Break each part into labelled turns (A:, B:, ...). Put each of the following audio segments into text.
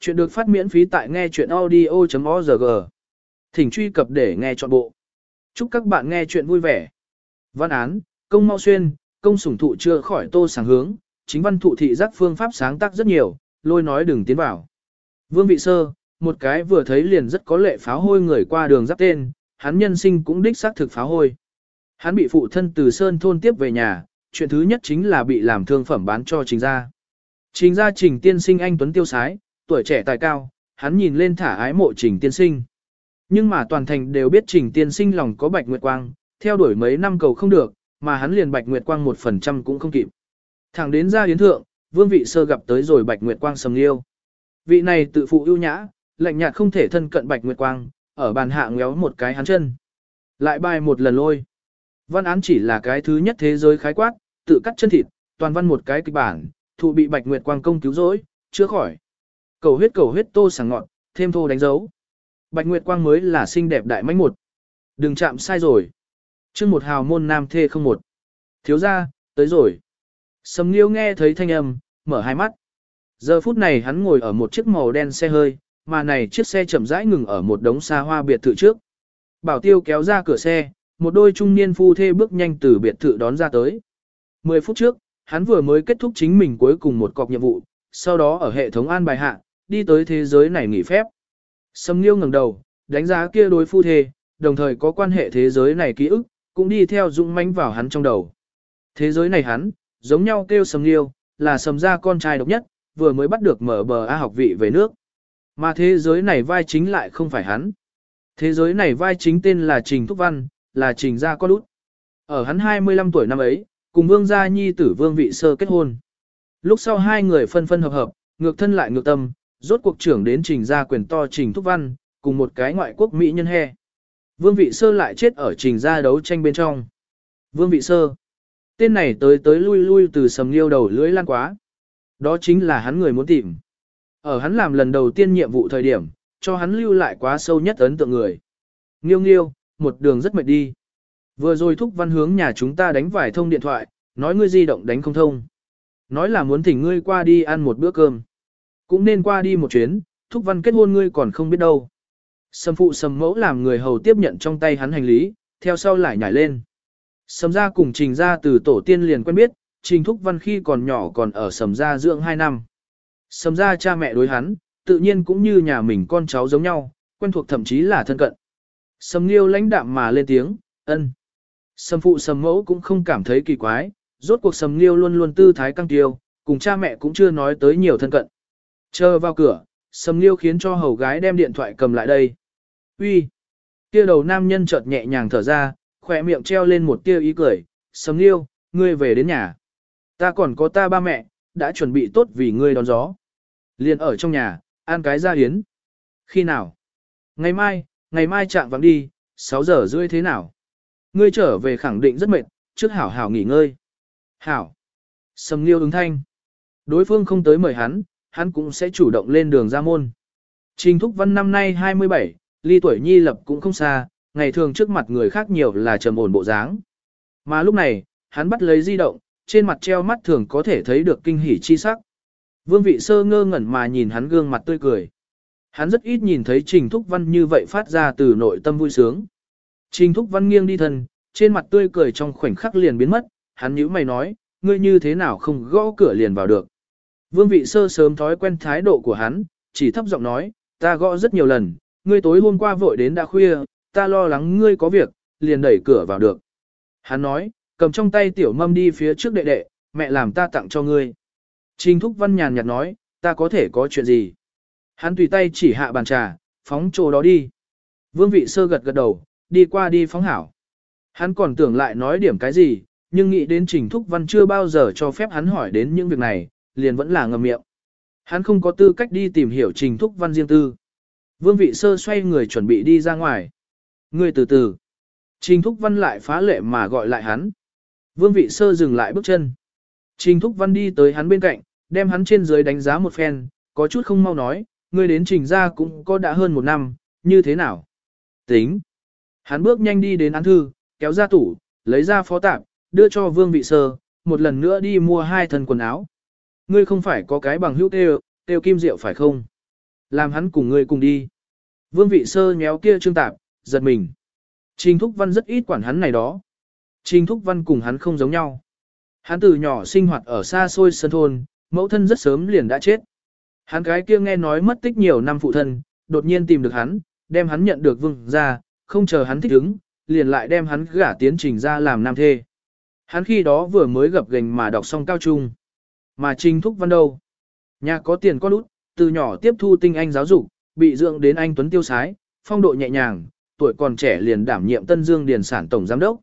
A: Chuyện được phát miễn phí tại nghe chuyện audio.org. Thỉnh truy cập để nghe trọn bộ. Chúc các bạn nghe chuyện vui vẻ. Văn án, công mau xuyên, công sủng thụ chưa khỏi tô sáng hướng, chính văn thụ thị giác phương pháp sáng tác rất nhiều, lôi nói đừng tiến vào. Vương vị sơ, một cái vừa thấy liền rất có lệ pháo hôi người qua đường giáp tên, hắn nhân sinh cũng đích xác thực pháo hôi. Hắn bị phụ thân từ Sơn thôn tiếp về nhà, chuyện thứ nhất chính là bị làm thương phẩm bán cho trình gia. Trình gia trình tiên sinh anh Tuấn Tiêu Sái, tuổi trẻ tài cao, hắn nhìn lên thả ái mộ trình tiên sinh. Nhưng mà toàn thành đều biết trình tiên sinh lòng có bạch nguyệt quang, theo đuổi mấy năm cầu không được, mà hắn liền bạch nguyệt quang một phần trăm cũng không kịp. Thẳng đến ra yến thượng, vương vị sơ gặp tới rồi bạch nguyệt quang sầm liêu. Vị này tự phụ ưu nhã, lạnh nhạt không thể thân cận bạch nguyệt quang, ở bàn hạ ngéo một cái hắn chân. Lại bài một lần lôi. Văn án chỉ là cái thứ nhất thế giới khái quát, tự cắt chân thịt, toàn văn một cái kịch bản, thụ bị bạch nguyệt quang công cứu rỗi, chữa khỏi. Cầu huyết cầu huyết tô sảng ngọn, thêm thô đánh dấu. Bạch Nguyệt Quang mới là xinh đẹp đại mãnh một. Đừng chạm sai rồi. chương một hào môn nam thê không một. Thiếu gia tới rồi. Sầm Nghiêu nghe thấy thanh âm, mở hai mắt. Giờ phút này hắn ngồi ở một chiếc màu đen xe hơi, mà này chiếc xe chậm rãi ngừng ở một đống xa hoa biệt thự trước. Bảo tiêu kéo ra cửa xe, một đôi trung niên phu thê bước nhanh từ biệt thự đón ra tới. Mười phút trước, hắn vừa mới kết thúc chính mình cuối cùng một cọc nhiệm vụ, sau đó ở hệ thống an bài hạ, đi tới thế giới này nghỉ phép. Sâm Nghiêu ngẩng đầu, đánh giá kia đối phu thê, đồng thời có quan hệ thế giới này ký ức, cũng đi theo dũng mãnh vào hắn trong đầu. Thế giới này hắn, giống nhau kêu Sâm Nghiêu, là sầm gia con trai độc nhất, vừa mới bắt được mở bờ A học vị về nước. Mà thế giới này vai chính lại không phải hắn. Thế giới này vai chính tên là Trình Thúc Văn, là Trình gia con út. Ở hắn 25 tuổi năm ấy, cùng Vương gia nhi tử Vương Vị Sơ kết hôn. Lúc sau hai người phân phân hợp hợp, ngược thân lại ngược tâm, rốt cuộc trưởng đến trình gia quyền to trình thúc văn, cùng một cái ngoại quốc Mỹ nhân he. Vương vị sơ lại chết ở trình gia đấu tranh bên trong. Vương vị sơ. Tên này tới tới lui lui từ sầm liêu đầu lưỡi lan quá. Đó chính là hắn người muốn tìm. Ở hắn làm lần đầu tiên nhiệm vụ thời điểm, cho hắn lưu lại quá sâu nhất ấn tượng người. Nghiêu nghiêu, một đường rất mệt đi. Vừa rồi thúc văn hướng nhà chúng ta đánh vài thông điện thoại, nói ngươi di động đánh không thông. Nói là muốn thỉnh ngươi qua đi ăn một bữa cơm. Cũng nên qua đi một chuyến, thúc văn kết hôn ngươi còn không biết đâu. Sầm phụ sầm mẫu làm người hầu tiếp nhận trong tay hắn hành lý, theo sau lại nhảy lên. Sầm ra cùng trình ra từ tổ tiên liền quen biết, trình thúc văn khi còn nhỏ còn ở sầm ra dưỡng 2 năm. Sầm ra cha mẹ đối hắn, tự nhiên cũng như nhà mình con cháu giống nhau, quen thuộc thậm chí là thân cận. Sầm liêu lãnh đạm mà lên tiếng, ân. Sầm phụ sầm mẫu cũng không cảm thấy kỳ quái, rốt cuộc sầm liêu luôn luôn tư thái căng tiêu, cùng cha mẹ cũng chưa nói tới nhiều thân cận. Chờ vào cửa, sầm liêu khiến cho hầu gái đem điện thoại cầm lại đây. Uy, Kia đầu nam nhân chợt nhẹ nhàng thở ra, khỏe miệng treo lên một tia ý cười. Sầm liêu, ngươi về đến nhà. Ta còn có ta ba mẹ, đã chuẩn bị tốt vì ngươi đón gió. Liền ở trong nhà, ăn cái ra hiến. Khi nào? Ngày mai, ngày mai chạm vắng đi, 6 giờ rưỡi thế nào? Ngươi trở về khẳng định rất mệt, trước hảo hảo nghỉ ngơi. Hảo. Sầm liêu ứng thanh. Đối phương không tới mời hắn, hắn cũng sẽ chủ động lên đường ra môn. Trình Thúc Văn năm nay 27, ly tuổi nhi lập cũng không xa, ngày thường trước mặt người khác nhiều là trầm ổn bộ dáng. Mà lúc này, hắn bắt lấy di động, trên mặt treo mắt thường có thể thấy được kinh hỉ chi sắc. Vương vị sơ ngơ ngẩn mà nhìn hắn gương mặt tươi cười. Hắn rất ít nhìn thấy Trình Thúc Văn như vậy phát ra từ nội tâm vui sướng. Trình Thúc Văn nghiêng đi thân, trên mặt tươi cười trong khoảnh khắc liền biến mất, hắn nhíu mày nói, ngươi như thế nào không gõ cửa liền vào được. Vương vị sơ sớm thói quen thái độ của hắn, chỉ thấp giọng nói, ta gõ rất nhiều lần, ngươi tối hôm qua vội đến đã khuya, ta lo lắng ngươi có việc, liền đẩy cửa vào được. Hắn nói, cầm trong tay tiểu mâm đi phía trước đệ đệ, mẹ làm ta tặng cho ngươi. Trình Thúc Văn nhàn nhạt nói, ta có thể có chuyện gì? Hắn tùy tay chỉ hạ bàn trà, phóng chỗ đó đi. Vương vị sơ gật gật đầu, đi qua đi phóng hảo. Hắn còn tưởng lại nói điểm cái gì, nhưng nghĩ đến Trình Thúc Văn chưa bao giờ cho phép hắn hỏi đến những việc này, liền vẫn là ngầm miệng. Hắn không có tư cách đi tìm hiểu trình thúc văn riêng tư. Vương vị sơ xoay người chuẩn bị đi ra ngoài. Người từ từ. Trình thúc văn lại phá lệ mà gọi lại hắn. Vương vị sơ dừng lại bước chân. Trình thúc văn đi tới hắn bên cạnh, đem hắn trên dưới đánh giá một phen, có chút không mau nói, người đến trình ra cũng có đã hơn một năm, như thế nào? Tính. Hắn bước nhanh đi đến án thư, kéo ra tủ, lấy ra phó tạp, đưa cho vương vị sơ, một lần nữa đi mua hai thân quần áo. Ngươi không phải có cái bằng hữu têu, têu kim diệu phải không? làm hắn cùng ngươi cùng đi. Vương vị sơ nhéo kia trương tạp, giật mình. Trình Thúc Văn rất ít quản hắn này đó. Trình Thúc Văn cùng hắn không giống nhau. Hắn từ nhỏ sinh hoạt ở xa xôi sân thôn, mẫu thân rất sớm liền đã chết. Hắn cái kia nghe nói mất tích nhiều năm phụ thân, đột nhiên tìm được hắn, đem hắn nhận được vương ra, không chờ hắn thích ứng, liền lại đem hắn gả tiến trình ra làm nam thê. Hắn khi đó vừa mới gặp gành mà đọc xong cao trung. Mà Trình Thúc Văn đâu? Nhà có tiền con út, từ nhỏ tiếp thu tinh anh giáo dục, bị dưỡng đến anh Tuấn Tiêu Sái, phong độ nhẹ nhàng, tuổi còn trẻ liền đảm nhiệm Tân Dương Điền Sản Tổng Giám đốc.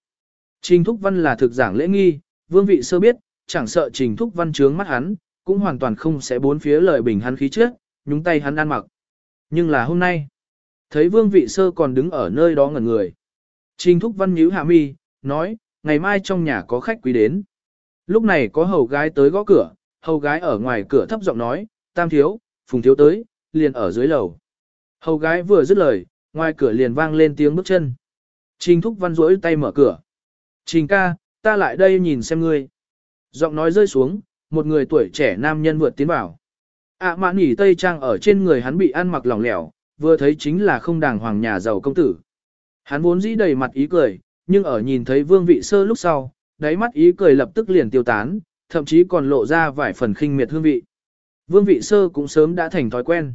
A: Trình Thúc Văn là thực giảng lễ nghi, vương vị sơ biết, chẳng sợ Trình Thúc Văn trướng mắt hắn, cũng hoàn toàn không sẽ bốn phía lời bình hắn khí trước, nhúng tay hắn ăn mặc. Nhưng là hôm nay, thấy vương vị sơ còn đứng ở nơi đó ngẩn người. Trình Thúc Văn nhíu hạ mi, nói, ngày mai trong nhà có khách quý đến. Lúc này có hầu gái tới gõ cửa, hầu gái ở ngoài cửa thấp giọng nói, tam thiếu, phùng thiếu tới, liền ở dưới lầu. Hầu gái vừa dứt lời, ngoài cửa liền vang lên tiếng bước chân. Trình Thúc Văn rỗi tay mở cửa. Trình ca, ta lại đây nhìn xem ngươi. Giọng nói rơi xuống, một người tuổi trẻ nam nhân vượt tiến vào. ạ à, mạn nhỉ tây trang ở trên người hắn bị ăn mặc lỏng lẻo, vừa thấy chính là không đàng hoàng nhà giàu công tử. Hắn vốn dĩ đầy mặt ý cười, nhưng ở nhìn thấy vương vị sơ lúc sau, đáy mắt ý cười lập tức liền tiêu tán, thậm chí còn lộ ra vài phần khinh miệt hương vị. Vương vị sơ cũng sớm đã thành thói quen.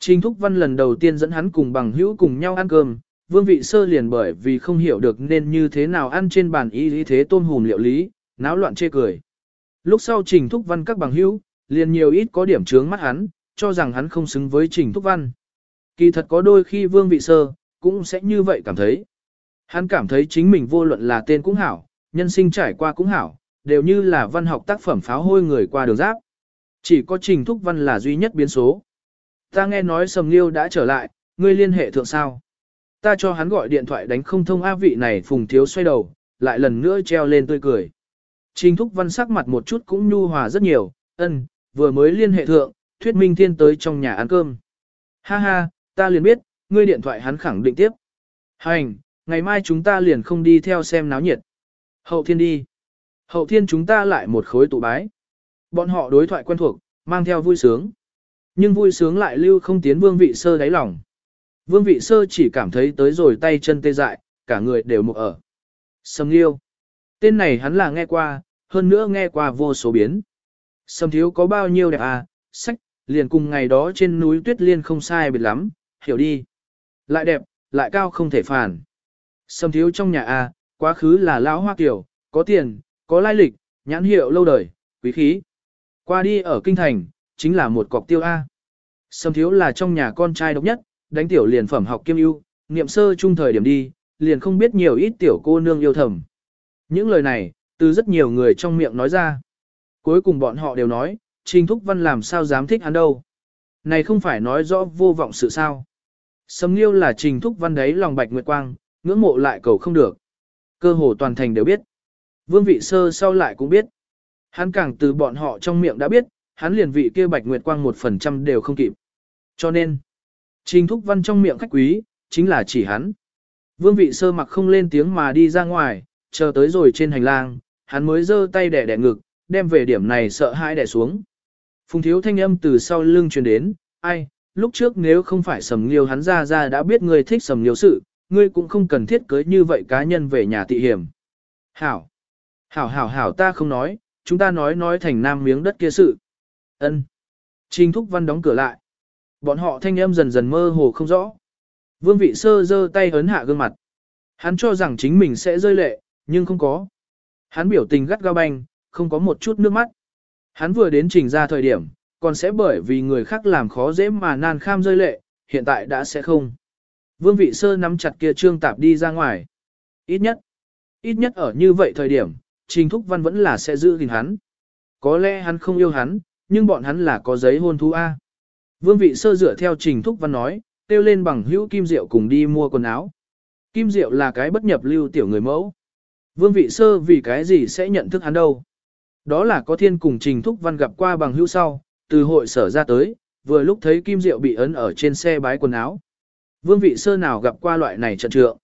A: Trình Thúc Văn lần đầu tiên dẫn hắn cùng bằng hữu cùng nhau ăn cơm, vương vị sơ liền bởi vì không hiểu được nên như thế nào ăn trên bàn y lý thế tôm hùm liệu lý, náo loạn chê cười. Lúc sau Trình Thúc Văn các bằng hữu, liền nhiều ít có điểm trướng mắt hắn, cho rằng hắn không xứng với Trình Thúc Văn. Kỳ thật có đôi khi vương vị sơ, cũng sẽ như vậy cảm thấy. Hắn cảm thấy chính mình vô luận là tên cũng hảo, nhân sinh trải qua cũng hảo, đều như là văn học tác phẩm pháo hôi người qua đường giáp. Chỉ có Trình Thúc Văn là duy nhất biến số. Ta nghe nói Sầm Liêu đã trở lại, ngươi liên hệ thượng sao. Ta cho hắn gọi điện thoại đánh không thông á vị này phùng thiếu xoay đầu, lại lần nữa treo lên tươi cười. Trình Thúc Văn sắc mặt một chút cũng nhu hòa rất nhiều, ân, vừa mới liên hệ thượng, thuyết minh thiên tới trong nhà ăn cơm. Ha ha, ta liền biết, ngươi điện thoại hắn khẳng định tiếp. Hành, ngày mai chúng ta liền không đi theo xem náo nhiệt. Hậu thiên đi. Hậu thiên chúng ta lại một khối tụ bái. Bọn họ đối thoại quen thuộc, mang theo vui sướng. Nhưng vui sướng lại lưu không tiến vương vị sơ đáy lòng. Vương vị sơ chỉ cảm thấy tới rồi tay chân tê dại, cả người đều mục ở. Sầm liêu. Tên này hắn là nghe qua, hơn nữa nghe qua vô số biến. Sầm thiếu có bao nhiêu đẹp à, sách, liền cùng ngày đó trên núi tuyết liên không sai biệt lắm, hiểu đi. Lại đẹp, lại cao không thể phản. Sầm thiếu trong nhà à, quá khứ là lão hoa kiểu, có tiền, có lai lịch, nhãn hiệu lâu đời, quý khí. Qua đi ở kinh thành, chính là một cọc tiêu A. Sâm thiếu là trong nhà con trai độc nhất, đánh tiểu liền phẩm học kiêm ưu, niệm sơ trung thời điểm đi, liền không biết nhiều ít tiểu cô nương yêu thầm. Những lời này, từ rất nhiều người trong miệng nói ra. Cuối cùng bọn họ đều nói, Trình Thúc Văn làm sao dám thích hắn đâu. Này không phải nói rõ vô vọng sự sao. Sầm Liêu là Trình Thúc Văn đấy lòng bạch nguyệt quang, ngưỡng mộ lại cầu không được. Cơ hồ toàn thành đều biết. Vương vị sơ sau lại cũng biết. Hắn càng từ bọn họ trong miệng đã biết, hắn liền vị kia bạch nguyệt quang một phần trăm đều không kịp. Cho nên, Trình Thúc Văn trong miệng khách quý, chính là chỉ hắn. Vương vị sơ mặc không lên tiếng mà đi ra ngoài, chờ tới rồi trên hành lang, hắn mới giơ tay đẻ đẻ ngực, đem về điểm này sợ hãi đẻ xuống. Phùng thiếu thanh âm từ sau lưng truyền đến, ai, lúc trước nếu không phải sầm liêu hắn ra ra đã biết ngươi thích sầm liêu sự, ngươi cũng không cần thiết cưới như vậy cá nhân về nhà tị hiểm. Hảo, hảo hảo hảo ta không nói, chúng ta nói nói thành nam miếng đất kia sự. Ân. Trình Thúc Văn đóng cửa lại. Bọn họ thanh âm dần dần mơ hồ không rõ. Vương vị sơ giơ tay ấn hạ gương mặt. Hắn cho rằng chính mình sẽ rơi lệ, nhưng không có. Hắn biểu tình gắt gao banh, không có một chút nước mắt. Hắn vừa đến trình ra thời điểm, còn sẽ bởi vì người khác làm khó dễ mà nan kham rơi lệ, hiện tại đã sẽ không. Vương vị sơ nắm chặt kia trương tạp đi ra ngoài. Ít nhất, ít nhất ở như vậy thời điểm, Trình Thúc Văn vẫn là sẽ giữ gìn hắn. Có lẽ hắn không yêu hắn, nhưng bọn hắn là có giấy hôn thú A. Vương vị sơ dựa theo Trình Thúc Văn nói, tiêu lên bằng hữu Kim Diệu cùng đi mua quần áo. Kim Diệu là cái bất nhập lưu tiểu người mẫu. Vương vị sơ vì cái gì sẽ nhận thức hắn đâu. Đó là có thiên cùng Trình Thúc Văn gặp qua bằng hữu sau, từ hội sở ra tới, vừa lúc thấy Kim Diệu bị ấn ở trên xe bái quần áo. Vương vị sơ nào gặp qua loại này trận trượng.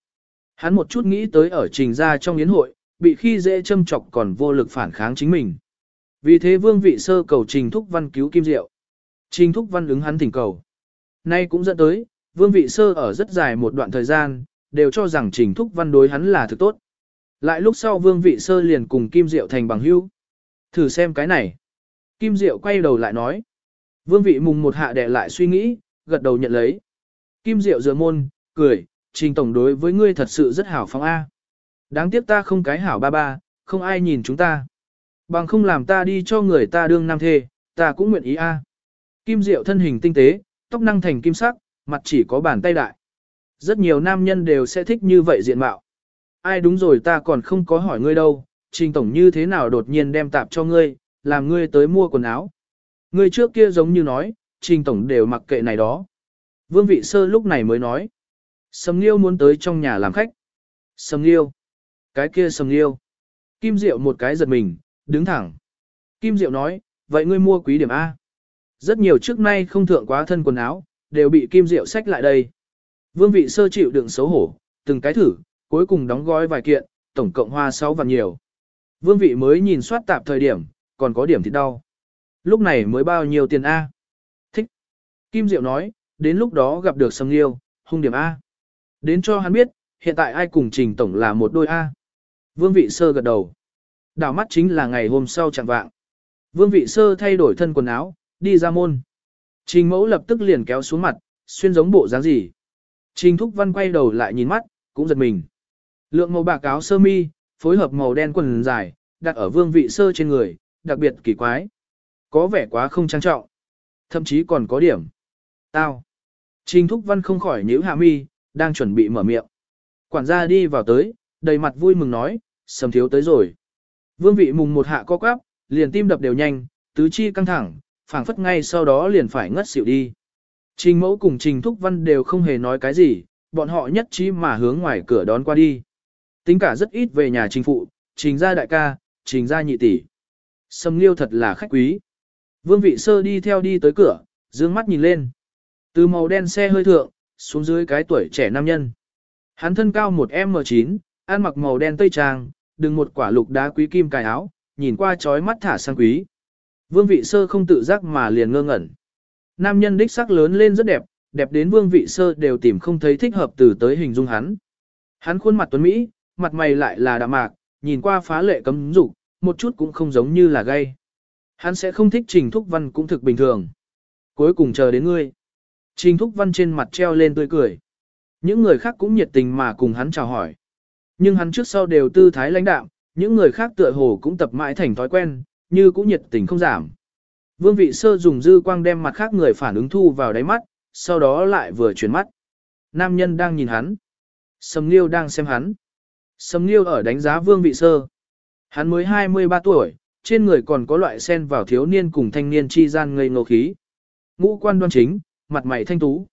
A: Hắn một chút nghĩ tới ở trình ra trong yến hội, bị khi dễ châm chọc còn vô lực phản kháng chính mình. Vì thế vương vị sơ cầu trình thúc văn cứu Kim Diệu. Trình thúc văn ứng hắn thỉnh cầu. Nay cũng dẫn tới, Vương Vị Sơ ở rất dài một đoạn thời gian, đều cho rằng Trình Thúc Văn đối hắn là thực tốt. Lại lúc sau Vương Vị Sơ liền cùng Kim Diệu thành bằng hữu. Thử xem cái này. Kim Diệu quay đầu lại nói. Vương Vị mùng một hạ đẻ lại suy nghĩ, gật đầu nhận lấy. Kim Diệu dựa môn, cười, Trình Tổng đối với ngươi thật sự rất hảo phóng A. Đáng tiếc ta không cái hảo ba ba, không ai nhìn chúng ta. Bằng không làm ta đi cho người ta đương nam thê, ta cũng nguyện ý A. Kim Diệu thân hình tinh tế, tóc năng thành kim sắc, mặt chỉ có bàn tay đại. Rất nhiều nam nhân đều sẽ thích như vậy diện mạo. Ai đúng rồi ta còn không có hỏi ngươi đâu, Trình Tổng như thế nào đột nhiên đem tạp cho ngươi, làm ngươi tới mua quần áo. Ngươi trước kia giống như nói, Trình Tổng đều mặc kệ này đó. Vương Vị Sơ lúc này mới nói. Sầm Liêu muốn tới trong nhà làm khách. Sầm Liêu. Cái kia Sầm Liêu. Kim Diệu một cái giật mình, đứng thẳng. Kim Diệu nói, vậy ngươi mua quý điểm A. Rất nhiều trước nay không thượng quá thân quần áo, đều bị Kim Diệu xách lại đây. Vương Vị Sơ chịu đựng xấu hổ, từng cái thử, cuối cùng đóng gói vài kiện, tổng cộng hoa 6 vạn nhiều. Vương Vị mới nhìn soát tạp thời điểm, còn có điểm thì đau. Lúc này mới bao nhiêu tiền A? Thích. Kim Diệu nói, đến lúc đó gặp được sầm Liêu, hung điểm A. Đến cho hắn biết, hiện tại ai cùng Trình Tổng là một đôi A. Vương Vị Sơ gật đầu. Đảo mắt chính là ngày hôm sau chẳng vạng. Vương Vị Sơ thay đổi thân quần áo, đi ra môn. Trình Mẫu lập tức liền kéo xuống mặt, xuyên giống bộ dáng gì. Trình Thúc Văn quay đầu lại nhìn mắt, cũng giật mình. Lượng màu bạc áo sơ mi, phối hợp màu đen quần dài, đặt ở Vương Vị Sơ trên người, đặc biệt kỳ quái. Có vẻ quá không trang trọng. Thậm chí còn có điểm. Tao. Trình Thúc Văn không khỏi nhíu hạ mi, đang chuẩn bị mở miệng. Quản gia đi vào tới, đầy mặt vui mừng nói, sầm thiếu tới rồi. Vương vị mùng một hạ co quắp, liền tim đập đều nhanh, tứ chi căng thẳng, phảng phất ngay sau đó liền phải ngất xỉu đi. Trình mẫu cùng Trình Thúc Văn đều không hề nói cái gì, bọn họ nhất trí mà hướng ngoài cửa đón qua đi. Tính cả rất ít về nhà trình phụ, trình gia đại ca, trình gia nhị tỷ. Sầm liêu thật là khách quý. Vương vị sơ đi theo đi tới cửa, dương mắt nhìn lên. Từ màu đen xe hơi thượng, xuống dưới cái tuổi trẻ nam nhân. Hắn thân cao một M9, ăn mặc màu đen tây trang, đừng một quả lục đá quý kim cài áo, nhìn qua chói mắt thả sang quý. Vương vị sơ không tự giác mà liền ngơ ngẩn. Nam nhân đích sắc lớn lên rất đẹp, đẹp đến vương vị sơ đều tìm không thấy thích hợp từ tới hình dung hắn. Hắn khuôn mặt tuấn Mỹ, mặt mày lại là đạm mạc, nhìn qua phá lệ cấm dục, một chút cũng không giống như là gay. Hắn sẽ không thích Trình Thúc Văn cũng thực bình thường. Cuối cùng chờ đến ngươi. Trình Thúc Văn trên mặt treo lên tươi cười. Những người khác cũng nhiệt tình mà cùng hắn chào hỏi. Nhưng hắn trước sau đều tư thái lãnh đạm, những người khác tựa hồ cũng tập mãi thành thói quen, như cũng nhiệt tình không giảm. Vương vị sơ dùng dư quang đem mặt khác người phản ứng thu vào đáy mắt, sau đó lại vừa chuyển mắt. Nam nhân đang nhìn hắn. Sầm Liêu đang xem hắn. Sầm Liêu ở đánh giá vương vị sơ. Hắn mới 23 tuổi, trên người còn có loại sen vào thiếu niên cùng thanh niên chi gian ngây ngô khí. Ngũ quan đoan chính, mặt mày thanh tú.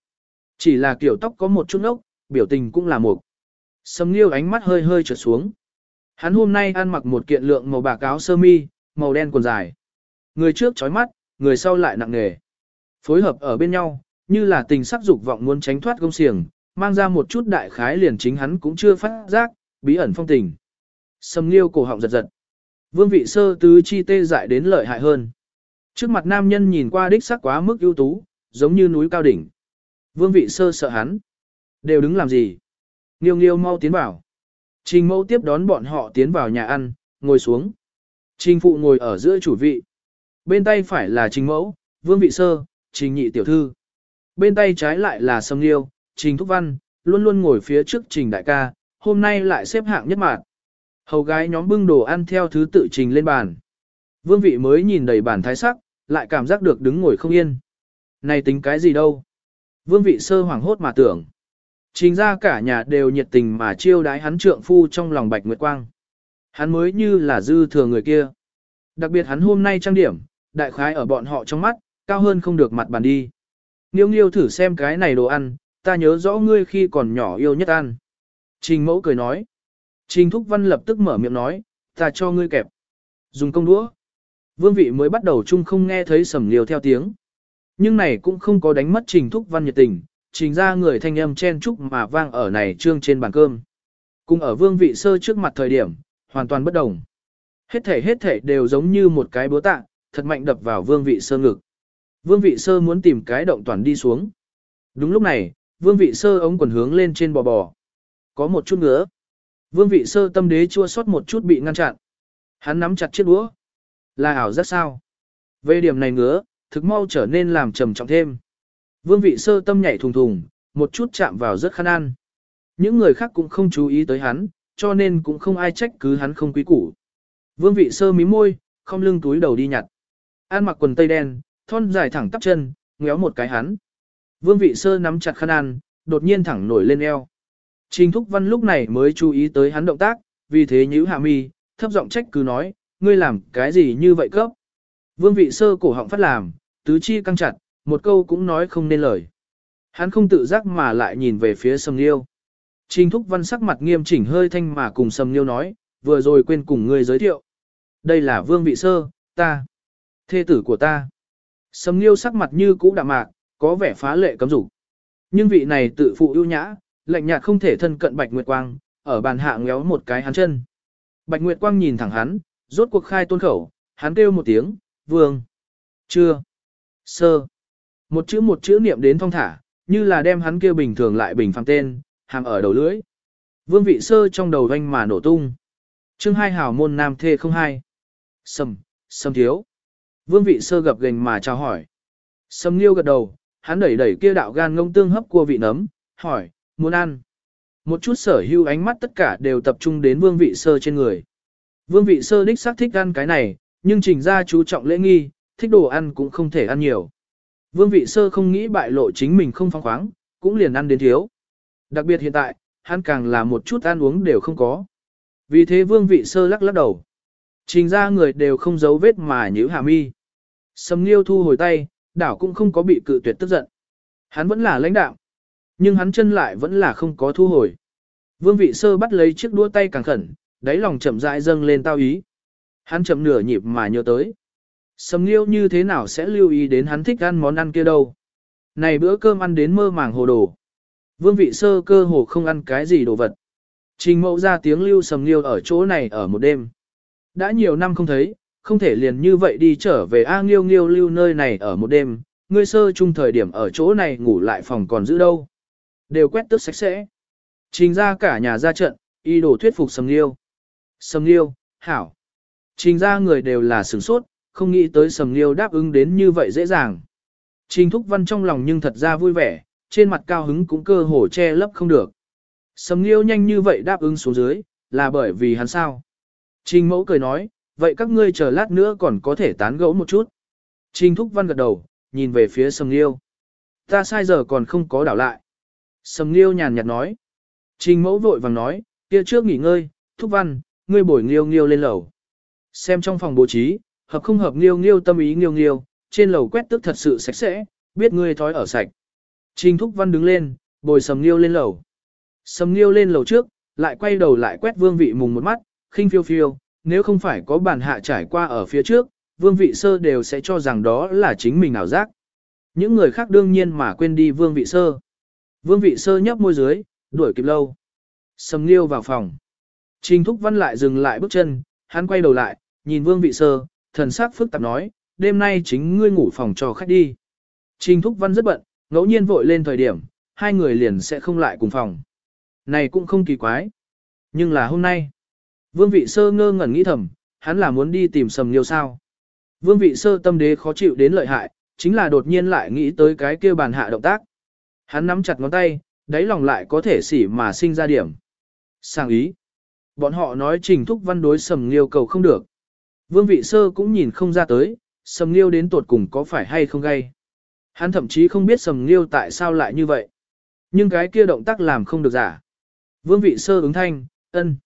A: Chỉ là kiểu tóc có một chút ốc, biểu tình cũng là một. Sầm Liêu ánh mắt hơi hơi trượt xuống. Hắn hôm nay ăn mặc một kiện lượng màu bạc áo sơ mi, màu đen quần dài. Người trước chói mắt, người sau lại nặng nề. Phối hợp ở bên nhau, như là tình sắc dục vọng muốn tránh thoát công xiềng, mang ra một chút đại khái liền chính hắn cũng chưa phát giác, bí ẩn phong tình. Sầm Liêu cổ họng giật giật. Vương vị sơ tứ chi tê dại đến lợi hại hơn. Trước mặt nam nhân nhìn qua đích sắc quá mức ưu tú, giống như núi cao đỉnh. Vương vị sơ sợ hắn. Đều đứng làm gì? Nghiêu nghiêu mau tiến vào. Trình mẫu tiếp đón bọn họ tiến vào nhà ăn, ngồi xuống. Trình phụ ngồi ở giữa chủ vị. Bên tay phải là trình mẫu, vương vị sơ, trình nhị tiểu thư. Bên tay trái lại là sâm nghiêu, trình thúc văn, luôn luôn ngồi phía trước trình đại ca, hôm nay lại xếp hạng nhất mạng. Hầu gái nhóm bưng đồ ăn theo thứ tự trình lên bàn. Vương vị mới nhìn đầy bàn thái sắc, lại cảm giác được đứng ngồi không yên. Này tính cái gì đâu? Vương vị sơ hoảng hốt mà tưởng. Chính ra cả nhà đều nhiệt tình mà chiêu đái hắn trượng phu trong lòng bạch nguyệt quang. Hắn mới như là dư thừa người kia. Đặc biệt hắn hôm nay trang điểm, đại khái ở bọn họ trong mắt, cao hơn không được mặt bàn đi. Nghiêu nghiêu thử xem cái này đồ ăn, ta nhớ rõ ngươi khi còn nhỏ yêu nhất ăn. Trình mẫu cười nói. Trình Thúc Văn lập tức mở miệng nói, ta cho ngươi kẹp. Dùng công đũa. Vương vị mới bắt đầu chung không nghe thấy sầm liều theo tiếng. Nhưng này cũng không có đánh mất Trình Thúc Văn nhiệt tình, trình ra người thanh âm chen chúc mà vang ở này trương trên bàn cơm. Cùng ở vương vị sơ trước mặt thời điểm, hoàn toàn bất đồng. Hết thể hết thể đều giống như một cái búa tạ, thật mạnh đập vào vương vị sơ ngực. Vương vị sơ muốn tìm cái động toàn đi xuống. Đúng lúc này, vương vị sơ ống quần hướng lên trên bò bò. Có một chút ngứa. Vương vị sơ tâm đế chua sót một chút bị ngăn chặn. Hắn nắm chặt chiếc đũa. Là ảo rất sao. Về điểm này ngứa, thực mau trở nên làm trầm trọng thêm. Vương vị sơ tâm nhảy thùng thùng, một chút chạm vào rất khăn ăn. Những người khác cũng không chú ý tới hắn, cho nên cũng không ai trách cứ hắn không quý củ. Vương vị sơ mí môi, không lưng túi đầu đi nhặt. An mặc quần tây đen, thon dài thẳng tắp chân, ngéo một cái hắn. Vương vị sơ nắm chặt khăn ăn, đột nhiên thẳng nổi lên eo. Trình Thúc Văn lúc này mới chú ý tới hắn động tác, vì thế nhíu hạ mi, thấp giọng trách cứ nói, ngươi làm cái gì như vậy cấp. Vương vị sơ cổ họng phát làm, tứ chi căng chặt, một câu cũng nói không nên lời. Hắn không tự giác mà lại nhìn về phía Sầm Liêu. Trình Thúc Văn sắc mặt nghiêm chỉnh hơi thanh mà cùng Sầm Liêu nói, vừa rồi quên cùng ngươi giới thiệu. Đây là Vương vị sơ, ta, thê tử của ta. Sầm Liêu sắc mặt như cũ đạm mạc, có vẻ phá lệ cấm dục. Nhưng vị này tự phụ ưu nhã, lạnh nhạt không thể thân cận Bạch Nguyệt Quang, ở bàn hạ ngéo một cái hắn chân. Bạch Nguyệt Quang nhìn thẳng hắn, rốt cuộc khai tôn khẩu, hắn kêu một tiếng, vương, chưa, sơ. Một chữ một chữ niệm đến thong thả, như là đem hắn kia bình thường lại bình phàm tên, hàm ở đầu lưỡi. Vương vị sơ trong đầu doanh mà nổ tung. chương hai hào môn nam thê không hai. Sầm, sầm thiếu. Vương vị sơ gặp gành mà chào hỏi. Sầm liêu gật đầu, hắn đẩy đẩy kia đạo gan ngông tương hấp cua vị nấm, hỏi, muốn ăn. Một chút sở hưu ánh mắt tất cả đều tập trung đến vương vị sơ trên người. Vương vị sơ đích xác thích ăn cái này, nhưng trình ra chú trọng lễ nghi, thích đồ ăn cũng không thể ăn nhiều. Vương vị sơ không nghĩ bại lộ chính mình không phong khoáng, cũng liền ăn đến thiếu. Đặc biệt hiện tại, hắn càng là một chút ăn uống đều không có. Vì thế vương vị sơ lắc lắc đầu. Trình ra người đều không giấu vết mà nhíu hạ mi. Sầm Nghiêu thu hồi tay, đảo cũng không có bị cự tuyệt tức giận. Hắn vẫn là lãnh đạo, nhưng hắn chân lại vẫn là không có thu hồi. Vương vị sơ bắt lấy chiếc đũa tay càng khẩn, đáy lòng chậm rãi dâng lên tao ý. Hắn chậm nửa nhịp mà nhớ tới. Sầm Nghiêu như thế nào sẽ lưu ý đến hắn thích ăn món ăn kia đâu. Này bữa cơm ăn đến mơ màng hồ đồ. Vương vị sơ cơ hồ không ăn cái gì đồ vật. Trình mẫu ra tiếng lưu Sầm Nghiêu ở chỗ này ở một đêm. Đã nhiều năm không thấy, không thể liền như vậy đi trở về A Nghiêu Nghiêu lưu nơi này ở một đêm, ngươi sơ chung thời điểm ở chỗ này ngủ lại phòng còn giữ đâu. Đều quét tước sạch sẽ. Trình ra cả nhà ra trận, y đồ thuyết phục Sầm Nghiêu. Sầm Nghiêu, hảo. Trình ra người đều là sửng sốt, không nghĩ tới Sầm Nghiêu đáp ứng đến như vậy dễ dàng. Trình Thúc Văn trong lòng nhưng thật ra vui vẻ, trên mặt cao hứng cũng cơ hồ che lấp không được. Sầm Nghiêu nhanh như vậy đáp ứng xuống dưới, là bởi vì hắn sao. Trình Mẫu cười nói, vậy các ngươi chờ lát nữa còn có thể tán gẫu một chút. Trình Thúc Văn gật đầu, nhìn về phía Sầm Nghiêu. Ta sai giờ còn không có đảo lại. Sầm Nghiêu nhàn nhạt nói. Trình Mẫu vội vàng nói, kia trước nghỉ ngơi, Thúc Văn, ngươi bổi Nghiêu Nghiêu lên lầu. Xem trong phòng bố trí, hợp không hợp Nghiêu Nghiêu tâm ý Nghiêu Nghiêu, trên lầu quét tức thật sự sạch sẽ, biết ngươi thói ở sạch. Trình Thúc Văn đứng lên, bồi Sầm Nghiêu lên lầu. Sầm Nghiêu lên lầu trước, lại quay đầu lại quét vương vị mùng một mắt, khinh phiêu phiêu, nếu không phải có bản hạ trải qua ở phía trước, vương vị sơ đều sẽ cho rằng đó là chính mình ảo giác. Những người khác đương nhiên mà quên đi vương vị sơ. Vương vị sơ nhấp môi dưới, đuổi kịp lâu. Sầm nghiêu vào phòng. Trình Thúc Văn lại dừng lại bước chân, hắn quay đầu lại, nhìn vương vị sơ, thần sắc phức tạp nói, đêm nay chính ngươi ngủ phòng cho khách đi. Trình Thúc Văn rất bận, ngẫu nhiên vội lên thời điểm, hai người liền sẽ không lại cùng phòng. Này cũng không kỳ quái. Nhưng là hôm nay, Vương vị sơ ngơ ngẩn nghĩ thầm, hắn là muốn đi tìm sầm liêu sao. Vương vị sơ tâm đế khó chịu đến lợi hại, chính là đột nhiên lại nghĩ tới cái kia bàn hạ động tác. Hắn nắm chặt ngón tay, đáy lòng lại có thể xỉ mà sinh ra điểm. Sang ý. Bọn họ nói trình thúc văn đối sầm Nghiêu cầu không được. Vương vị sơ cũng nhìn không ra tới, sầm liêu đến tột cùng có phải hay không gay. Hắn thậm chí không biết sầm liêu tại sao lại như vậy. Nhưng cái kia động tác làm không được giả. Vương vị sơ ứng thanh, ân.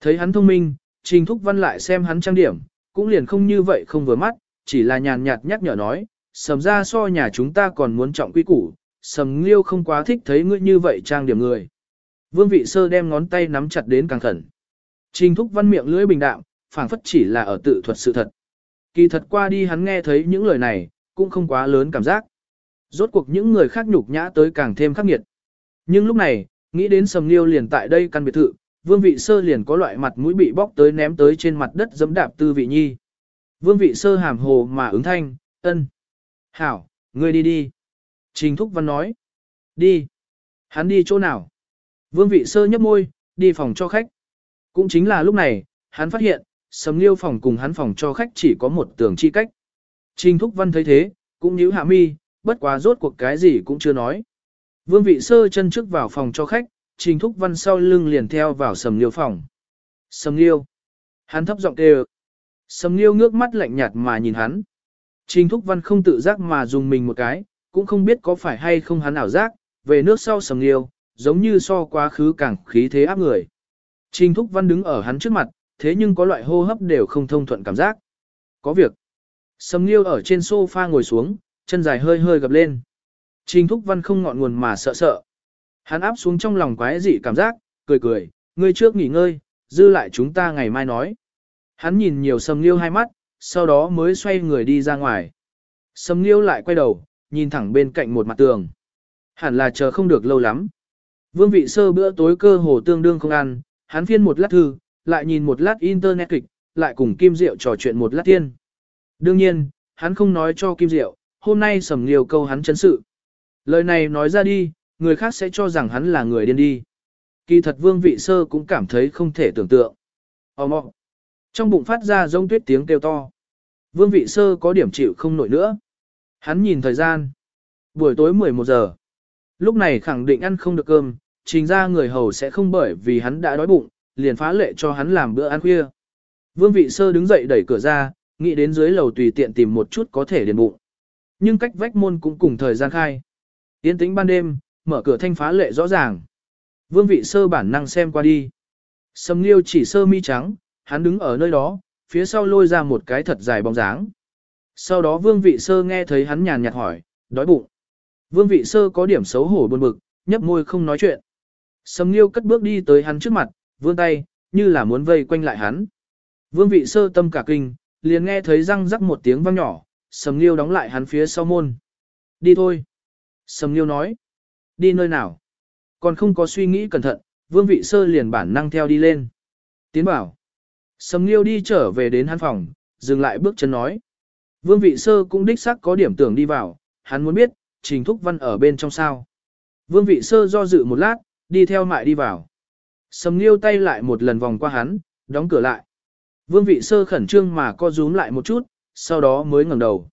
A: Thấy hắn thông minh, Trình Thúc Văn lại xem hắn trang điểm, cũng liền không như vậy không vừa mắt, chỉ là nhàn nhạt nhắc nhở nói, sầm ra so nhà chúng ta còn muốn trọng quy củ, sầm liêu không quá thích thấy ngươi như vậy trang điểm người. Vương vị sơ đem ngón tay nắm chặt đến càng khẩn. Trình Thúc Văn miệng lưỡi bình đạm, phảng phất chỉ là ở tự thuật sự thật. Kỳ thật qua đi hắn nghe thấy những lời này, cũng không quá lớn cảm giác. Rốt cuộc những người khác nhục nhã tới càng thêm khắc nghiệt. Nhưng lúc này, nghĩ đến sầm liêu liền tại đây căn biệt thự, Vương vị sơ liền có loại mặt mũi bị bóc tới ném tới trên mặt đất dẫm đạp tư vị nhi. Vương vị sơ hàm hồ mà ứng thanh, ân. Hảo, ngươi đi đi. Trình Thúc Văn nói. Đi. Hắn đi chỗ nào? Vương vị sơ nhấp môi, đi phòng cho khách. Cũng chính là lúc này, hắn phát hiện, sầm liêu phòng cùng hắn phòng cho khách chỉ có một tường chi cách. Trình Thúc Văn thấy thế, cũng nhíu hạ mi, bất quá rốt cuộc cái gì cũng chưa nói. Vương vị sơ chân trước vào phòng cho khách, Trình Thúc Văn sau lưng liền theo vào sầm liêu phòng. Sầm liêu. Hắn thấp giọng kêu. Sầm liêu ngước mắt lạnh nhạt mà nhìn hắn. Trình Thúc Văn không tự giác mà dùng mình một cái, cũng không biết có phải hay không hắn ảo giác, về nước sau sầm liêu, giống như so quá khứ càng khí thế áp người. Trình Thúc Văn đứng ở hắn trước mặt, thế nhưng có loại hô hấp đều không thông thuận cảm giác. Có việc. Sầm liêu ở trên sofa ngồi xuống, chân dài hơi hơi gập lên. Trình Thúc Văn không ngọn nguồn mà sợ sợ. Hắn áp xuống trong lòng quái dị cảm giác, cười cười, ngươi trước nghỉ ngơi, dư lại chúng ta ngày mai nói. Hắn nhìn nhiều sầm liêu hai mắt, sau đó mới xoay người đi ra ngoài. Sầm liêu lại quay đầu, nhìn thẳng bên cạnh một mặt tường. Hẳn là chờ không được lâu lắm. Vương vị sơ bữa tối cơ hồ tương đương không ăn, hắn phiên một lát thư, lại nhìn một lát internet kịch, lại cùng Kim Diệu trò chuyện một lát tiên. Đương nhiên, hắn không nói cho Kim Diệu, hôm nay sầm liều câu hắn chân sự. Lời này nói ra đi, người khác sẽ cho rằng hắn là người điên đi. Kỳ thật vương vị sơ cũng cảm thấy không thể tưởng tượng. Ồ mọ. Trong bụng phát ra rông tuyết tiếng kêu to. Vương vị sơ có điểm chịu không nổi nữa. Hắn nhìn thời gian. Buổi tối 11 giờ. Lúc này khẳng định ăn không được cơm, trình ra người hầu sẽ không bởi vì hắn đã đói bụng, liền phá lệ cho hắn làm bữa ăn khuya. Vương vị sơ đứng dậy đẩy cửa ra, nghĩ đến dưới lầu tùy tiện tìm một chút có thể điền bụng. Nhưng cách vách môn cũng cùng thời gian khai. Yên tĩnh ban đêm, mở cửa thanh phá lệ rõ ràng. Vương vị sơ bản năng xem qua đi. Sầm liêu chỉ sơ mi trắng, hắn đứng ở nơi đó, phía sau lôi ra một cái thật dài bóng dáng. Sau đó vương vị sơ nghe thấy hắn nhàn nhạt hỏi, đói bụng. Vương vị sơ có điểm xấu hổ buồn bực, nhấp môi không nói chuyện. Sầm liêu cất bước đi tới hắn trước mặt, vươn tay, như là muốn vây quanh lại hắn. Vương vị sơ tâm cả kinh, liền nghe thấy răng rắc một tiếng vang nhỏ, sầm liêu đóng lại hắn phía sau môn. Đi thôi. Sầm liêu nói. Đi nơi nào? Còn không có suy nghĩ cẩn thận, vương vị sơ liền bản năng theo đi lên. Tiến bảo. Sầm liêu đi trở về đến hắn phòng, dừng lại bước chân nói. Vương vị sơ cũng đích xác có điểm tưởng đi vào, hắn muốn biết, trình thúc văn ở bên trong sao. Vương vị sơ do dự một lát, đi theo mại đi vào. Sầm liêu tay lại một lần vòng qua hắn, đóng cửa lại. Vương vị sơ khẩn trương mà co rúm lại một chút, sau đó mới ngẩng đầu.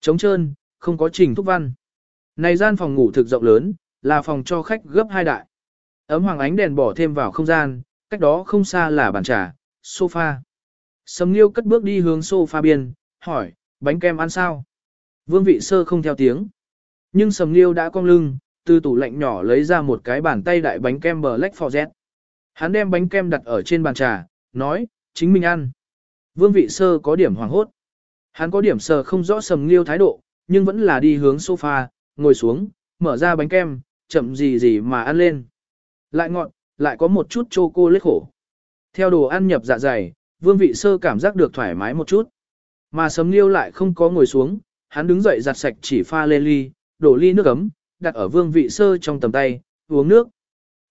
A: Trống trơn, không có trình thúc văn. Này gian phòng ngủ thực rộng lớn, là phòng cho khách gấp hai đại. Ấm hoàng ánh đèn bỏ thêm vào không gian, cách đó không xa là bàn trà, sofa. Sầm Nghiêu cất bước đi hướng sofa biên, hỏi, bánh kem ăn sao? Vương vị sơ không theo tiếng. Nhưng Sầm Nghiêu đã cong lưng, từ tủ lạnh nhỏ lấy ra một cái bàn tay đại bánh kem Black Forest. Hắn đem bánh kem đặt ở trên bàn trà, nói, chính mình ăn. Vương vị sơ có điểm hoàng hốt. Hắn có điểm sờ không rõ Sầm Nghiêu thái độ, nhưng vẫn là đi hướng sofa, ngồi xuống, mở ra bánh kem, chậm gì gì mà ăn lên. Lại ngọt, lại có một chút chô cô lết khổ. Theo đồ ăn nhập dạ dày, vương vị sơ cảm giác được thoải mái một chút. Mà sầm liêu lại không có ngồi xuống, hắn đứng dậy giặt sạch chỉ pha lên ly, đổ ly nước ấm, đặt ở vương vị sơ trong tầm tay, uống nước.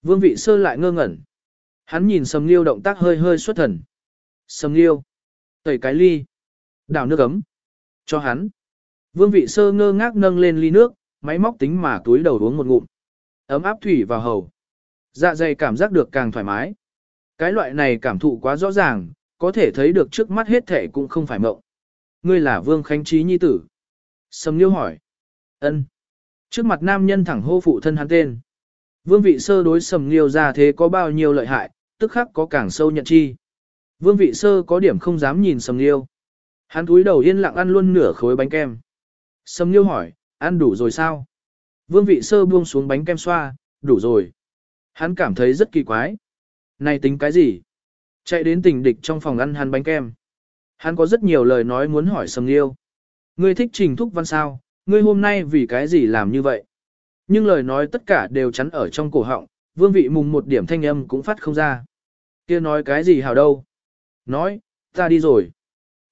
A: Vương vị sơ lại ngơ ngẩn. Hắn nhìn sầm liêu động tác hơi hơi xuất thần. Sầm liêu. Tẩy cái ly. Đảo nước ấm. Cho hắn. Vương vị sơ ngơ ngác nâng lên ly nước, máy móc tính mà túi đầu uống một ngụm. Ấm áp thủy vào hầu. Dạ dày cảm giác được càng thoải mái. Cái loại này cảm thụ quá rõ ràng, có thể thấy được trước mắt hết thể cũng không phải mộng. Ngươi là Vương Khánh Trí nhi tử. Sầm Liêu hỏi. ân. Trước mặt nam nhân thẳng hô phụ thân hắn tên. Vương vị sơ đối Sầm Liêu ra thế có bao nhiêu lợi hại, tức khắc có càng sâu nhận chi. Vương vị sơ có điểm không dám nhìn Sầm Liêu. Hắn túi đầu yên lặng ăn luôn nửa khối bánh kem. Sầm Liêu hỏi, ăn đủ rồi sao? Vương vị sơ buông xuống bánh kem xoa, đủ rồi. Hắn cảm thấy rất kỳ quái. Này tính cái gì? Chạy đến tình địch trong phòng ăn hắn bánh kem. Hắn có rất nhiều lời nói muốn hỏi Sầm Liêu. Ngươi thích trình thúc văn sao? Ngươi hôm nay vì cái gì làm như vậy? Nhưng lời nói tất cả đều chắn ở trong cổ họng, vương vị mùng một điểm thanh âm cũng phát không ra. kia nói cái gì hào đâu? Nói, ta đi rồi.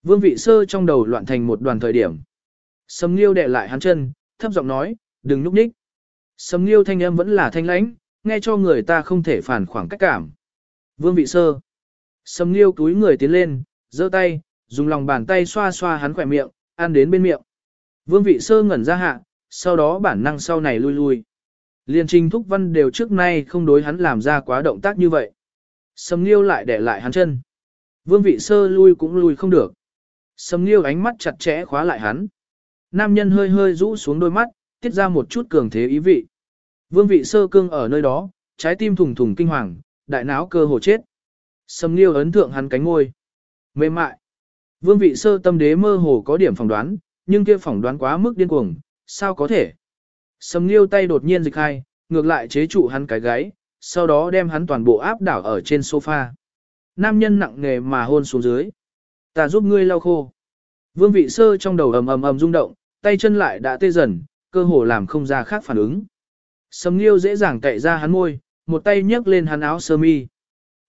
A: Vương vị sơ trong đầu loạn thành một đoàn thời điểm. Sầm Liêu đè lại hắn chân, thấp giọng nói, đừng núp ních. Sầm Liêu thanh âm vẫn là thanh lãnh, nghe cho người ta không thể phản khoảng cách cảm. Vương vị sơ. Sầm Liêu túi người tiến lên, giơ tay, dùng lòng bàn tay xoa xoa hắn khỏe miệng, ăn đến bên miệng. Vương vị sơ ngẩn ra hạ, sau đó bản năng sau này lui lui. Liên trình thúc văn đều trước nay không đối hắn làm ra quá động tác như vậy. Sầm Nghiêu lại để lại hắn chân. Vương vị sơ lui cũng lui không được. Sầm Nghiêu ánh mắt chặt chẽ khóa lại hắn. Nam nhân hơi hơi rũ xuống đôi mắt, tiết ra một chút cường thế ý vị. Vương vị sơ cương ở nơi đó, trái tim thùng thùng kinh hoàng, đại não cơ hồ chết. Sầm Nghiêu ấn thượng hắn cánh ngôi. Mềm mại. Vương vị sơ tâm đế mơ hồ có điểm phỏng đoán, nhưng kia phỏng đoán quá mức điên cuồng, sao có thể? Sầm Nghiêu tay đột nhiên dịch hai, ngược lại chế trụ hắn cái gáy, sau đó đem hắn toàn bộ áp đảo ở trên sofa. Nam nhân nặng nề mà hôn xuống dưới. Ta giúp ngươi lau khô. Vương vị sơ trong đầu ầm ầm ầm rung động, tay chân lại đã tê dần, cơ hồ làm không ra khác phản ứng. Sầm Nghiêu dễ dàng cậy ra hắn môi, một tay nhấc lên hắn áo sơ mi.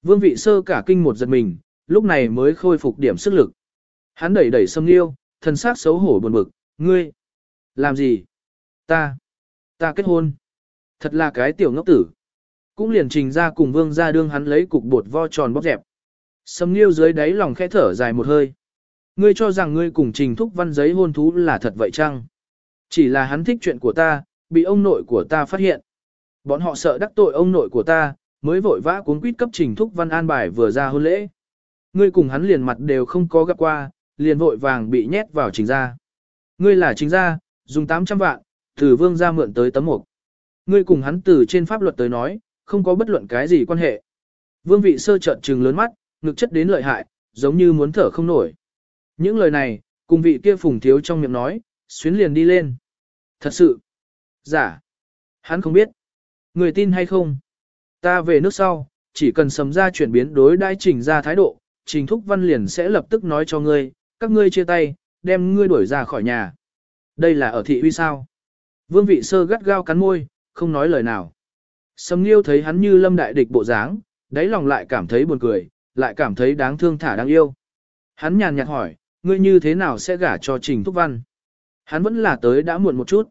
A: Vương vị sơ cả kinh một giật mình, lúc này mới khôi phục điểm sức lực. Hắn đẩy đẩy Sầm Nghiêu, thân xác xấu hổ buồn bực, ngươi, làm gì? Ta, ta kết hôn. Thật là cái tiểu ngốc tử. Cũng liền trình ra cùng vương ra đương hắn lấy cục bột vo tròn bóp dẹp. Sầm Nghiêu dưới đáy lòng khẽ thở dài một hơi. Ngươi cho rằng ngươi cùng trình thúc văn giấy hôn thú là thật vậy chăng? Chỉ là hắn thích chuyện của ta, bị ông nội của ta phát hiện. Bọn họ sợ đắc tội ông nội của ta, mới vội vã cuốn quýt cấp trình thúc văn an bài vừa ra hôn lễ. Ngươi cùng hắn liền mặt đều không có gặp qua, liền vội vàng bị nhét vào trình ra. Ngươi là trình ra, dùng 800 vạn, từ vương ra mượn tới tấm mục. Ngươi cùng hắn từ trên pháp luật tới nói, không có bất luận cái gì quan hệ. Vương vị sơ trợn trừng lớn mắt, ngực chất đến lợi hại, giống như muốn thở không nổi. Những lời này, cùng vị kia phùng thiếu trong miệng nói, xuyến liền đi lên. Thật sự. Giả. Hắn không biết. Người tin hay không? Ta về nước sau, chỉ cần sầm ra chuyển biến đối đai trình ra thái độ, trình thúc văn liền sẽ lập tức nói cho ngươi, các ngươi chia tay, đem ngươi đuổi ra khỏi nhà. Đây là ở thị uy sao? Vương vị sơ gắt gao cắn môi, không nói lời nào. Sầm Nghiêu thấy hắn như lâm đại địch bộ dáng, đáy lòng lại cảm thấy buồn cười, lại cảm thấy đáng thương thả đáng yêu. Hắn nhàn nhạt hỏi, ngươi như thế nào sẽ gả cho Trình Thúc Văn? Hắn vẫn là tới đã muộn một chút.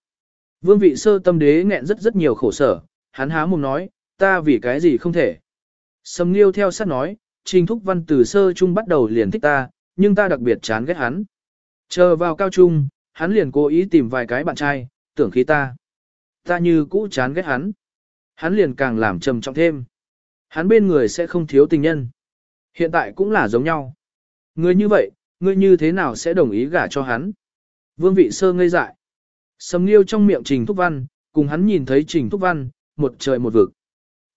A: Vương vị sơ tâm đế nghẹn rất rất nhiều khổ sở, hắn há mồm nói, ta vì cái gì không thể. Sầm Nghiêu theo sát nói, Trình Thúc Văn từ sơ trung bắt đầu liền thích ta, nhưng ta đặc biệt chán ghét hắn. Chờ vào cao trung, hắn liền cố ý tìm vài cái bạn trai, tưởng khí ta. Ta như cũ chán ghét hắn. Hắn liền càng làm trầm trọng thêm. Hắn bên người sẽ không thiếu tình nhân. Hiện tại cũng là giống nhau. Người như vậy, ngươi như thế nào sẽ đồng ý gả cho hắn? Vương vị sơ ngây dại. Sầm nghiêu trong miệng Trình Thúc Văn, cùng hắn nhìn thấy Trình Thúc Văn, một trời một vực.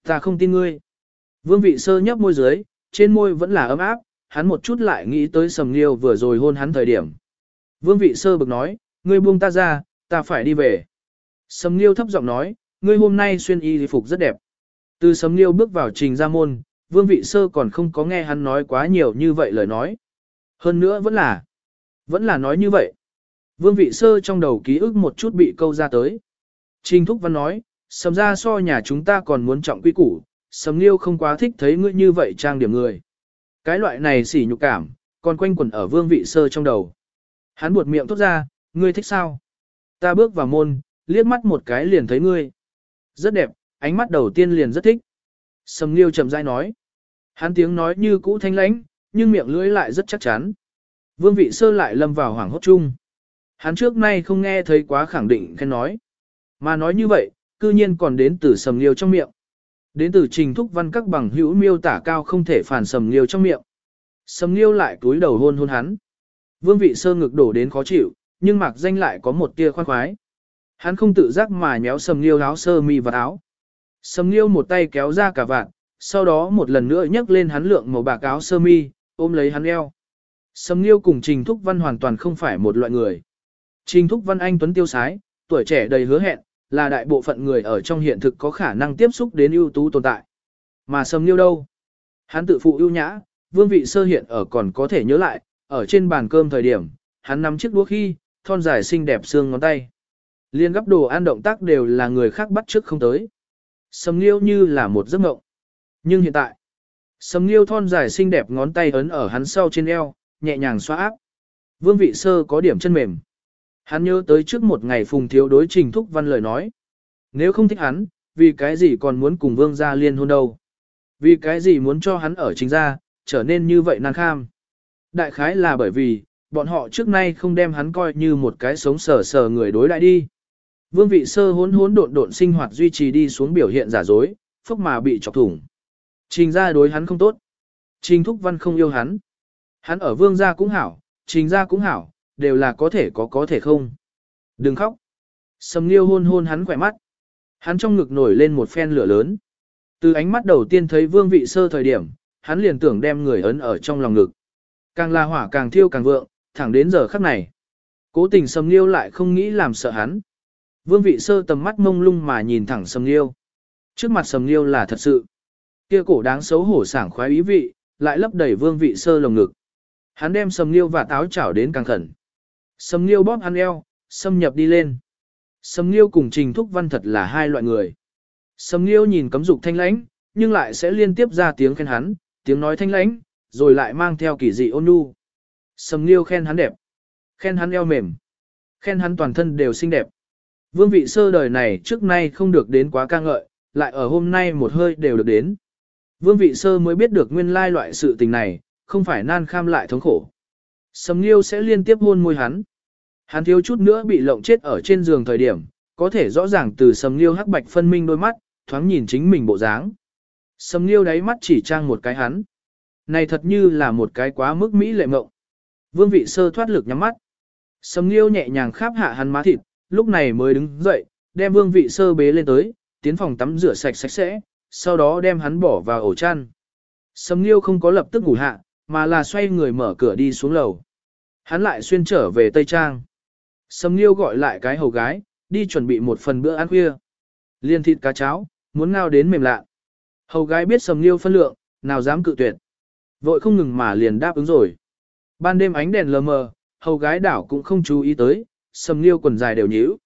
A: Ta không tin ngươi. Vương vị sơ nhấp môi dưới, trên môi vẫn là ấm áp, hắn một chút lại nghĩ tới sầm nghiêu vừa rồi hôn hắn thời điểm. Vương vị sơ bực nói, ngươi buông ta ra, ta phải đi về. Sầm nghiêu thấp giọng nói, ngươi hôm nay xuyên y phục rất đẹp. Từ sầm nghiêu bước vào trình ra môn, vương vị sơ còn không có nghe hắn nói quá nhiều như vậy lời nói. Hơn nữa vẫn là, vẫn là nói như vậy. Vương vị sơ trong đầu ký ức một chút bị câu ra tới. Trình Thúc Văn nói, sầm ra so nhà chúng ta còn muốn trọng quy củ, sầm nghiêu không quá thích thấy ngươi như vậy trang điểm người. Cái loại này xỉ nhục cảm, còn quanh quẩn ở vương vị sơ trong đầu. Hắn buột miệng thốt ra, ngươi thích sao? Ta bước vào môn, liếc mắt một cái liền thấy ngươi. Rất đẹp, ánh mắt đầu tiên liền rất thích. Sầm nghiêu chậm rãi nói. Hắn tiếng nói như cũ thanh lãnh, nhưng miệng lưỡi lại rất chắc chắn. Vương vị sơ lại lâm vào hoảng hốt chung. Hắn trước nay không nghe thấy quá khẳng định khen nói. Mà nói như vậy, cư nhiên còn đến từ sầm liêu trong miệng. Đến từ trình thúc văn các bằng hữu miêu tả cao không thể phản sầm liêu trong miệng. Sầm liêu lại cúi đầu hôn hôn hắn. Vương vị sơ ngực đổ đến khó chịu, nhưng mặc danh lại có một tia khoan khoái. Hắn không tự giác mà nhéo sầm liêu áo sơ mi và áo. Sầm liêu một tay kéo ra cả vạn, sau đó một lần nữa nhấc lên hắn lượng màu bạc áo sơ mi, ôm lấy hắn eo. Sầm liêu cùng trình thúc văn hoàn toàn không phải một loại người. Trình Thúc Văn Anh Tuấn tiêu sái, tuổi trẻ đầy hứa hẹn, là đại bộ phận người ở trong hiện thực có khả năng tiếp xúc đến ưu tú tồn tại. Mà Sầm Liêu đâu? Hắn tự phụ ưu nhã, vương vị sơ hiện ở còn có thể nhớ lại, ở trên bàn cơm thời điểm, hắn nắm chiếc đũa khi, thon dài xinh đẹp xương ngón tay. Liên gấp đồ ăn động tác đều là người khác bắt trước không tới. Sầm Liêu như là một giấc mộng. Nhưng hiện tại, Sầm Liêu thon dài xinh đẹp ngón tay ấn ở hắn sau trên eo, nhẹ nhàng xoa áp. Vương vị sơ có điểm chân mềm. Hắn nhớ tới trước một ngày phùng thiếu đối trình thúc văn lời nói. Nếu không thích hắn, vì cái gì còn muốn cùng vương gia liên hôn đâu. Vì cái gì muốn cho hắn ở chính gia, trở nên như vậy nan kham. Đại khái là bởi vì, bọn họ trước nay không đem hắn coi như một cái sống sờ sờ người đối lại đi. Vương vị sơ hốn hốn độn độn sinh hoạt duy trì đi xuống biểu hiện giả dối, phốc mà bị chọc thủng. Trình ra đối hắn không tốt. Trình Thúc Văn không yêu hắn. Hắn ở vương gia cũng hảo, trình gia cũng hảo, đều là có thể có có thể không. Đừng khóc. Sầm Nghiêu hôn hôn hắn khỏe mắt. Hắn trong ngực nổi lên một phen lửa lớn. Từ ánh mắt đầu tiên thấy vương vị sơ thời điểm, hắn liền tưởng đem người ấn ở trong lòng ngực. Càng là hỏa càng thiêu càng vượng, thẳng đến giờ khắc này. Cố tình Sầm Nghiêu lại không nghĩ làm sợ hắn. Vương vị sơ tầm mắt mông lung mà nhìn thẳng Sầm Nghiêu. Trước mặt Sầm Nghiêu là thật sự. Kia cổ đáng xấu hổ sảng khoái ý vị, lại lấp đầy vương vị sơ lồng ngực. Hắn đem Sầm Nghiêu và táo chảo đến càng khẩn. Sầm Nghiêu bóp hắn eo, xâm nhập đi lên. Sầm Nghiêu cùng Trình Thúc Văn thật là hai loại người. Sầm Nghiêu nhìn cấm dục thanh lãnh, nhưng lại sẽ liên tiếp ra tiếng khen hắn, tiếng nói thanh lãnh, rồi lại mang theo kỳ dị ôn nhu. Sầm Nghiêu khen hắn đẹp, khen hắn eo mềm, khen hắn toàn thân đều xinh đẹp. Vương vị sơ đời này trước nay không được đến quá ca ngợi, lại ở hôm nay một hơi đều được đến. Vương vị sơ mới biết được nguyên lai loại sự tình này, không phải nan kham lại thống khổ. Sầm Nghiêu sẽ liên tiếp hôn môi hắn. Hắn thiếu chút nữa bị lộng chết ở trên giường thời điểm, có thể rõ ràng từ Sầm Nghiêu hắc bạch phân minh đôi mắt, thoáng nhìn chính mình bộ dáng. Sầm Nghiêu đáy mắt chỉ trang một cái hắn. Này thật như là một cái quá mức mỹ lệ mộng. Vương vị sơ thoát lực nhắm mắt. Sầm Nghiêu nhẹ nhàng kháp hạ hắn má thịt, lúc này mới đứng dậy, đem vương vị sơ bế lên tới, tiến phòng tắm rửa sạch sạch sẽ, sau đó đem hắn bỏ vào ổ chăn. Sầm Nghiêu không có lập tức ngủ hạ, mà là xoay người mở cửa đi xuống lầu. Hắn lại xuyên trở về Tây Trang. Sầm Nghiêu gọi lại cái hầu gái, đi chuẩn bị một phần bữa ăn khuya. Liên thịt cá cháo, muốn ngao đến mềm lạ. Hầu gái biết Sầm Nghiêu phân lượng, nào dám cự tuyệt. Vội không ngừng mà liền đáp ứng rồi. Ban đêm ánh đèn lờ mờ, hầu gái đảo cũng không chú ý tới, Sầm Nghiêu quần dài đều nhíu.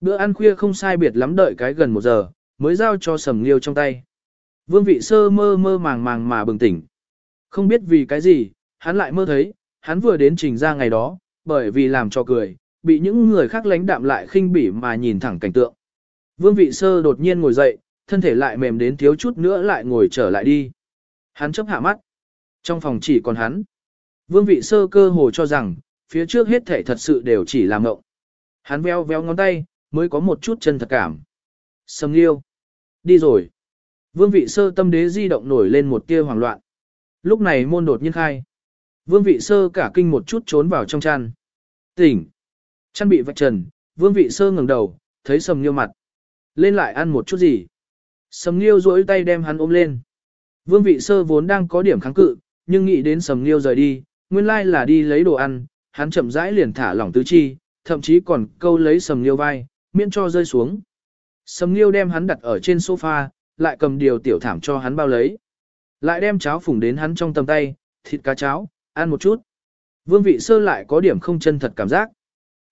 A: Bữa ăn khuya không sai biệt lắm đợi cái gần một giờ, mới giao cho Sầm Nghiêu trong tay. Vương vị sơ mơ mơ màng màng mà bừng tỉnh. Không biết vì cái gì, hắn lại mơ thấy, hắn vừa đến trình ra ngày đó, bởi vì làm cho cười, bị những người khác lánh đạm lại khinh bỉ mà nhìn thẳng cảnh tượng. Vương vị sơ đột nhiên ngồi dậy, thân thể lại mềm đến thiếu chút nữa lại ngồi trở lại đi. Hắn chấp hạ mắt. Trong phòng chỉ còn hắn. Vương vị sơ cơ hồ cho rằng, phía trước hết thể thật sự đều chỉ là mộng. Hắn veo veo ngón tay, mới có một chút chân thật cảm. Sầm liêu. Đi rồi. Vương vị sơ tâm đế di động nổi lên một tia hoảng loạn. Lúc này môn đột nhiên khai. Vương vị sơ cả kinh một chút trốn vào trong chăn. Tỉnh. Chăn bị vạch trần, vương vị sơ ngẩng đầu, thấy sầm nghiêu mặt. Lên lại ăn một chút gì. Sầm nghiêu duỗi tay đem hắn ôm lên. Vương vị sơ vốn đang có điểm kháng cự, nhưng nghĩ đến sầm nghiêu rời đi, nguyên lai là đi lấy đồ ăn, hắn chậm rãi liền thả lỏng tứ chi, thậm chí còn câu lấy sầm liêu vai, miễn cho rơi xuống. Sầm liêu đem hắn đặt ở trên sofa, lại cầm điều tiểu thảm cho hắn bao lấy. Lại đem cháo phủng đến hắn trong tầm tay, thịt cá cháo, ăn một chút. Vương vị sơ lại có điểm không chân thật cảm giác.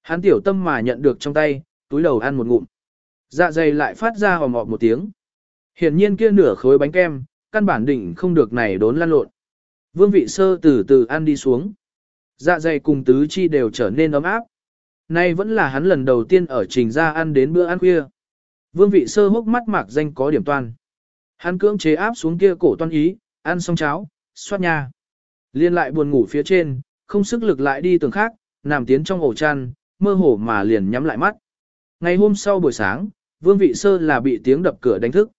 A: Hắn tiểu tâm mà nhận được trong tay, túi đầu ăn một ngụm. Dạ dày lại phát ra hòm họp một tiếng. Hiển nhiên kia nửa khối bánh kem, căn bản định không được này đốn lăn lộn. Vương vị sơ từ từ ăn đi xuống. Dạ dày cùng tứ chi đều trở nên ấm áp. Nay vẫn là hắn lần đầu tiên ở trình ra ăn đến bữa ăn khuya. Vương vị sơ hốc mắt mạc danh có điểm toan. Hắn cưỡng chế áp xuống kia cổ toan ý, ăn xong cháo, xoát nhà, Liên lại buồn ngủ phía trên, không sức lực lại đi tường khác, nằm tiến trong ổ chăn, mơ hồ mà liền nhắm lại mắt. Ngày hôm sau buổi sáng, Vương Vị Sơ là bị tiếng đập cửa đánh thức.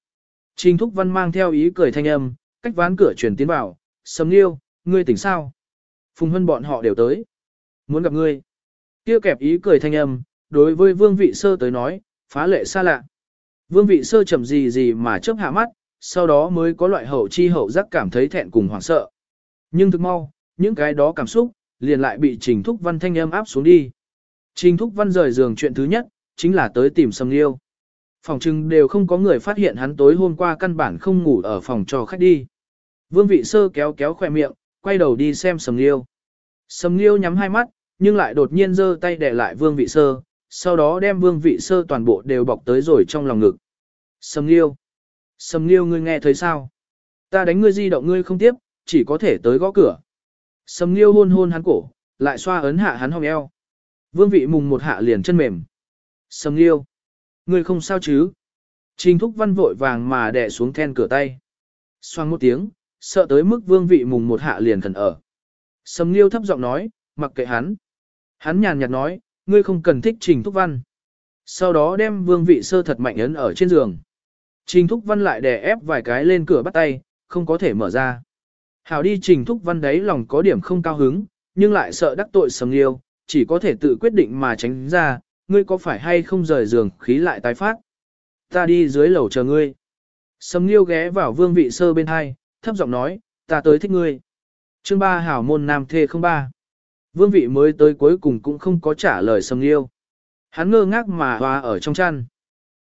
A: Trình Thúc Văn mang theo ý cười thanh âm, cách ván cửa truyền tiến vào, Sầm Liêu, ngươi tỉnh sao? Phùng Hân bọn họ đều tới. Muốn gặp ngươi. Kia kẹp ý cười thanh âm, đối với Vương Vị Sơ tới nói, phá lệ xa lạ. Vương Vị Sơ chầm gì gì mà chớp hạ mắt, sau đó mới có loại hậu chi hậu giác cảm thấy thẹn cùng hoảng sợ. Nhưng thực mau, những cái đó cảm xúc, liền lại bị Trình Thúc Văn thanh âm áp xuống đi. Trình Thúc Văn rời giường chuyện thứ nhất, chính là tới tìm Sầm Liêu. Phòng trưng đều không có người phát hiện hắn tối hôm qua căn bản không ngủ ở phòng cho khách đi. Vương vị sơ kéo kéo khỏe miệng, quay đầu đi xem Sầm Liêu. Sầm Liêu nhắm hai mắt, nhưng lại đột nhiên giơ tay để lại Vương vị sơ, sau đó đem Vương vị sơ toàn bộ đều bọc tới rồi trong lòng ngực. Sầm Liêu. Sầm Liêu ngươi nghe thấy sao? Ta đánh ngươi di động ngươi không tiếp, chỉ có thể tới gõ cửa. Sầm Liêu hôn hôn hắn cổ, lại xoa ấn hạ hắn hông eo. Vương vị mùng một hạ liền chân mềm. Sầm Liêu. Ngươi không sao chứ? Trình Thúc Văn vội vàng mà đè xuống then cửa tay. Xoang một tiếng, sợ tới mức vương vị mùng một hạ liền khẩn ở. Sầm Liêu thấp giọng nói, mặc kệ hắn. Hắn nhàn nhạt nói, ngươi không cần thích Trình Thúc Văn. Sau đó đem vương vị sơ thật mạnh ấn ở trên giường. Trình Thúc Văn lại đè ép vài cái lên cửa bắt tay, không có thể mở ra. Hảo đi Trình Thúc Văn đấy lòng có điểm không cao hứng, nhưng lại sợ đắc tội sầm liêu, chỉ có thể tự quyết định mà tránh ra, ngươi có phải hay không rời giường khí lại tái phát. Ta đi dưới lầu chờ ngươi. Sầm liêu ghé vào vương vị sơ bên hai, thấp giọng nói, ta tới thích ngươi. Chương ba hảo môn nam thê không ba. Vương vị mới tới cuối cùng cũng không có trả lời sầm liêu. Hắn ngơ ngác mà hòa ở trong chăn.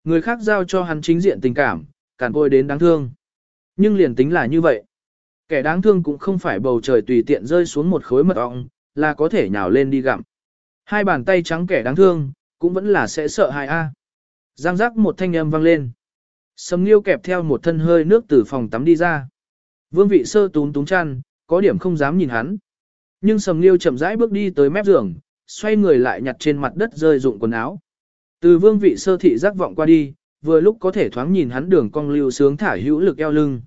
A: Người khác giao cho hắn chính diện tình cảm, cản côi đến đáng thương. Nhưng liền tính là như vậy. Kẻ đáng thương cũng không phải bầu trời tùy tiện rơi xuống một khối mật ong, là có thể nhào lên đi gặm. Hai bàn tay trắng kẻ đáng thương, cũng vẫn là sẽ sợ hại a. Giang giác một thanh âm vang lên. Sầm Nghiêu kẹp theo một thân hơi nước từ phòng tắm đi ra. Vương vị sơ tún túng chăn, có điểm không dám nhìn hắn. Nhưng Sầm Nghiêu chậm rãi bước đi tới mép giường, xoay người lại nhặt trên mặt đất rơi dụng quần áo. Từ vương vị sơ thị giác vọng qua đi, vừa lúc có thể thoáng nhìn hắn đường cong lưu sướng thả hữu lực eo lưng.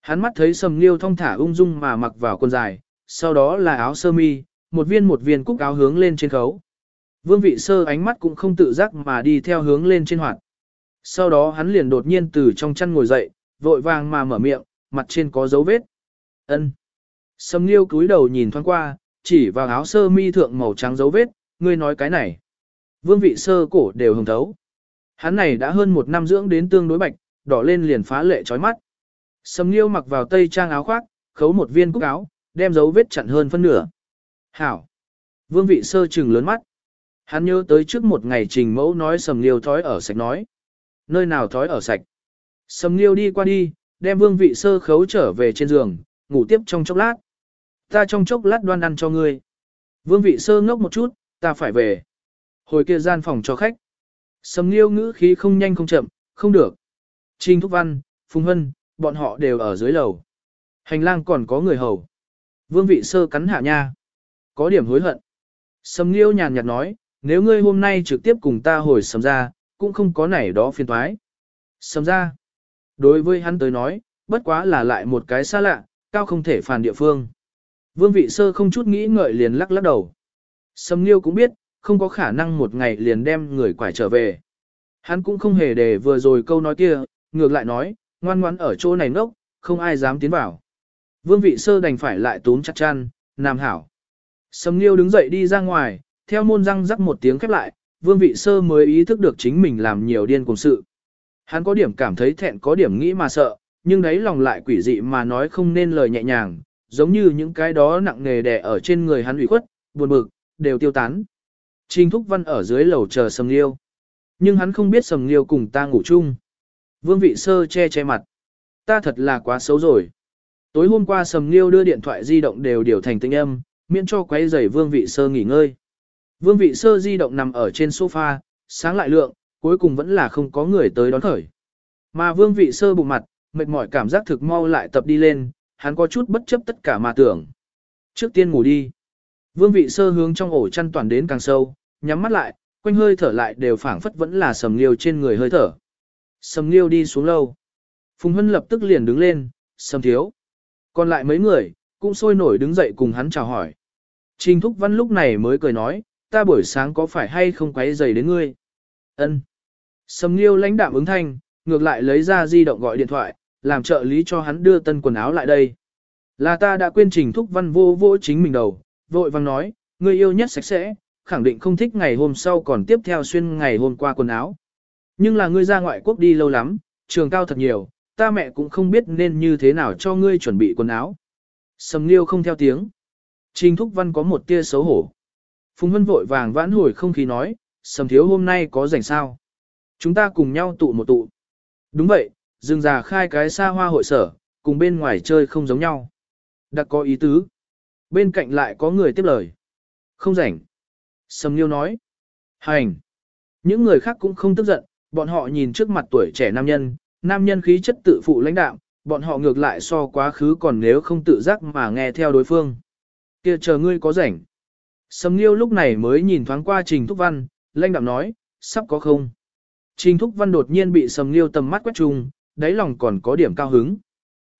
A: Hắn mắt thấy Sầm Nghiêu thong thả ung dung mà mặc vào quần dài, sau đó là áo sơ mi, một viên một viên cúc áo hướng lên trên khấu. Vương vị sơ ánh mắt cũng không tự giác mà đi theo hướng lên trên hoạt. Sau đó hắn liền đột nhiên từ trong chăn ngồi dậy, vội vàng mà mở miệng, mặt trên có dấu vết. Ân. Sầm Nghiêu cúi đầu nhìn thoáng qua, chỉ vào áo sơ mi thượng màu trắng dấu vết, ngươi nói cái này. Vương vị sơ cổ đều hồng thấu. Hắn này đã hơn một năm dưỡng đến tương đối bạch, đỏ lên liền phá lệ chói mắt. Sầm Nghiêu mặc vào tây trang áo khoác, khấu một viên cúc áo, đem dấu vết chặn hơn phân nửa. Hảo. Vương vị sơ trừng lớn mắt. Hắn nhớ tới trước một ngày trình mẫu nói sầm Nghiêu thói ở sạch nói. Nơi nào thói ở sạch. Sầm Nghiêu đi qua đi, đem vương vị sơ khấu trở về trên giường, ngủ tiếp trong chốc lát. Ta trong chốc lát đoan ăn cho ngươi. Vương vị sơ ngốc một chút, ta phải về. Hồi kia gian phòng cho khách. Sầm Nghiêu ngữ khí không nhanh không chậm, không được. Trình Thúc Văn, Phùng Hân, bọn họ đều ở dưới lầu. Hành lang còn có người hầu. Vương vị sơ cắn hạ nha. Có điểm hối hận. Sầm Nghiêu nhàn nhạt nói, nếu ngươi hôm nay trực tiếp cùng ta hồi sầm ra, cũng không có nảy đó phiền toái. Sầm ra. Đối với hắn tới nói, bất quá là lại một cái xa lạ, cao không thể phản địa phương. Vương vị sơ không chút nghĩ ngợi liền lắc lắc đầu. Sầm Nghiêu cũng biết, không có khả năng một ngày liền đem người quải trở về. Hắn cũng không hề để vừa rồi câu nói kia, ngược lại nói, ngoan ngoãn ở chỗ này ngốc, không ai dám tiến vào. Vương vị sơ đành phải lại túm chặt chăn, nam hảo. Sầm Nghiêu đứng dậy đi ra ngoài, theo môn răng rắc một tiếng khép lại, vương vị sơ mới ý thức được chính mình làm nhiều điên cùng sự. Hắn có điểm cảm thấy thẹn có điểm nghĩ mà sợ, nhưng đấy lòng lại quỷ dị mà nói không nên lời nhẹ nhàng, giống như những cái đó nặng nề đè ở trên người hắn ủy khuất, buồn bực, đều tiêu tán. Trình Thúc Văn ở dưới lầu chờ Sầm Liêu. Nhưng hắn không biết Sầm Liêu cùng ta ngủ chung. Vương vị sơ che che mặt. Ta thật là quá xấu rồi. Tối hôm qua Sầm Liêu đưa điện thoại di động đều điều thành tinh âm, miễn cho quấy rầy Vương vị sơ nghỉ ngơi. Vương vị sơ di động nằm ở trên sofa, sáng lại lượng, cuối cùng vẫn là không có người tới đón khởi. Mà Vương vị sơ bụng mặt, mệt mỏi cảm giác thực mau lại tập đi lên, hắn có chút bất chấp tất cả mà tưởng. Trước tiên ngủ đi. Vương vị sơ hướng trong ổ chăn toàn đến càng sâu, nhắm mắt lại, quanh hơi thở lại đều phảng phất vẫn là sầm liêu trên người hơi thở. Sầm liêu đi xuống lâu. Phùng Hân lập tức liền đứng lên, sầm thiếu. Còn lại mấy người, cũng sôi nổi đứng dậy cùng hắn chào hỏi. Trình Thúc Văn lúc này mới cười nói, ta buổi sáng có phải hay không quấy giày đến ngươi? Ân. Sầm liêu lãnh đạm ứng thanh, ngược lại lấy ra di động gọi điện thoại, làm trợ lý cho hắn đưa tân quần áo lại đây. Là ta đã quên Trình Thúc Văn vô vô chính mình đầu, vội vang nói, người yêu nhất sạch sẽ, khẳng định không thích ngày hôm sau còn tiếp theo xuyên ngày hôm qua quần áo. Nhưng là ngươi ra ngoại quốc đi lâu lắm, trường cao thật nhiều, ta mẹ cũng không biết nên như thế nào cho ngươi chuẩn bị quần áo. Sầm Liêu không theo tiếng. Trình Thúc Văn có một tia xấu hổ. Phùng Vân vội vàng vãn hồi không khí nói, Sầm Thiếu hôm nay có rảnh sao? Chúng ta cùng nhau tụ một tụ. Đúng vậy, dừng già khai cái xa hoa hội sở, cùng bên ngoài chơi không giống nhau. Đặc có ý tứ. Bên cạnh lại có người tiếp lời. Không rảnh. Sầm Liêu nói. Hành. Những người khác cũng không tức giận, bọn họ nhìn trước mặt tuổi trẻ nam nhân, nam nhân khí chất tự phụ lãnh đạo, bọn họ ngược lại so quá khứ còn nếu không tự giác mà nghe theo đối phương. kia chờ ngươi có rảnh. Sầm Liêu lúc này mới nhìn thoáng qua Trình Thúc Văn, lãnh đạo nói, sắp có không. Trình Thúc Văn đột nhiên bị Sầm Liêu tầm mắt quét trùng, đáy lòng còn có điểm cao hứng.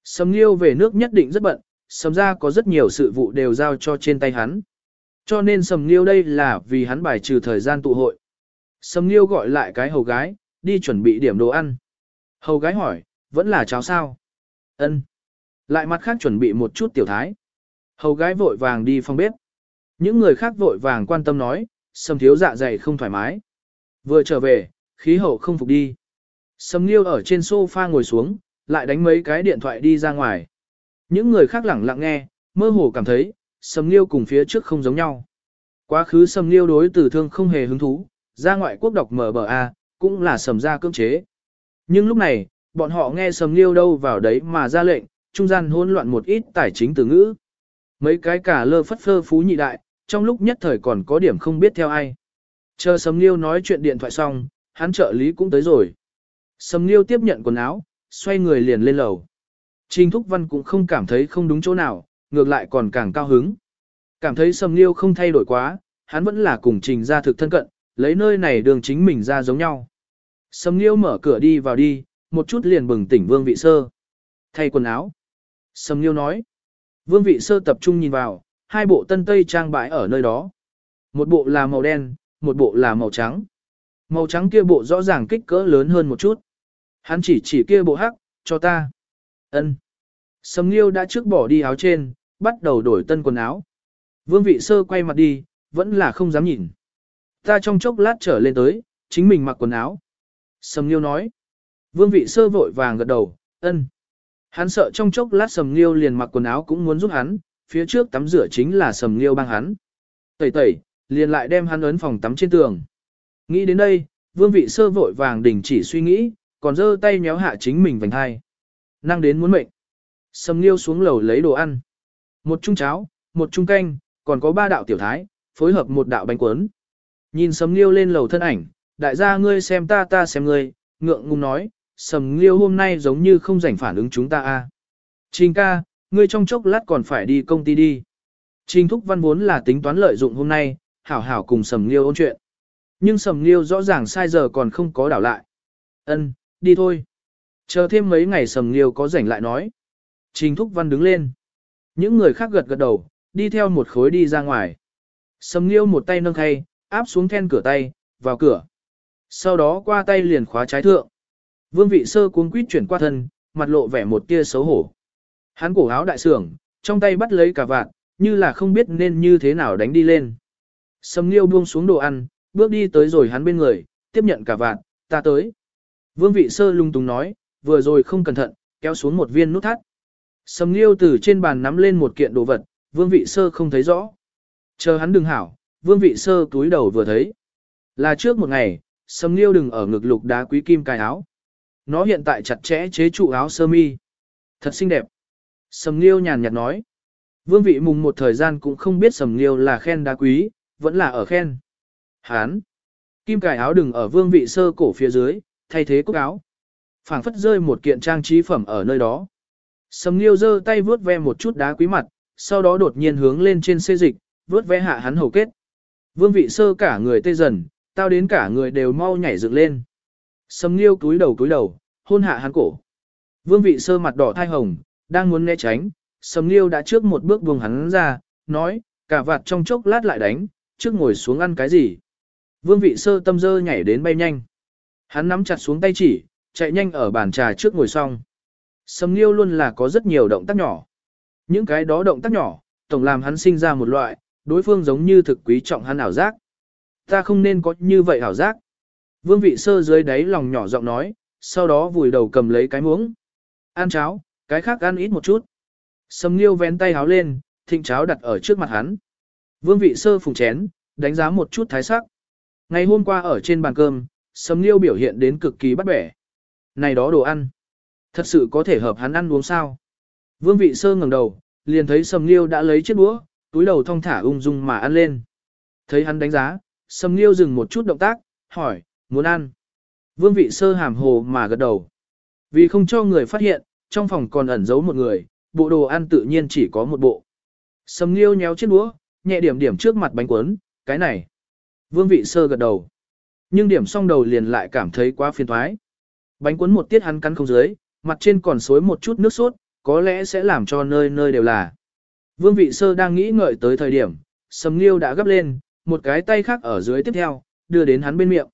A: Sầm Liêu về nước nhất định rất bận, Sầm ra có rất nhiều sự vụ đều giao cho trên tay hắn. Cho nên Sầm Liêu đây là vì hắn bài trừ thời gian tụ hội. Sầm Nghiêu gọi lại cái hầu gái, đi chuẩn bị điểm đồ ăn. Hầu gái hỏi, vẫn là cháo sao? Ân. Lại mặt khác chuẩn bị một chút tiểu thái. Hầu gái vội vàng đi phòng bếp. Những người khác vội vàng quan tâm nói, Sầm thiếu dạ dày không thoải mái. Vừa trở về, khí hậu không phục đi. Sầm Nghiêu ở trên sofa ngồi xuống, lại đánh mấy cái điện thoại đi ra ngoài. Những người khác lẳng lặng nghe, mơ hồ cảm thấy, Sầm Nghiêu cùng phía trước không giống nhau. Quá khứ Sầm Nghiêu đối tử thương không hề hứng thú, ra ngoại quốc đọc MBA, cũng là sầm ra cưỡng chế. Nhưng lúc này, bọn họ nghe Sầm Nghiêu đâu vào đấy mà ra lệnh, trung gian hỗn loạn một ít tài chính từ ngữ. Mấy cái cả lơ phất phơ phú nhị đại, trong lúc nhất thời còn có điểm không biết theo ai. Chờ Sầm Nghiêu nói chuyện điện thoại xong, hắn trợ lý cũng tới rồi. Sầm Nghiêu tiếp nhận quần áo, xoay người liền lên lầu. Trình Thúc Văn cũng không cảm thấy không đúng chỗ nào, ngược lại còn càng cao hứng. Cảm thấy Sầm Nghiêu không thay đổi quá, hắn vẫn là cùng Trình ra thực thân cận, lấy nơi này đường chính mình ra giống nhau. Sầm Nghiêu mở cửa đi vào đi, một chút liền bừng tỉnh Vương Vị Sơ. Thay quần áo. Sầm Nghiêu nói. Vương Vị Sơ tập trung nhìn vào, hai bộ tân tây trang bãi ở nơi đó. Một bộ là màu đen, một bộ là màu trắng. Màu trắng kia bộ rõ ràng kích cỡ lớn hơn một chút. Hắn chỉ chỉ kia bộ hắc, cho ta. Ân. Sầm Nghiêu đã trước bỏ đi áo trên, bắt đầu đổi tân quần áo. Vương vị sơ quay mặt đi, vẫn là không dám nhìn. Ta trong chốc lát trở lên tới, chính mình mặc quần áo. Sầm Nghiêu nói. Vương vị sơ vội vàng gật đầu, ân. Hắn sợ trong chốc lát Sầm Nghiêu liền mặc quần áo cũng muốn giúp hắn, phía trước tắm rửa chính là Sầm Nghiêu băng hắn. Tẩy tẩy, liền lại đem hắn ấn phòng tắm trên tường. Nghĩ đến đây, vương vị sơ vội vàng đình chỉ suy nghĩ, còn giơ tay méo hạ chính mình vành hai. Năng đến muốn mệnh. Sầm Nghiêu xuống lầu lấy đồ ăn. Một chung cháo, một chung canh, còn có ba đạo tiểu thái, phối hợp một đạo bánh cuốn. Nhìn Sầm Nghiêu lên lầu thân ảnh, đại gia ngươi xem ta ta xem ngươi, ngượng ngùng nói, Sầm Nghiêu hôm nay giống như không rảnh phản ứng chúng ta a. Trình ca, ngươi trong chốc lát còn phải đi công ty đi. Trình Thúc Văn vốn là tính toán lợi dụng hôm nay, hảo hảo cùng Sầm Nghiêu ôn chuyện. Nhưng Sầm Nghiêu rõ ràng sai giờ còn không có đảo lại. Ân, đi thôi. Chờ thêm mấy ngày Sầm Nghiêu có rảnh lại nói. Trình Thúc Văn đứng lên. Những người khác gật gật đầu, đi theo một khối đi ra ngoài. Sầm Nghiêu một tay nâng khay, áp xuống then cửa tay, vào cửa. Sau đó qua tay liền khóa trái thượng. Vương vị sơ cuống quýt chuyển qua thân, mặt lộ vẻ một tia xấu hổ. Hắn cổ áo đại sưởng, trong tay bắt lấy cả vạt, như là không biết nên như thế nào đánh đi lên. Sầm Nghiêu buông xuống đồ ăn, bước đi tới rồi hắn bên người, tiếp nhận cả vạn ta tới. Vương vị sơ lung tung nói, vừa rồi không cẩn thận, kéo xuống một viên nút thắt. Sầm Nghiêu từ trên bàn nắm lên một kiện đồ vật, vương vị sơ không thấy rõ. Chờ hắn đừng hảo, vương vị sơ túi đầu vừa thấy. Là trước một ngày, Sầm Nghiêu đừng ở ngực lục đá quý kim cài áo. Nó hiện tại chặt chẽ chế trụ áo sơ mi. Thật xinh đẹp. Sầm Nghiêu nhàn nhạt nói. Vương vị mùng một thời gian cũng không biết Sầm Nghiêu là khen đá quý, vẫn là ở khen. Hán. Kim cài áo đừng ở vương vị sơ cổ phía dưới, thay thế cúc áo. phảng phất rơi một kiện trang trí phẩm ở nơi đó. Sầm Nghiêu giơ tay vướt ve một chút đá quý mặt, sau đó đột nhiên hướng lên trên xê dịch, vướt ve hạ hắn hầu kết. Vương vị sơ cả người tê dần, tao đến cả người đều mau nhảy dựng lên. Sầm Nghiêu túi đầu túi đầu, hôn hạ hắn cổ. Vương vị sơ mặt đỏ thai hồng, đang muốn né tránh, Sầm Nghiêu đã trước một bước buông hắn ra, nói, cả vạt trong chốc lát lại đánh, trước ngồi xuống ăn cái gì. Vương vị sơ tâm dơ nhảy đến bay nhanh. Hắn nắm chặt xuống tay chỉ, chạy nhanh ở bàn trà trước ngồi xong. Sầm Nghiêu luôn là có rất nhiều động tác nhỏ. Những cái đó động tác nhỏ, tổng làm hắn sinh ra một loại, đối phương giống như thực quý trọng hắn ảo giác. Ta không nên có như vậy ảo giác. Vương vị sơ dưới đáy lòng nhỏ giọng nói, sau đó vùi đầu cầm lấy cái muỗng. Ăn cháo, cái khác ăn ít một chút. Sầm Nghiêu vén tay háo lên, thịnh cháo đặt ở trước mặt hắn. Vương vị sơ phùng chén, đánh giá một chút thái sắc. Ngày hôm qua ở trên bàn cơm, Sầm Liêu biểu hiện đến cực kỳ bắt bẻ. Này đó đồ ăn, thật sự có thể hợp hắn ăn uống sao? Vương vị sơ ngẩng đầu, liền thấy Sầm Liêu đã lấy chiếc đũa, túi đầu thong thả ung dung mà ăn lên. Thấy hắn đánh giá, Sầm Liêu dừng một chút động tác, hỏi, muốn ăn. Vương vị sơ hàm hồ mà gật đầu. Vì không cho người phát hiện, trong phòng còn ẩn giấu một người, bộ đồ ăn tự nhiên chỉ có một bộ. Sầm Liêu nhéo chiếc đũa, nhẹ điểm điểm trước mặt bánh cuốn, cái này. Vương vị sơ gật đầu. Nhưng điểm xong đầu liền lại cảm thấy quá phiền thoái. Bánh cuốn một tiết hắn cắn không dưới, mặt trên còn xối một chút nước sốt, có lẽ sẽ làm cho nơi nơi đều là. Vương vị sơ đang nghĩ ngợi tới thời điểm, sầm nghiêu đã gấp lên, một cái tay khác ở dưới tiếp theo, đưa đến hắn bên miệng.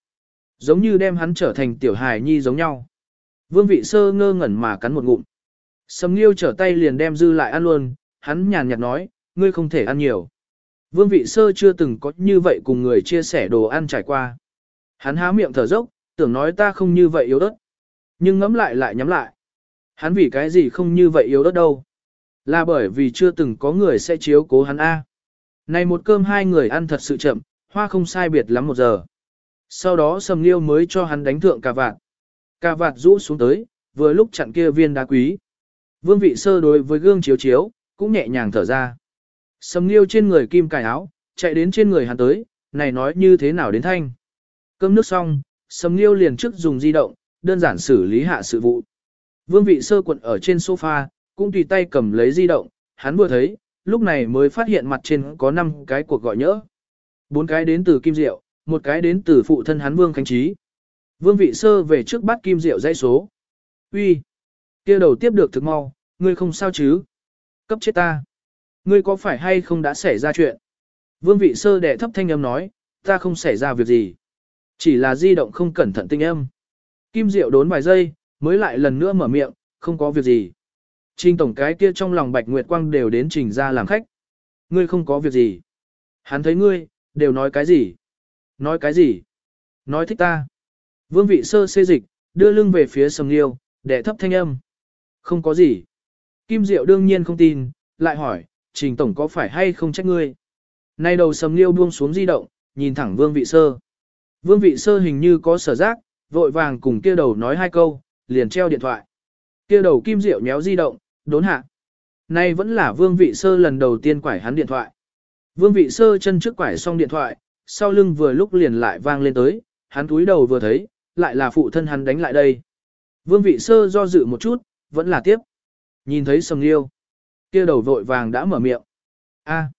A: Giống như đem hắn trở thành tiểu hài nhi giống nhau. Vương vị sơ ngơ ngẩn mà cắn một ngụm. Sầm nghiêu trở tay liền đem dư lại ăn luôn, hắn nhàn nhạt nói, ngươi không thể ăn nhiều. Vương vị sơ chưa từng có như vậy cùng người chia sẻ đồ ăn trải qua. Hắn há miệng thở dốc, tưởng nói ta không như vậy yếu ớt. Nhưng ngẫm lại lại nhắm lại. Hắn vì cái gì không như vậy yếu ớt đâu. Là bởi vì chưa từng có người sẽ chiếu cố hắn A. Này một cơm hai người ăn thật sự chậm, hoa không sai biệt lắm một giờ. Sau đó sầm liêu mới cho hắn đánh thượng cà vạt. Cà vạt rũ xuống tới, vừa lúc chặn kia viên đá quý. Vương vị sơ đối với gương chiếu chiếu, cũng nhẹ nhàng thở ra. Sầm liêu trên người kim cài áo, chạy đến trên người hắn tới, này nói như thế nào đến thanh. Cơm nước xong, sầm liêu liền trước dùng di động, đơn giản xử lý hạ sự vụ. Vương vị sơ quận ở trên sofa, cũng tùy tay cầm lấy di động, hắn vừa thấy, lúc này mới phát hiện mặt trên có 5 cái cuộc gọi nhỡ. bốn cái đến từ Kim Diệu, một cái đến từ phụ thân hắn Vương Khánh Trí. Vương vị sơ về trước bắt Kim Diệu dãy số. Uy, kia đầu tiếp được thực mau, ngươi không sao chứ? Cấp chết ta. Ngươi có phải hay không đã xảy ra chuyện? Vương vị sơ đệ thấp thanh âm nói, ta không xảy ra việc gì. Chỉ là di động không cẩn thận tinh âm. Kim Diệu đốn vài giây, mới lại lần nữa mở miệng, không có việc gì. Trình tổng cái kia trong lòng Bạch Nguyệt Quang đều đến trình ra làm khách. Ngươi không có việc gì. Hắn thấy ngươi, đều nói cái gì? Nói cái gì? Nói thích ta. Vương vị sơ xê dịch, đưa lưng về phía sầm liêu, đệ thấp thanh âm. Không có gì. Kim Diệu đương nhiên không tin, lại hỏi, trình tổng có phải hay không trách ngươi? Nay đầu sầm liêu buông xuống di động, nhìn thẳng vương vị sơ. Vương vị sơ hình như có sở giác, vội vàng cùng kia đầu nói hai câu, liền treo điện thoại. Kia đầu kim diệu nhéo di động, đốn hạ. Nay vẫn là vương vị sơ lần đầu tiên quải hắn điện thoại. Vương vị sơ chân trước quải xong điện thoại, sau lưng vừa lúc liền lại vang lên tới, hắn túi đầu vừa thấy, lại là phụ thân hắn đánh lại đây. Vương vị sơ do dự một chút, vẫn là tiếp. Nhìn thấy sầm liêu. Kia đầu vội vàng đã mở miệng. a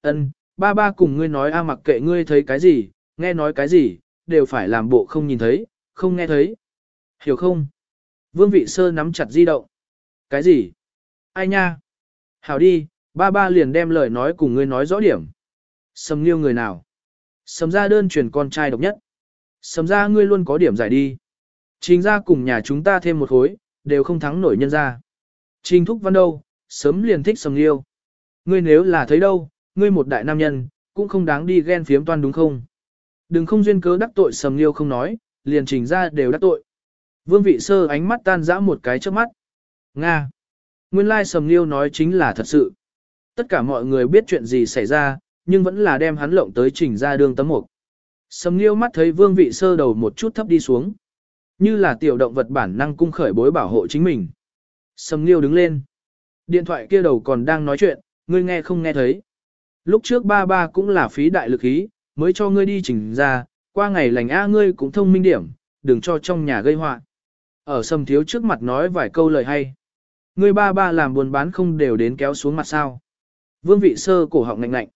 A: ân, ba ba cùng ngươi nói a mặc kệ ngươi thấy cái gì, nghe nói cái gì, đều phải làm bộ không nhìn thấy, không nghe thấy. Hiểu không? Vương vị sơ nắm chặt di động. Cái gì? Ai nha? Hảo đi, ba ba liền đem lời nói cùng ngươi nói rõ điểm. Sầm nghiêu người nào? Sầm ra đơn truyền con trai độc nhất. Sầm ra ngươi luôn có điểm giải đi. Trình ra cùng nhà chúng ta thêm một khối, đều không thắng nổi nhân ra. Trình thúc văn đâu, sớm liền thích sầm nghiêu. Ngươi nếu là thấy đâu, ngươi một đại nam nhân, cũng không đáng đi ghen phiếm toan đúng không? Đừng không duyên cớ đắc tội sầm nghiêu không nói, liền trình ra đều đắc tội. Vương vị sơ ánh mắt tan dã một cái trước mắt. Nga. Nguyên lai sầm nghiêu nói chính là thật sự. Tất cả mọi người biết chuyện gì xảy ra, nhưng vẫn là đem hắn lộng tới trình ra đường tấm mục. Sầm nghiêu mắt thấy vương vị sơ đầu một chút thấp đi xuống. Như là tiểu động vật bản năng cung khởi bối bảo hộ chính mình. Sầm nghiêu đứng lên. Điện thoại kia đầu còn đang nói chuyện, ngươi nghe không nghe thấy. Lúc trước ba ba cũng là phí đại lực ý, mới cho ngươi đi chỉnh ra, qua ngày lành a ngươi cũng thông minh điểm, đừng cho trong nhà gây họa. Ở sầm thiếu trước mặt nói vài câu lời hay. Ngươi ba ba làm buồn bán không đều đến kéo xuống mặt sao. Vương vị sơ cổ họng ngạnh ngạnh.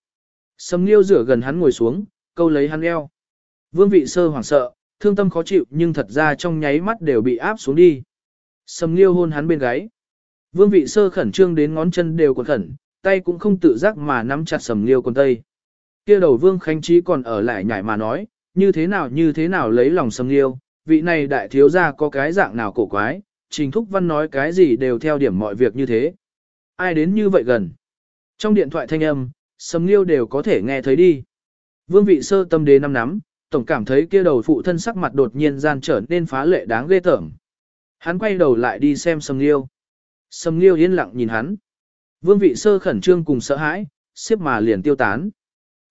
A: Sầm liêu rửa gần hắn ngồi xuống, câu lấy hắn eo. Vương vị sơ hoảng sợ, thương tâm khó chịu nhưng thật ra trong nháy mắt đều bị áp xuống đi. Sầm liêu hôn hắn bên gáy. Vương vị sơ khẩn trương đến ngón chân đều còn khẩn, tay cũng không tự giác mà nắm chặt sầm liêu con tây. Kia đầu vương khánh trí còn ở lại nhảy mà nói, như thế nào như thế nào lấy lòng sầm liêu, vị này đại thiếu gia có cái dạng nào cổ quái, trình thúc văn nói cái gì đều theo điểm mọi việc như thế. Ai đến như vậy gần? Trong điện thoại thanh âm, sầm liêu đều có thể nghe thấy đi. Vương vị sơ tâm đế năm nắm, tổng cảm thấy kia đầu phụ thân sắc mặt đột nhiên gian trở nên phá lệ đáng ghê tởm. Hắn quay đầu lại đi xem sầm liêu. Sầm liêu yên lặng nhìn hắn. Vương vị sơ khẩn trương cùng sợ hãi, xếp mà liền tiêu tán.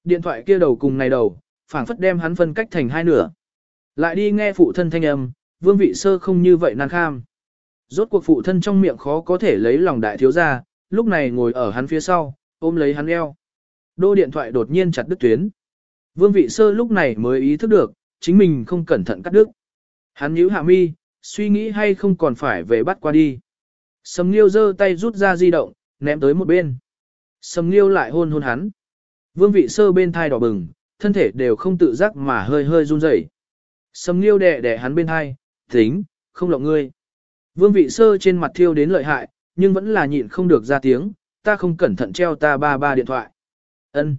A: Điện thoại kia đầu cùng này đầu, phảng phất đem hắn phân cách thành hai nửa. Lại đi nghe phụ thân thanh âm, vương vị sơ không như vậy nan kham. Rốt cuộc phụ thân trong miệng khó có thể lấy lòng đại thiếu gia, lúc này ngồi ở hắn phía sau, ôm lấy hắn eo. Đô điện thoại đột nhiên chặt đứt tuyến. Vương vị sơ lúc này mới ý thức được, chính mình không cẩn thận cắt đứt. Hắn nhíu hạ mi, suy nghĩ hay không còn phải về bắt qua đi. Sầm Nghiêu giơ tay rút ra di động, ném tới một bên. Sầm Nghiêu lại hôn hôn hắn. Vương vị sơ bên thai đỏ bừng, thân thể đều không tự giác mà hơi hơi run rẩy. Sầm Nghiêu đè đè hắn bên thai, tính, không lộng ngươi. Vương vị sơ trên mặt thiêu đến lợi hại, nhưng vẫn là nhịn không được ra tiếng, ta không cẩn thận treo ta ba ba điện thoại. Ân,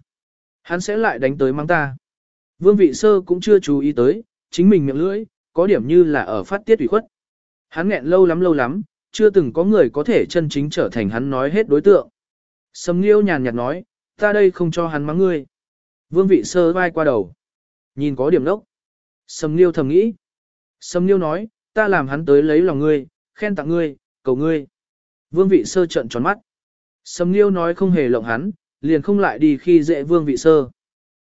A: Hắn sẽ lại đánh tới mang ta. Vương vị sơ cũng chưa chú ý tới, chính mình miệng lưỡi, có điểm như là ở phát tiết ủy khuất. Hắn nghẹn lâu lắm lâu lắm, chưa từng có người có thể chân chính trở thành hắn nói hết đối tượng. Sầm Nghiêu nhàn nhạt nói, ta đây không cho hắn mắng ngươi. Vương vị sơ vai qua đầu. Nhìn có điểm đốc. Sầm Nghiêu thầm nghĩ. Sầm Nghiêu nói, ta làm hắn tới lấy lòng ngươi, khen tặng ngươi, cầu ngươi. Vương vị sơ trận tròn mắt. Sầm Nghiêu nói không hề lộng hắn, liền không lại đi khi dễ vương vị sơ.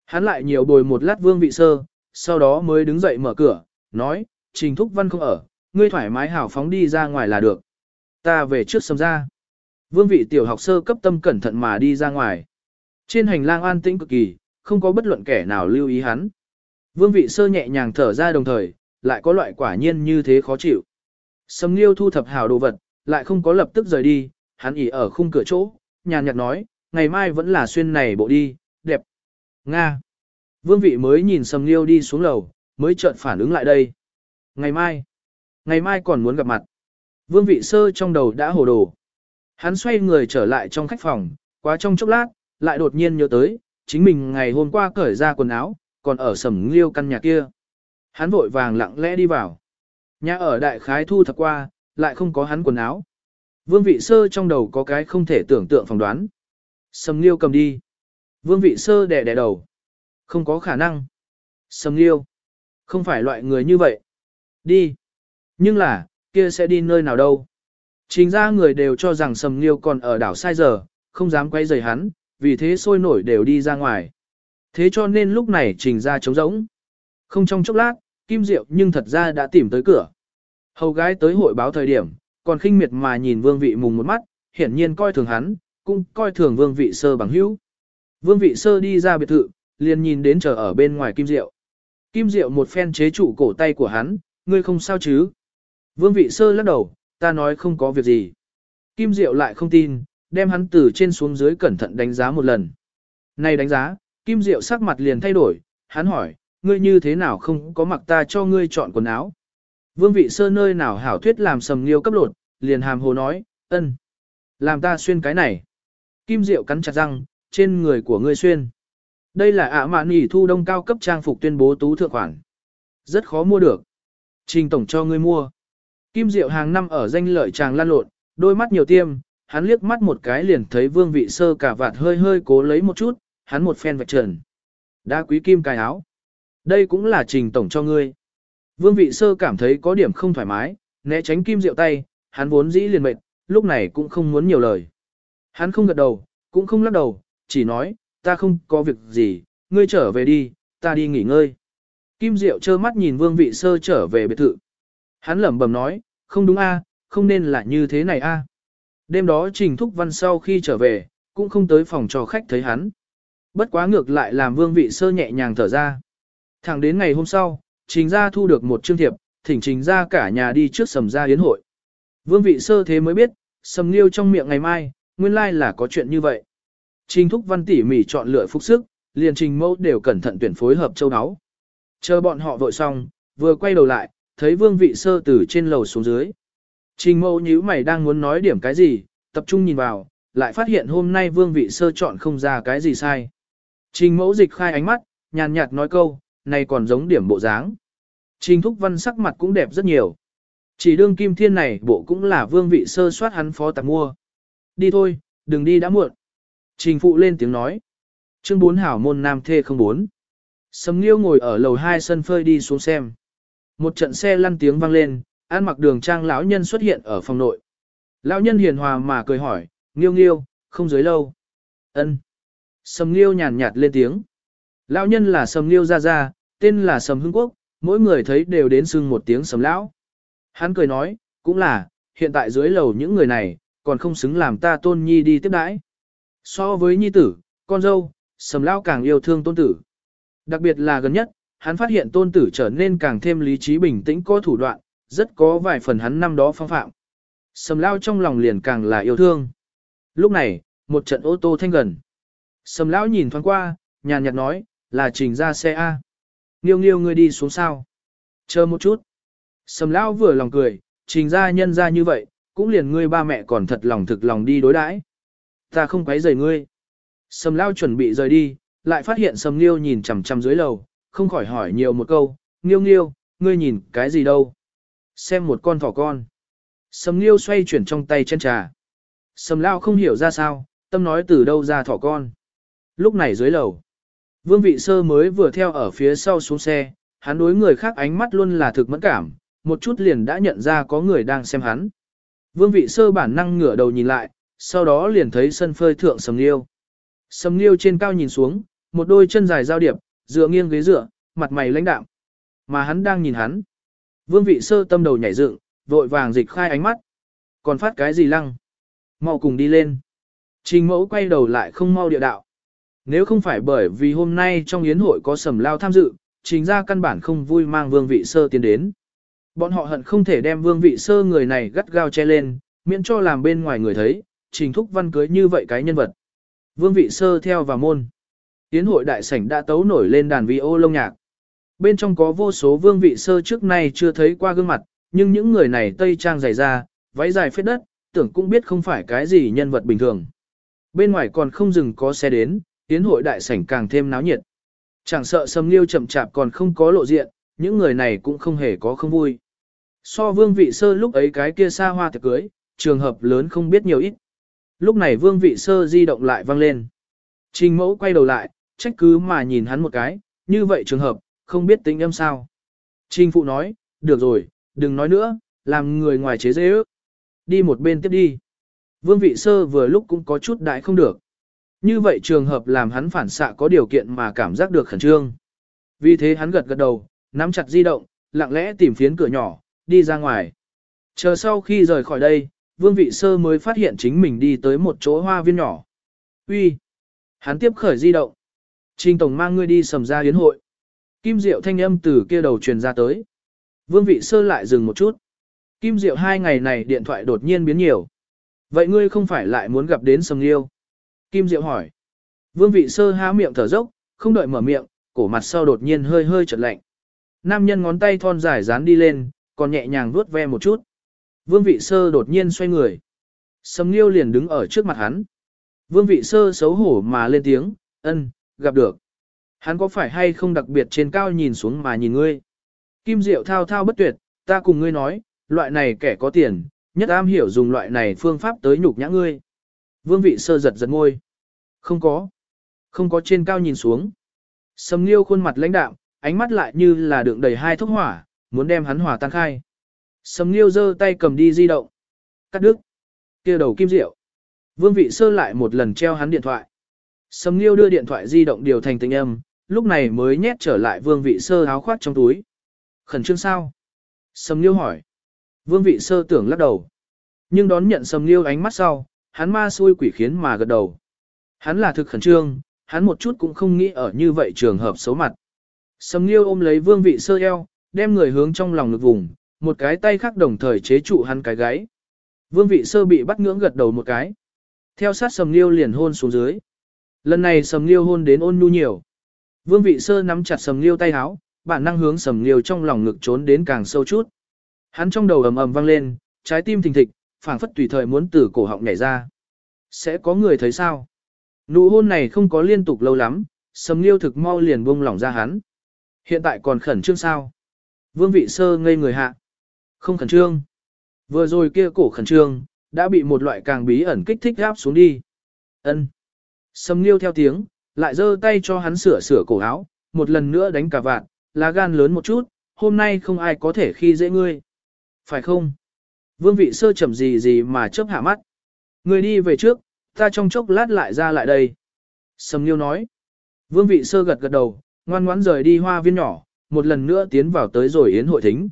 A: Hắn lại nhiều bồi một lát vương vị sơ, sau đó mới đứng dậy mở cửa, nói, Trình Thúc Văn không ở, ngươi thoải mái hảo phóng đi ra ngoài là được. Ta về trước xâm ra. Vương vị tiểu học sơ cấp tâm cẩn thận mà đi ra ngoài. Trên hành lang an tĩnh cực kỳ, không có bất luận kẻ nào lưu ý hắn. Vương vị sơ nhẹ nhàng thở ra đồng thời, lại có loại quả nhiên như thế khó chịu. Sầm Nghiêu thu thập hào đồ vật, lại không có lập tức rời đi, hắn ỉ ở khung cửa chỗ, nhàn nhạt nói, ngày mai vẫn là xuyên này bộ đi, đẹp. Nga. Vương vị mới nhìn Sầm Nghiêu đi xuống lầu, mới chợt phản ứng lại đây. Ngày mai. Ngày mai còn muốn gặp mặt. Vương vị sơ trong đầu đã hồ đồ. Hắn xoay người trở lại trong khách phòng, quá trong chốc lát, lại đột nhiên nhớ tới, chính mình ngày hôm qua cởi ra quần áo, còn ở sầm liêu căn nhà kia. Hắn vội vàng lặng lẽ đi vào. Nhà ở đại khái thu thập qua, lại không có hắn quần áo. Vương vị sơ trong đầu có cái không thể tưởng tượng phỏng đoán. Sầm liêu cầm đi. Vương vị sơ đẻ đẻ đầu. Không có khả năng. Sầm liêu. Không phải loại người như vậy. Đi. Nhưng là, kia sẽ đi nơi nào đâu. Chính ra người đều cho rằng Sầm Nghiêu còn ở đảo sai giờ, không dám quay rời hắn, vì thế sôi nổi đều đi ra ngoài. Thế cho nên lúc này trình ra trống rỗng. Không trong chốc lát, Kim Diệu nhưng thật ra đã tìm tới cửa. Hầu gái tới hội báo thời điểm, còn khinh miệt mà nhìn vương vị mùng một mắt, hiển nhiên coi thường hắn, cũng coi thường vương vị sơ bằng hữu. Vương vị sơ đi ra biệt thự, liền nhìn đến chờ ở bên ngoài Kim Diệu. Kim Diệu một phen chế trụ cổ tay của hắn, ngươi không sao chứ? Vương vị sơ lắc đầu, ta nói không có việc gì. Kim Diệu lại không tin, đem hắn từ trên xuống dưới cẩn thận đánh giá một lần. Này đánh giá, Kim Diệu sắc mặt liền thay đổi, hắn hỏi, ngươi như thế nào không có mặc ta cho ngươi chọn quần áo. Vương vị sơ nơi nào hảo thuyết làm sầm liêu cấp lột, liền hàm hồ nói, ân, làm ta xuyên cái này. Kim Diệu cắn chặt răng, trên người của ngươi xuyên. Đây là ạ mạn nghỉ thu đông cao cấp trang phục tuyên bố tú thượng khoản. Rất khó mua được. Trình tổng cho ngươi mua. Kim Diệu hàng năm ở danh lợi chàng lan lộn, đôi mắt nhiều tiêm, hắn liếc mắt một cái liền thấy vương vị sơ cả vạt hơi hơi cố lấy một chút, hắn một phen vạch trần. Đa quý kim cài áo. Đây cũng là trình tổng cho ngươi. Vương vị sơ cảm thấy có điểm không thoải mái, né tránh kim Diệu tay, hắn vốn dĩ liền mệt, lúc này cũng không muốn nhiều lời. Hắn không gật đầu, cũng không lắc đầu, chỉ nói, ta không có việc gì, ngươi trở về đi, ta đi nghỉ ngơi. Kim Diệu trơ mắt nhìn vương vị sơ trở về biệt thự. Hắn lẩm bẩm nói, không đúng a, không nên là như thế này a. Đêm đó Trình Thúc Văn sau khi trở về, cũng không tới phòng cho khách thấy hắn. Bất quá ngược lại làm vương vị sơ nhẹ nhàng thở ra. Thẳng đến ngày hôm sau, Trình gia thu được một chương thiệp, thỉnh Trình gia cả nhà đi trước sầm gia yến hội. Vương vị sơ thế mới biết, sầm liêu trong miệng ngày mai, nguyên lai là có chuyện như vậy. Trình Thúc Văn tỉ mỉ chọn lựa phục sức, liền Trình Mẫu đều cẩn thận tuyển phối hợp châu áo. Chờ bọn họ vội xong, vừa quay đầu lại, thấy vương vị sơ từ trên lầu xuống dưới. Trình mẫu nhíu mày đang muốn nói điểm cái gì, tập trung nhìn vào, lại phát hiện hôm nay vương vị sơ chọn không ra cái gì sai. Trình mẫu dịch khai ánh mắt, nhàn nhạt nói câu, này còn giống điểm bộ dáng. Trình thúc văn sắc mặt cũng đẹp rất nhiều. Chỉ đương kim thiên này bộ cũng là vương vị sơ soát hắn phó tạp mua. Đi thôi, đừng đi đã muộn. Trình phụ lên tiếng nói. Chương 4 hảo môn nam thê 04. Sầm Nghiêu ngồi ở lầu 2 sân phơi đi xuống xem. Một trận xe lăn tiếng vang lên, an mặc đường trang lão nhân xuất hiện ở phòng nội. Lão nhân hiền hòa mà cười hỏi, Nghiêu Nghiêu, không dưới lâu. Ân. Sầm Nghiêu nhàn nhạt lên tiếng. Lão nhân là Sầm Nghiêu gia gia, tên là Sầm Hưng Quốc, mỗi người thấy đều đến sưng một tiếng Sầm lão. Hắn cười nói, cũng là, hiện tại dưới lầu những người này, còn không xứng làm ta tôn nhi đi tiếp đãi. So với nhi tử, con dâu, Sầm lão càng yêu thương tôn tử. Đặc biệt là gần nhất, hắn phát hiện tôn tử trở nên càng thêm lý trí bình tĩnh có thủ đoạn, rất có vài phần hắn năm đó phong phạm. Sầm lao trong lòng liền càng là yêu thương. Lúc này, một trận ô tô thanh gần. Sầm lão nhìn thoáng qua, nhàn nhạt nói, là trình ra xe A. Nghiêu nghiêu ngươi đi xuống sao. Chờ một chút. Sầm lão vừa lòng cười, trình ra nhân ra như vậy, cũng liền ngươi ba mẹ còn thật lòng thực lòng đi đối đãi. Ta không quấy rầy ngươi. Sầm lão chuẩn bị rời đi, lại phát hiện Sầm Nghiêu nhìn chằm chằm dưới lầu, không khỏi hỏi nhiều một câu, Nghiêu Nghiêu, ngươi nhìn cái gì đâu? Xem một con thỏ con. Sầm Liêu xoay chuyển trong tay chân trà. Sầm Lao không hiểu ra sao, tâm nói từ đâu ra thỏ con. Lúc này dưới lầu, Vương Vị Sơ mới vừa theo ở phía sau xuống xe, hắn đối người khác ánh mắt luôn là thực mẫn cảm, một chút liền đã nhận ra có người đang xem hắn. Vương Vị Sơ bản năng ngửa đầu nhìn lại, sau đó liền thấy sân phơi thượng Sầm Liêu. Sầm Liêu trên cao nhìn xuống, một đôi chân dài giao điệp, dựa nghiêng ghế dựa, mặt mày lãnh đạm. Mà hắn đang nhìn hắn. Vương Vị Sơ tâm đầu nhảy dựng, vội vàng dịch khai ánh mắt. Còn phát cái gì lăng? Mau cùng đi lên. Trình mẫu quay đầu lại không mau địa đạo. Nếu không phải bởi vì hôm nay trong yến hội có sầm lao tham dự, trình ra căn bản không vui mang vương vị sơ tiến đến. Bọn họ hận không thể đem vương vị sơ người này gắt gao che lên, miễn cho làm bên ngoài người thấy, trình thúc văn cưới như vậy cái nhân vật. Vương vị sơ theo vào môn. Yến hội đại sảnh đã tấu nổi lên đàn vi ô lông nhạc. Bên trong có vô số vương vị sơ trước nay chưa thấy qua gương mặt, nhưng những người này tây trang dày da, váy dài phết đất, tưởng cũng biết không phải cái gì nhân vật bình thường. Bên ngoài còn không dừng có xe đến, tiến hội đại sảnh càng thêm náo nhiệt. Chẳng sợ sầm liêu chậm chạp còn không có lộ diện, những người này cũng không hề có không vui. So vương vị sơ lúc ấy cái kia xa hoa thật cưới, trường hợp lớn không biết nhiều ít. Lúc này vương vị sơ di động lại vang lên. Trình mẫu quay đầu lại, trách cứ mà nhìn hắn một cái, như vậy trường hợp, không biết tính âm sao. Trình phụ nói, được rồi, đừng nói nữa, làm người ngoài chế dễ ước. Đi một bên tiếp đi. Vương vị sơ vừa lúc cũng có chút đại không được. Như vậy trường hợp làm hắn phản xạ có điều kiện mà cảm giác được khẩn trương. Vì thế hắn gật gật đầu, nắm chặt di động, lặng lẽ tìm phiến cửa nhỏ, đi ra ngoài. Chờ sau khi rời khỏi đây, vương vị sơ mới phát hiện chính mình đi tới một chỗ hoa viên nhỏ. Uy, Hắn tiếp khởi di động. Trình Tổng mang ngươi đi sầm ra yến hội. Kim Diệu thanh âm từ kia đầu truyền ra tới. Vương vị sơ lại dừng một chút. Kim Diệu hai ngày này điện thoại đột nhiên biến nhiều. Vậy ngươi không phải lại muốn gặp đến sầm liêu? Kim Diệu hỏi. Vương vị sơ há miệng thở dốc, không đợi mở miệng, cổ mặt sau đột nhiên hơi hơi chợt lạnh. Nam nhân ngón tay thon dài dán đi lên, còn nhẹ nhàng vuốt ve một chút. Vương vị sơ đột nhiên xoay người. Sầm liêu liền đứng ở trước mặt hắn. Vương vị sơ xấu hổ mà lên tiếng, ân, gặp được. Hắn có phải hay không đặc biệt trên cao nhìn xuống mà nhìn ngươi? Kim Diệu thao thao bất tuyệt, ta cùng ngươi nói, loại này kẻ có tiền, nhất am hiểu dùng loại này phương pháp tới nhục nhã ngươi. Vương vị sơ giật giật ngôi. Không có. Không có trên cao nhìn xuống. Sầm Nghiêu khuôn mặt lãnh đạm, ánh mắt lại như là đựng đầy hai thốc hỏa, muốn đem hắn hỏa tan khai. Sầm Nghiêu giơ tay cầm đi di động. Cắt đứt. kia đầu kim diệu. Vương vị sơ lại một lần treo hắn điện thoại. Sầm Nghiêu đưa điện thoại di động điều thành tình âm, lúc này mới nhét trở lại vương vị sơ áo khoác trong túi. Khẩn trương sao? Sầm Nghiêu hỏi. Vương vị sơ tưởng lắc đầu. Nhưng đón nhận Sầm Nghiêu ánh mắt sau, hắn ma xui quỷ khiến mà gật đầu. Hắn là thực khẩn trương, hắn một chút cũng không nghĩ ở như vậy trường hợp xấu mặt. Sầm Nghiêu ôm lấy vương vị sơ eo, đem người hướng trong lòng ngực vùng, một cái tay khác đồng thời chế trụ hắn cái gáy. Vương vị sơ bị bắt ngưỡng gật đầu một cái. Theo sát Sầm Nghiêu liền hôn xuống dưới. Lần này Sầm liêu hôn đến ôn nhu nhiều. Vương vị sơ nắm chặt Sầm liêu tay háo, bản năng hướng Sầm liêu trong lòng ngực trốn đến càng sâu chút. Hắn trong đầu ầm ầm vang lên, trái tim thình thịch, phảng phất tùy thời muốn từ cổ họng nhảy ra. Sẽ có người thấy sao? Nụ hôn này không có liên tục lâu lắm, sầm liêu thực mau liền buông lỏng ra hắn. Hiện tại còn khẩn trương sao? Vương vị sơ ngây người hạ. Không khẩn trương. Vừa rồi kia cổ khẩn trương, đã bị một loại càng bí ẩn kích thích áp xuống đi. Ân. Sầm liêu theo tiếng, lại giơ tay cho hắn sửa sửa cổ áo, một lần nữa đánh cả vạn, lá gan lớn một chút, hôm nay không ai có thể khi dễ ngươi. Phải không? Vương vị sơ chậm gì gì mà chớp hạ mắt. ngươi đi về trước, ta trong chốc lát lại ra lại đây. Sầm Nghiêu nói. Vương vị sơ gật gật đầu, ngoan ngoãn rời đi hoa viên nhỏ, một lần nữa tiến vào tới rồi yến hội thính.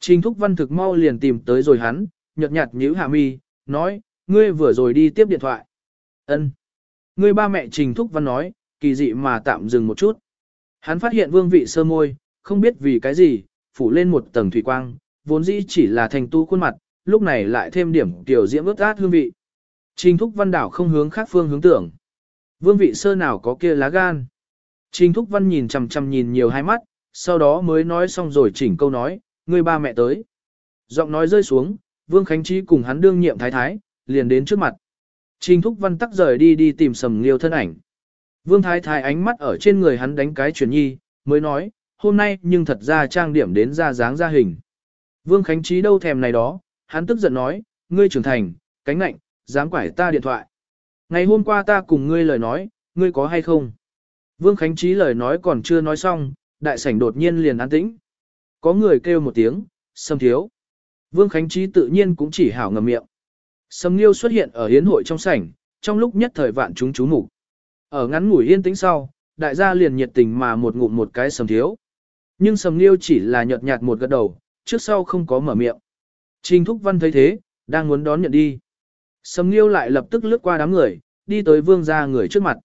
A: Trình thúc văn thực mau liền tìm tới rồi hắn, nhợt nhạt nhíu hạ mi, nói, ngươi vừa rồi đi tiếp điện thoại. Ân. Người ba mẹ trình thúc văn nói, kỳ dị mà tạm dừng một chút. Hắn phát hiện vương vị sơ môi, không biết vì cái gì, phủ lên một tầng thủy quang, vốn dĩ chỉ là thành tu khuôn mặt, lúc này lại thêm điểm tiểu diễm ướt át hương vị. Trình thúc văn đảo không hướng khác phương hướng tưởng. Vương vị sơ nào có kia lá gan. Trình thúc văn nhìn chằm chằm nhìn nhiều hai mắt, sau đó mới nói xong rồi chỉnh câu nói, người ba mẹ tới. Giọng nói rơi xuống, Vương Khánh Trí cùng hắn đương nhiệm thái thái, liền đến trước mặt. Trình thúc văn tắc rời đi đi tìm sầm liêu thân ảnh. Vương thái thái ánh mắt ở trên người hắn đánh cái chuyển nhi, mới nói, hôm nay nhưng thật ra trang điểm đến ra dáng ra hình. Vương Khánh Trí đâu thèm này đó, hắn tức giận nói, ngươi trưởng thành, cánh nạnh, dám quải ta điện thoại. Ngày hôm qua ta cùng ngươi lời nói, ngươi có hay không? Vương Khánh Trí lời nói còn chưa nói xong, đại sảnh đột nhiên liền an tĩnh. Có người kêu một tiếng, sầm thiếu. Vương Khánh Trí tự nhiên cũng chỉ hảo ngầm miệng. Sầm Liêu xuất hiện ở hiến hội trong sảnh, trong lúc nhất thời vạn chúng chú mục. Ở ngắn ngủi yên tĩnh sau, đại gia liền nhiệt tình mà một ngụm một cái sầm thiếu. Nhưng sầm liêu chỉ là nhợt nhạt một gật đầu, trước sau không có mở miệng. Trình Thúc Văn thấy thế, đang muốn đón nhận đi. Sầm liêu lại lập tức lướt qua đám người, đi tới vương gia người trước mặt.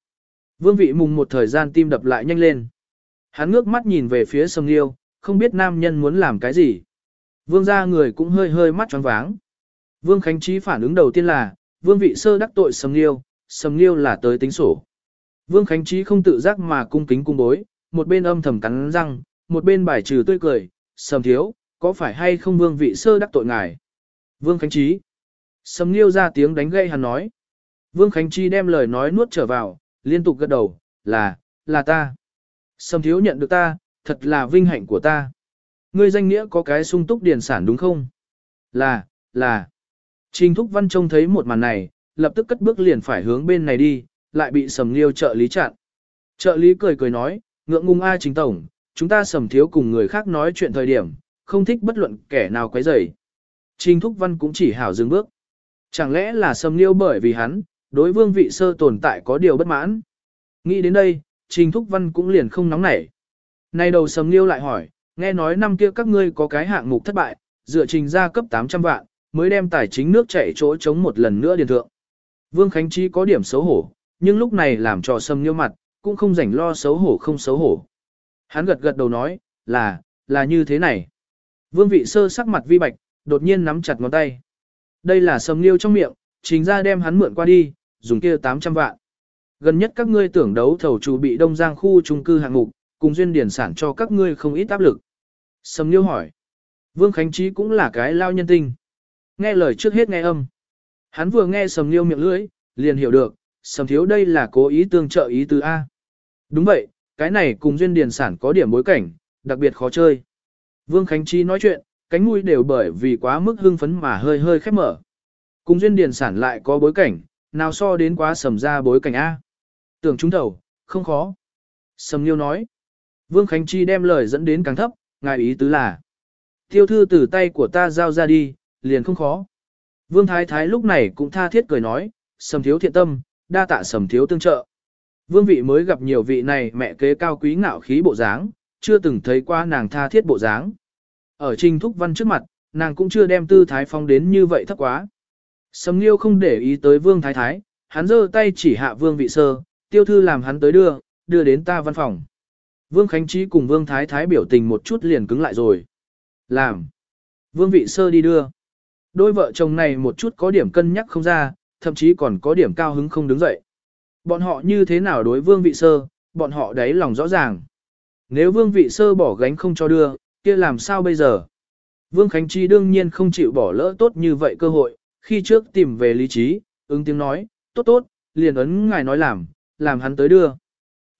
A: Vương vị mùng một thời gian tim đập lại nhanh lên. Hắn ngước mắt nhìn về phía sầm liêu, không biết nam nhân muốn làm cái gì. Vương gia người cũng hơi hơi mắt tròn váng. Vương Khánh Trí phản ứng đầu tiên là, vương vị sơ đắc tội sầm liêu, sầm liêu là tới tính sổ. Vương Khánh Trí không tự giác mà cung kính cung bối, một bên âm thầm cắn răng, một bên bài trừ tươi cười, sầm thiếu, có phải hay không vương vị sơ đắc tội ngài? Vương Khánh Trí. Sầm liêu ra tiếng đánh gây hắn nói. Vương Khánh Trí đem lời nói nuốt trở vào, liên tục gật đầu, là, là ta. Sầm thiếu nhận được ta, thật là vinh hạnh của ta. Ngươi danh nghĩa có cái sung túc điển sản đúng không? Là, là. Trình Thúc Văn trông thấy một màn này, lập tức cất bước liền phải hướng bên này đi, lại bị sầm liêu trợ lý chặn. Trợ lý cười cười nói, ngượng ngùng a chính tổng, chúng ta sầm thiếu cùng người khác nói chuyện thời điểm, không thích bất luận kẻ nào quấy rầy. Trình Thúc Văn cũng chỉ hảo dừng bước. Chẳng lẽ là sầm liêu bởi vì hắn, đối vương vị sơ tồn tại có điều bất mãn. Nghĩ đến đây, Trình Thúc Văn cũng liền không nóng nảy. Nay đầu sầm liêu lại hỏi, nghe nói năm kia các ngươi có cái hạng mục thất bại, dựa trình ra cấp 800 vạn, mới đem tài chính nước chảy chỗ chống một lần nữa điền thượng. Vương Khánh Chi có điểm xấu hổ, nhưng lúc này làm cho sâm nhiêu mặt, cũng không rảnh lo xấu hổ không xấu hổ. Hắn gật gật đầu nói, là, là như thế này. Vương vị sơ sắc mặt vi bạch, đột nhiên nắm chặt ngón tay. Đây là sâm liêu trong miệng, chính ra đem hắn mượn qua đi, dùng kia 800 vạn. Gần nhất các ngươi tưởng đấu thầu chủ bị Đông Giang khu trung cư hạng mục, cùng duyên điển sản cho các ngươi không ít áp lực. Sâm liêu hỏi. Vương Khánh Trí cũng là cái lao nhân tinh. Nghe lời trước hết nghe âm. Hắn vừa nghe sầm liêu miệng lưỡi, liền hiểu được, sầm thiếu đây là cố ý tương trợ ý tứ A. Đúng vậy, cái này cùng duyên điền sản có điểm bối cảnh, đặc biệt khó chơi. Vương Khánh Chi nói chuyện, cánh mũi đều bởi vì quá mức hưng phấn mà hơi hơi khép mở. Cùng duyên điền sản lại có bối cảnh, nào so đến quá sầm ra bối cảnh A. Tưởng chúng thầu, không khó. Sầm Liêu nói. Vương Khánh Chi đem lời dẫn đến càng thấp, ngài ý tứ là. Tiêu thư từ tay của ta giao ra đi, liền không khó. Vương Thái Thái lúc này cũng tha thiết cười nói, sầm thiếu thiện tâm, đa tạ sầm thiếu tương trợ. Vương vị mới gặp nhiều vị này mẹ kế cao quý ngạo khí bộ dáng, chưa từng thấy qua nàng tha thiết bộ dáng. Ở trình thúc văn trước mặt, nàng cũng chưa đem tư thái phong đến như vậy thấp quá. Sầm liêu không để ý tới vương thái thái, hắn giơ tay chỉ hạ vương vị sơ, tiêu thư làm hắn tới đưa, đưa đến ta văn phòng. Vương Khánh Trí cùng vương thái thái biểu tình một chút liền cứng lại rồi. Làm. Vương vị sơ đi đưa. Đôi vợ chồng này một chút có điểm cân nhắc không ra, thậm chí còn có điểm cao hứng không đứng dậy. Bọn họ như thế nào đối vương vị sơ, bọn họ đáy lòng rõ ràng. Nếu vương vị sơ bỏ gánh không cho đưa, kia làm sao bây giờ? Vương Khánh Chi đương nhiên không chịu bỏ lỡ tốt như vậy cơ hội, khi trước tìm về lý trí, ứng tiếng nói, tốt tốt, liền ấn ngài nói làm, làm hắn tới đưa.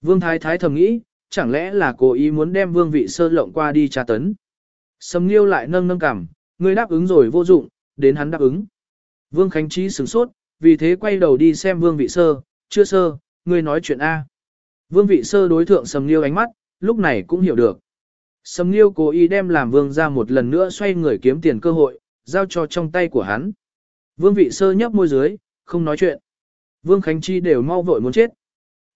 A: Vương Thái Thái thầm nghĩ, chẳng lẽ là cố ý muốn đem vương vị sơ lộng qua đi tra tấn. Sầm Liêu lại nâng nâng cảm, người đáp ứng rồi vô dụng, đến hắn đáp ứng. Vương Khánh Trí sửng sốt, vì thế quay đầu đi xem Vương Vị Sơ, chưa sơ, ngươi nói chuyện A. Vương Vị Sơ đối thượng Sầm Liêu ánh mắt, lúc này cũng hiểu được. Sầm Liêu cố ý đem làm Vương ra một lần nữa xoay người kiếm tiền cơ hội, giao cho trong tay của hắn. Vương Vị Sơ nhấp môi dưới, không nói chuyện. Vương Khánh Chi đều mau vội muốn chết.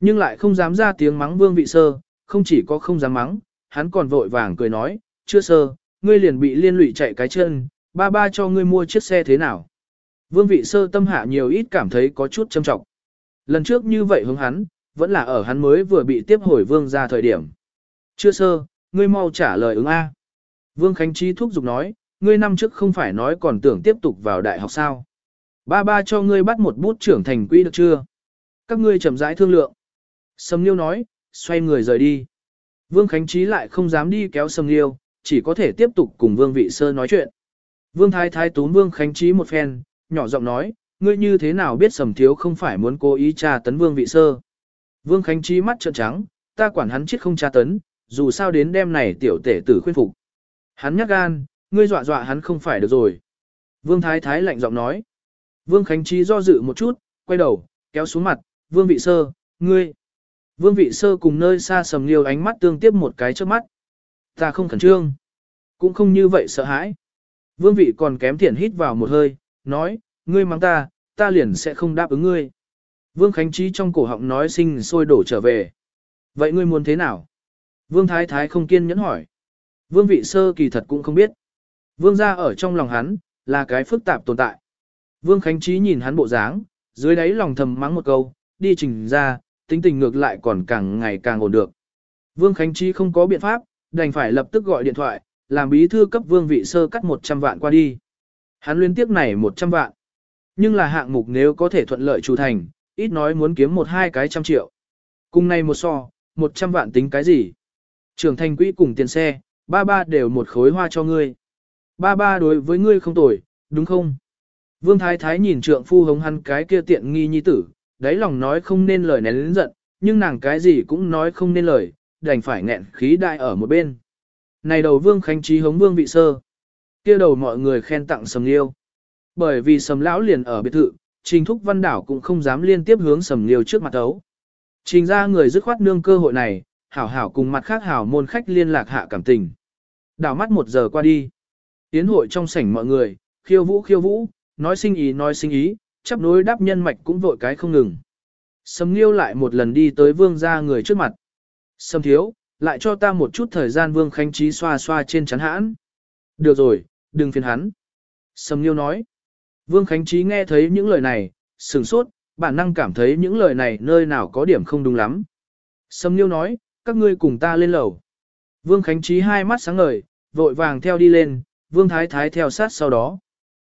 A: Nhưng lại không dám ra tiếng mắng Vương Vị Sơ, không chỉ có không dám mắng, hắn còn vội vàng cười nói, chưa sơ, ngươi liền bị liên lụy chạy cái chân, ba ba cho ngươi mua chiếc xe thế nào. Vương vị sơ tâm hạ nhiều ít cảm thấy có chút châm trọng. Lần trước như vậy hướng hắn, vẫn là ở hắn mới vừa bị tiếp hồi vương ra thời điểm. Chưa sơ, ngươi mau trả lời ứng A. Vương Khánh Trí thúc giục nói, ngươi năm trước không phải nói còn tưởng tiếp tục vào đại học sao. Ba ba cho ngươi bắt một bút trưởng thành quỹ được chưa? Các ngươi chậm rãi thương lượng. Sầm Liêu nói, xoay người rời đi. Vương Khánh Trí lại không dám đi kéo Sầm Liêu, chỉ có thể tiếp tục cùng Vương Vị Sơ nói chuyện. Vương Thái Thái túm Vương Khánh Trí một phen, nhỏ giọng nói, ngươi như thế nào biết sầm thiếu không phải muốn cố ý tra tấn Vương Vị Sơ. Vương Khánh Trí mắt trợn trắng, ta quản hắn chết không tra tấn, dù sao đến đêm này tiểu tể tử khuyên phục. Hắn nhắc gan, ngươi dọa dọa hắn không phải được rồi. Vương Thái Thái lạnh giọng nói. Vương Khánh Trí do dự một chút, quay đầu, kéo xuống mặt, Vương Vị Sơ, ngươi. Vương Vị Sơ cùng nơi xa sầm liêu ánh mắt tương tiếp một cái trước mắt. Ta không khẩn trương. Cũng không như vậy sợ hãi. Vương Vị còn kém thiện hít vào một hơi, nói, ngươi mắng ta, ta liền sẽ không đáp ứng ngươi. Vương Khánh Trí trong cổ họng nói sinh sôi đổ trở về. Vậy ngươi muốn thế nào? Vương Thái Thái không kiên nhẫn hỏi. Vương Vị Sơ kỳ thật cũng không biết. Vương gia ở trong lòng hắn, là cái phức tạp tồn tại. Vương Khánh Trí nhìn hắn bộ dáng, dưới đáy lòng thầm mắng một câu, đi trình ra, tính tình ngược lại còn càng ngày càng ổn được. Vương Khánh Trí không có biện pháp, đành phải lập tức gọi điện thoại, làm bí thư cấp Vương Vị Sơ cắt 100 vạn qua đi. Hắn liên tiếp này 100 vạn. Nhưng là hạng mục nếu có thể thuận lợi chủ thành, ít nói muốn kiếm một hai cái trăm triệu. Cùng này một so, 100 vạn tính cái gì? Trưởng thành quỹ cùng tiền xe, ba ba đều một khối hoa cho ngươi. Ba ba đối với ngươi không tồi, đúng không? Vương Thái Thái nhìn trượng phu hống hắn cái kia tiện nghi nhi tử, đáy lòng nói không nên lời nén lớn giận, nhưng nàng cái gì cũng nói không nên lời, đành phải nghẹn khí đại ở một bên. Này đầu Vương Khánh Trí hống Vương Vị Sơ. kia đầu mọi người khen tặng Sầm Liêu. Bởi vì Sầm Lão liền ở biệt thự, Trình Thúc Văn Đảo cũng không dám liên tiếp hướng Sầm Liêu trước mặt ấu. Trình ra người dứt khoát nương cơ hội này, hảo hảo cùng mặt khác hảo môn khách liên lạc hạ cảm tình. Đảo mắt một giờ qua đi. Tiến hội trong sảnh mọi người, khiêu vũ khiêu vũ, nói sinh ý nói sinh ý, chấp nối đáp nhân mạch cũng vội cái không ngừng. Sầm Liêu lại một lần đi tới vương gia người trước mặt. Sầm thiếu, lại cho ta một chút thời gian vương khánh trí xoa xoa trên chắn hãn. Được rồi, đừng phiền hắn. Sầm Nghiêu nói. Vương Khánh Trí nghe thấy những lời này, sừng sốt, bản năng cảm thấy những lời này nơi nào có điểm không đúng lắm. Sầm Nghiêu nói, các ngươi cùng ta lên lầu. Vương Khánh Trí hai mắt sáng ngời, vội vàng theo đi lên, Vương Thái Thái theo sát sau đó.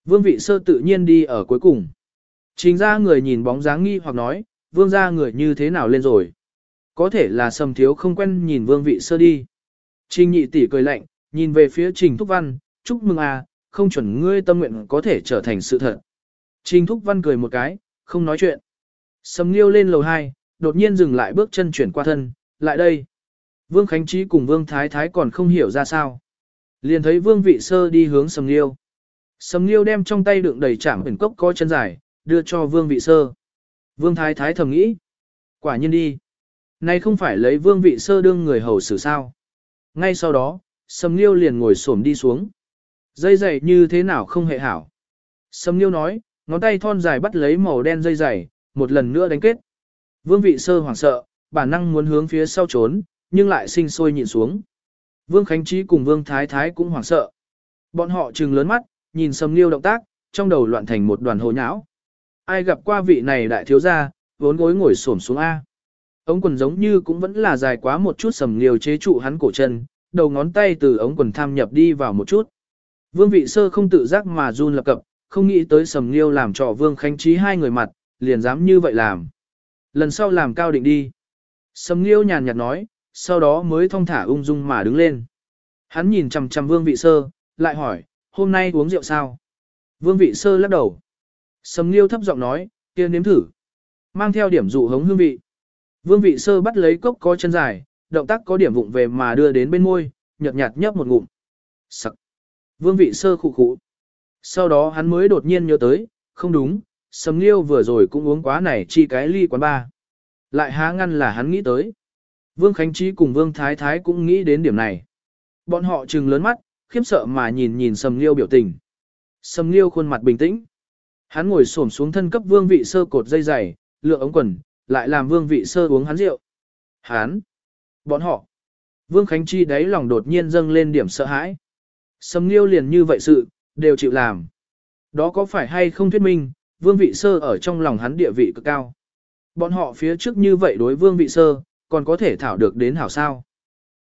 A: Vương Vị Sơ tự nhiên đi ở cuối cùng. Chính ra người nhìn bóng dáng nghi hoặc nói, Vương ra người như thế nào lên rồi. Có thể là sầm thiếu không quen nhìn Vương Vị Sơ đi. Trình nhị tỷ cười lạnh, nhìn về phía Trình Thúc Văn, chúc mừng à, không chuẩn ngươi tâm nguyện có thể trở thành sự thật. Trình Thúc Văn cười một cái, không nói chuyện. Sầm Nghiêu lên lầu 2, đột nhiên dừng lại bước chân chuyển qua thân, lại đây. Vương Khánh Trí cùng Vương Thái Thái còn không hiểu ra sao. Liền thấy Vương Vị Sơ đi hướng Sầm Nghiêu. Sầm Nghiêu đem trong tay đựng đầy chạm ẩn cốc có chân dài, đưa cho Vương Vị Sơ. Vương Thái Thái thầm nghĩ. Quả nhiên đi. Này không phải lấy Vương Vị Sơ đương người hầu xử sao. Ngay sau đó, Sầm Nghiêu liền ngồi xổm đi xuống. Dây dày như thế nào không hệ hảo. Sầm Nghiêu nói, ngón tay thon dài bắt lấy màu đen dây dày, một lần nữa đánh kết. Vương Vị Sơ hoảng sợ, bản năng muốn hướng phía sau trốn, nhưng lại sinh sôi nhìn xuống. Vương Khánh Trí cùng Vương Thái Thái cũng hoảng sợ. Bọn họ trừng lớn mắt, nhìn Sầm Liêu động tác, trong đầu loạn thành một đoàn hồ nhão. Ai gặp qua vị này đại thiếu gia, vốn gối ngồi xổm xuống A. Ống quần giống như cũng vẫn là dài quá một chút Sầm Liêu chế trụ hắn cổ chân, đầu ngón tay từ ống quần tham nhập đi vào một chút. Vương vị sơ không tự giác mà run lập cập, không nghĩ tới Sầm Liêu làm trò Vương Khánh Trí hai người mặt, liền dám như vậy làm. Lần sau làm cao định đi. Sầm Liêu nhàn nhạt nói, sau đó mới thong thả ung dung mà đứng lên. Hắn nhìn chằm chằm Vương Vị Sơ, lại hỏi, hôm nay uống rượu sao? Vương Vị Sơ lắc đầu. Sầm Liêu thấp giọng nói, kia nếm thử. Mang theo điểm dụ hống hương vị. Vương Vị Sơ bắt lấy cốc có chân dài, động tác có điểm vụng về mà đưa đến bên môi, nhợt nhạt nhấp một ngụm. Sặc. Vương Vị Sơ khụ khụ. Sau đó hắn mới đột nhiên nhớ tới, không đúng, Sầm Liêu vừa rồi cũng uống quá này chi cái ly quán ba. Lại há ngăn là hắn nghĩ tới. Vương Khánh Trí cùng Vương Thái Thái cũng nghĩ đến điểm này. Bọn họ trừng lớn mắt, khiếp sợ mà nhìn nhìn Sầm Liêu biểu tình. Sầm Liêu khuôn mặt bình tĩnh. Hắn ngồi xổm xuống thân cấp Vương Vị Sơ cột dây dày, lựa ống quần, lại làm Vương Vị Sơ uống hắn rượu. Hắn, bọn họ. Vương Khánh Chi đáy lòng đột nhiên dâng lên điểm sợ hãi. Sầm Liêu liền như vậy sự, đều chịu làm. Đó có phải hay không thuyết minh, Vương Vị Sơ ở trong lòng hắn địa vị cực cao. Bọn họ phía trước như vậy đối Vương Vị Sơ, còn có thể thảo được đến hảo sao.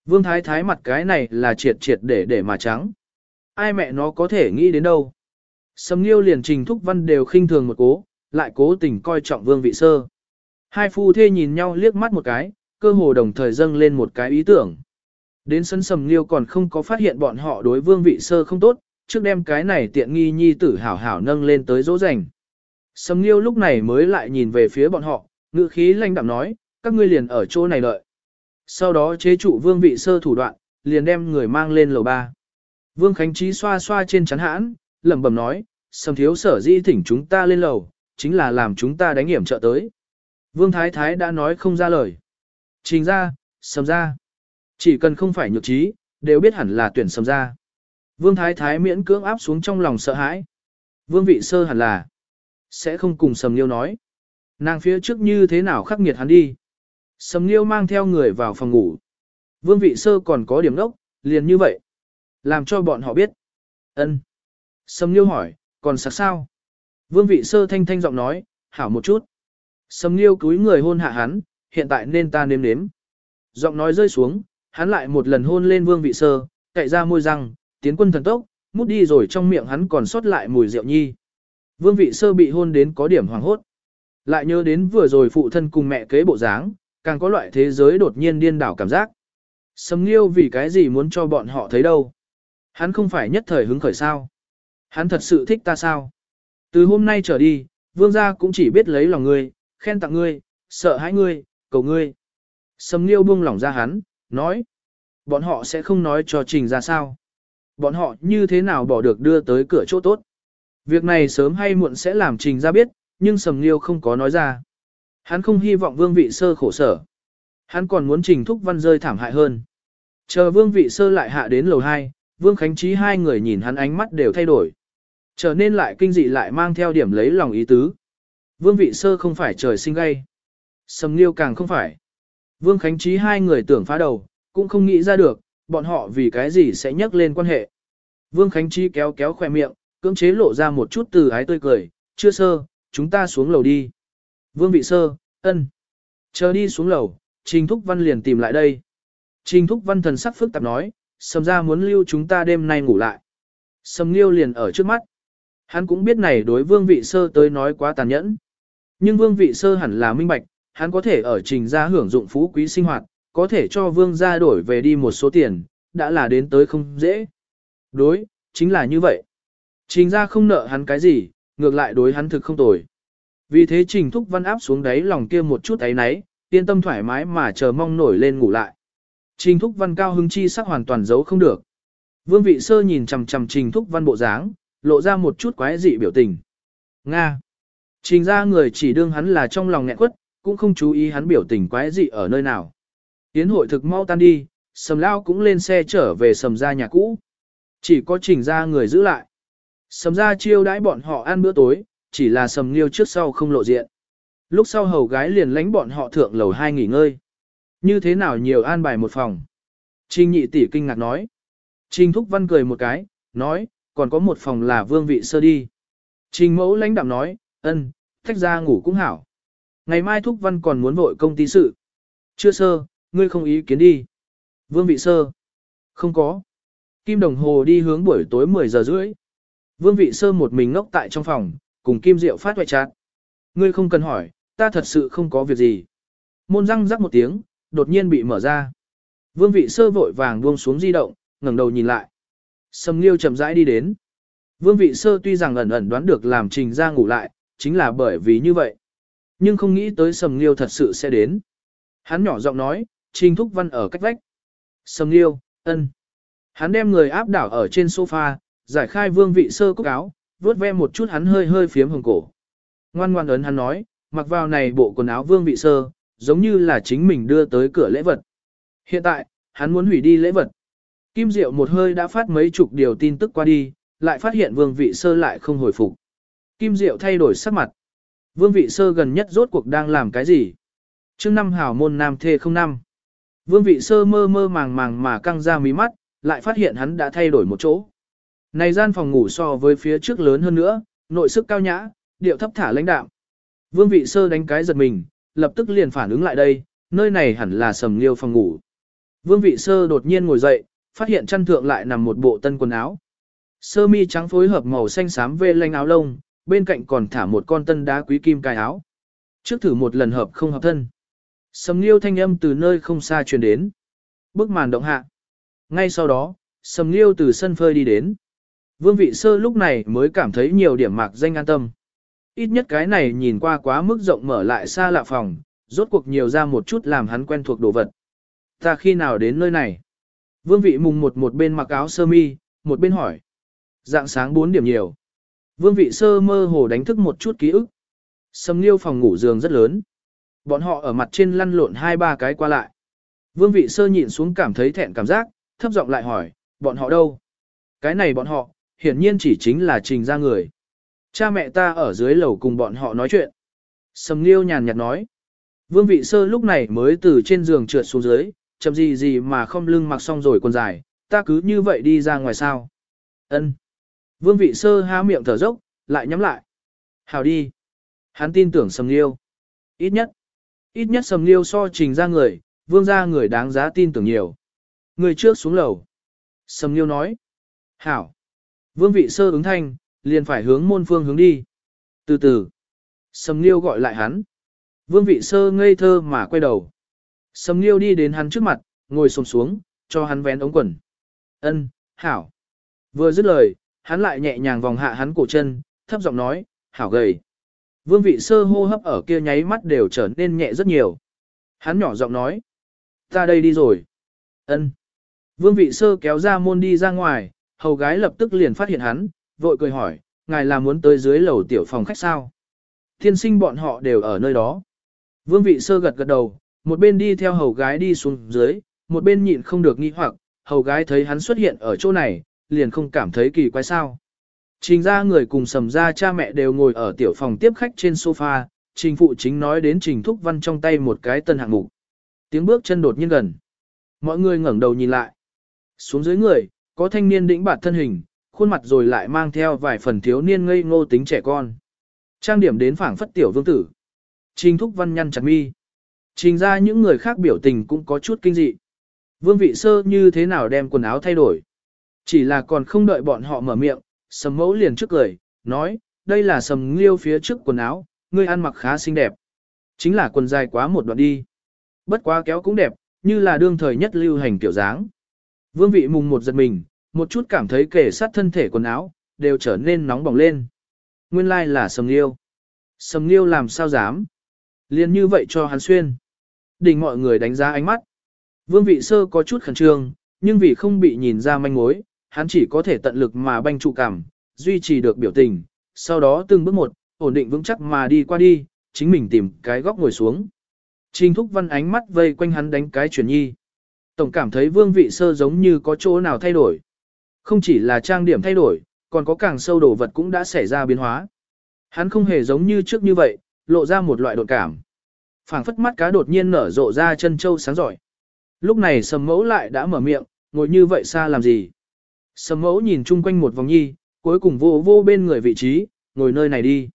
A: Vương Thái Thái mặt cái này là triệt triệt để để mà trắng. Ai mẹ nó có thể nghĩ đến đâu. Sầm Nghiêu liền trình thúc văn đều khinh thường một cố, lại cố tình coi trọng Vương Vị Sơ. Hai phu thê nhìn nhau liếc mắt một cái, cơ hồ đồng thời dâng lên một cái ý tưởng. Đến sân Sầm liêu còn không có phát hiện bọn họ đối Vương Vị Sơ không tốt, trước đem cái này tiện nghi nhi tử hảo hảo nâng lên tới dỗ dành. Sầm liêu lúc này mới lại nhìn về phía bọn họ, ngữ khí lanh đạm nói, các ngươi liền ở chỗ này đợi. Sau đó chế trụ vương vị sơ thủ đoạn, liền đem người mang lên lầu ba. Vương Khánh Trí xoa xoa trên chắn hãn, lẩm bẩm nói, sầm thiếu sở di thỉnh chúng ta lên lầu, chính là làm chúng ta đánh hiểm trợ tới. Vương Thái Thái đã nói không ra lời. Trình ra, sầm ra. Chỉ cần không phải nhược trí, đều biết hẳn là tuyển sầm ra. Vương Thái Thái miễn cưỡng áp xuống trong lòng sợ hãi. Vương vị sơ hẳn là sẽ không cùng sầm liêu nói. Nàng phía trước như thế nào khắc nghiệt hắn đi. Sầm liêu mang theo người vào phòng ngủ. Vương vị sơ còn có điểm đốc, liền như vậy. Làm cho bọn họ biết. ân. Sầm liêu hỏi, còn sạc sao? Vương vị sơ thanh thanh giọng nói, hảo một chút. Sầm liêu cúi người hôn hạ hắn, hiện tại nên ta nếm nếm. Giọng nói rơi xuống, hắn lại một lần hôn lên vương vị sơ, cậy ra môi răng, tiến quân thần tốc, mút đi rồi trong miệng hắn còn sót lại mùi rượu nhi. Vương vị sơ bị hôn đến có điểm hoàng hốt. Lại nhớ đến vừa rồi phụ thân cùng mẹ kế bộ dáng, càng có loại thế giới đột nhiên điên đảo cảm giác. Sầm nghiêu vì cái gì muốn cho bọn họ thấy đâu. Hắn không phải nhất thời hứng khởi sao. Hắn thật sự thích ta sao. Từ hôm nay trở đi, vương gia cũng chỉ biết lấy lòng ngươi, khen tặng ngươi, sợ hãi ngươi, cầu ngươi. Sầm nghiêu buông lỏng ra hắn, nói. Bọn họ sẽ không nói cho trình ra sao. Bọn họ như thế nào bỏ được đưa tới cửa chỗ tốt. Việc này sớm hay muộn sẽ làm trình ra biết, nhưng sầm nghiêu không có nói ra. Hắn không hy vọng vương vị sơ khổ sở. Hắn còn muốn trình thúc văn rơi thảm hại hơn. Chờ vương vị sơ lại hạ đến lầu 2, vương khánh trí hai người nhìn hắn ánh mắt đều thay đổi. Trở nên lại kinh dị lại mang theo điểm lấy lòng ý tứ. Vương vị sơ không phải trời sinh gây. Sầm nghiêu càng không phải. Vương khánh trí hai người tưởng phá đầu, cũng không nghĩ ra được, bọn họ vì cái gì sẽ nhắc lên quan hệ. Vương khánh trí kéo kéo khỏe miệng, cưỡng chế lộ ra một chút từ ái tươi cười, chưa sơ, chúng ta xuống lầu đi. Vương vị sơ, ân. Chờ đi xuống lầu, Trình Thúc Văn liền tìm lại đây. Trình Thúc Văn thần sắc phức tạp nói, Sầm ra muốn lưu chúng ta đêm nay ngủ lại. Sầm Nghiêu liền ở trước mắt. Hắn cũng biết này đối vương vị sơ tới nói quá tàn nhẫn. Nhưng vương vị sơ hẳn là minh bạch, hắn có thể ở trình gia hưởng dụng phú quý sinh hoạt, có thể cho vương gia đổi về đi một số tiền, đã là đến tới không dễ. Đối, chính là như vậy. Trình gia không nợ hắn cái gì, ngược lại đối hắn thực không tồi. Vì thế trình thúc văn áp xuống đáy lòng kia một chút ấy náy, yên tâm thoải mái mà chờ mong nổi lên ngủ lại. Trình thúc văn cao hứng chi sắc hoàn toàn giấu không được. Vương vị sơ nhìn chằm chằm trình thúc văn bộ dáng, lộ ra một chút quái dị biểu tình. Nga. Trình ra người chỉ đương hắn là trong lòng nghẹn quất, cũng không chú ý hắn biểu tình quái dị ở nơi nào. Yến hội thực mau tan đi, sầm lao cũng lên xe trở về sầm ra nhà cũ. Chỉ có trình ra người giữ lại. Sầm ra chiêu đãi bọn họ ăn bữa tối, chỉ là sầm liêu trước sau không lộ diện. Lúc sau hầu gái liền lánh bọn họ thượng lầu hai nghỉ ngơi. Như thế nào nhiều an bài một phòng. Trình nhị tỷ kinh ngạc nói. Trình thúc văn cười một cái, nói, còn có một phòng là vương vị sơ đi. Trình mẫu lãnh đạm nói, ân, thách ra ngủ cũng hảo. Ngày mai thúc văn còn muốn vội công ty sự. Chưa sơ, ngươi không ý kiến đi. Vương vị sơ. Không có. Kim đồng hồ đi hướng buổi tối 10 giờ rưỡi. Vương vị sơ một mình ngốc tại trong phòng, cùng Kim Diệu phát hoại chát. Ngươi không cần hỏi, ta thật sự không có việc gì. Môn răng rắc một tiếng, đột nhiên bị mở ra. Vương vị sơ vội vàng buông xuống di động, ngẩng đầu nhìn lại. Sầm Liêu chậm rãi đi đến. Vương vị sơ tuy rằng ẩn ẩn đoán được làm trình ra ngủ lại, chính là bởi vì như vậy. Nhưng không nghĩ tới Sầm Liêu thật sự sẽ đến. Hắn nhỏ giọng nói, trình thúc văn ở cách vách. Sầm Liêu, ân. Hắn đem người áp đảo ở trên sofa, giải khai vương vị sơ cúc áo, vuốt ve một chút hắn hơi hơi phiếm hồng cổ. Ngoan ngoan ấn hắn nói, mặc vào này bộ quần áo vương vị sơ, giống như là chính mình đưa tới cửa lễ vật. Hiện tại, hắn muốn hủy đi lễ vật. Kim Diệu một hơi đã phát mấy chục điều tin tức qua đi, lại phát hiện vương vị sơ lại không hồi phục. Kim Diệu thay đổi sắc mặt. Vương vị sơ gần nhất rốt cuộc đang làm cái gì? chương năm hảo môn nam thê không năm. Vương vị sơ mơ mơ màng màng mà căng ra mí mắt, lại phát hiện hắn đã thay đổi một chỗ. Này gian phòng ngủ so với phía trước lớn hơn nữa, nội sức cao nhã, điệu thấp thả lãnh đạm. Vương vị sơ đánh cái giật mình, lập tức liền phản ứng lại đây, nơi này hẳn là sầm liêu phòng ngủ. Vương vị sơ đột nhiên ngồi dậy, phát hiện chăn thượng lại nằm một bộ tân quần áo. Sơ mi trắng phối hợp màu xanh xám vê lanh áo lông, bên cạnh còn thả một con tân đá quý kim cài áo. Trước thử một lần hợp không hợp thân. Sầm liêu thanh âm từ nơi không xa truyền đến. Bức màn động hạ. Ngay sau đó, sầm liêu từ sân phơi đi đến. Vương vị sơ lúc này mới cảm thấy nhiều điểm mạc danh an tâm. Ít nhất cái này nhìn qua quá mức rộng mở lại xa lạ phòng, rốt cuộc nhiều ra một chút làm hắn quen thuộc đồ vật. Ta khi nào đến nơi này? Vương vị mùng một một bên mặc áo sơ mi, một bên hỏi. Dạng sáng 4 điểm nhiều. Vương vị sơ mơ hồ đánh thức một chút ký ức. Sầm liêu phòng ngủ giường rất lớn. Bọn họ ở mặt trên lăn lộn hai ba cái qua lại. Vương vị sơ nhịn xuống cảm thấy thẹn cảm giác, thấp giọng lại hỏi, bọn họ đâu? Cái này bọn họ, hiển nhiên chỉ chính là trình ra người. Cha mẹ ta ở dưới lầu cùng bọn họ nói chuyện. Sầm liêu nhàn nhạt nói. Vương vị sơ lúc này mới từ trên giường trượt xuống dưới, chậm gì gì mà không lưng mặc xong rồi quần dài, ta cứ như vậy đi ra ngoài sao. Ân. Vương vị sơ há miệng thở dốc, lại nhắm lại. Hào đi. Hắn tin tưởng sầm liêu. Ít nhất. Ít nhất sầm liêu so trình ra người, vương ra người đáng giá tin tưởng nhiều. Người trước xuống lầu. Sầm liêu nói. Hảo. Vương vị sơ ứng thanh, liền phải hướng môn phương hướng đi. Từ từ. Sầm liêu gọi lại hắn. Vương vị sơ ngây thơ mà quay đầu. Sầm liêu đi đến hắn trước mặt, ngồi xổm xuống, cho hắn vén ống quần. Ân, hảo. Vừa dứt lời, hắn lại nhẹ nhàng vòng hạ hắn cổ chân, thấp giọng nói, hảo gầy. Vương vị sơ hô hấp ở kia nháy mắt đều trở nên nhẹ rất nhiều. Hắn nhỏ giọng nói, ta đây đi rồi. Ân. Vương vị sơ kéo ra môn đi ra ngoài, hầu gái lập tức liền phát hiện hắn, vội cười hỏi, ngài là muốn tới dưới lầu tiểu phòng khách sao? Thiên sinh bọn họ đều ở nơi đó. Vương vị sơ gật gật đầu, một bên đi theo hầu gái đi xuống dưới, một bên nhịn không được nghi hoặc, hầu gái thấy hắn xuất hiện ở chỗ này, liền không cảm thấy kỳ quái sao. Trình ra người cùng sầm ra cha mẹ đều ngồi ở tiểu phòng tiếp khách trên sofa, trình phụ chính nói đến trình thúc văn trong tay một cái tân hạng mục. Tiếng bước chân đột nhiên gần. Mọi người ngẩng đầu nhìn lại. Xuống dưới người, có thanh niên đĩnh bạt thân hình, khuôn mặt rồi lại mang theo vài phần thiếu niên ngây ngô tính trẻ con. Trang điểm đến phảng phất tiểu vương tử. Trình thúc văn nhăn chặt mi. Trình ra những người khác biểu tình cũng có chút kinh dị. Vương vị sơ như thế nào đem quần áo thay đổi. Chỉ là còn không đợi bọn họ mở miệng, sầm mẫu liền trước cười, nói, đây là sầm liêu phía trước quần áo, ngươi ăn mặc khá xinh đẹp. Chính là quần dài quá một đoạn đi. Bất quá kéo cũng đẹp, như là đương thời nhất lưu hành kiểu dáng. Vương vị mùng một giật mình, một chút cảm thấy kể sát thân thể quần áo, đều trở nên nóng bỏng lên. Nguyên lai like là sầm liêu. Sầm liêu làm sao dám. Liên như vậy cho hắn xuyên. Đỉnh mọi người đánh giá ánh mắt. Vương vị sơ có chút khẩn trương, nhưng vì không bị nhìn ra manh mối, hắn chỉ có thể tận lực mà banh trụ cảm, duy trì được biểu tình, sau đó từng bước một, ổn định vững chắc mà đi qua đi, chính mình tìm cái góc ngồi xuống. Trình thúc văn ánh mắt vây quanh hắn đánh cái chuyển nhi. Tổng cảm thấy vương vị sơ giống như có chỗ nào thay đổi. Không chỉ là trang điểm thay đổi, còn có càng sâu đồ vật cũng đã xảy ra biến hóa. Hắn không hề giống như trước như vậy, lộ ra một loại đột cảm. phảng phất mắt cá đột nhiên nở rộ ra chân châu sáng giỏi. Lúc này sầm mẫu lại đã mở miệng, ngồi như vậy xa làm gì? Sầm mẫu nhìn chung quanh một vòng nhi, cuối cùng vô vô bên người vị trí, ngồi nơi này đi.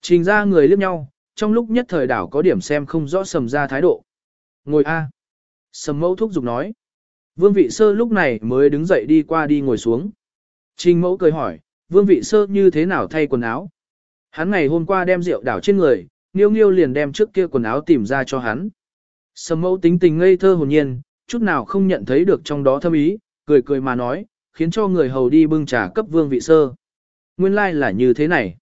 A: Trình ra người liếc nhau, trong lúc nhất thời đảo có điểm xem không rõ sầm ra thái độ. Ngồi A. Sầm mẫu thúc giục nói. Vương vị sơ lúc này mới đứng dậy đi qua đi ngồi xuống. Trình mẫu cười hỏi, vương vị sơ như thế nào thay quần áo? Hắn ngày hôm qua đem rượu đảo trên người, nghiêu nghiêu liền đem trước kia quần áo tìm ra cho hắn. Sầm mẫu tính tình ngây thơ hồn nhiên, chút nào không nhận thấy được trong đó thâm ý, cười cười mà nói, khiến cho người hầu đi bưng trà cấp vương vị sơ. Nguyên lai like là như thế này.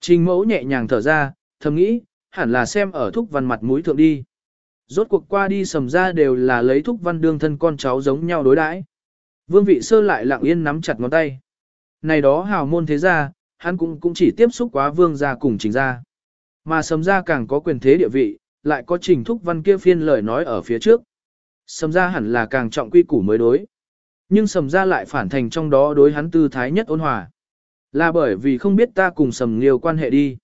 A: Trình mẫu nhẹ nhàng thở ra, thầm nghĩ, hẳn là xem ở thúc văn mặt mũi thượng đi. Rốt cuộc qua đi sầm ra đều là lấy thúc văn đương thân con cháu giống nhau đối đãi. Vương vị sơ lại lặng yên nắm chặt ngón tay. Này đó hào môn thế gia, hắn cũng cũng chỉ tiếp xúc quá vương gia cùng trình gia. Mà sầm ra càng có quyền thế địa vị, lại có trình thúc văn kia phiên lời nói ở phía trước. Sầm ra hẳn là càng trọng quy củ mới đối. Nhưng sầm ra lại phản thành trong đó đối hắn tư thái nhất ôn hòa. Là bởi vì không biết ta cùng sầm liêu quan hệ đi.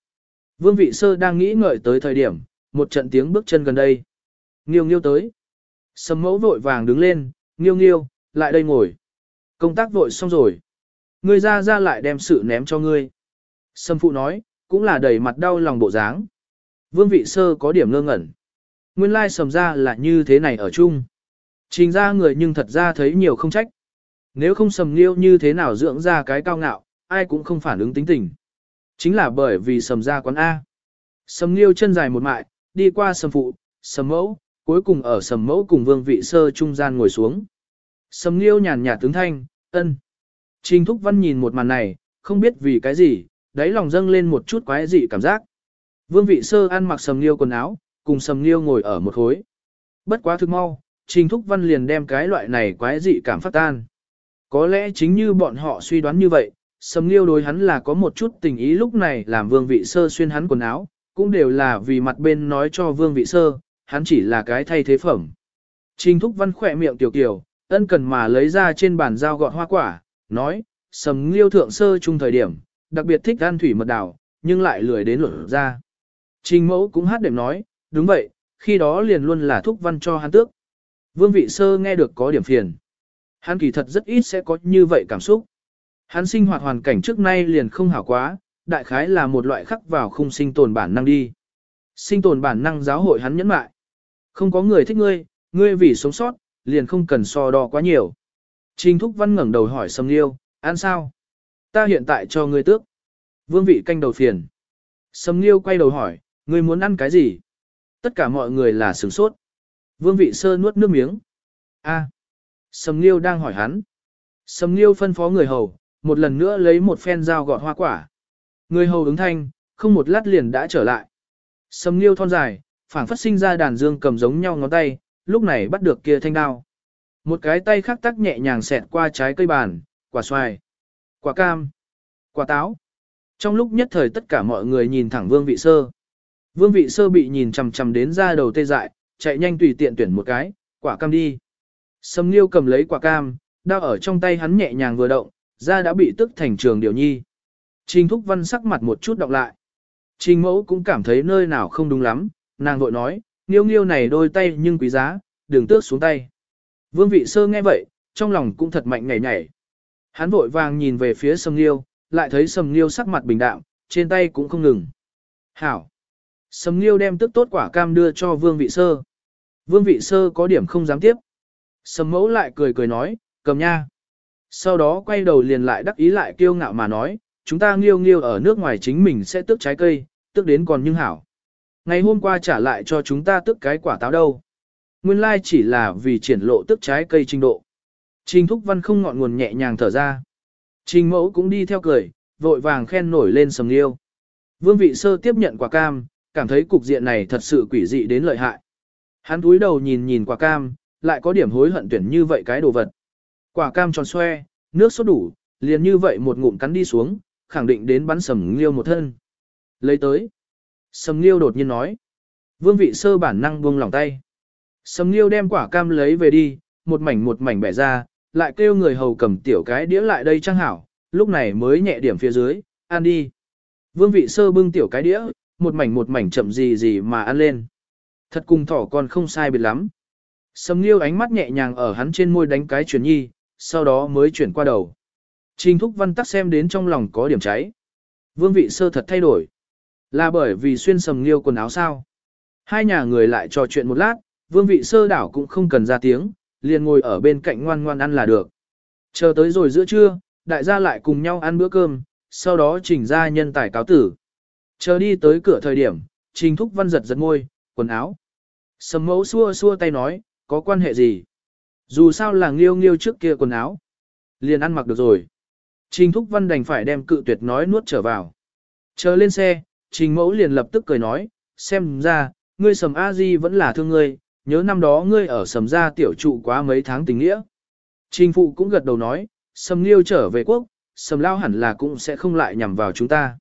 A: Vương vị sơ đang nghĩ ngợi tới thời điểm, một trận tiếng bước chân gần đây. Nghiêu nghiêu tới. Sầm mẫu vội vàng đứng lên, nghiêu nghiêu, lại đây ngồi. Công tác vội xong rồi. Ngươi ra ra lại đem sự ném cho ngươi. sầm phụ nói, cũng là đầy mặt đau lòng bộ dáng. Vương vị sơ có điểm ngơ ngẩn. Nguyên lai sầm ra là như thế này ở chung. Trình ra người nhưng thật ra thấy nhiều không trách. Nếu không sầm liêu như thế nào dưỡng ra cái cao ngạo, ai cũng không phản ứng tính tình. Chính là bởi vì sầm ra quán A. Sầm liêu chân dài một mại, đi qua sầm phụ, sầm mẫu, cuối cùng ở sầm mẫu cùng vương vị sơ trung gian ngồi xuống. Sầm liêu nhàn nhạt tướng thanh, ân. Trình Thúc Văn nhìn một màn này, không biết vì cái gì, đáy lòng dâng lên một chút quái dị cảm giác. Vương vị sơ ăn mặc sầm liêu quần áo, cùng sầm liêu ngồi ở một khối. Bất quá thực mau, Trình Thúc Văn liền đem cái loại này quái dị cảm phát tan. Có lẽ chính như bọn họ suy đoán như vậy, Sầm Nghiêu đối hắn là có một chút tình ý lúc này làm Vương Vị Sơ xuyên hắn quần áo, cũng đều là vì mặt bên nói cho Vương Vị Sơ, hắn chỉ là cái thay thế phẩm. Trình Thúc Văn khỏe miệng tiểu kiểu, ân cần mà lấy ra trên bàn dao gọt hoa quả, nói, Sầm Nghiêu thượng sơ chung thời điểm, đặc biệt thích ăn thủy mật đảo, nhưng lại lười đến luận ra. Trình Mẫu cũng hát đệm nói, đúng vậy, khi đó liền luôn là Thúc Văn cho hắn tước. Vương Vị Sơ nghe được có điểm phiền. Hắn kỳ thật rất ít sẽ có như vậy cảm xúc. Hắn sinh hoạt hoàn cảnh trước nay liền không hảo quá, đại khái là một loại khắc vào không sinh tồn bản năng đi. Sinh tồn bản năng giáo hội hắn nhẫn mại. Không có người thích ngươi, ngươi vì sống sót, liền không cần so đo quá nhiều. Trình Thúc Văn ngẩng đầu hỏi Sâm Liêu, ăn sao? Ta hiện tại cho ngươi tước. Vương vị canh đầu phiền. Sâm Liêu quay đầu hỏi, ngươi muốn ăn cái gì? Tất cả mọi người là sửng sốt. Vương vị sơ nuốt nước miếng. A. Sầm Liêu đang hỏi hắn. Sầm Liêu phân phó người hầu, một lần nữa lấy một phen dao gọt hoa quả. Người hầu ứng thanh, không một lát liền đã trở lại. Sầm Liêu thon dài, phảng phất sinh ra đàn dương cầm giống nhau ngón tay, lúc này bắt được kia thanh đao. Một cái tay khác tắc nhẹ nhàng xẹt qua trái cây bàn, quả xoài, quả cam, quả táo. Trong lúc nhất thời tất cả mọi người nhìn thẳng Vương Vị Sơ. Vương Vị Sơ bị nhìn chằm chằm đến ra đầu tê dại, chạy nhanh tùy tiện tuyển một cái, quả cam đi. Sầm Liêu cầm lấy quả cam, đao ở trong tay hắn nhẹ nhàng vừa động, da đã bị tức thành trường điều nhi. Trình Thúc Văn sắc mặt một chút đọc lại. Trình Mẫu cũng cảm thấy nơi nào không đúng lắm, nàng vội nói, nghiêu nghiêu này đôi tay nhưng quý giá, đừng tước xuống tay. Vương vị sơ nghe vậy, trong lòng cũng thật mạnh nhảy nhảy. Hắn vội vàng nhìn về phía sầm nghiêu, lại thấy sầm nghiêu sắc mặt bình đạm, trên tay cũng không ngừng. Hảo! Sầm nghiêu đem tức tốt quả cam đưa cho vương vị sơ. Vương vị sơ có điểm không dám tiếp. Sầm mẫu lại cười cười nói, cầm nha. Sau đó quay đầu liền lại đắc ý lại kiêu ngạo mà nói, chúng ta nghiêu nghiêu ở nước ngoài chính mình sẽ tước trái cây, tước đến còn nhưng hảo. Ngày hôm qua trả lại cho chúng ta tước cái quả táo đâu. Nguyên lai chỉ là vì triển lộ tước trái cây trình độ. Trình Thúc Văn không ngọn nguồn nhẹ nhàng thở ra. Trình Mẫu cũng đi theo cười, vội vàng khen nổi lên sầm liêu. Vương vị sơ tiếp nhận quả cam, cảm thấy cục diện này thật sự quỷ dị đến lợi hại. Hắn túi đầu nhìn nhìn quả cam, lại có điểm hối hận tuyển như vậy cái đồ vật. Quả cam tròn xoe, nước sốt đủ, liền như vậy một ngụm cắn đi xuống, khẳng định đến bắn sầm liêu một thân. Lấy tới. Sầm liêu đột nhiên nói. Vương vị sơ bản năng buông lòng tay. Sầm liêu đem quả cam lấy về đi, một mảnh một mảnh bẻ ra, lại kêu người hầu cầm tiểu cái đĩa lại đây trang hảo, lúc này mới nhẹ điểm phía dưới, ăn đi. Vương vị sơ bưng tiểu cái đĩa, một mảnh một mảnh chậm gì gì mà ăn lên. Thật cùng thỏ còn không sai biệt lắm. Sầm liêu ánh mắt nhẹ nhàng ở hắn trên môi đánh cái chuyển nhi, sau đó mới chuyển qua đầu. Trình Thúc Văn tắc xem đến trong lòng có điểm cháy. Vương vị sơ thật thay đổi. Là bởi vì xuyên sầm liêu quần áo sao. Hai nhà người lại trò chuyện một lát, vương vị sơ đảo cũng không cần ra tiếng, liền ngồi ở bên cạnh ngoan ngoan ăn là được. Chờ tới rồi giữa trưa, đại gia lại cùng nhau ăn bữa cơm, sau đó trình ra nhân tài cáo tử. Chờ đi tới cửa thời điểm, trình thúc văn giật giật môi, quần áo. Sầm mẫu xua xua tay nói, có quan hệ gì? Dù sao là nghiêu nghiêu trước kia quần áo. Liền ăn mặc được rồi. Trình Thúc Văn đành phải đem cự tuyệt nói nuốt trở vào. Chờ lên xe, Trình Mẫu liền lập tức cười nói, xem ra, ngươi sầm a di vẫn là thương ngươi, nhớ năm đó ngươi ở sầm gia tiểu trụ quá mấy tháng tình nghĩa. Trình Phụ cũng gật đầu nói, sầm liêu trở về quốc, sầm lao hẳn là cũng sẽ không lại nhằm vào chúng ta.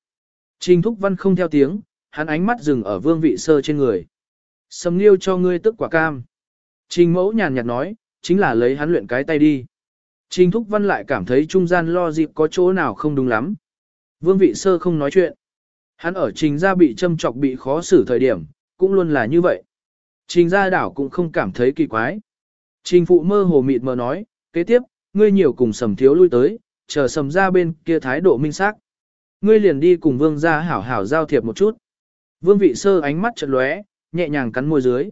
A: Trình Thúc Văn không theo tiếng, hắn ánh mắt dừng ở vương vị sơ trên người. Sầm liêu cho ngươi tức quả cam. Trình Mẫu nhàn nhạt nói, chính là lấy hắn luyện cái tay đi. Trình Thúc Văn lại cảm thấy trung gian lo dịp có chỗ nào không đúng lắm. Vương vị sơ không nói chuyện. Hắn ở trình gia bị châm chọc bị khó xử thời điểm, cũng luôn là như vậy. Trình gia đảo cũng không cảm thấy kỳ quái. Trình phụ mơ hồ mịt mờ nói, kế tiếp, ngươi nhiều cùng sầm thiếu lui tới, chờ sầm ra bên kia thái độ minh xác. Ngươi liền đi cùng vương gia hảo hảo giao thiệp một chút. Vương vị sơ ánh mắt chợt lóe, nhẹ nhàng cắn môi dưới.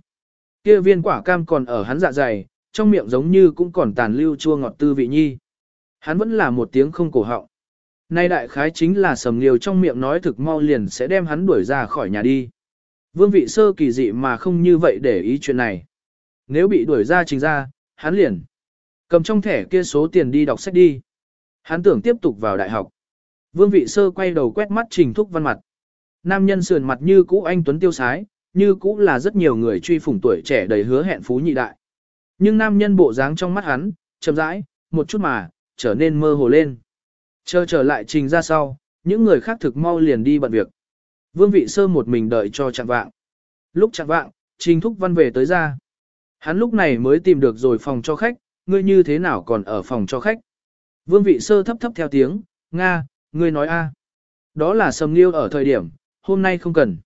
A: Kia viên quả cam còn ở hắn dạ dày, trong miệng giống như cũng còn tàn lưu chua ngọt tư vị nhi. Hắn vẫn là một tiếng không cổ họng. Nay đại khái chính là sầm liều trong miệng nói thực mau liền sẽ đem hắn đuổi ra khỏi nhà đi. Vương vị sơ kỳ dị mà không như vậy để ý chuyện này. Nếu bị đuổi ra trình ra, hắn liền cầm trong thẻ kia số tiền đi đọc sách đi. Hắn tưởng tiếp tục vào đại học. Vương vị sơ quay đầu quét mắt trình thúc văn mặt. Nam nhân sườn mặt như cũ anh Tuấn tiêu sái, như cũ là rất nhiều người truy phủng tuổi trẻ đầy hứa hẹn phú nhị đại. Nhưng nam nhân bộ dáng trong mắt hắn, chậm rãi, một chút mà, trở nên mơ hồ lên. Chờ trở lại trình ra sau, những người khác thực mau liền đi bận việc. Vương vị sơ một mình đợi cho chặn vạng. Lúc chặn vạng, trình thúc văn về tới ra. Hắn lúc này mới tìm được rồi phòng cho khách, ngươi như thế nào còn ở phòng cho khách. Vương vị sơ thấp thấp theo tiếng, Nga, ngươi nói a Đó là sầm liêu ở thời điểm, hôm nay không cần.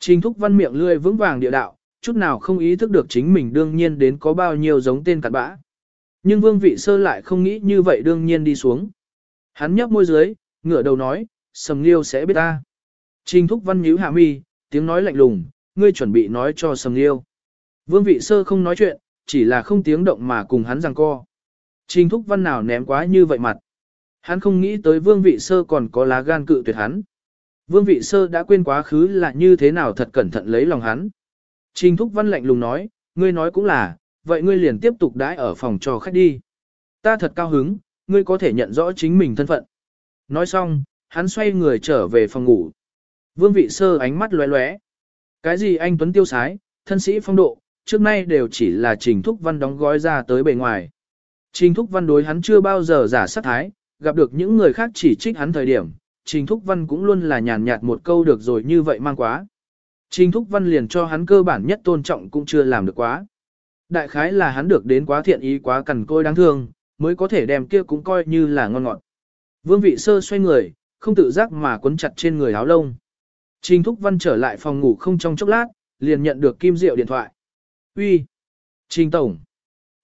A: Trình thúc văn miệng lươi vững vàng địa đạo, chút nào không ý thức được chính mình đương nhiên đến có bao nhiêu giống tên cặn bã. Nhưng vương vị sơ lại không nghĩ như vậy đương nhiên đi xuống. Hắn nhấp môi dưới, ngửa đầu nói, sầm liêu sẽ biết ta. Trình thúc văn nhíu hạ mi, tiếng nói lạnh lùng, ngươi chuẩn bị nói cho sầm liêu. Vương vị sơ không nói chuyện, chỉ là không tiếng động mà cùng hắn rằng co. Trình thúc văn nào ném quá như vậy mặt. Hắn không nghĩ tới vương vị sơ còn có lá gan cự tuyệt hắn. Vương vị sơ đã quên quá khứ là như thế nào thật cẩn thận lấy lòng hắn. Trình thúc văn lạnh lùng nói, ngươi nói cũng là, vậy ngươi liền tiếp tục đãi ở phòng cho khách đi. Ta thật cao hứng, ngươi có thể nhận rõ chính mình thân phận. Nói xong, hắn xoay người trở về phòng ngủ. Vương vị sơ ánh mắt lóe lóe. Cái gì anh Tuấn tiêu sái, thân sĩ phong độ, trước nay đều chỉ là Trình Thúc Văn đóng gói ra tới bề ngoài. Trình Thúc Văn đối hắn chưa bao giờ giả sát thái, gặp được những người khác chỉ trích hắn thời điểm, Trình Thúc Văn cũng luôn là nhàn nhạt một câu được rồi như vậy mang quá. Trình Thúc Văn liền cho hắn cơ bản nhất tôn trọng cũng chưa làm được quá. Đại khái là hắn được đến quá thiện ý quá cằn côi đáng thương, mới có thể đem kia cũng coi như là ngon ngọt. Vương vị sơ xoay người, không tự giác mà quấn chặt trên người áo lông. Trình Thúc Văn trở lại phòng ngủ không trong chốc lát, liền nhận được Kim Diệu điện thoại. Uy, Trình Tổng.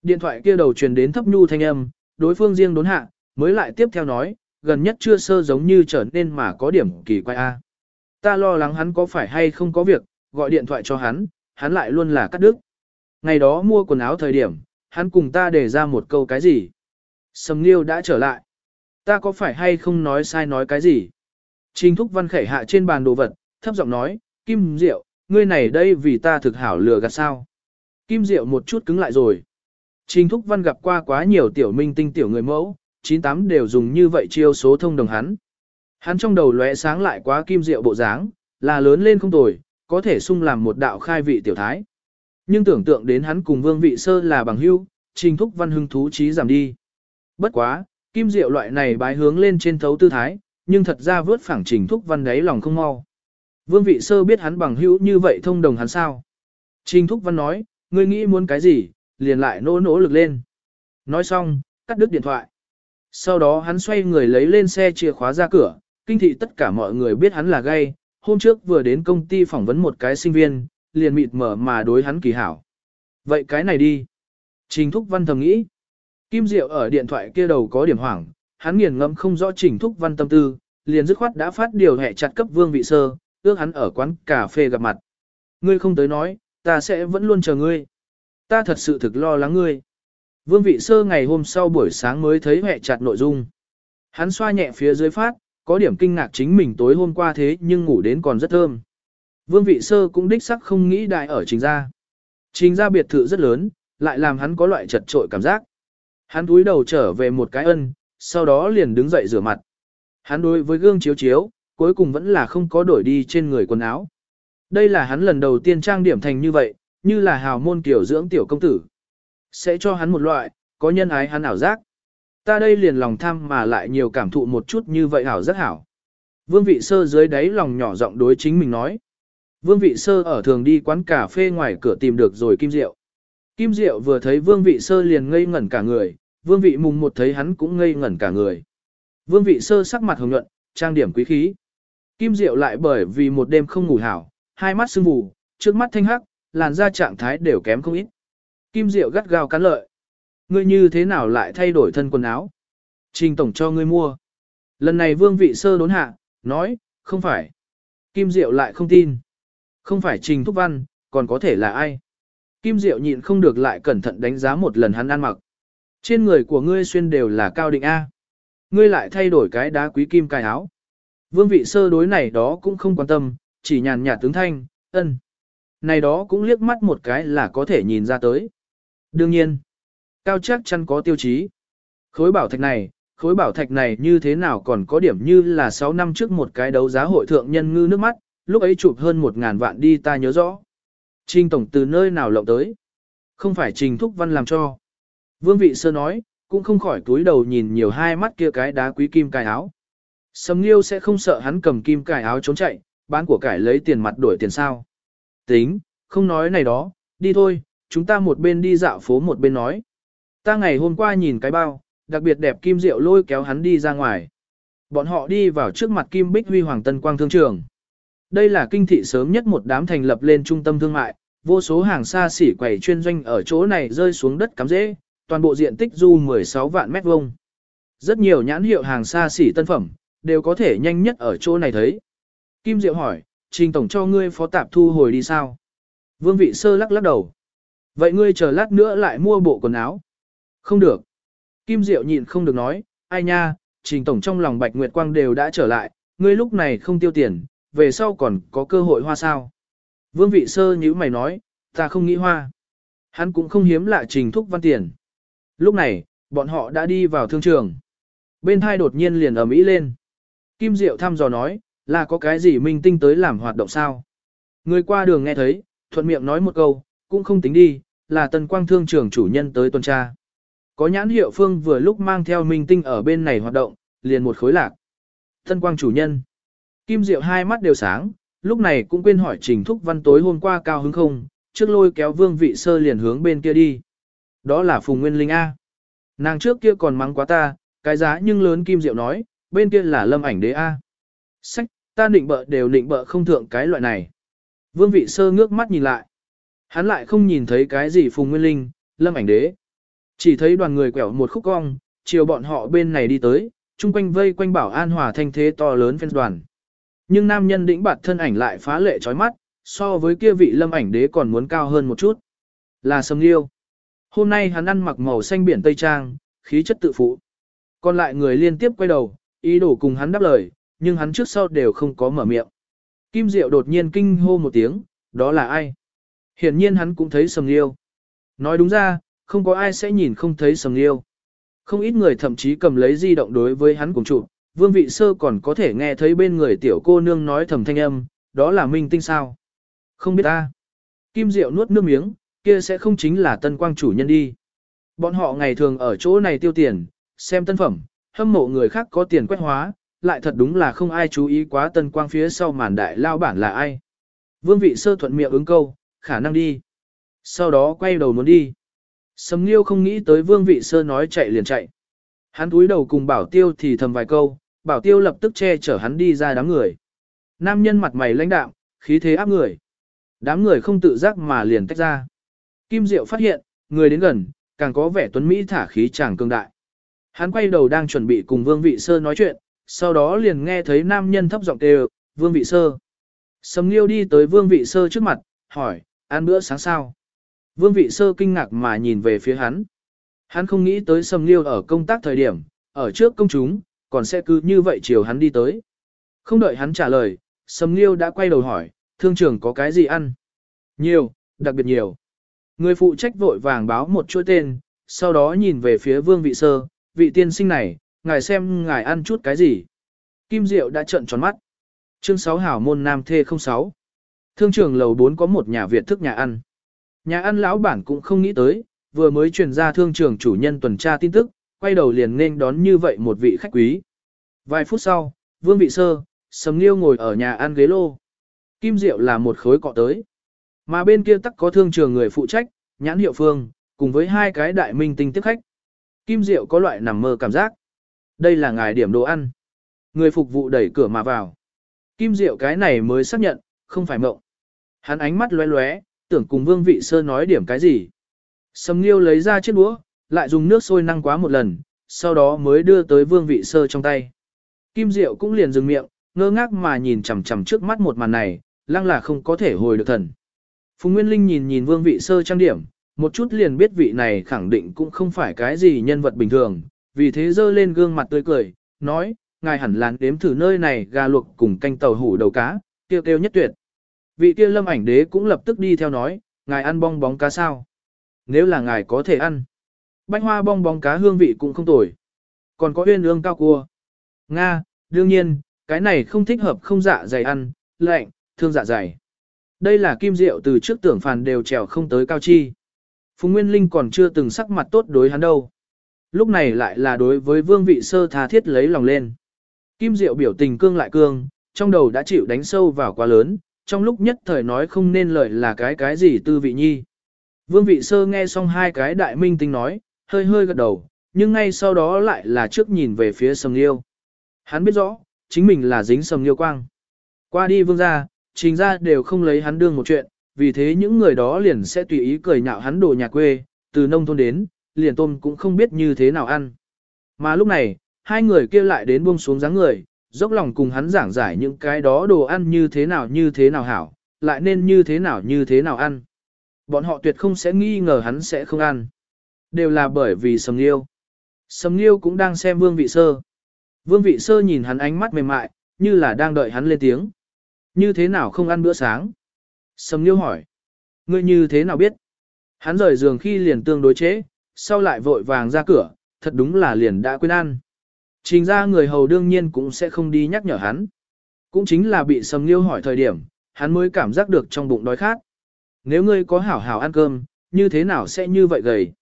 A: Điện thoại kia đầu truyền đến thấp nhu thanh âm, đối phương riêng đốn hạ, mới lại tiếp theo nói, gần nhất chưa sơ giống như trở nên mà có điểm kỳ quái a. Ta lo lắng hắn có phải hay không có việc, gọi điện thoại cho hắn, hắn lại luôn là cắt đứt. Ngày đó mua quần áo thời điểm, hắn cùng ta để ra một câu cái gì. Sầm Nghiêu đã trở lại. Ta có phải hay không nói sai nói cái gì? Trình Thúc Văn khẩy hạ trên bàn đồ vật, thấp giọng nói, Kim Diệu, ngươi này đây vì ta thực hảo lừa gạt sao. Kim Diệu một chút cứng lại rồi. Trình Thúc Văn gặp qua quá nhiều tiểu minh tinh tiểu người mẫu, 98 đều dùng như vậy chiêu số thông đồng hắn. Hắn trong đầu lóe sáng lại quá Kim Diệu bộ dáng, là lớn lên không tồi, có thể sung làm một đạo khai vị tiểu thái. Nhưng tưởng tượng đến hắn cùng Vương Vị Sơ là bằng hữu, Trình Thúc Văn hưng thú trí giảm đi. Bất quá, Kim Diệu loại này bái hướng lên trên thấu tư thái, nhưng thật ra vớt phẳng Trình Thúc Văn đáy lòng không mau. Vương Vị Sơ biết hắn bằng hữu như vậy thông đồng hắn sao? Trình Thúc Văn nói, ngươi nghĩ muốn cái gì, liền lại nỗ nỗ lực lên. Nói xong, cắt đứt điện thoại. Sau đó hắn xoay người lấy lên xe chìa khóa ra cửa, kinh thị tất cả mọi người biết hắn là gay. Hôm trước vừa đến công ty phỏng vấn một cái sinh viên, liền mịt mở mà đối hắn kỳ hảo. Vậy cái này đi. Trình Thúc Văn thầm nghĩ. Kim Diệu ở điện thoại kia đầu có điểm hoảng, hắn nghiền ngẫm không rõ Trình Thúc Văn tâm tư, liền dứt khoát đã phát điều hệ chặt cấp Vương Vị Sơ, ước hắn ở quán cà phê gặp mặt. Ngươi không tới nói, ta sẽ vẫn luôn chờ ngươi. Ta thật sự thực lo lắng ngươi. Vương vị sơ ngày hôm sau buổi sáng mới thấy hẹ chặt nội dung. Hắn xoa nhẹ phía dưới phát, có điểm kinh ngạc chính mình tối hôm qua thế nhưng ngủ đến còn rất thơm. Vương vị sơ cũng đích sắc không nghĩ đại ở trình gia. Trình gia biệt thự rất lớn, lại làm hắn có loại chật trội cảm giác. Hắn túi đầu trở về một cái ân, sau đó liền đứng dậy rửa mặt. Hắn đối với gương chiếu chiếu, cuối cùng vẫn là không có đổi đi trên người quần áo. Đây là hắn lần đầu tiên trang điểm thành như vậy, như là hào môn kiểu dưỡng tiểu công tử. Sẽ cho hắn một loại, có nhân ái hắn ảo giác. Ta đây liền lòng tham mà lại nhiều cảm thụ một chút như vậy ảo rất hảo. Vương vị sơ dưới đáy lòng nhỏ giọng đối chính mình nói. Vương vị sơ ở thường đi quán cà phê ngoài cửa tìm được rồi Kim Diệu. Kim Diệu vừa thấy vương vị sơ liền ngây ngẩn cả người, vương vị mùng một thấy hắn cũng ngây ngẩn cả người. Vương vị sơ sắc mặt hồng nhuận, trang điểm quý khí. Kim Diệu lại bởi vì một đêm không ngủ hảo, hai mắt sưng mù, trước mắt thanh hắc, làn da trạng thái đều kém không ít. Kim Diệu gắt gao cắn lợi. Ngươi như thế nào lại thay đổi thân quần áo? Trình tổng cho ngươi mua. Lần này vương vị sơ đốn hạ, nói, không phải. Kim Diệu lại không tin. Không phải Trình Thúc Văn, còn có thể là ai? Kim Diệu nhịn không được lại cẩn thận đánh giá một lần hắn ăn mặc. Trên người của ngươi xuyên đều là cao định A. Ngươi lại thay đổi cái đá quý kim cài áo. Vương vị sơ đối này đó cũng không quan tâm, chỉ nhàn nhạt tướng thanh, ân. Này đó cũng liếc mắt một cái là có thể nhìn ra tới. Đương nhiên, cao chắc chắn có tiêu chí. Khối bảo thạch này, khối bảo thạch này như thế nào còn có điểm như là 6 năm trước một cái đấu giá hội thượng nhân ngư nước mắt, lúc ấy chụp hơn 1.000 vạn đi ta nhớ rõ. Trinh Tổng từ nơi nào lộng tới. Không phải trình thúc văn làm cho. Vương vị sơ nói, cũng không khỏi túi đầu nhìn nhiều hai mắt kia cái đá quý kim cài áo. Sầm Nghiêu sẽ không sợ hắn cầm kim cài áo trốn chạy, bán của cải lấy tiền mặt đổi tiền sao. Tính, không nói này đó, đi thôi, chúng ta một bên đi dạo phố một bên nói. Ta ngày hôm qua nhìn cái bao, đặc biệt đẹp kim diệu lôi kéo hắn đi ra ngoài. Bọn họ đi vào trước mặt kim bích huy hoàng tân quang thương trường. Đây là kinh thị sớm nhất một đám thành lập lên trung tâm thương mại, vô số hàng xa xỉ quầy chuyên doanh ở chỗ này rơi xuống đất cắm dễ, toàn bộ diện tích du 16 vạn mét vuông. Rất nhiều nhãn hiệu hàng xa xỉ tân phẩm, đều có thể nhanh nhất ở chỗ này thấy. Kim Diệu hỏi, Trình Tổng cho ngươi phó tạp thu hồi đi sao? Vương vị sơ lắc lắc đầu. Vậy ngươi chờ lát nữa lại mua bộ quần áo. Không được. Kim Diệu nhịn không được nói, ai nha, Trình Tổng trong lòng Bạch Nguyệt Quang đều đã trở lại, ngươi lúc này không tiêu tiền, về sau còn có cơ hội hoa sao. Vương vị sơ như mày nói, ta không nghĩ hoa. Hắn cũng không hiếm lạ Trình Thúc Văn tiền. Lúc này, bọn họ đã đi vào thương trường. Bên hai đột nhiên liền ầm ĩ lên. Kim Diệu thăm dò nói, là có cái gì minh tinh tới làm hoạt động sao? Người qua đường nghe thấy, thuận miệng nói một câu, cũng không tính đi, là tần quang thương trưởng chủ nhân tới tuần tra. Có nhãn hiệu phương vừa lúc mang theo minh tinh ở bên này hoạt động, liền một khối lạc. Tân quang chủ nhân. Kim Diệu hai mắt đều sáng, lúc này cũng quên hỏi Trình Thúc Văn tối hôm qua cao hứng không, trước lôi kéo vương vị sơ liền hướng bên kia đi. Đó là Phùng Nguyên Linh A. Nàng trước kia còn mắng quá ta, cái giá nhưng lớn Kim Diệu nói, bên kia là lâm ảnh đế A. Sách, ta định bợ đều định bợ không thượng cái loại này. Vương vị sơ ngước mắt nhìn lại. Hắn lại không nhìn thấy cái gì Phùng Nguyên Linh, lâm ảnh đế. Chỉ thấy đoàn người quẹo một khúc cong, chiều bọn họ bên này đi tới, chung quanh vây quanh bảo an hòa thanh thế to lớn phen đoàn. Nhưng nam nhân đĩnh bạt thân ảnh lại phá lệ chói mắt, so với kia vị lâm ảnh đế còn muốn cao hơn một chút. Là Sầm Liêu. Hôm nay hắn ăn mặc màu xanh biển Tây Trang, khí chất tự phụ. Còn lại người liên tiếp quay đầu, ý đồ cùng hắn đáp lời, nhưng hắn trước sau đều không có mở miệng. Kim Diệu đột nhiên kinh hô một tiếng, đó là ai? Hiển nhiên hắn cũng thấy Sầm Liêu. Nói đúng ra, không có ai sẽ nhìn không thấy Sầm Liêu. Không ít người thậm chí cầm lấy di động đối với hắn cùng chụp, Vương Vị Sơ còn có thể nghe thấy bên người tiểu cô nương nói thầm thanh âm, đó là Minh Tinh sao? Không biết ta. Kim Diệu nuốt nước miếng, kia sẽ không chính là tân quang chủ nhân đi. Bọn họ ngày thường ở chỗ này tiêu tiền, xem tân phẩm, hâm mộ người khác có tiền quét hóa, lại thật đúng là không ai chú ý quá tân quang phía sau màn đại lao bản là ai. Vương vị sơ thuận miệng ứng câu, khả năng đi. Sau đó quay đầu muốn đi. Sầm Nghiêu không nghĩ tới vương vị sơ nói chạy liền chạy. Hắn túi đầu cùng bảo tiêu thì thầm vài câu, bảo tiêu lập tức che chở hắn đi ra đám người. Nam nhân mặt mày lãnh đạm, khí thế áp người. Đám người không tự giác mà liền tách ra. Kim Diệu phát hiện, người đến gần, càng có vẻ tuấn Mỹ thả khí chàng cương đại. Hắn quay đầu đang chuẩn bị cùng Vương Vị Sơ nói chuyện, sau đó liền nghe thấy nam nhân thấp giọng kêu, Vương Vị Sơ. Sầm Nghiêu đi tới Vương Vị Sơ trước mặt, hỏi, ăn bữa sáng sao? Vương Vị Sơ kinh ngạc mà nhìn về phía hắn. Hắn không nghĩ tới Sầm Liêu ở công tác thời điểm, ở trước công chúng, còn sẽ cứ như vậy chiều hắn đi tới. Không đợi hắn trả lời, Sầm Liêu đã quay đầu hỏi, thương trưởng có cái gì ăn? Nhiều, đặc biệt nhiều. Người phụ trách vội vàng báo một chuỗi tên, sau đó nhìn về phía vương vị sơ, vị tiên sinh này, ngài xem ngài ăn chút cái gì. Kim Diệu đã trợn tròn mắt. Chương 6 Hảo môn Nam Thê 06. Thương trường lầu 4 có một nhà Việt thức nhà ăn. Nhà ăn lão bản cũng không nghĩ tới, vừa mới truyền ra thương trường chủ nhân tuần tra tin tức, quay đầu liền nên đón như vậy một vị khách quý. Vài phút sau, Vương Vị Sơ, Sầm Liêu ngồi ở nhà ăn ghế lô. Kim Diệu là một khối cọ tới. Mà bên kia tắc có thương trường người phụ trách, nhãn hiệu phương, cùng với hai cái đại minh tinh tiếp khách. Kim Diệu có loại nằm mơ cảm giác. Đây là ngài điểm đồ ăn. Người phục vụ đẩy cửa mà vào. Kim Diệu cái này mới xác nhận, không phải mộng. Hắn ánh mắt lóe lóe, tưởng cùng Vương Vị Sơ nói điểm cái gì. Sầm Nghiêu lấy ra chiếc đũa, lại dùng nước sôi năng quá một lần, sau đó mới đưa tới Vương Vị Sơ trong tay. Kim Diệu cũng liền dừng miệng, ngơ ngác mà nhìn chằm chằm trước mắt một màn này, lăng là không có thể hồi được thần. Phùng Nguyên Linh nhìn nhìn Vương Vị Sơ trang điểm, một chút liền biết vị này khẳng định cũng không phải cái gì nhân vật bình thường, vì thế dơ lên gương mặt tươi cười, nói, ngài hẳn lán đếm thử nơi này gà luộc cùng canh tàu hủ đầu cá, tiêu tiêu nhất tuyệt. Vị kia lâm ảnh đế cũng lập tức đi theo nói, ngài ăn bong bóng cá sao? Nếu là ngài có thể ăn. Bánh hoa bong bóng cá hương vị cũng không tồi. Còn có uyên ương cao cua. Nga, đương nhiên, cái này không thích hợp không dạ dày ăn, lạnh, thương dạ dày. Đây là kim rượu từ trước tưởng phàn đều trèo không tới cao chi. Phùng Nguyên Linh còn chưa từng sắc mặt tốt đối hắn đâu. Lúc này lại là đối với vương vị sơ tha thiết lấy lòng lên. Kim Diệu biểu tình cương lại cương, trong đầu đã chịu đánh sâu vào quá lớn, trong lúc nhất thời nói không nên lời là cái cái gì tư vị nhi. Vương vị sơ nghe xong hai cái đại minh tinh nói, hơi hơi gật đầu, nhưng ngay sau đó lại là trước nhìn về phía sầm liêu. Hắn biết rõ, chính mình là dính sầm liêu quang. Qua đi vương gia, trình ra đều không lấy hắn đương một chuyện, vì thế những người đó liền sẽ tùy ý cười nhạo hắn đồ nhà quê, từ nông thôn đến, liền tôm cũng không biết như thế nào ăn. Mà lúc này, hai người kia lại đến buông xuống dáng người, dốc lòng cùng hắn giảng giải những cái đó đồ ăn như thế nào như thế nào hảo, lại nên như thế nào như thế nào ăn. Bọn họ tuyệt không sẽ nghi ngờ hắn sẽ không ăn. Đều là bởi vì sầm liêu. Sầm liêu cũng đang xem vương vị sơ. Vương vị sơ nhìn hắn ánh mắt mềm mại, như là đang đợi hắn lên tiếng. Như thế nào không ăn bữa sáng? Sầm liêu hỏi. Ngươi như thế nào biết? Hắn rời giường khi liền tương đối chế, sau lại vội vàng ra cửa, thật đúng là liền đã quên ăn. Trình ra người hầu đương nhiên cũng sẽ không đi nhắc nhở hắn. Cũng chính là bị sầm liêu hỏi thời điểm, hắn mới cảm giác được trong bụng đói khát. Nếu ngươi có hảo hảo ăn cơm, như thế nào sẽ như vậy gầy?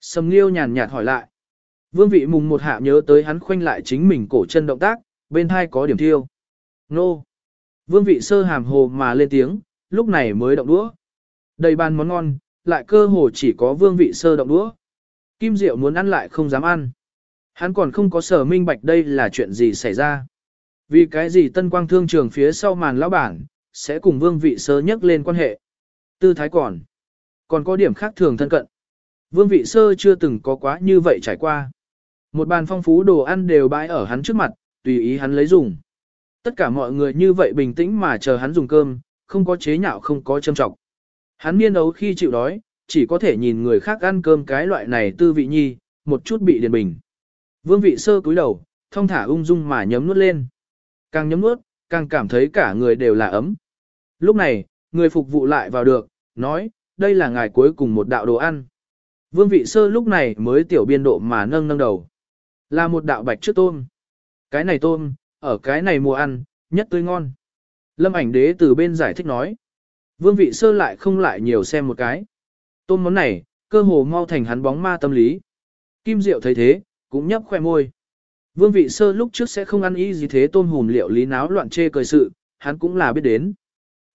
A: Sầm liêu nhàn nhạt hỏi lại. Vương vị mùng một hạ nhớ tới hắn khoanh lại chính mình cổ chân động tác, bên hai có điểm thiêu. Nô! Vương vị sơ hàm hồ mà lên tiếng, lúc này mới động đũa. Đầy bàn món ngon, lại cơ hồ chỉ có vương vị sơ động đũa. Kim Diệu muốn ăn lại không dám ăn. Hắn còn không có sở minh bạch đây là chuyện gì xảy ra. Vì cái gì tân quang thương trường phía sau màn lão bản, sẽ cùng vương vị sơ nhắc lên quan hệ. Tư thái còn. Còn có điểm khác thường thân cận. Vương vị sơ chưa từng có quá như vậy trải qua. Một bàn phong phú đồ ăn đều bãi ở hắn trước mặt, tùy ý hắn lấy dùng. Tất cả mọi người như vậy bình tĩnh mà chờ hắn dùng cơm, không có chế nhạo không có châm trọng. Hắn niên ấu khi chịu đói, chỉ có thể nhìn người khác ăn cơm cái loại này tư vị nhi, một chút bị điền bình. Vương vị sơ cúi đầu, thông thả ung dung mà nhấm nuốt lên. Càng nhấm nuốt, càng cảm thấy cả người đều là ấm. Lúc này, người phục vụ lại vào được, nói, đây là ngày cuối cùng một đạo đồ ăn. Vương vị sơ lúc này mới tiểu biên độ mà nâng nâng đầu. Là một đạo bạch trước tôm. Cái này tôm, ở cái này mùa ăn, nhất tươi ngon. Lâm ảnh đế từ bên giải thích nói. Vương vị sơ lại không lại nhiều xem một cái. Tôm món này, cơ hồ mau thành hắn bóng ma tâm lý. Kim Diệu thấy thế, cũng nhấp khoe môi. Vương vị sơ lúc trước sẽ không ăn ý gì thế tôm hùm liệu lý náo loạn chê cười sự, hắn cũng là biết đến.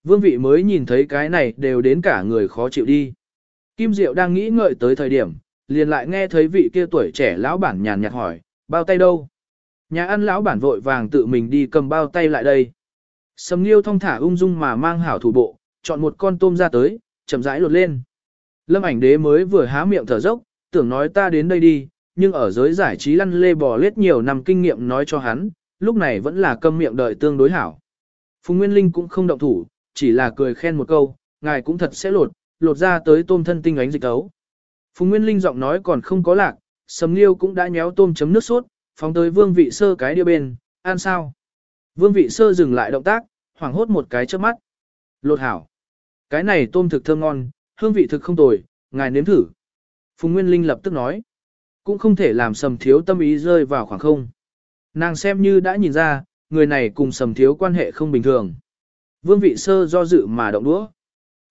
A: Vương vị mới nhìn thấy cái này đều đến cả người khó chịu đi. Kim Diệu đang nghĩ ngợi tới thời điểm, liền lại nghe thấy vị kia tuổi trẻ lão bản nhàn nhạt hỏi, bao tay đâu? Nhà ăn lão bản vội vàng tự mình đi cầm bao tay lại đây. Sầm Nghiêu thong thả ung dung mà mang hảo thủ bộ, chọn một con tôm ra tới, chậm rãi lột lên. Lâm ảnh đế mới vừa há miệng thở dốc, tưởng nói ta đến đây đi, nhưng ở giới giải trí lăn lê bò lết nhiều năm kinh nghiệm nói cho hắn, lúc này vẫn là câm miệng đợi tương đối hảo. Phùng Nguyên Linh cũng không động thủ, chỉ là cười khen một câu, ngài cũng thật sẽ lột, lột ra tới tôm thân tinh ánh dịch tấu. Phùng Nguyên Linh giọng nói còn không có lạc, Sầm Liêu cũng đã nhéo tôm chấm nước sốt, phóng tới Vương Vị Sơ cái đĩa bên, ăn sao? Vương Vị Sơ dừng lại động tác, hoảng hốt một cái trước mắt. Lột hảo. Cái này tôm thực thơm ngon, hương vị thực không tồi, ngài nếm thử. Phùng Nguyên Linh lập tức nói. Cũng không thể làm sầm thiếu tâm ý rơi vào khoảng không. Nàng xem như đã nhìn ra, người này cùng sầm thiếu quan hệ không bình thường. Vương vị sơ do dự mà động đũa.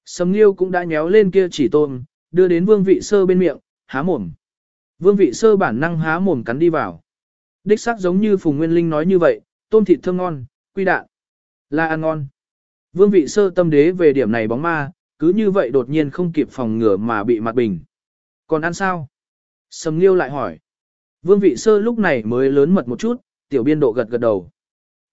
A: Sầm Liêu cũng đã nhéo lên kia chỉ tôm, đưa đến vương vị sơ bên miệng, há mồm. Vương vị sơ bản năng há mồm cắn đi vào. Đích xác giống như Phùng Nguyên Linh nói như vậy, tôm thịt thơm ngon, quy đạn. Là ăn ngon. Vương vị sơ tâm đế về điểm này bóng ma, cứ như vậy đột nhiên không kịp phòng ngừa mà bị mặt bình. Còn ăn sao? Sầm Nghiêu lại hỏi. Vương vị sơ lúc này mới lớn mật một chút, tiểu biên độ gật gật đầu.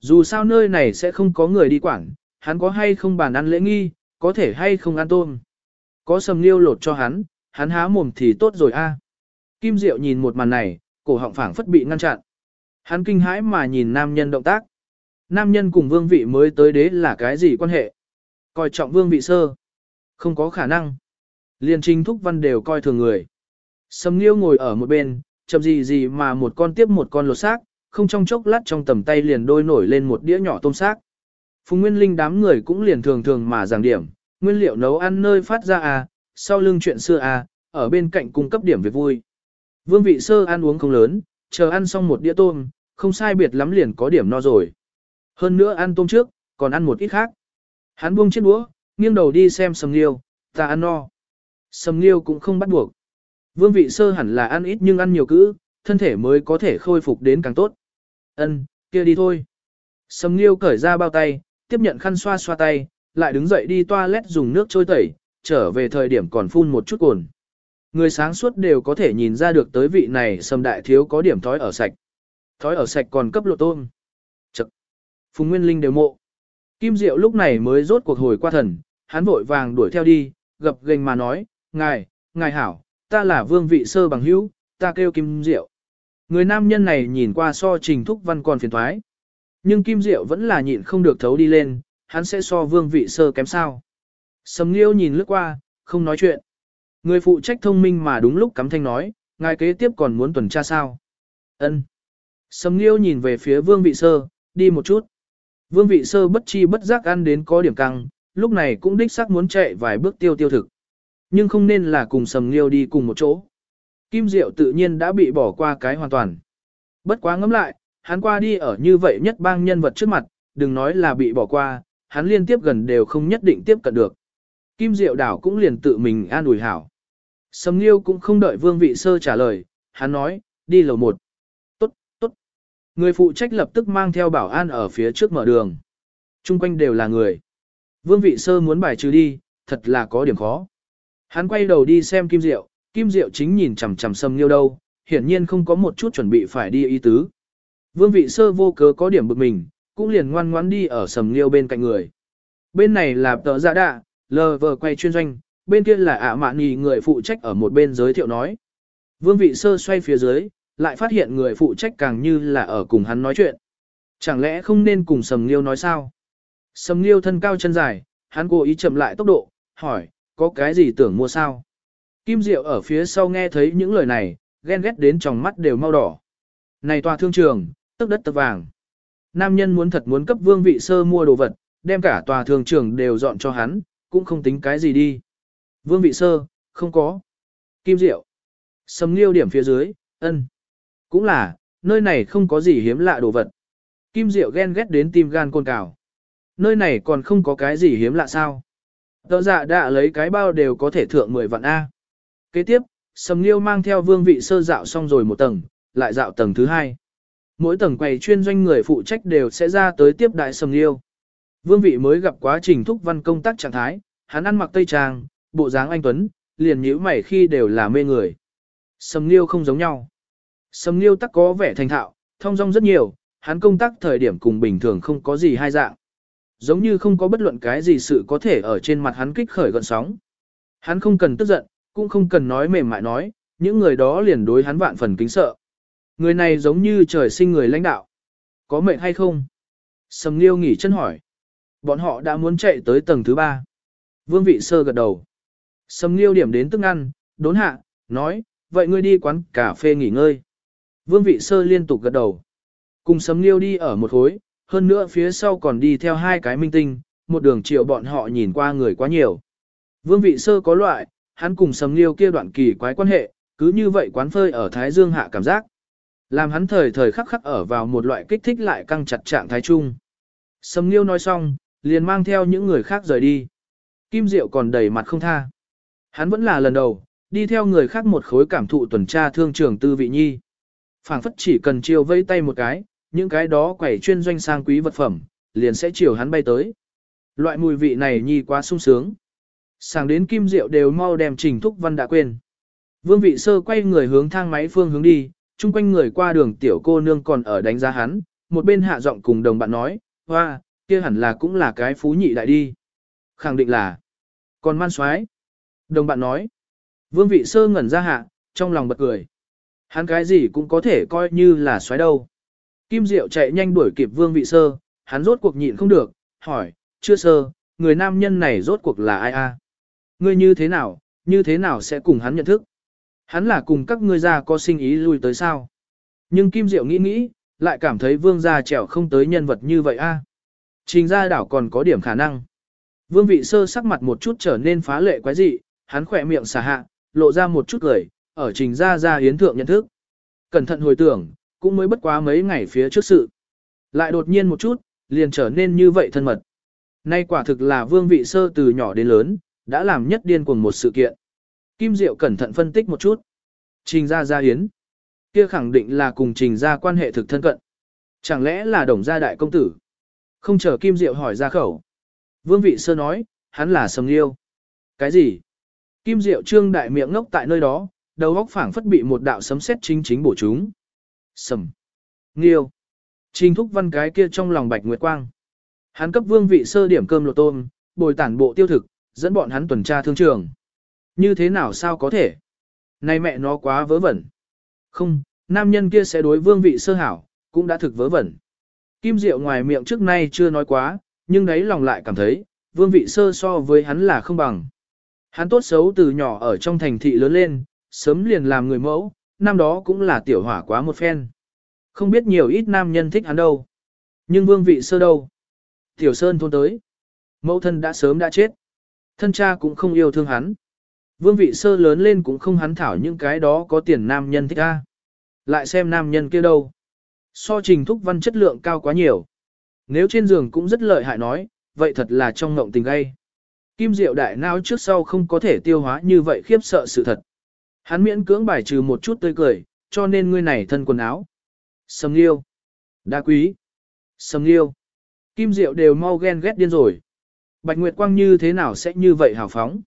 A: Dù sao nơi này sẽ không có người đi quảng, hắn có hay không bàn ăn lễ nghi, có thể hay không ăn tôm. Có sầm Nghiêu lột cho hắn, hắn há mồm thì tốt rồi a. Kim Diệu nhìn một màn này, cổ họng phảng phất bị ngăn chặn. Hắn kinh hãi mà nhìn nam nhân động tác. Nam nhân cùng vương vị mới tới đế là cái gì quan hệ? Coi trọng vương vị sơ. Không có khả năng. Liên trình thúc văn đều coi thường người. Sầm liêu ngồi ở một bên, chậm gì gì mà một con tiếp một con lột xác, không trong chốc lát trong tầm tay liền đôi nổi lên một đĩa nhỏ tôm xác. Phùng Nguyên Linh đám người cũng liền thường thường mà giảng điểm, nguyên liệu nấu ăn nơi phát ra à, sau lưng chuyện xưa à, ở bên cạnh cung cấp điểm việc vui. Vương vị sơ ăn uống không lớn, chờ ăn xong một đĩa tôm, không sai biệt lắm liền có điểm no rồi. Hơn nữa ăn tôm trước, còn ăn một ít khác. Hắn buông chiếc đũa, nghiêng đầu đi xem sầm liêu, ta ăn no. Sầm Nghiêu cũng không bắt buộc. Vương vị sơ hẳn là ăn ít nhưng ăn nhiều cữ, thân thể mới có thể khôi phục đến càng tốt. Ân, kia đi thôi. Sầm Nghiêu cởi ra bao tay, tiếp nhận khăn xoa xoa tay, lại đứng dậy đi toilet dùng nước trôi tẩy, trở về thời điểm còn phun một chút cồn. Người sáng suốt đều có thể nhìn ra được tới vị này sầm đại thiếu có điểm thói ở sạch. Thói ở sạch còn cấp lộ tôm. Chậc. Phùng Nguyên Linh đều mộ. Kim Diệu lúc này mới rốt cuộc hồi qua thần, hắn vội vàng đuổi theo đi, gập gành mà nói, ngài, ngài hảo, ta là vương vị sơ bằng hữu, ta kêu Kim Diệu. Người nam nhân này nhìn qua so trình thúc văn còn phiền thoái. Nhưng Kim Diệu vẫn là nhịn không được thấu đi lên, hắn sẽ so vương vị sơ kém sao. Sầm Nghiêu nhìn lướt qua, không nói chuyện. Người phụ trách thông minh mà đúng lúc cắm thanh nói, ngài kế tiếp còn muốn tuần tra sao. Ân. Sầm Nghiêu nhìn về phía vương vị sơ, đi một chút. Vương vị sơ bất chi bất giác ăn đến có điểm căng, lúc này cũng đích xác muốn chạy vài bước tiêu tiêu thực. Nhưng không nên là cùng sầm nghiêu đi cùng một chỗ. Kim Diệu tự nhiên đã bị bỏ qua cái hoàn toàn. Bất quá ngẫm lại, hắn qua đi ở như vậy nhất bang nhân vật trước mặt, đừng nói là bị bỏ qua, hắn liên tiếp gần đều không nhất định tiếp cận được. Kim Diệu đảo cũng liền tự mình an ủi hảo. Sầm Nghiêu cũng không đợi Vương Vị Sơ trả lời, hắn nói, đi lầu một. Tốt, tốt. Người phụ trách lập tức mang theo bảo an ở phía trước mở đường. Trung quanh đều là người. Vương Vị Sơ muốn bài trừ đi, thật là có điểm khó. Hắn quay đầu đi xem Kim Diệu, Kim Diệu chính nhìn chằm chằm Sầm Nghiêu đâu, hiển nhiên không có một chút chuẩn bị phải đi ý tứ. Vương Vị Sơ vô cớ có điểm bực mình, cũng liền ngoan ngoãn đi ở Sầm Nghiêu bên cạnh người. Bên này là tờ dạ đạ, lờ vờ quay chuyên doanh, bên kia là ạ mạn nhì người phụ trách ở một bên giới thiệu nói. Vương Vị Sơ xoay phía dưới, lại phát hiện người phụ trách càng như là ở cùng hắn nói chuyện. Chẳng lẽ không nên cùng Sầm Nghiêu nói sao? Sầm Nghiêu thân cao chân dài, hắn cố ý chậm lại tốc độ, hỏi, có cái gì tưởng mua sao? Kim Diệu ở phía sau nghe thấy những lời này, ghen ghét đến tròng mắt đều mau đỏ. Này tòa thương trường, tức đất tức vàng. Nam nhân muốn thật muốn cấp vương vị sơ mua đồ vật, đem cả tòa thương trường đều dọn cho hắn, cũng không tính cái gì đi. Vương vị sơ, không có. Kim Diệu. Sầm liêu điểm phía dưới, ân. Cũng là, nơi này không có gì hiếm lạ đồ vật. Kim Diệu ghen ghét đến tim gan côn cào. Nơi này còn không có cái gì hiếm lạ sao. Tờ giả dạ đã lấy cái bao đều có thể thượng 10 vạn A. Kế tiếp, Sầm Liêu mang theo vương vị sơ dạo xong rồi một tầng, lại dạo tầng thứ hai. Mỗi tầng quầy chuyên doanh người phụ trách đều sẽ ra tới tiếp đại Sầm Liêu. Vương vị mới gặp quá trình thúc văn công tác trạng thái, hắn ăn mặc tây trang, bộ dáng anh Tuấn, liền nhíu mày khi đều là mê người. Sầm Liêu không giống nhau. Sầm Liêu tắc có vẻ thành thạo, thông dong rất nhiều, hắn công tác thời điểm cùng bình thường không có gì hai dạng. Giống như không có bất luận cái gì sự có thể ở trên mặt hắn kích khởi gọn sóng. Hắn không cần tức giận, cũng không cần nói mềm mại nói, những người đó liền đối hắn vạn phần kính sợ. Người này giống như trời sinh người lãnh đạo. Có mệnh hay không? Sầm Liêu nghỉ chân hỏi. Bọn họ đã muốn chạy tới tầng thứ ba. Vương vị sơ gật đầu. Sầm Liêu điểm đến tức ăn, đốn hạ, nói, vậy ngươi đi quán cà phê nghỉ ngơi. Vương vị sơ liên tục gật đầu. Cùng Sầm Liêu đi ở một khối, hơn nữa phía sau còn đi theo hai cái minh tinh, một đường chiều bọn họ nhìn qua người quá nhiều. Vương vị sơ có loại, hắn cùng Sầm Liêu kia đoạn kỳ quái quan hệ, cứ như vậy quán phơi ở Thái Dương hạ cảm giác. Làm hắn thời thời khắc khắc ở vào một loại kích thích lại căng chặt trạng thái chung. Sầm Liêu nói xong, liền mang theo những người khác rời đi. Kim Diệu còn đầy mặt không tha. Hắn vẫn là lần đầu, đi theo người khác một khối cảm thụ tuần tra thương trường tư vị nhi. phảng phất chỉ cần chiều vây tay một cái, những cái đó quẩy chuyên doanh sang quý vật phẩm, liền sẽ chiều hắn bay tới. Loại mùi vị này nhi quá sung sướng. Sáng đến kim rượu đều mau đem trình thúc văn đã quên. Vương vị sơ quay người hướng thang máy phương hướng đi, chung quanh người qua đường tiểu cô nương còn ở đánh giá hắn, một bên hạ giọng cùng đồng bạn nói, hoa, kia hẳn là cũng là cái phú nhị đại đi. Khẳng định là, còn man xoái. Đồng bạn nói, vương vị sơ ngẩn ra hạ, trong lòng bật cười. Hắn cái gì cũng có thể coi như là xoái đâu. Kim Diệu chạy nhanh đuổi kịp vương vị sơ, hắn rốt cuộc nhịn không được, hỏi, chưa sơ, người nam nhân này rốt cuộc là ai a? Ngươi như thế nào, như thế nào sẽ cùng hắn nhận thức? Hắn là cùng các ngươi ra có sinh ý lui tới sao? Nhưng Kim Diệu nghĩ nghĩ, lại cảm thấy vương gia trèo không tới nhân vật như vậy a. Trình gia đảo còn có điểm khả năng. Vương vị sơ sắc mặt một chút trở nên phá lệ quái dị, hắn khỏe miệng xả hạ, lộ ra một chút cười, ở trình gia gia hiến thượng nhận thức. Cẩn thận hồi tưởng, cũng mới bất quá mấy ngày phía trước sự. Lại đột nhiên một chút, liền trở nên như vậy thân mật. Nay quả thực là vương vị sơ từ nhỏ đến lớn, đã làm nhất điên cuồng một sự kiện. Kim Diệu cẩn thận phân tích một chút. Trình gia gia hiến. Kia khẳng định là cùng trình gia quan hệ thực thân cận. Chẳng lẽ là đồng gia đại công tử? Không chờ Kim Diệu hỏi ra khẩu. Vương vị sơ nói, hắn là sầm liêu. Cái gì? Kim Diệu trương đại miệng ngốc tại nơi đó, đầu óc phảng phất bị một đạo sấm sét chính chính bổ chúng. Sầm. Nghiêu. Trình thúc văn cái kia trong lòng bạch nguyệt quang. Hắn cấp vương vị sơ điểm cơm lột tôm, bồi tản bộ tiêu thực, dẫn bọn hắn tuần tra thương trường. Như thế nào sao có thể? Này mẹ nó quá vớ vẩn. Không, nam nhân kia sẽ đối vương vị sơ hảo, cũng đã thực vớ vẩn. Kim Diệu ngoài miệng trước nay chưa nói quá, nhưng đấy lòng lại cảm thấy, vương vị sơ so với hắn là không bằng. Hắn tốt xấu từ nhỏ ở trong thành thị lớn lên, sớm liền làm người mẫu, năm đó cũng là tiểu hỏa quá một phen. Không biết nhiều ít nam nhân thích hắn đâu. Nhưng vương vị sơ đâu? Tiểu Sơn thôn tới. Mẫu thân đã sớm đã chết. Thân cha cũng không yêu thương hắn. Vương vị sơ lớn lên cũng không hắn thảo những cái đó có tiền nam nhân thích a. Lại xem nam nhân kia đâu. So trình thúc văn chất lượng cao quá nhiều. Nếu trên giường cũng rất lợi hại nói, vậy thật là trong ngộng tình gây. Kim Diệu đại não trước sau không có thể tiêu hóa như vậy khiếp sợ sự thật. Hắn miễn cưỡng bài trừ một chút tươi cười, cho nên ngươi này thân quần áo. Sầm liêu. Đa quý. Sầm liêu. Kim Diệu đều mau ghen ghét điên rồi. Bạch Nguyệt Quang như thế nào sẽ như vậy hào phóng?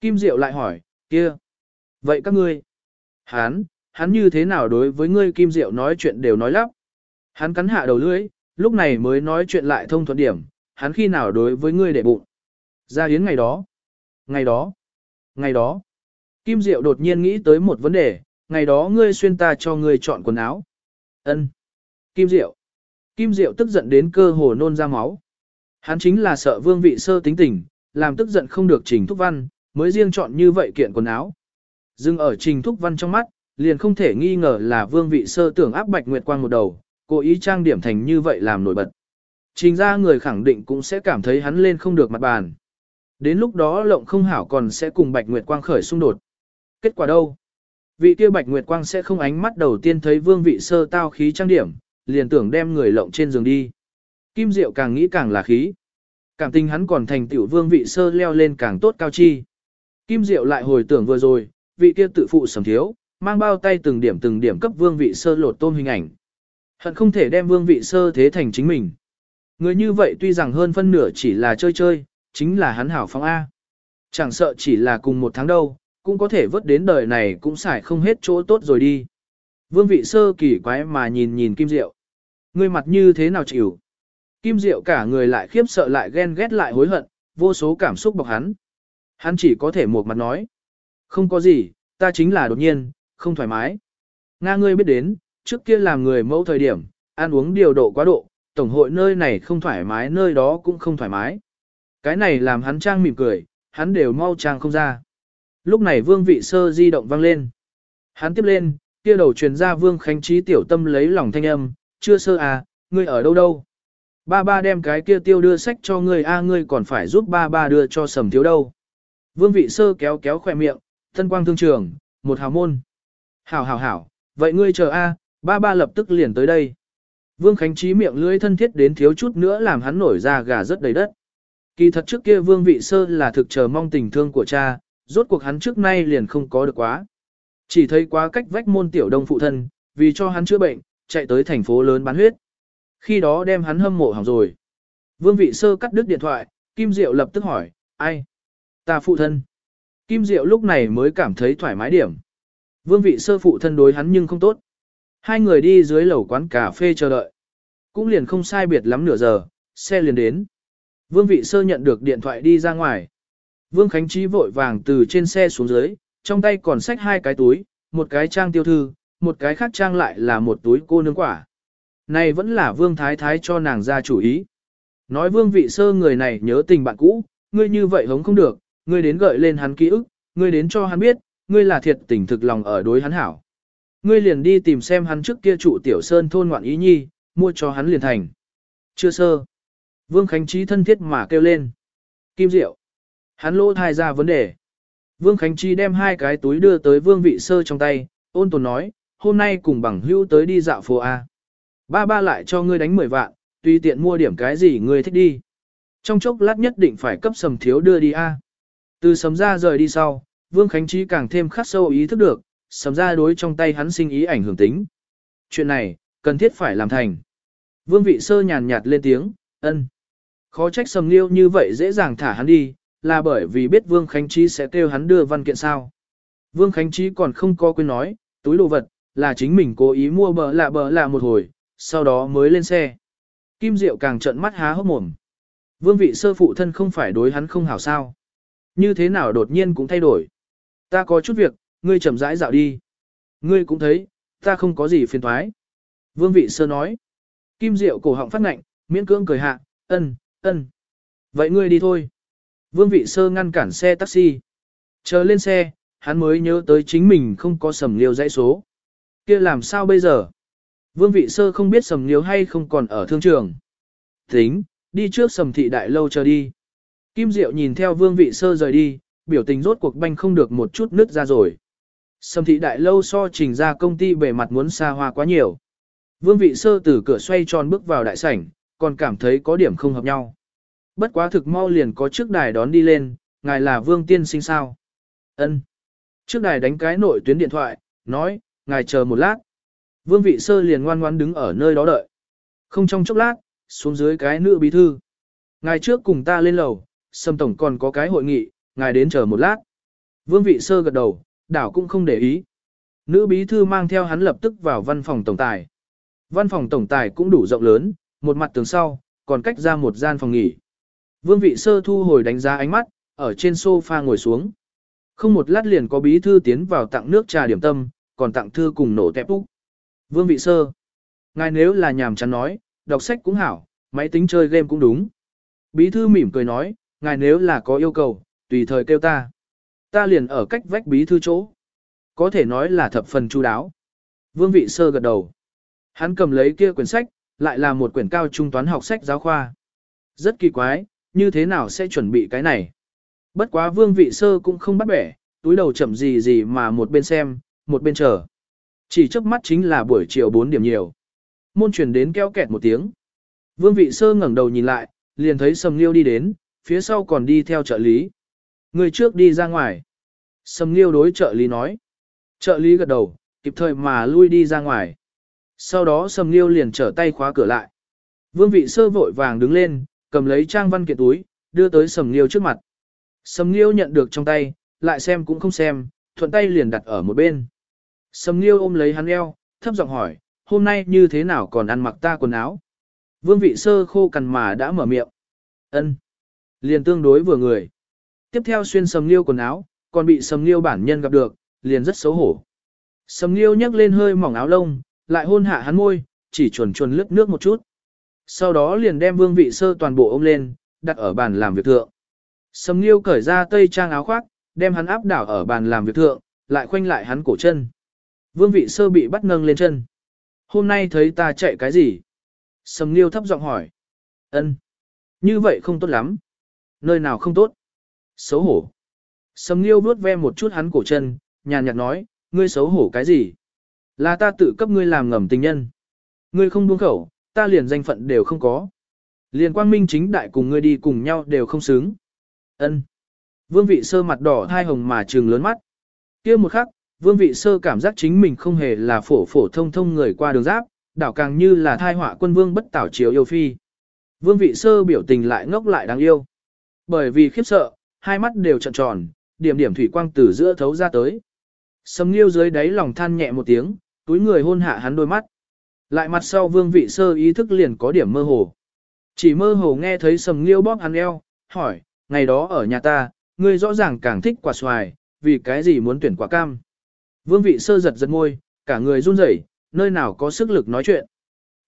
A: Kim Diệu lại hỏi, kia. Vậy các ngươi? Hắn, hắn như thế nào đối với ngươi Kim Diệu nói chuyện đều nói lắp. Hắn cắn hạ đầu lưỡi, lúc này mới nói chuyện lại thông thuận điểm, hắn khi nào đối với ngươi để bụng. Ra yến ngày đó. Ngày đó. Ngày đó. Kim Diệu đột nhiên nghĩ tới một vấn đề, ngày đó ngươi xuyên ta cho ngươi chọn quần áo. Ân. Kim Diệu. Kim Diệu tức giận đến cơ hồ nôn ra máu. Hắn chính là sợ vương vị sơ tính tình, làm tức giận không được trình thúc văn, mới riêng chọn như vậy kiện quần áo. Dừng ở trình thúc văn trong mắt, liền không thể nghi ngờ là vương vị sơ tưởng áp bạch nguyệt quang một đầu, cố ý trang điểm thành như vậy làm nổi bật. Trình ra người khẳng định cũng sẽ cảm thấy hắn lên không được mặt bàn. Đến lúc đó lộng không hảo còn sẽ cùng bạch nguyệt quang khởi xung đột. Kết quả đâu? Vị kia bạch nguyệt quang sẽ không ánh mắt đầu tiên thấy vương vị sơ tao khí trang điểm, liền tưởng đem người lộng trên giường đi. Kim Diệu càng nghĩ càng là khí. Cảm tình hắn còn thành tiểu vương vị sơ leo lên càng tốt cao chi. Kim Diệu lại hồi tưởng vừa rồi, vị kia tự phụ sầm thiếu, mang bao tay từng điểm từng điểm cấp vương vị sơ lột tôm hình ảnh. Hận không thể đem vương vị sơ thế thành chính mình. Người như vậy tuy rằng hơn phân nửa chỉ là chơi chơi, chính là hắn hảo phong A. Chẳng sợ chỉ là cùng một tháng đâu, cũng có thể vớt đến đời này cũng xài không hết chỗ tốt rồi đi. Vương vị sơ kỳ quái mà nhìn nhìn Kim Diệu. Ngươi mặt như thế nào chịu? Kim Diệu cả người lại khiếp sợ lại ghen ghét lại hối hận, vô số cảm xúc bọc hắn. Hắn chỉ có thể một mặt nói. Không có gì, ta chính là đột nhiên, không thoải mái. Nga ngươi biết đến, trước kia làm người mẫu thời điểm, ăn uống điều độ quá độ, tổng hội nơi này không thoải mái nơi đó cũng không thoải mái. Cái này làm hắn trang mỉm cười, hắn đều mau trang không ra. Lúc này vương vị sơ di động vang lên. Hắn tiếp lên, kia đầu truyền ra vương khánh trí tiểu tâm lấy lòng thanh âm, chưa sơ à, ngươi ở đâu đâu. Ba ba đem cái kia tiêu đưa sách cho ngươi a ngươi còn phải giúp ba ba đưa cho sầm thiếu đâu. Vương vị sơ kéo kéo khỏe miệng, thân quang thương trường, một hào môn. Hảo hảo hảo, vậy ngươi chờ a, ba ba lập tức liền tới đây. Vương Khánh Trí miệng lưỡi thân thiết đến thiếu chút nữa làm hắn nổi ra gà rất đầy đất. Kỳ thật trước kia Vương Vị Sơ là thực chờ mong tình thương của cha, rốt cuộc hắn trước nay liền không có được quá. Chỉ thấy quá cách vách môn tiểu đông phụ thân, vì cho hắn chữa bệnh, chạy tới thành phố lớn bán huyết. Khi đó đem hắn hâm mộ hỏng rồi. Vương Vị Sơ cắt đứt điện thoại, Kim Diệu lập tức hỏi, ai? Ta phụ thân. Kim Diệu lúc này mới cảm thấy thoải mái điểm. Vương Vị Sơ phụ thân đối hắn nhưng không tốt. Hai người đi dưới lầu quán cà phê chờ đợi. Cũng liền không sai biệt lắm nửa giờ, xe liền đến. Vương vị sơ nhận được điện thoại đi ra ngoài. Vương Khánh Trí vội vàng từ trên xe xuống dưới, trong tay còn xách hai cái túi, một cái trang tiêu thư, một cái khác trang lại là một túi cô nương quả. Này vẫn là Vương Thái Thái cho nàng ra chủ ý. Nói Vương vị sơ người này nhớ tình bạn cũ, ngươi như vậy hống không được, ngươi đến gợi lên hắn ký ức, ngươi đến cho hắn biết, ngươi là thiệt tình thực lòng ở đối hắn hảo. Ngươi liền đi tìm xem hắn trước kia trụ tiểu sơn thôn ngoạn ý nhi, mua cho hắn liền thành. Chưa sơ. Vương Khánh Trí thân thiết mà kêu lên. Kim Diệu. Hắn lỗ thai ra vấn đề. Vương Khánh Chi đem hai cái túi đưa tới Vương Vị Sơ trong tay, ôn tồn nói, hôm nay cùng bằng hữu tới đi dạo phố A. Ba ba lại cho ngươi đánh 10 vạn, tùy tiện mua điểm cái gì ngươi thích đi. Trong chốc lát nhất định phải cấp sầm thiếu đưa đi A. Từ sầm ra rời đi sau, Vương Khánh Chi càng thêm khắc sâu ý thức được, sầm ra đối trong tay hắn sinh ý ảnh hưởng tính. Chuyện này, cần thiết phải làm thành. Vương vị sơ nhàn nhạt lên tiếng, ân. Khó trách sầm liêu như vậy dễ dàng thả hắn đi, là bởi vì biết Vương Khánh Trí sẽ kêu hắn đưa văn kiện sao. Vương Khánh Trí còn không có quên nói, túi đồ vật, là chính mình cố ý mua bờ lạ bờ lạ một hồi, sau đó mới lên xe. Kim Diệu càng trợn mắt há hốc mồm. Vương vị sơ phụ thân không phải đối hắn không hảo sao. Như thế nào đột nhiên cũng thay đổi. Ta có chút việc, ngươi chậm rãi dạo đi. Ngươi cũng thấy, ta không có gì phiền thoái. Vương vị sơ nói. Kim Diệu cổ họng phát ngạnh, miễn cưỡng cười hạ, ân, ân. Vậy ngươi đi thôi. Vương vị sơ ngăn cản xe taxi. Chờ lên xe, hắn mới nhớ tới chính mình không có sầm liêu dãy số. kia làm sao bây giờ? Vương vị sơ không biết sầm liêu hay không còn ở thương trường. Tính, đi trước sầm thị đại lâu chờ đi. Kim Diệu nhìn theo vương vị sơ rời đi, biểu tình rốt cuộc banh không được một chút nứt ra rồi. Sầm thị đại lâu so trình ra công ty bề mặt muốn xa hoa quá nhiều. Vương vị sơ từ cửa xoay tròn bước vào đại sảnh, còn cảm thấy có điểm không hợp nhau. Bất quá thực mau liền có trước đài đón đi lên, ngài là vương tiên sinh sao. ân Trước đài đánh cái nội tuyến điện thoại, nói, ngài chờ một lát. Vương vị sơ liền ngoan ngoan đứng ở nơi đó đợi. Không trong chốc lát, xuống dưới cái nữ bí thư. Ngài trước cùng ta lên lầu, Sâm Tổng còn có cái hội nghị, ngài đến chờ một lát. Vương vị sơ gật đầu, đảo cũng không để ý. Nữ bí thư mang theo hắn lập tức vào văn phòng tổng tài. Văn phòng tổng tài cũng đủ rộng lớn, một mặt tường sau, còn cách ra một gian phòng nghỉ. Vương vị sơ thu hồi đánh giá ánh mắt, ở trên sofa ngồi xuống. Không một lát liền có bí thư tiến vào tặng nước trà điểm tâm, còn tặng thư cùng nổ tẹp úc. Vương vị sơ. Ngài nếu là nhàm chán nói, đọc sách cũng hảo, máy tính chơi game cũng đúng. Bí thư mỉm cười nói, ngài nếu là có yêu cầu, tùy thời kêu ta. Ta liền ở cách vách bí thư chỗ. Có thể nói là thập phần chu đáo. Vương vị sơ gật đầu. Hắn cầm lấy kia quyển sách, lại là một quyển cao trung toán học sách giáo khoa. Rất kỳ quái, như thế nào sẽ chuẩn bị cái này? Bất quá vương vị sơ cũng không bắt bẻ, túi đầu chậm gì gì mà một bên xem, một bên chờ. Chỉ trước mắt chính là buổi chiều 4 điểm nhiều. Môn truyền đến keo kẹt một tiếng. Vương vị sơ ngẩng đầu nhìn lại, liền thấy Sầm Liêu đi đến, phía sau còn đi theo trợ lý. Người trước đi ra ngoài. Sầm Liêu đối trợ lý nói. Trợ lý gật đầu, kịp thời mà lui đi ra ngoài. Sau đó Sầm Liêu liền trở tay khóa cửa lại. Vương vị sơ vội vàng đứng lên, cầm lấy trang văn kiện túi, đưa tới Sầm Liêu trước mặt. Sầm Liêu nhận được trong tay, lại xem cũng không xem, thuận tay liền đặt ở một bên. Sầm Liêu ôm lấy hắn eo, thấp giọng hỏi, hôm nay như thế nào còn ăn mặc ta quần áo? Vương vị sơ khô cằn mà đã mở miệng. ân Liền tương đối vừa người. Tiếp theo xuyên Sầm Liêu quần áo, còn bị Sầm Liêu bản nhân gặp được, liền rất xấu hổ. Sầm Liêu nhấc lên hơi mỏng áo lông, lại hôn hạ hắn môi, chỉ chuồn chuồn lướt nước một chút. Sau đó liền đem vương vị sơ toàn bộ ôm lên, đặt ở bàn làm việc thượng. Sầm Nghiêu cởi ra tây trang áo khoác, đem hắn áp đảo ở bàn làm việc thượng, lại khoanh lại hắn cổ chân. Vương vị sơ bị bắt nâng lên chân. Hôm nay thấy ta chạy cái gì? Sầm Nghiêu thấp giọng hỏi. Ân, Như vậy không tốt lắm. Nơi nào không tốt? Xấu hổ. Sầm Nghiêu vuốt ve một chút hắn cổ chân, nhàn nhạt nói, ngươi xấu hổ cái gì? Là ta tự cấp ngươi làm ngầm tình nhân. Ngươi không buông khẩu, ta liền danh phận đều không có. Liền quang minh chính đại cùng ngươi đi cùng nhau đều không xứng. Ân. Vương vị sơ mặt đỏ hai hồng mà trừng lớn mắt. kia một khắc, vương vị sơ cảm giác chính mình không hề là phổ phổ thông thông người qua đường giáp, đảo càng như là thai họa quân vương bất tảo chiếu yêu phi. Vương vị sơ biểu tình lại ngốc lại đáng yêu. Bởi vì khiếp sợ, hai mắt đều trợn tròn, điểm điểm thủy quang từ giữa thấu ra tới. Sầm nghiêu dưới đáy lòng than nhẹ một tiếng, túi người hôn hạ hắn đôi mắt. Lại mặt sau vương vị sơ ý thức liền có điểm mơ hồ. Chỉ mơ hồ nghe thấy sầm nghiêu bóp hắn eo, hỏi, ngày đó ở nhà ta, ngươi rõ ràng càng thích quả xoài, vì cái gì muốn tuyển quả cam. Vương vị sơ giật giật môi, cả người run rẩy, nơi nào có sức lực nói chuyện.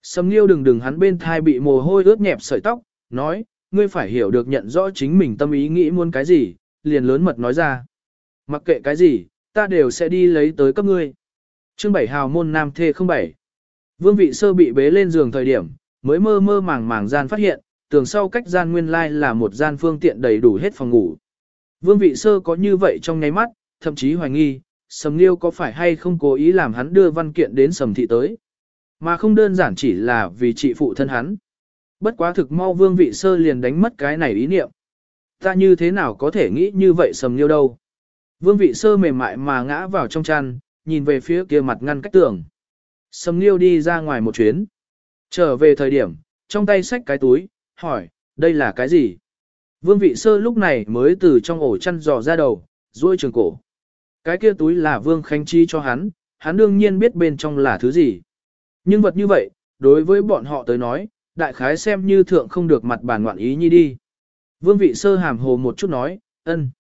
A: Sầm nghiêu đừng đừng hắn bên thai bị mồ hôi ướt nhẹp sợi tóc, nói, ngươi phải hiểu được nhận rõ chính mình tâm ý nghĩ muốn cái gì, liền lớn mật nói ra. Mặc kệ cái gì, ta đều sẽ đi lấy tới cấp ngươi. Chương bảy hào môn nam thê không bảy. Vương vị sơ bị bế lên giường thời điểm, mới mơ mơ màng màng gian phát hiện, tường sau cách gian nguyên lai là một gian phương tiện đầy đủ hết phòng ngủ. Vương vị sơ có như vậy trong nháy mắt, thậm chí hoài nghi, sầm liêu có phải hay không cố ý làm hắn đưa văn kiện đến sầm thị tới. Mà không đơn giản chỉ là vì trị phụ thân hắn. Bất quá thực mau vương vị sơ liền đánh mất cái này ý niệm. Ta như thế nào có thể nghĩ như vậy sầm liêu đâu. Vương vị sơ mềm mại mà ngã vào trong chăn, nhìn về phía kia mặt ngăn cách tường. Sầm Nghiêu đi ra ngoài một chuyến. Trở về thời điểm, trong tay xách cái túi, hỏi, đây là cái gì? Vương vị sơ lúc này mới từ trong ổ chăn dò ra đầu, duỗi trường cổ. Cái kia túi là Vương Khánh Chi cho hắn, hắn đương nhiên biết bên trong là thứ gì. Nhưng vật như vậy, đối với bọn họ tới nói, đại khái xem như thượng không được mặt bản ngoạn ý nhi đi. Vương vị sơ hàm hồ một chút nói, ân,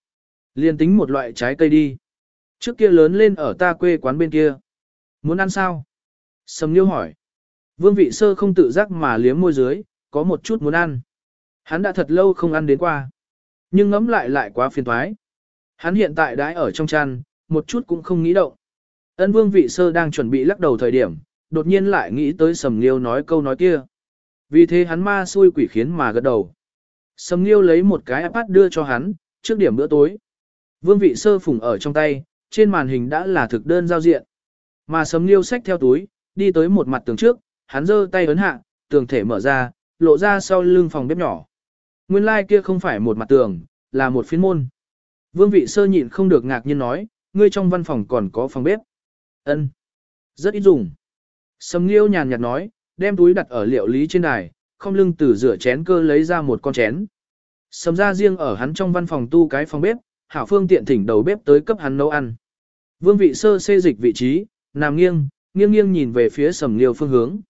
A: liền tính một loại trái cây đi. Trước kia lớn lên ở ta quê quán bên kia. Muốn ăn sao? Sầm Liêu hỏi. Vương vị sơ không tự giác mà liếm môi dưới, có một chút muốn ăn. Hắn đã thật lâu không ăn đến qua. Nhưng ngấm lại lại quá phiền toái. Hắn hiện tại đãi ở trong chăn, một chút cũng không nghĩ động. Ân vương vị sơ đang chuẩn bị lắc đầu thời điểm, đột nhiên lại nghĩ tới sầm liêu nói câu nói kia. Vì thế hắn ma xui quỷ khiến mà gật đầu. Sầm liêu lấy một cái iPad đưa cho hắn, trước điểm bữa tối. Vương vị sơ phùng ở trong tay, trên màn hình đã là thực đơn giao diện. Mà sầm liêu xách theo túi, đi tới một mặt tường trước, hắn giơ tay ấn hạ, tường thể mở ra, lộ ra sau lưng phòng bếp nhỏ. Nguyên lai like kia không phải một mặt tường, là một phiến môn. Vương vị sơ nhịn không được ngạc nhiên nói, ngươi trong văn phòng còn có phòng bếp. Ân, Rất ít dùng. Sầm Nghiêu nhàn nhạt nói, đem túi đặt ở liệu lý trên đài, không lưng từ rửa chén cơ lấy ra một con chén. Sầm ra riêng ở hắn trong văn phòng tu cái phòng bếp, hảo phương tiện thỉnh đầu bếp tới cấp hắn nấu ăn. Vương vị sơ xê dịch vị trí, nằm nghiêng, nghiêng nghiêng nhìn về phía sầm liêu phương hướng.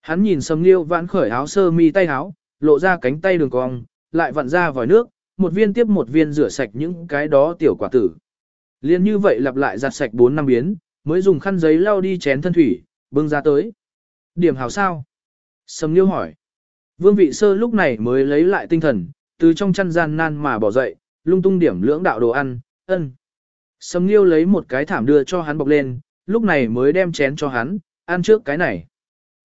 A: Hắn nhìn sầm liêu vãn khởi áo sơ mi tay áo, lộ ra cánh tay đường cong, lại vặn ra vòi nước, một viên tiếp một viên rửa sạch những cái đó tiểu quả tử. Liên như vậy lặp lại giặt sạch 4 năm biến, mới dùng khăn giấy lau đi chén thân thủy, bưng ra tới. Điểm hảo sao? Sầm liêu hỏi. Vương vị sơ lúc này mới lấy lại tinh thần, từ trong chăn gian nan mà bỏ dậy, lung tung điểm lưỡng đạo đồ ăn, ân. Sầm liêu lấy một cái thảm đưa cho hắn bọc lên, lúc này mới đem chén cho hắn, ăn trước cái này.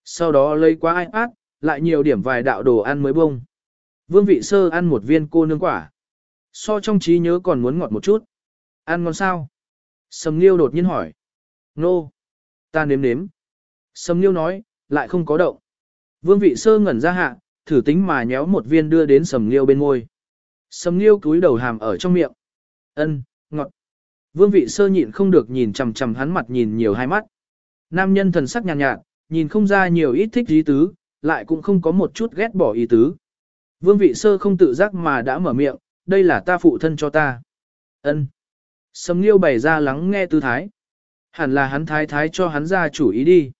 A: Sau đó lấy qua iPad, lại nhiều điểm vài đạo đồ ăn mới bông. Vương vị sơ ăn một viên cô nương quả. So trong trí nhớ còn muốn ngọt một chút. Ăn ngon sao? Sầm Liêu đột nhiên hỏi. Nô. No. Ta nếm nếm. Sầm Liêu nói, lại không có động. Vương vị sơ ngẩn ra hạ, thử tính mà nhéo một viên đưa đến Sầm Liêu bên môi. Sầm Liêu cúi đầu hàm ở trong miệng. Ân, ngọt. Vương vị sơ nhịn không được nhìn chằm chằm hắn mặt nhìn nhiều hai mắt. Nam nhân thần sắc nhàn nhạt, nhạt, nhìn không ra nhiều ít thích ý tứ, lại cũng không có một chút ghét bỏ ý tứ. Vương vị sơ không tự giác mà đã mở miệng, đây là ta phụ thân cho ta. Ân. Sầm Liêu bày ra lắng nghe tư thái. Hẳn là hắn thái thái cho hắn ra chủ ý đi.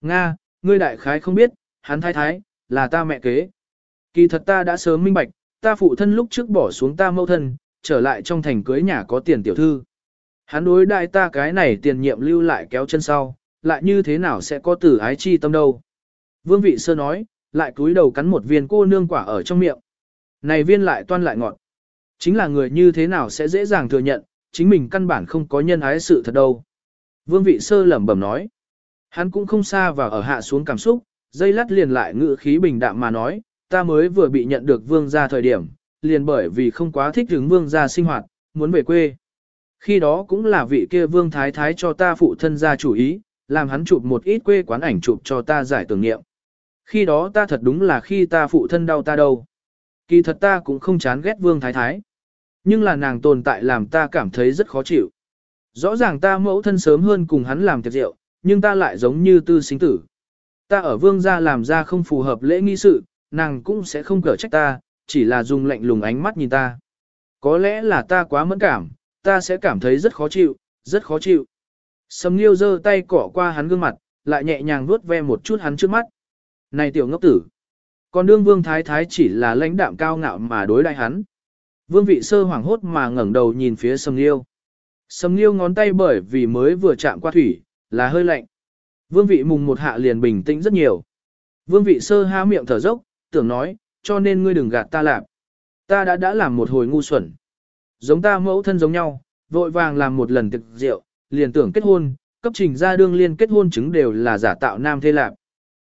A: Nga, ngươi đại khái không biết, hắn thái thái, là ta mẹ kế. Kỳ thật ta đã sớm minh bạch, ta phụ thân lúc trước bỏ xuống ta mâu thân, trở lại trong thành cưới nhà có tiền tiểu thư. Hắn đối đại ta cái này tiền nhiệm lưu lại kéo chân sau, lại như thế nào sẽ có tử ái chi tâm đâu. Vương vị sơ nói, lại cúi đầu cắn một viên cô nương quả ở trong miệng. Này viên lại toan lại ngọt. Chính là người như thế nào sẽ dễ dàng thừa nhận, chính mình căn bản không có nhân ái sự thật đâu. Vương vị sơ lẩm bẩm nói. Hắn cũng không xa và ở hạ xuống cảm xúc, dây lát liền lại ngự khí bình đạm mà nói, ta mới vừa bị nhận được vương gia thời điểm, liền bởi vì không quá thích hứng vương gia sinh hoạt, muốn về quê. Khi đó cũng là vị kia vương thái thái cho ta phụ thân ra chủ ý, làm hắn chụp một ít quê quán ảnh chụp cho ta giải tưởng niệm. Khi đó ta thật đúng là khi ta phụ thân đau ta đâu. Kỳ thật ta cũng không chán ghét vương thái thái. Nhưng là nàng tồn tại làm ta cảm thấy rất khó chịu. Rõ ràng ta mẫu thân sớm hơn cùng hắn làm tiệc rượu, nhưng ta lại giống như tư sinh tử. Ta ở vương gia làm ra không phù hợp lễ nghi sự, nàng cũng sẽ không cở trách ta, chỉ là dùng lạnh lùng ánh mắt nhìn ta. Có lẽ là ta quá mẫn cảm, ta sẽ cảm thấy rất khó chịu, rất khó chịu. Sầm Liêu giơ tay cỏ qua hắn gương mặt, lại nhẹ nhàng vuốt ve một chút hắn trước mắt. Này tiểu ngốc tử! Còn đương vương thái thái chỉ là lãnh đạm cao ngạo mà đối đại hắn. Vương vị sơ hoảng hốt mà ngẩng đầu nhìn phía Sầm Liêu. Sầm Liêu ngón tay bởi vì mới vừa chạm qua thủy, là hơi lạnh. Vương vị mùng một hạ liền bình tĩnh rất nhiều. Vương vị sơ há miệng thở dốc, tưởng nói, cho nên ngươi đừng gạt ta làm. Ta đã đã làm một hồi ngu xuẩn. Giống ta mẫu thân giống nhau, vội vàng làm một lần tiệc rượu, liền tưởng kết hôn, cấp trình ra đương liên kết hôn chứng đều là giả tạo nam thê lạc.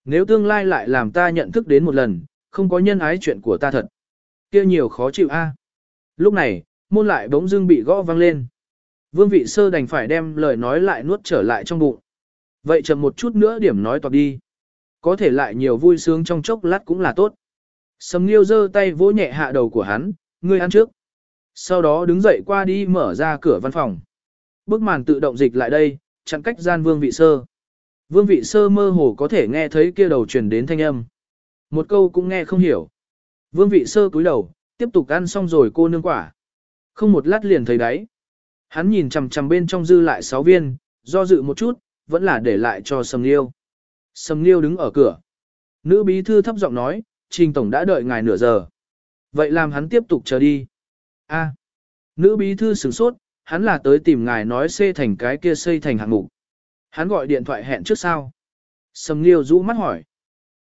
A: Nếu tương lai lại làm ta nhận thức đến một lần, không có nhân ái chuyện của ta thật. kia nhiều khó chịu a. Lúc này, môn lại bỗng dưng bị gõ vang lên. Vương vị sơ đành phải đem lời nói lại nuốt trở lại trong bụng. Vậy chậm một chút nữa điểm nói toạc đi. Có thể lại nhiều vui sướng trong chốc lát cũng là tốt. Sầm Nghiêu giơ tay vỗ nhẹ hạ đầu của hắn, ngươi ăn trước. Sau đó đứng dậy qua đi mở ra cửa văn phòng. Bức màn tự động dịch lại đây, chặn cách gian vương vị sơ. Vương vị sơ mơ hồ có thể nghe thấy kia đầu truyền đến thanh âm. Một câu cũng nghe không hiểu. Vương vị sơ cúi đầu, tiếp tục ăn xong rồi cô nương quả. Không một lát liền thấy đáy. Hắn nhìn chằm chằm bên trong dư lại sáu viên, do dự một chút, vẫn là để lại cho Sầm Liêu. Sầm Liêu đứng ở cửa. Nữ bí thư thấp giọng nói, Trình Tổng đã đợi ngài nửa giờ. Vậy làm hắn tiếp tục chờ đi. A. Nữ bí thư sửng sốt, hắn là tới tìm ngài nói xây thành cái kia xây thành hạng mục. Hắn gọi điện thoại hẹn trước sao. Sầm Liêu rũ mắt hỏi.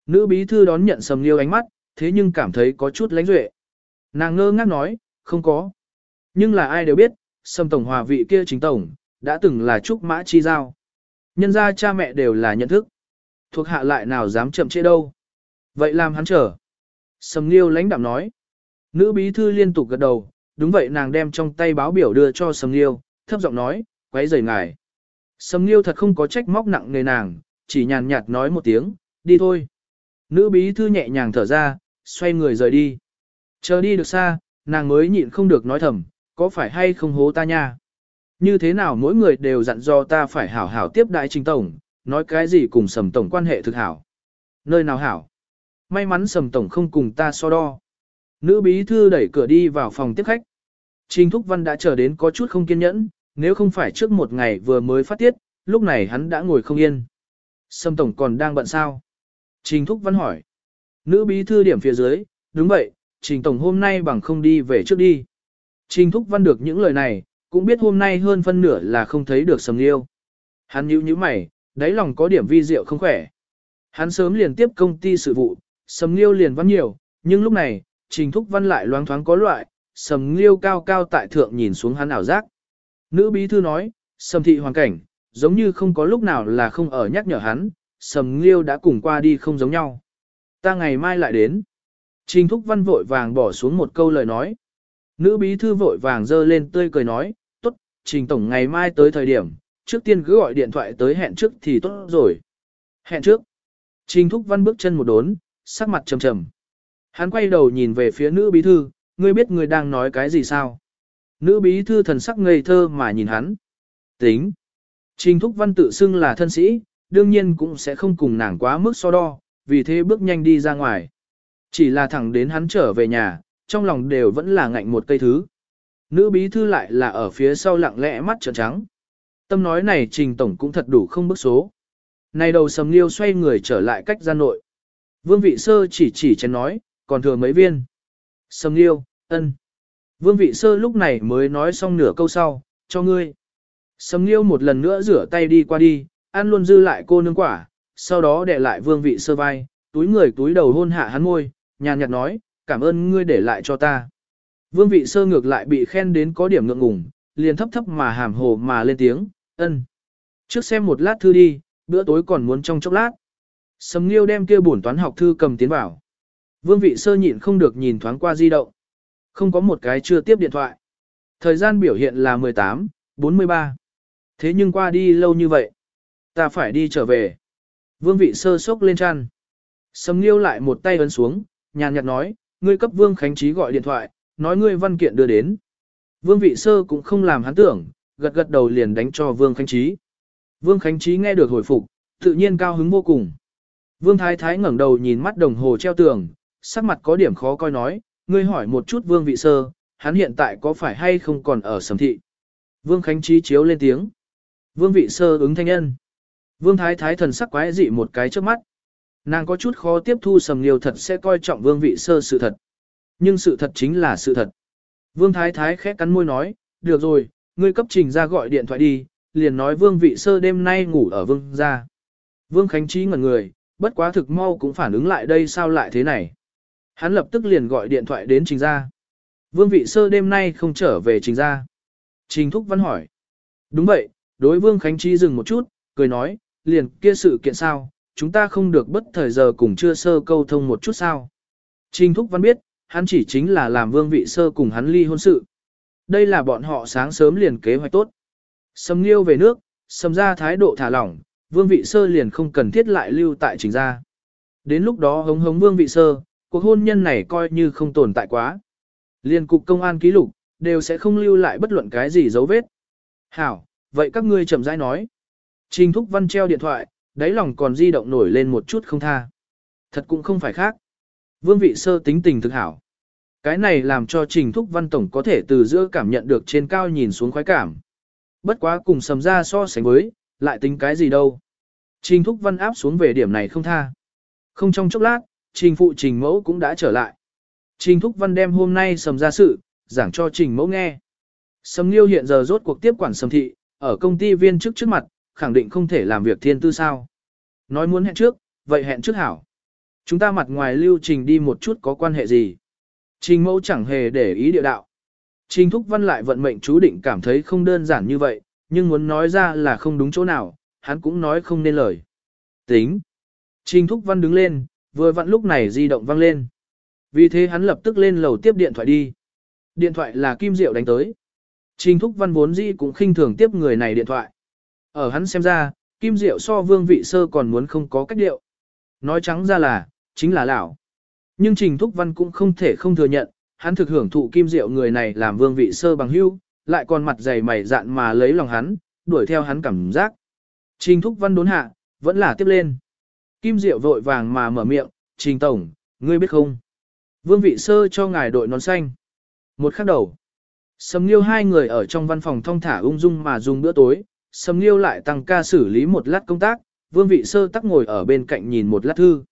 A: Nữ bí thư đón nhận Sầm Liêu ánh mắt, thế nhưng cảm thấy có chút lánh duệ. Nàng ngơ ngác nói, không có. Nhưng là ai đều biết, Sầm Tổng hòa vị kia chính Tổng, đã từng là trúc mã chi giao. Nhân ra cha mẹ đều là nhận thức. Thuộc hạ lại nào dám chậm trễ đâu. Vậy làm hắn chờ. Sầm Liêu lãnh đạm nói. Nữ bí thư liên tục gật đầu, đúng vậy nàng đem trong tay báo biểu đưa cho Sầm Liêu, thấp giọng nói, quấy rầy ngài. Sầm Liêu thật không có trách móc nặng nề nàng, chỉ nhàn nhạt nói một tiếng, đi thôi. Nữ bí thư nhẹ nhàng thở ra, xoay người rời đi. Chờ đi được xa, nàng mới nhịn không được nói thầm, có phải hay không hố ta nha? Như thế nào mỗi người đều dặn do ta phải hảo hảo tiếp đại trình tổng, nói cái gì cùng sầm tổng quan hệ thực hảo. Nơi nào hảo? May mắn sầm tổng không cùng ta so đo. Nữ bí thư đẩy cửa đi vào phòng tiếp khách. Trình Thúc Văn đã chờ đến có chút không kiên nhẫn, nếu không phải trước một ngày vừa mới phát tiết, lúc này hắn đã ngồi không yên. Sầm tổng còn đang bận sao? Trình Thúc Văn hỏi. Nữ bí thư điểm phía dưới, đúng vậy, Trình tổng hôm nay bằng không đi về trước đi. Trình Thúc Văn được những lời này, cũng biết hôm nay hơn phân nửa là không thấy được Sầm Liêu. Hắn nhíu nhíu mày, đáy lòng có điểm vi diệu không khỏe. Hắn sớm liền tiếp công ty sự vụ, Sầm Liêu liền văn nhiều, nhưng lúc này, Trình Thúc Văn lại loáng thoáng có loại, Sầm Liêu cao cao tại thượng nhìn xuống hắn ảo giác. Nữ bí thư nói, Sầm thị hoàn cảnh, giống như không có lúc nào là không ở nhắc nhở hắn, Sầm Liêu đã cùng qua đi không giống nhau. Ta ngày mai lại đến. Trình Thúc Văn vội vàng bỏ xuống một câu lời nói. Nữ bí thư vội vàng dơ lên tươi cười nói, tốt, Trình Tổng ngày mai tới thời điểm, trước tiên cứ gọi điện thoại tới hẹn trước thì tốt rồi. Hẹn trước. Trình Thúc Văn bước chân một đốn, sắc mặt trầm trầm. Hắn quay đầu nhìn về phía nữ bí thư, ngươi biết ngươi đang nói cái gì sao? Nữ bí thư thần sắc ngây thơ mà nhìn hắn. Tính. Trình Thúc Văn tự xưng là thân sĩ, đương nhiên cũng sẽ không cùng nàng quá mức so đo, vì thế bước nhanh đi ra ngoài. Chỉ là thẳng đến hắn trở về nhà, trong lòng đều vẫn là ngạnh một cây thứ. Nữ bí thư lại là ở phía sau lặng lẽ mắt trợn trắng. Tâm nói này trình tổng cũng thật đủ không bức số. Này đầu sầm liêu xoay người trở lại cách gian nội. Vương vị sơ chỉ chỉ chén nói, còn thừa mấy viên. Sầm liêu, ân. Vương vị sơ lúc này mới nói xong nửa câu sau, cho ngươi. Sầm liêu một lần nữa rửa tay đi qua đi, ăn luôn dư lại cô nương quả, sau đó để lại vương vị sơ vai, túi người túi đầu hôn hạ hắn môi, nhàn nhạt nói, cảm ơn ngươi để lại cho ta. Vương vị sơ ngược lại bị khen đến có điểm ngượng ngùng, liền thấp thấp mà hàm hồ mà lên tiếng, ân. Trước xem một lát thư đi, bữa tối còn muốn trong chốc lát. Sầm Nghiêu đem kia bổn toán học thư cầm tiến vào. Vương vị sơ nhịn không được nhìn thoáng qua di động. Không có một cái chưa tiếp điện thoại. Thời gian biểu hiện là 18, 43. Thế nhưng qua đi lâu như vậy. Ta phải đi trở về. Vương vị sơ sốc lên chăn. Sầm Nghiêu lại một tay ấn xuống, nhàn nhạt nói, ngươi cấp Vương Khánh Trí gọi điện thoại, nói ngươi văn kiện đưa đến. Vương vị sơ cũng không làm hắn tưởng, gật gật đầu liền đánh cho Vương Khánh Trí. Vương Khánh Trí nghe được hồi phục, tự nhiên cao hứng vô cùng. Vương Thái Thái ngẩng đầu nhìn mắt đồng hồ treo tường, sắc mặt có điểm khó coi nói, ngươi hỏi một chút Vương vị sơ, hắn hiện tại có phải hay không còn ở sầm thị. Vương Khánh Trí chiếu lên tiếng. Vương vị sơ ứng thanh nhân. Vương Thái Thái thần sắc quái dị một cái trước mắt. Nàng có chút khó tiếp thu sầm liều thật sẽ coi trọng vương vị sơ sự thật. Nhưng sự thật chính là sự thật. Vương Thái Thái khẽ cắn môi nói, được rồi, ngươi cấp trình ra gọi điện thoại đi, liền nói vương vị sơ đêm nay ngủ ở vương gia. Vương Khánh Trí ngẩn người, bất quá thực mau cũng phản ứng lại đây sao lại thế này. Hắn lập tức liền gọi điện thoại đến trình gia. Vương vị sơ đêm nay không trở về trình gia. Trình Thúc Văn hỏi. Đúng vậy, đối vương Khánh Chi dừng một chút, cười nói, liền kia sự kiện sao, chúng ta không được bất thời giờ cùng chưa sơ câu thông một chút sao. Trình Thúc Văn biết, hắn chỉ chính là làm vương vị sơ cùng hắn ly hôn sự. Đây là bọn họ sáng sớm liền kế hoạch tốt. Sầm liêu về nước, sầm ra thái độ thả lỏng, vương vị sơ liền không cần thiết lại lưu tại trình gia. Đến lúc đó hống hống vương vị sơ, cuộc hôn nhân này coi như không tồn tại quá. Liên cục công an ký lục, đều sẽ không lưu lại bất luận cái gì dấu vết. Hảo, vậy các ngươi chậm rãi nói. Trình Thúc Văn treo điện thoại, đáy lòng còn di động nổi lên một chút không tha. Thật cũng không phải khác. Vương vị sơ tính tình thực hảo. Cái này làm cho Trình Thúc Văn Tổng có thể từ giữa cảm nhận được trên cao nhìn xuống khoái cảm. Bất quá cùng sầm ra so sánh với, lại tính cái gì đâu. Trình Thúc Văn áp xuống về điểm này không tha. Không trong chốc lát, Trình Phụ Trình Mẫu cũng đã trở lại. Trình Thúc Văn đem hôm nay sầm ra sự, giảng cho Trình Mẫu nghe. Sầm Nghiêu hiện giờ rốt cuộc tiếp quản sầm thị, ở công ty viên chức trước mặt, khẳng định không thể làm việc thiên tư sao. Nói muốn hẹn trước, vậy hẹn trước hảo. Chúng ta mặt ngoài lưu trình đi một chút có quan hệ gì. Trình mẫu chẳng hề để ý địa đạo. Trình thúc văn lại vận mệnh chú định cảm thấy không đơn giản như vậy, nhưng muốn nói ra là không đúng chỗ nào, hắn cũng nói không nên lời. Tính. Trình thúc văn đứng lên, vừa vặn lúc này di động vang lên. Vì thế hắn lập tức lên lầu tiếp điện thoại đi. Điện thoại là Kim Diệu đánh tới. Trình thúc văn vốn dĩ cũng khinh thường tiếp người này điện thoại. Ở hắn xem ra, Kim Diệu so vương vị sơ còn muốn không có cách điệu. Nói trắng ra là, chính là lão. Nhưng Trình Thúc Văn cũng không thể không thừa nhận, hắn thực hưởng thụ Kim Diệu người này làm vương vị sơ bằng hưu, lại còn mặt dày mày dạn mà lấy lòng hắn, đuổi theo hắn cảm giác. Trình Thúc Văn đốn hạ, vẫn là tiếp lên. Kim Diệu vội vàng mà mở miệng, Trình Tổng, ngươi biết không? Vương vị sơ cho ngài đội nón xanh. Một khắc đầu. Sầm Nghiêu hai người ở trong văn phòng thong thả ung dung mà dùng bữa tối, Sầm Nghiêu lại tăng ca xử lý một lát công tác, Vương vị sơ tắc ngồi ở bên cạnh nhìn một lát thư.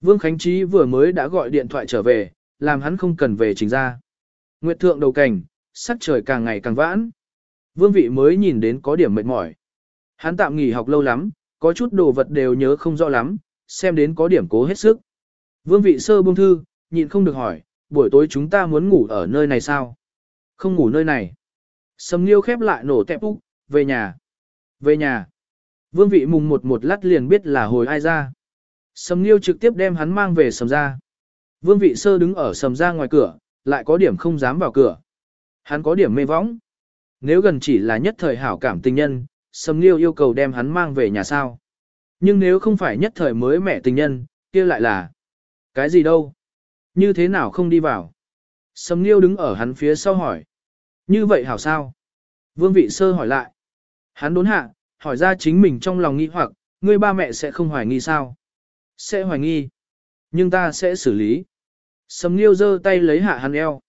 A: Vương Khánh Trí vừa mới đã gọi điện thoại trở về, làm hắn không cần về trình ra. Nguyệt thượng đầu cảnh, sắc trời càng ngày càng vãn. Vương vị mới nhìn đến có điểm mệt mỏi. Hắn tạm nghỉ học lâu lắm, có chút đồ vật đều nhớ không rõ lắm, xem đến có điểm cố hết sức. Vương vị sơ buông thư, nhịn không được hỏi, buổi tối chúng ta muốn ngủ ở nơi này sao? Không ngủ nơi này. Sầm Nghiêu khép lại nổ tẹp úc, về nhà. Về nhà. Vương vị mùng một một lát liền biết là hồi ai ra. Sầm Nghiêu trực tiếp đem hắn mang về sầm ra. Vương vị sơ đứng ở sầm ra ngoài cửa, lại có điểm không dám vào cửa. Hắn có điểm mê võng. Nếu gần chỉ là nhất thời hảo cảm tình nhân, Sầm Nghiêu yêu cầu đem hắn mang về nhà sao. Nhưng nếu không phải nhất thời mới mẹ tình nhân, kia lại là cái gì đâu? Như thế nào không đi vào? Sầm Nghiêu đứng ở hắn phía sau hỏi. Như vậy hảo sao? Vương vị sơ hỏi lại. Hắn đốn hạ, hỏi ra chính mình trong lòng nghi hoặc, ngươi ba mẹ sẽ không hoài nghi sao? Sẽ hoài nghi. Nhưng ta sẽ xử lý. Sầm Nghiêu giơ tay lấy hạ hắn eo.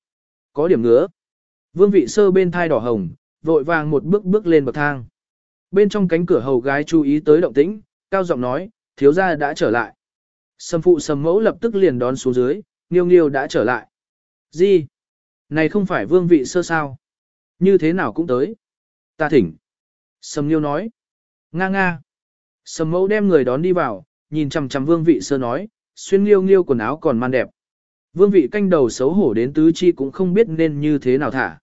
A: Có điểm ngứa. Vương vị sơ bên thai đỏ hồng, vội vàng một bước bước lên bậc thang. Bên trong cánh cửa hầu gái chú ý tới động tĩnh, cao giọng nói, thiếu gia đã trở lại. Sầm phụ sầm mẫu lập tức liền đón xuống dưới, Nghiêu Nghiêu đã trở lại. Gì? Này không phải vương vị sơ sao? Như thế nào cũng tới. Ta thỉnh. Sầm Nghiêu nói. Nga nga. Sầm mẫu đem người đón đi vào, nhìn chằm chằm vương vị sơ nói, xuyên Nghiêu Nghiêu quần áo còn man đẹp. Vương vị canh đầu xấu hổ đến tứ chi cũng không biết nên như thế nào thả.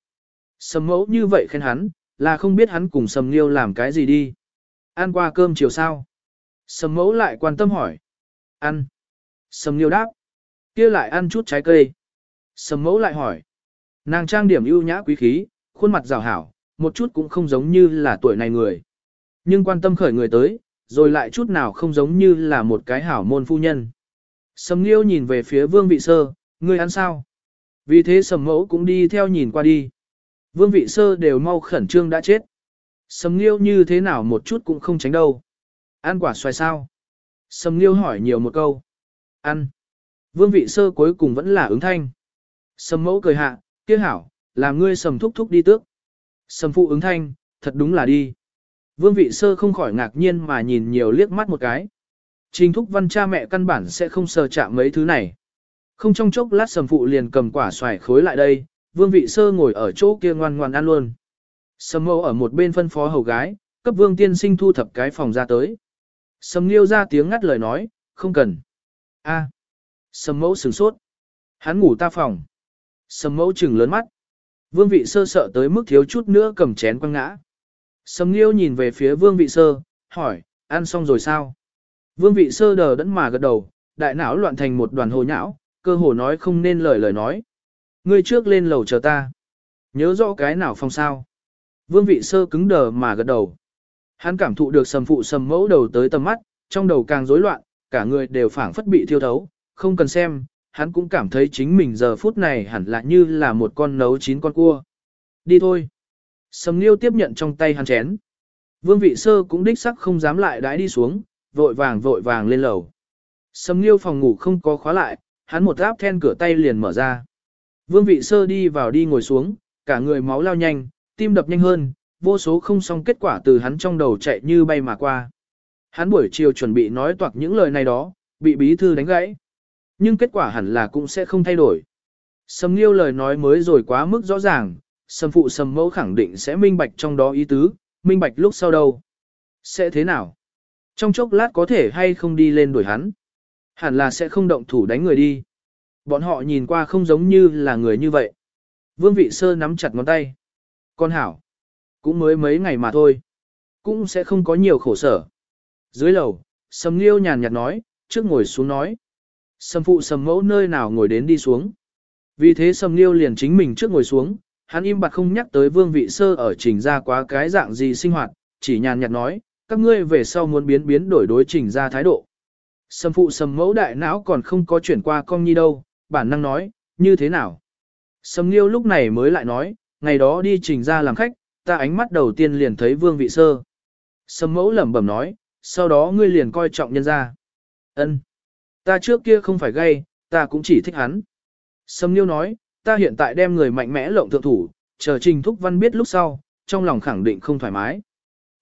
A: Sầm mẫu như vậy khen hắn, là không biết hắn cùng sầm Nghiêu làm cái gì đi. Ăn qua cơm chiều sao? Sầm mẫu lại quan tâm hỏi. Ăn. Sầm Nghiêu đáp kia lại ăn chút trái cây. Sầm mẫu lại hỏi. Nàng trang điểm ưu nhã quý khí, khuôn mặt rào hảo, một chút cũng không giống như là tuổi này người. Nhưng quan tâm khởi người tới, rồi lại chút nào không giống như là một cái hảo môn phu nhân. Sầm Nghiêu nhìn về phía Vương Vị Sơ, ngươi ăn sao? Vì thế Sầm Mẫu cũng đi theo nhìn qua đi. Vương Vị Sơ đều mau khẩn trương đã chết. Sầm Nghiêu như thế nào một chút cũng không tránh đâu. Ăn quả xoài sao? Sầm Nghiêu hỏi nhiều một câu. Ăn. Vương vị sơ cuối cùng vẫn là ứng thanh. Sầm mẫu cười hạ, kia hảo, làm ngươi sầm thúc thúc đi tước. Sầm phụ ứng thanh, thật đúng là đi. Vương vị sơ không khỏi ngạc nhiên mà nhìn nhiều liếc mắt một cái. Trình thúc văn cha mẹ căn bản sẽ không sờ chạm mấy thứ này. Không trong chốc lát sầm phụ liền cầm quả xoài khối lại đây, vương vị sơ ngồi ở chỗ kia ngoan ngoan ăn luôn. Sầm mẫu ở một bên phân phó hầu gái, cấp vương tiên sinh thu thập cái phòng ra tới. Sầm liêu ra tiếng ngắt lời nói, không cần. A. Sầm mẫu sửng sốt. Hắn ngủ ta phòng. Sầm mẫu trừng lớn mắt. Vương vị sơ sợ tới mức thiếu chút nữa cầm chén quăng ngã. Sầm nghiêu nhìn về phía vương vị sơ, hỏi, ăn xong rồi sao? Vương vị sơ đờ đẫn mà gật đầu, đại não loạn thành một đoàn hồ nhão, cơ hồ nói không nên lời lời nói. Ngươi trước lên lầu chờ ta. Nhớ rõ cái nào phòng sao? Vương vị sơ cứng đờ mà gật đầu. Hắn cảm thụ được sầm phụ sầm mẫu đầu tới tầm mắt, trong đầu càng rối loạn, cả người đều phảng phất bị thiêu thấu, không cần xem, hắn cũng cảm thấy chính mình giờ phút này hẳn là như là một con nấu chín con cua. Đi thôi. Sầm Nghiêu tiếp nhận trong tay hắn chén. Vương vị sơ cũng đích sắc không dám lại đãi đi xuống, vội vàng vội vàng lên lầu. Sầm Nghiêu phòng ngủ không có khóa lại, hắn một áp then cửa tay liền mở ra. Vương vị sơ đi vào đi ngồi xuống, cả người máu lao nhanh, tim đập nhanh hơn, vô số không xong kết quả từ hắn trong đầu chạy như bay mà qua. Hắn buổi chiều chuẩn bị nói toạc những lời này đó, bị bí thư đánh gãy. Nhưng kết quả hẳn là cũng sẽ không thay đổi. Sầm Nghiêu lời nói mới rồi quá mức rõ ràng, sầm phụ sầm mẫu khẳng định sẽ minh bạch trong đó ý tứ, minh bạch lúc sau đâu. Sẽ thế nào? Trong chốc lát có thể hay không đi lên đuổi hắn? Hẳn là sẽ không động thủ đánh người đi. Bọn họ nhìn qua không giống như là người như vậy. Vương vị sơ nắm chặt ngón tay. Con hảo. Cũng mới mấy ngày mà thôi. Cũng sẽ không có nhiều khổ sở. Dưới lầu, sầm liêu nhàn nhạt nói, trước ngồi xuống nói. Sầm phụ sầm mẫu nơi nào ngồi đến đi xuống. Vì thế sầm liêu liền chính mình trước ngồi xuống, hắn im bặt không nhắc tới vương vị sơ ở trình ra quá cái dạng gì sinh hoạt, chỉ nhàn nhạt nói, các ngươi về sau muốn biến biến đổi đối trình ra thái độ. Sầm phụ sầm mẫu đại não còn không có chuyển qua con nhi đâu, bản năng nói, như thế nào? Sầm liêu lúc này mới lại nói, ngày đó đi trình ra làm khách, ta ánh mắt đầu tiên liền thấy vương vị sơ. Sầm mẫu lẩm bẩm nói, sau đó ngươi liền coi trọng nhân ra. Ân, Ta trước kia không phải gay, ta cũng chỉ thích hắn. Sầm Niêu nói, ta hiện tại đem người mạnh mẽ lộng thượng thủ, chờ trình thúc văn biết lúc sau, trong lòng khẳng định không thoải mái.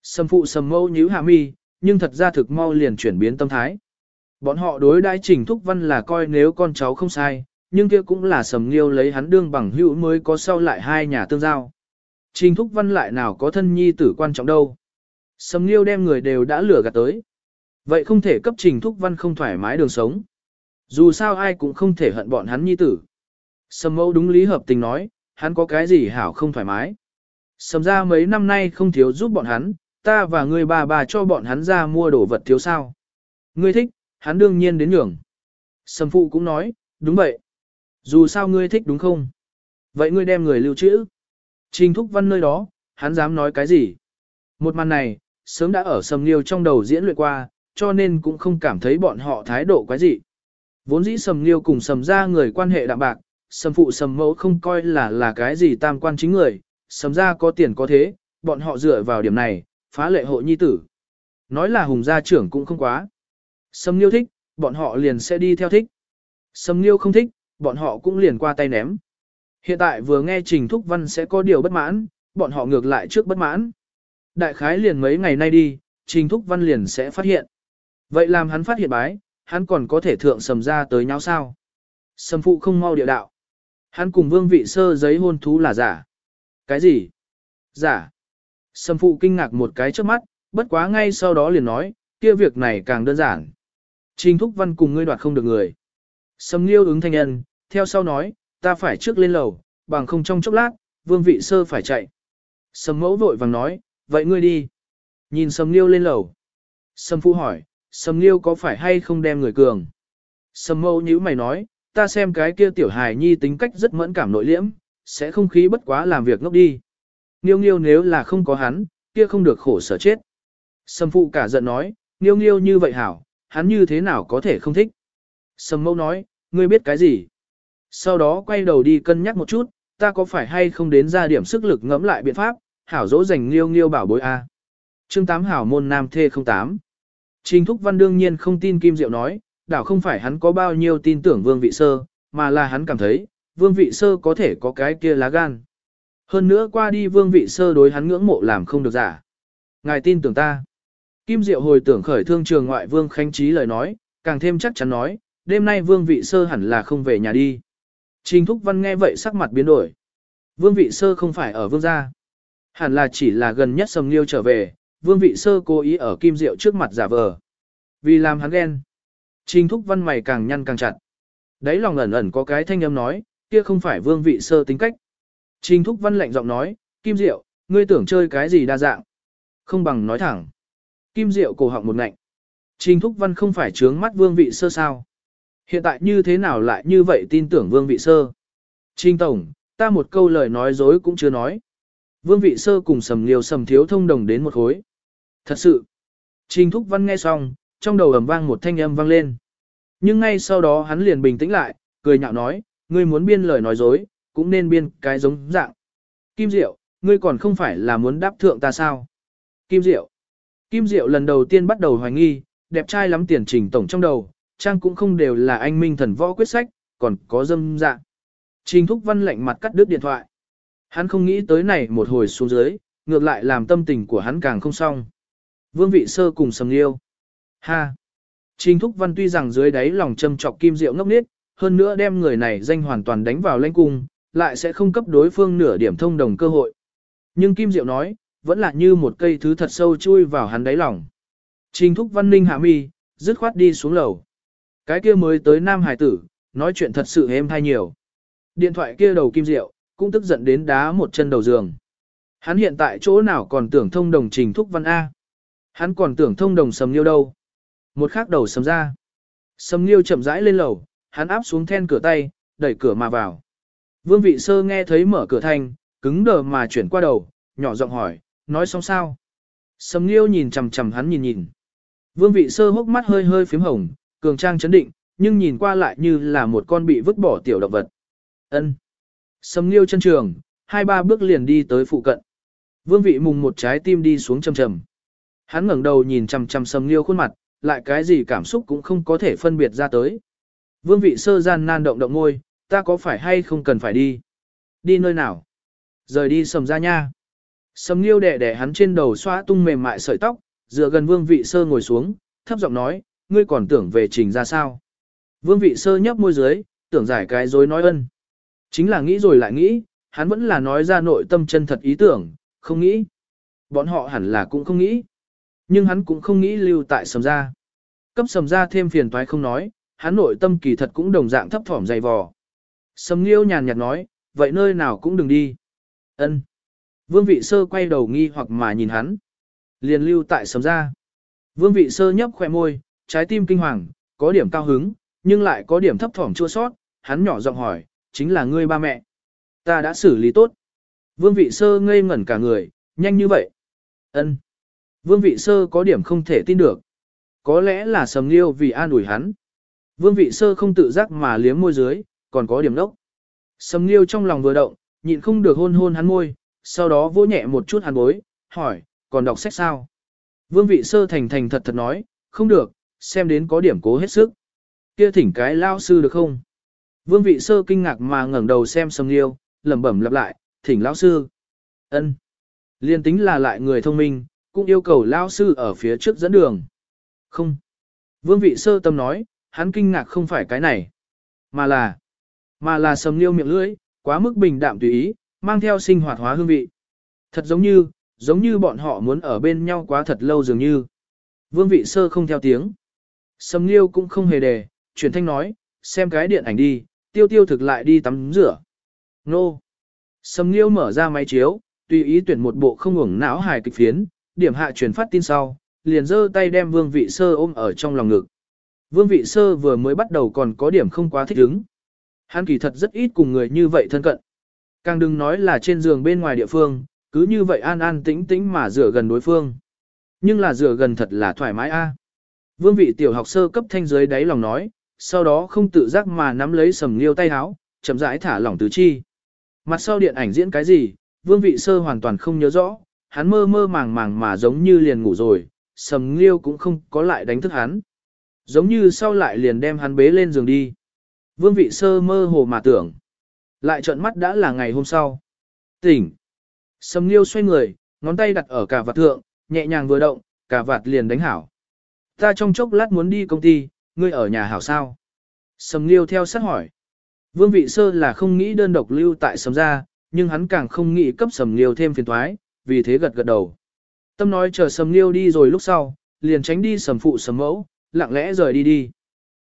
A: Sầm phụ sầm mẫu nhíu hạ mi, nhưng thật ra thực mau liền chuyển biến tâm thái. Bọn họ đối đãi trình thúc văn là coi nếu con cháu không sai, nhưng kia cũng là sầm nghiêu lấy hắn đương bằng hữu mới có sau lại hai nhà tương giao. Trình thúc văn lại nào có thân nhi tử quan trọng đâu. Sầm nghiêu đem người đều đã lừa gạt tới. Vậy không thể cấp trình thúc văn không thoải mái đường sống. Dù sao ai cũng không thể hận bọn hắn nhi tử. Sầm mẫu đúng lý hợp tình nói, hắn có cái gì hảo không thoải mái. Sầm ra mấy năm nay không thiếu giúp bọn hắn, ta và người bà bà cho bọn hắn ra mua đồ vật thiếu sao. Ngươi thích, hắn đương nhiên đến nhường. Sầm phụ cũng nói, đúng vậy. Dù sao ngươi thích đúng không? Vậy ngươi đem người lưu trữ. Trình thúc văn nơi đó, hắn dám nói cái gì? Một màn này, sớm đã ở sầm liêu trong đầu diễn luyện qua, cho nên cũng không cảm thấy bọn họ thái độ quái gì. Vốn dĩ sầm liêu cùng sầm ra người quan hệ đạm bạc, sầm phụ sầm mẫu không coi là là cái gì tam quan chính người, sầm ra có tiền có thế, bọn họ dựa vào điểm này, phá lệ hộ nhi tử. Nói là hùng gia trưởng cũng không quá. Sầm liêu thích, bọn họ liền sẽ đi theo thích. Sầm liêu không thích, bọn họ cũng liền qua tay ném. Hiện tại vừa nghe Trình Thúc Văn sẽ có điều bất mãn, bọn họ ngược lại trước bất mãn. Đại khái liền mấy ngày nay đi, Trình Thúc Văn liền sẽ phát hiện. Vậy làm hắn phát hiện bái, hắn còn có thể thượng sầm ra tới nhau sao. Sầm phụ không mau địa đạo. Hắn cùng vương vị sơ giấy hôn thú là giả. Cái gì? Giả. Sầm phụ kinh ngạc một cái trước mắt, bất quá ngay sau đó liền nói, kia việc này càng đơn giản. Trình Thúc Văn cùng ngươi đoạt không được người. Sầm Nghiêu ứng thanh nhân, theo sau nói, ta phải trước lên lầu, bằng không trong chốc lát, vương vị sơ phải chạy. Sầm mẫu vội vàng nói, vậy ngươi đi. Nhìn Sầm Nghiêu lên lầu. Sầm Phu hỏi, Sầm Nghiêu có phải hay không đem người cường? Sầm mẫu nhíu mày nói, ta xem cái kia tiểu hài nhi tính cách rất mẫn cảm nội liễm, sẽ không khí bất quá làm việc ngốc đi. Nghiêu nghiêu nếu là không có hắn, kia không được khổ sở chết. Sầm phụ cả giận nói, nghiêu nghiêu như vậy hảo, hắn như thế nào có thể không thích. Sầm mẫu nói, ngươi biết cái gì? Sau đó quay đầu đi cân nhắc một chút, ta có phải hay không đến ra điểm sức lực ngẫm lại biện pháp, hảo dỗ dành liêu nghiêu bảo bối A. chương 8 hảo môn nam thê 08. Trình Thúc Văn đương nhiên không tin Kim Diệu nói, đảo không phải hắn có bao nhiêu tin tưởng Vương Vị Sơ, mà là hắn cảm thấy, Vương Vị Sơ có thể có cái kia lá gan. Hơn nữa qua đi Vương Vị Sơ đối hắn ngưỡng mộ làm không được giả. Ngài tin tưởng ta. Kim Diệu hồi tưởng khởi thương trường ngoại Vương Khánh Trí lời nói, càng thêm chắc chắn nói, đêm nay Vương Vị Sơ hẳn là không về nhà đi. Trình Thúc Văn nghe vậy sắc mặt biến đổi. Vương Vị Sơ không phải ở Vương gia. Hẳn là chỉ là gần nhất Sầm Liêu trở về, Vương Vị Sơ cố ý ở Kim Diệu trước mặt giả vờ. Vì làm hắn ghen. Trình Thúc Văn mày càng nhăn càng chặt. Đấy lòng ẩn ẩn có cái thanh âm nói, kia không phải Vương Vị Sơ tính cách. Trình Thúc Văn lạnh giọng nói, Kim Diệu, ngươi tưởng chơi cái gì đa dạng. Không bằng nói thẳng. Kim Diệu cổ họng một ngạnh. Trình Thúc Văn không phải trướng mắt Vương Vị Sơ sao. Hiện tại như thế nào lại như vậy tin tưởng Vương Vị Sơ? Trình Tổng, ta một câu lời nói dối cũng chưa nói. Vương Vị Sơ cùng Sầm Liêu Sầm Thiếu thông đồng đến một khối. Thật sự. Trình Thúc Văn nghe xong, trong đầu ầm vang một thanh âm vang lên. Nhưng ngay sau đó hắn liền bình tĩnh lại, cười nhạo nói, ngươi muốn biên lời nói dối, cũng nên biên cái giống dạng. Kim Diệu, ngươi còn không phải là muốn đáp thượng ta sao? Kim Diệu. Kim Diệu lần đầu tiên bắt đầu hoài nghi, đẹp trai lắm tiền trình tổng trong đầu, trang cũng không đều là anh minh thần võ quyết sách, còn có dâm dạ. Trình Thúc Văn lạnh mặt cắt đứt điện thoại. Hắn không nghĩ tới này một hồi xuống dưới, ngược lại làm tâm tình của hắn càng không xong. Vương vị sơ cùng sầm liêu. Ha! Trình Thúc Văn tuy rằng dưới đáy lòng châm trọc kim diệu ngốc nết, hơn nữa đem người này danh hoàn toàn đánh vào lãnh cung, lại sẽ không cấp đối phương nửa điểm thông đồng cơ hội. Nhưng Kim Diệu nói, vẫn là như một cây thứ thật sâu chui vào hắn đáy lòng. Trình Thúc Văn Ninh hạ mi, dứt khoát đi xuống lầu. Cái kia mới tới Nam Hải tử, nói chuyện thật sự êm hay nhiều. Điện thoại kia đầu Kim Diệu, cũng tức giận đến đá một chân đầu giường. Hắn hiện tại chỗ nào còn tưởng thông đồng Trình Thúc Văn A. Hắn còn tưởng thông đồng Sầm Liêu đâu. Một khắc đầu sầm ra. Sầm Liêu chậm rãi lên lầu, hắn áp xuống then cửa tay, đẩy cửa mà vào. Vương vị sơ nghe thấy mở cửa thanh, cứng đờ mà chuyển qua đầu, nhỏ giọng hỏi, nói xong sao? Sầm Liêu nhìn chằm chằm hắn nhìn nhìn. Vương vị sơ hốc mắt hơi hơi phím hồng, cường trang chấn định, nhưng nhìn qua lại như là một con bị vứt bỏ tiểu động vật. Ân. Sầm Liêu chân trường, hai ba bước liền đi tới phụ cận. Vương vị mùng một trái tim đi xuống trầm trầm. Hắn ngẩng đầu nhìn chằm chằm Sầm Liêu khuôn mặt, lại cái gì cảm xúc cũng không có thể phân biệt ra tới. Vương vị sơ gian nan động động ngôi, ta có phải hay không cần phải đi? Đi nơi nào? Rời đi sầm ra nha. Sầm liêu đẻ đẻ hắn trên đầu xóa tung mềm mại sợi tóc, dựa gần vương vị sơ ngồi xuống, thấp giọng nói, ngươi còn tưởng về trình ra sao? Vương vị sơ nhấp môi dưới, tưởng giải cái dối nói ân. Chính là nghĩ rồi lại nghĩ, hắn vẫn là nói ra nội tâm chân thật ý tưởng, không nghĩ. Bọn họ hẳn là cũng không nghĩ. Nhưng hắn cũng không nghĩ lưu tại sầm ra. Cấp sầm ra thêm phiền toái không nói, hắn nội tâm kỳ thật cũng đồng dạng thấp thỏm dày vò. Sầm Nghiêu nhàn nhạt nói, vậy nơi nào cũng đừng đi. Ân. Vương vị sơ quay đầu nghi hoặc mà nhìn hắn. Liền lưu tại sầm ra. Vương vị sơ nhấp khỏe môi, trái tim kinh hoàng, có điểm cao hứng, nhưng lại có điểm thấp thỏm chua sót, hắn nhỏ giọng hỏi, chính là ngươi ba mẹ. Ta đã xử lý tốt. Vương vị sơ ngây ngẩn cả người, nhanh như vậy. Ân. Vương vị sơ có điểm không thể tin được. Có lẽ là sầm liêu vì an ủi hắn. Vương vị sơ không tự giác mà liếm môi dưới, còn có điểm đốc. Sầm liêu trong lòng vừa động, nhịn không được hôn hôn hắn môi, sau đó vỗ nhẹ một chút hắn bối, hỏi, còn đọc sách sao? Vương vị sơ thành thành thật thật nói, không được, xem đến có điểm cố hết sức. Kia thỉnh cái lao sư được không? Vương vị sơ kinh ngạc mà ngẩng đầu xem sầm liêu, lẩm bẩm lặp lại, thỉnh lao sư. ân Liên tính là lại người thông minh, cũng yêu cầu lao sư ở phía trước dẫn đường. Không. Vương vị sơ tâm nói, hắn kinh ngạc không phải cái này, mà là, mà là sầm liêu miệng lưỡi, quá mức bình đạm tùy ý, mang theo sinh hoạt hóa hương vị. Thật giống như, giống như bọn họ muốn ở bên nhau quá thật lâu dường như. Vương vị sơ không theo tiếng. Sầm liêu cũng không hề đề, chuyển thanh nói, xem cái điện ảnh đi, tiêu tiêu thực lại đi tắm rửa. Nô. Sầm liêu mở ra máy chiếu, tùy ý tuyển một bộ không ngủng não hài kịch phiến, điểm hạ truyền phát tin sau, liền giơ tay đem vương vị sơ ôm ở trong lòng ngực. Vương vị sơ vừa mới bắt đầu còn có điểm không quá thích ứng. Hắn kỳ thật rất ít cùng người như vậy thân cận. Càng đừng nói là trên giường bên ngoài địa phương, cứ như vậy an an tĩnh tĩnh mà rửa gần đối phương. Nhưng là rửa gần thật là thoải mái a. Vương vị tiểu học sơ cấp thanh dưới đáy lòng nói, sau đó không tự giác mà nắm lấy sầm liêu tay háo, chậm rãi thả lỏng tứ chi. Mặt sau điện ảnh diễn cái gì, vương vị sơ hoàn toàn không nhớ rõ, hắn mơ mơ màng màng mà giống như liền ngủ rồi, sầm liêu cũng không có lại đánh thức hắn. Giống như sau lại liền đem hắn bế lên giường đi. Vương vị sơ mơ hồ mà tưởng. Lại trợn mắt đã là ngày hôm sau. Tỉnh. Sầm liêu xoay người, ngón tay đặt ở cả vạt thượng, nhẹ nhàng vừa động, cả vạt liền đánh hảo. Ta trong chốc lát muốn đi công ty, ngươi ở nhà hảo sao? Sầm liêu theo sát hỏi. Vương vị sơ là không nghĩ đơn độc lưu tại sầm gia, nhưng hắn càng không nghĩ cấp sầm liêu thêm phiền toái, vì thế gật gật đầu. Tâm nói chờ sầm liêu đi rồi lúc sau, liền tránh đi sầm phụ sầm mẫu, lặng lẽ rời đi đi.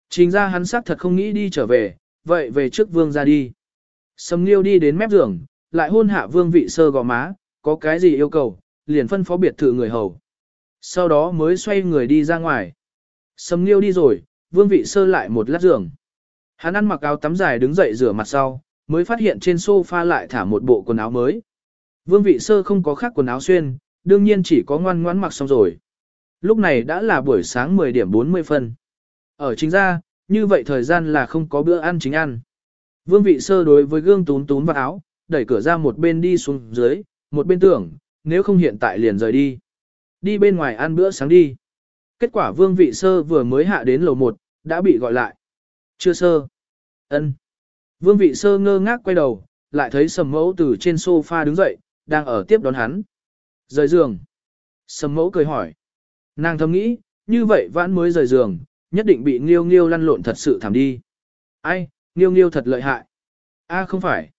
A: Trình ra hắn xác thật không nghĩ đi trở về, vậy về trước vương ra đi. Sầm liêu đi đến mép giường, lại hôn hạ vương vị sơ gò má, có cái gì yêu cầu, liền phân phó biệt thự người hầu. Sau đó mới xoay người đi ra ngoài. Sầm liêu đi rồi, vương vị sơ lại một lát giường. Hắn ăn mặc áo tắm dài đứng dậy rửa mặt sau, mới phát hiện trên sofa lại thả một bộ quần áo mới. Vương vị sơ không có khác quần áo xuyên, đương nhiên chỉ có ngoan ngoãn mặc xong rồi. Lúc này đã là buổi sáng 10 điểm 40 phân. Ở chính ra, như vậy thời gian là không có bữa ăn chính ăn. Vương vị sơ đối với gương tún tún vào áo, đẩy cửa ra một bên đi xuống dưới, một bên tưởng, nếu không hiện tại liền rời đi. Đi bên ngoài ăn bữa sáng đi. Kết quả vương vị sơ vừa mới hạ đến lầu 1, đã bị gọi lại. Chưa sơ. ân. Vương vị sơ ngơ ngác quay đầu, lại thấy sầm mẫu từ trên sofa đứng dậy, đang ở tiếp đón hắn. Rời giường. Sầm mẫu cười hỏi. Nàng thầm nghĩ, như vậy vãn mới rời giường, nhất định bị nghiêu nghiêu lăn lộn thật sự thảm đi. Ai, nghiêu nghiêu thật lợi hại. a không phải.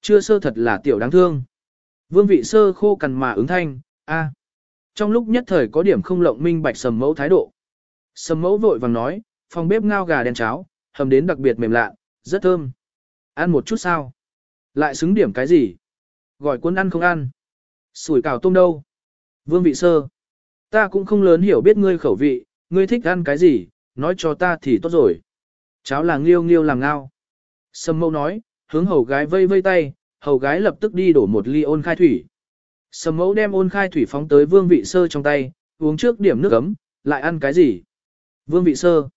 A: Chưa sơ thật là tiểu đáng thương. Vương vị sơ khô cằn mà ứng thanh, a. Trong lúc nhất thời có điểm không lộng minh bạch sầm mẫu thái độ. Sầm mẫu vội vàng nói, phòng bếp ngao gà đen cháo, hầm đến đặc biệt mềm lạ, rất thơm. Ăn một chút sao? Lại xứng điểm cái gì? Gọi quân ăn không ăn. Sủi cảo tôm đâu? Vương vị sơ. Ta cũng không lớn hiểu biết ngươi khẩu vị, ngươi thích ăn cái gì, nói cho ta thì tốt rồi. Cháo là nghiêu nghiêu làm ngao. sầm mẫu nói, hướng hầu gái vây vây tay, hầu gái lập tức đi đổ một ly ôn khai thủy. Sâm mẫu đem ôn khai thủy phóng tới vương vị sơ trong tay, uống trước điểm nước ấm, lại ăn cái gì? Vương vị sơ.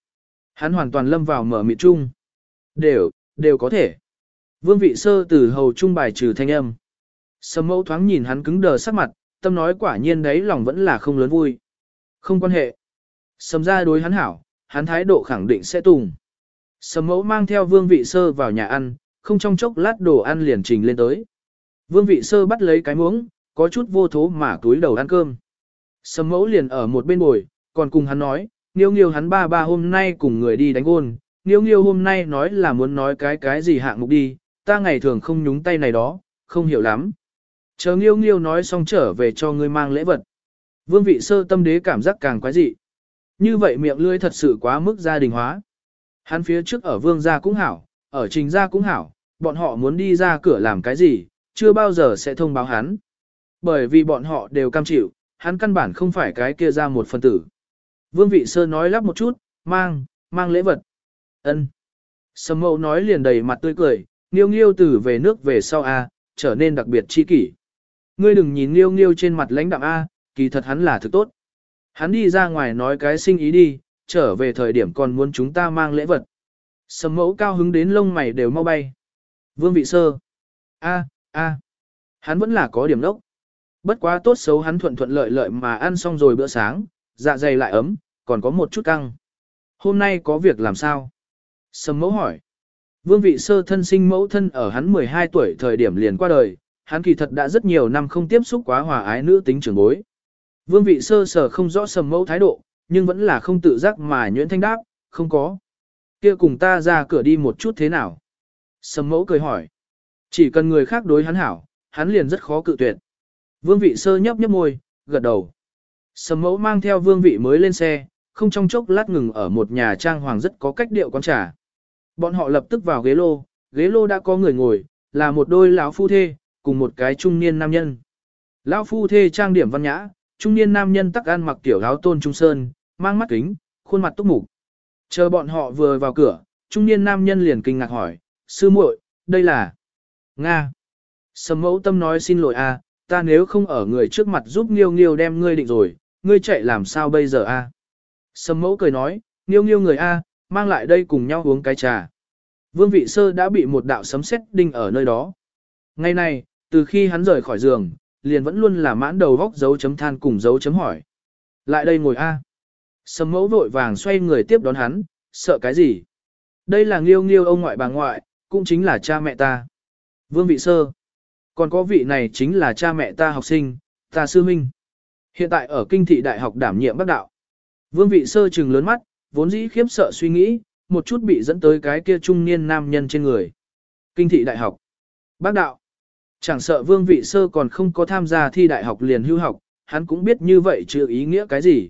A: Hắn hoàn toàn lâm vào mở miệng chung. Đều, đều có thể. Vương vị sơ từ hầu trung bài trừ thanh âm. Sâm mẫu thoáng nhìn hắn cứng đờ sắc mặt, tâm nói quả nhiên đấy lòng vẫn là không lớn vui. Không quan hệ. Sâm ra đối hắn hảo, hắn thái độ khẳng định sẽ tùng. Sâm mẫu mang theo vương vị sơ vào nhà ăn, không trong chốc lát đồ ăn liền trình lên tới. Vương vị sơ bắt lấy cái muỗng, có chút vô thố mà túi đầu ăn cơm. Sầm mẫu liền ở một bên bồi, còn cùng hắn nói, nghiêu nghiêu hắn ba ba hôm nay cùng người đi đánh gôn, nghiêu nghiêu hôm nay nói là muốn nói cái cái gì hạng mục đi, ta ngày thường không nhúng tay này đó, không hiểu lắm. Chờ nghiêu nghiêu nói xong trở về cho ngươi mang lễ vật. Vương vị sơ tâm đế cảm giác càng quái dị. Như vậy miệng lưỡi thật sự quá mức gia đình hóa. Hắn phía trước ở vương gia cũng hảo, ở trình gia cũng hảo, bọn họ muốn đi ra cửa làm cái gì, chưa bao giờ sẽ thông báo hắn. Bởi vì bọn họ đều cam chịu, hắn căn bản không phải cái kia ra một phần tử. Vương vị sơ nói lắp một chút, mang, mang lễ vật. ân Sầm mậu nói liền đầy mặt tươi cười, nghiêu nghiêu từ về nước về sau A, trở nên đặc biệt chi kỷ. Ngươi đừng nhìn nghiêu nghiêu trên mặt lãnh đạm A, kỳ thật hắn là thực tốt. Hắn đi ra ngoài nói cái sinh ý đi, trở về thời điểm còn muốn chúng ta mang lễ vật. Sầm mẫu cao hứng đến lông mày đều mau bay. Vương vị sơ. A, a. Hắn vẫn là có điểm đốc. Bất quá tốt xấu hắn thuận thuận lợi lợi mà ăn xong rồi bữa sáng, dạ dày lại ấm, còn có một chút căng. Hôm nay có việc làm sao? Sầm mẫu hỏi. Vương vị sơ thân sinh mẫu thân ở hắn 12 tuổi thời điểm liền qua đời, hắn kỳ thật đã rất nhiều năm không tiếp xúc quá hòa ái nữ tính trưởng bối. Vương vị sơ sở không rõ sầm mẫu thái độ, nhưng vẫn là không tự giác mà nhuyễn thanh đáp, không có. Kia cùng ta ra cửa đi một chút thế nào? Sầm mẫu cười hỏi. Chỉ cần người khác đối hắn hảo, hắn liền rất khó cự tuyệt. Vương vị sơ nhấp nhấp môi, gật đầu. Sầm mẫu mang theo vương vị mới lên xe, không trong chốc lát ngừng ở một nhà trang hoàng rất có cách điệu quán trà. Bọn họ lập tức vào ghế lô, ghế lô đã có người ngồi, là một đôi lão phu thê, cùng một cái trung niên nam nhân. Lão phu thê trang điểm văn nhã, trung niên nam nhân tắc ăn mặc tiểu áo tôn trung sơn, mang mắt kính, khuôn mặt túc mục. Chờ bọn họ vừa vào cửa, trung niên nam nhân liền kinh ngạc hỏi, sư muội, đây là... Nga. Sầm mẫu tâm nói xin lỗi a, ta nếu không ở người trước mặt giúp Nghiêu Nghiêu đem ngươi định rồi, ngươi chạy làm sao bây giờ a? Sầm mẫu cười nói, Nghiêu Nghiêu người a, mang lại đây cùng nhau uống cái trà. Vương vị sơ đã bị một đạo sấm sét đinh ở nơi đó. Ngày này, từ khi hắn rời khỏi giường, liền vẫn luôn là mãn đầu góc dấu chấm than cùng dấu chấm hỏi. Lại đây ngồi A. Sầm mẫu vội vàng xoay người tiếp đón hắn, sợ cái gì? Đây là nghiêu nghiêu ông ngoại bà ngoại, cũng chính là cha mẹ ta. Vương vị sơ. Còn có vị này chính là cha mẹ ta học sinh, ta sư minh. Hiện tại ở kinh thị đại học đảm nhiệm bác đạo. Vương vị sơ trừng lớn mắt, vốn dĩ khiếp sợ suy nghĩ, một chút bị dẫn tới cái kia trung niên nam nhân trên người. Kinh thị đại học. Bác đạo. Chẳng sợ vương vị sơ còn không có tham gia thi đại học liền hưu học, hắn cũng biết như vậy chưa ý nghĩa cái gì.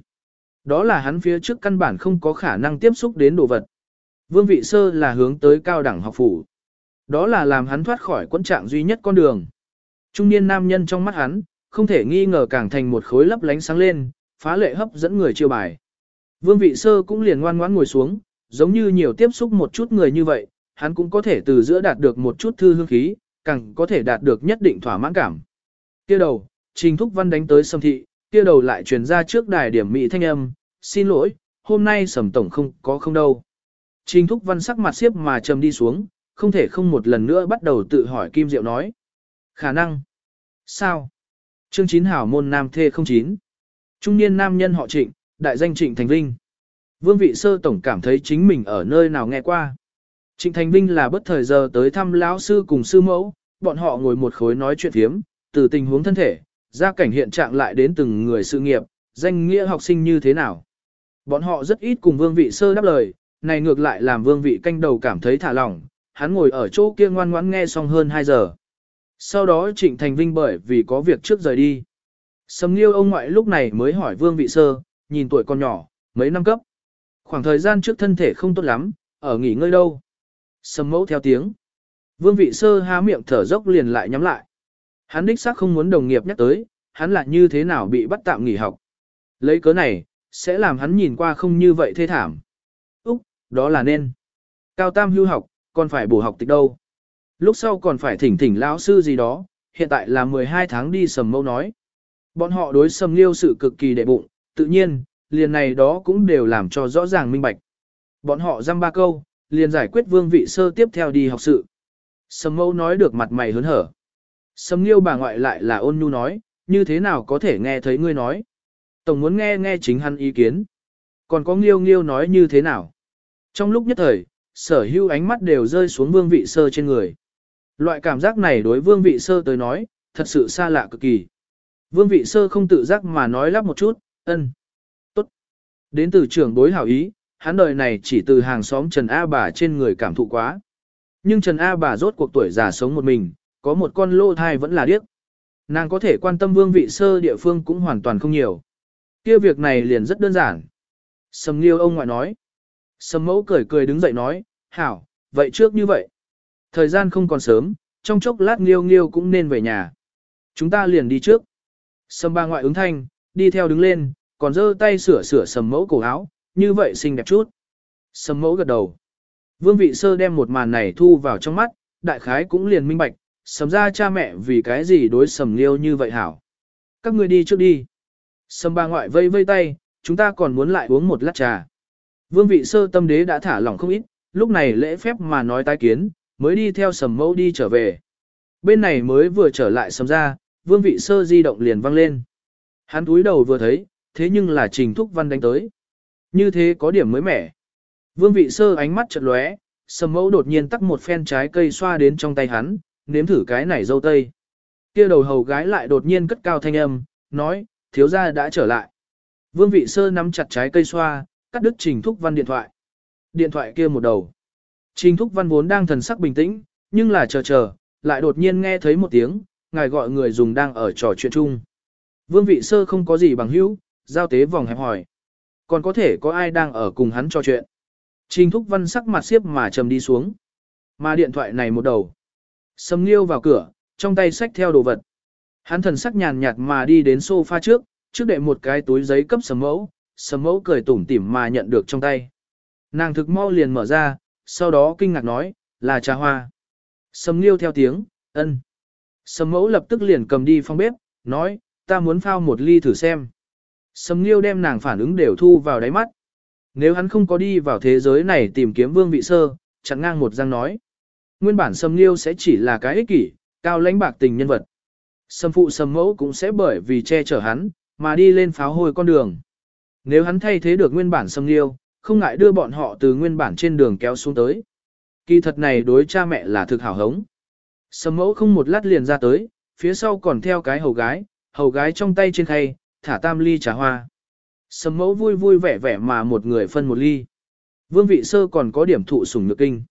A: Đó là hắn phía trước căn bản không có khả năng tiếp xúc đến đồ vật. Vương vị sơ là hướng tới cao đẳng học phủ. Đó là làm hắn thoát khỏi quẫn trạng duy nhất con đường. Trung niên nam nhân trong mắt hắn, không thể nghi ngờ càng thành một khối lấp lánh sáng lên, phá lệ hấp dẫn người chiêu bài. Vương vị sơ cũng liền ngoan ngoãn ngồi xuống, giống như nhiều tiếp xúc một chút người như vậy, hắn cũng có thể từ giữa đạt được một chút thư hương khí, càng có thể đạt được nhất định thỏa mãn cảm. Kia đầu, Trình Thúc Văn đánh tới Sầm Thị, kia đầu lại truyền ra trước đài điểm mỹ thanh âm, xin lỗi, hôm nay Sầm Tổng không có không đâu. Trình Thúc Văn sắc mặt xiếp mà trầm đi xuống, không thể không một lần nữa bắt đầu tự hỏi Kim Diệu nói. Khả năng. Sao? Chương 9 hảo môn nam thê 09. Trung niên nam nhân họ trịnh, đại danh trịnh Thành Vinh. Vương vị sơ tổng cảm thấy chính mình ở nơi nào nghe qua. Trịnh Thành Vinh là bất thời giờ tới thăm lão sư cùng sư mẫu, bọn họ ngồi một khối nói chuyện thiếm, từ tình huống thân thể, ra cảnh hiện trạng lại đến từng người sự nghiệp, danh nghĩa học sinh như thế nào. Bọn họ rất ít cùng vương vị sơ đáp lời, này ngược lại làm vương vị canh đầu cảm thấy thả lỏng, hắn ngồi ở chỗ kia ngoan ngoãn nghe xong hơn 2 giờ. Sau đó Trịnh Thành Vinh bởi vì có việc trước rời đi. Sầm Nghiêu ông ngoại lúc này mới hỏi Vương Vị Sơ, nhìn tuổi còn nhỏ, mấy năm cấp. Khoảng thời gian trước thân thể không tốt lắm, ở nghỉ ngơi đâu. Sầm mẫu theo tiếng. Vương Vị Sơ há miệng thở dốc liền lại nhắm lại. Hắn đích xác không muốn đồng nghiệp nhắc tới, hắn là như thế nào bị bắt tạm nghỉ học. Lấy cớ này, sẽ làm hắn nhìn qua không như vậy thê thảm. Úc, đó là nên. Cao tam hưu học, còn phải bổ học tịch đâu. Lúc sau còn phải thỉnh thỉnh lão sư gì đó, hiện tại là 12 tháng đi sầm mâu nói. Bọn họ đối sầm liêu sự cực kỳ đệ bụng, tự nhiên, liền này đó cũng đều làm cho rõ ràng minh bạch. Bọn họ dăm ba câu, liền giải quyết vương vị sơ tiếp theo đi học sự. Sầm mâu nói được mặt mày hớn hở. Sầm liêu bà ngoại lại là ôn nhu nói, như thế nào có thể nghe thấy ngươi nói. Tổng muốn nghe nghe chính hắn ý kiến. Còn có nghiêu nghiêu nói như thế nào. Trong lúc nhất thời, sở hữu ánh mắt đều rơi xuống vương vị sơ trên người. Loại cảm giác này đối vương vị sơ tới nói, thật sự xa lạ cực kỳ. Vương vị sơ không tự giác mà nói lắp một chút, ân. Tốt. Đến từ trưởng bối hảo ý, hắn đời này chỉ từ hàng xóm Trần A bà trên người cảm thụ quá. Nhưng Trần A bà rốt cuộc tuổi già sống một mình, có một con lô thai vẫn là điếc. Nàng có thể quan tâm vương vị sơ địa phương cũng hoàn toàn không nhiều. kia việc này liền rất đơn giản. Sầm liêu ông ngoại nói. Sầm mẫu cười cười đứng dậy nói, hảo, vậy trước như vậy. Thời gian không còn sớm, trong chốc lát nghiêu nghiêu cũng nên về nhà. Chúng ta liền đi trước. Sầm ba ngoại ứng thanh, đi theo đứng lên, còn giơ tay sửa sửa sầm mẫu cổ áo, như vậy xinh đẹp chút. Sầm mẫu gật đầu. Vương vị sơ đem một màn này thu vào trong mắt, đại khái cũng liền minh bạch, sầm ra cha mẹ vì cái gì đối sầm liêu như vậy hảo. Các ngươi đi trước đi. Sầm ba ngoại vây vây tay, chúng ta còn muốn lại uống một lát trà. Vương vị sơ tâm đế đã thả lỏng không ít, lúc này lễ phép mà nói tái kiến, mới đi theo sầm mẫu đi trở về. Bên này mới vừa trở lại sầm ra, vương vị sơ di động liền văng lên. Hắn túi đầu vừa thấy, thế nhưng là trình thúc văn đánh tới. Như thế có điểm mới mẻ. Vương vị sơ ánh mắt chợt lóe, sầm mẫu đột nhiên tắt một phen trái cây xoa đến trong tay hắn, nếm thử cái này dâu tây. kia đầu hầu gái lại đột nhiên cất cao thanh âm, nói, thiếu gia đã trở lại. Vương vị sơ nắm chặt trái cây xoa, cắt đứt trình thúc văn điện thoại. Điện thoại kia một đầu. Trình Thúc Văn vốn đang thần sắc bình tĩnh, nhưng là chờ chờ, lại đột nhiên nghe thấy một tiếng, ngài gọi người dùng đang ở trò chuyện chung. Vương vị sơ không có gì bằng hữu, giao tế vòng hẹp hỏi. Còn có thể có ai đang ở cùng hắn trò chuyện. Trình Thúc Văn sắc mặt xiếp mà trầm đi xuống. Mà điện thoại này một đầu. Sầm nghiêu vào cửa, trong tay xách theo đồ vật. Hắn thần sắc nhàn nhạt mà đi đến sofa trước, trước đệ một cái túi giấy cấp sầm mẫu, sầm mẫu cười tủm tỉm mà nhận được trong tay. Nàng thực mau liền mở ra, sau đó kinh ngạc nói, là trà hoa. Sầm liêu theo tiếng, ân. Sầm mẫu lập tức liền cầm đi phong bếp, nói, ta muốn phao một ly thử xem. Sầm liêu đem nàng phản ứng đều thu vào đáy mắt. Nếu hắn không có đi vào thế giới này tìm kiếm vương vị sơ, chặn ngang một răng nói. Nguyên bản sầm liêu sẽ chỉ là cái ích kỷ, cao lãnh bạc tình nhân vật. Sầm phụ sầm mẫu cũng sẽ bởi vì che chở hắn, mà đi lên pháo hồi con đường. Nếu hắn thay thế được nguyên bản sâm liêu, không ngại đưa bọn họ từ nguyên bản trên đường kéo xuống tới. Kỳ thật này đối cha mẹ là thực hảo hống. Sầm mẫu không một lát liền ra tới, phía sau còn theo cái hầu gái, hầu gái trong tay trên khay, thả tam ly trà hoa. Sầm mẫu vui vui vẻ vẻ mà một người phân một ly. Vương vị sơ còn có điểm thụ sủng nhược kinh.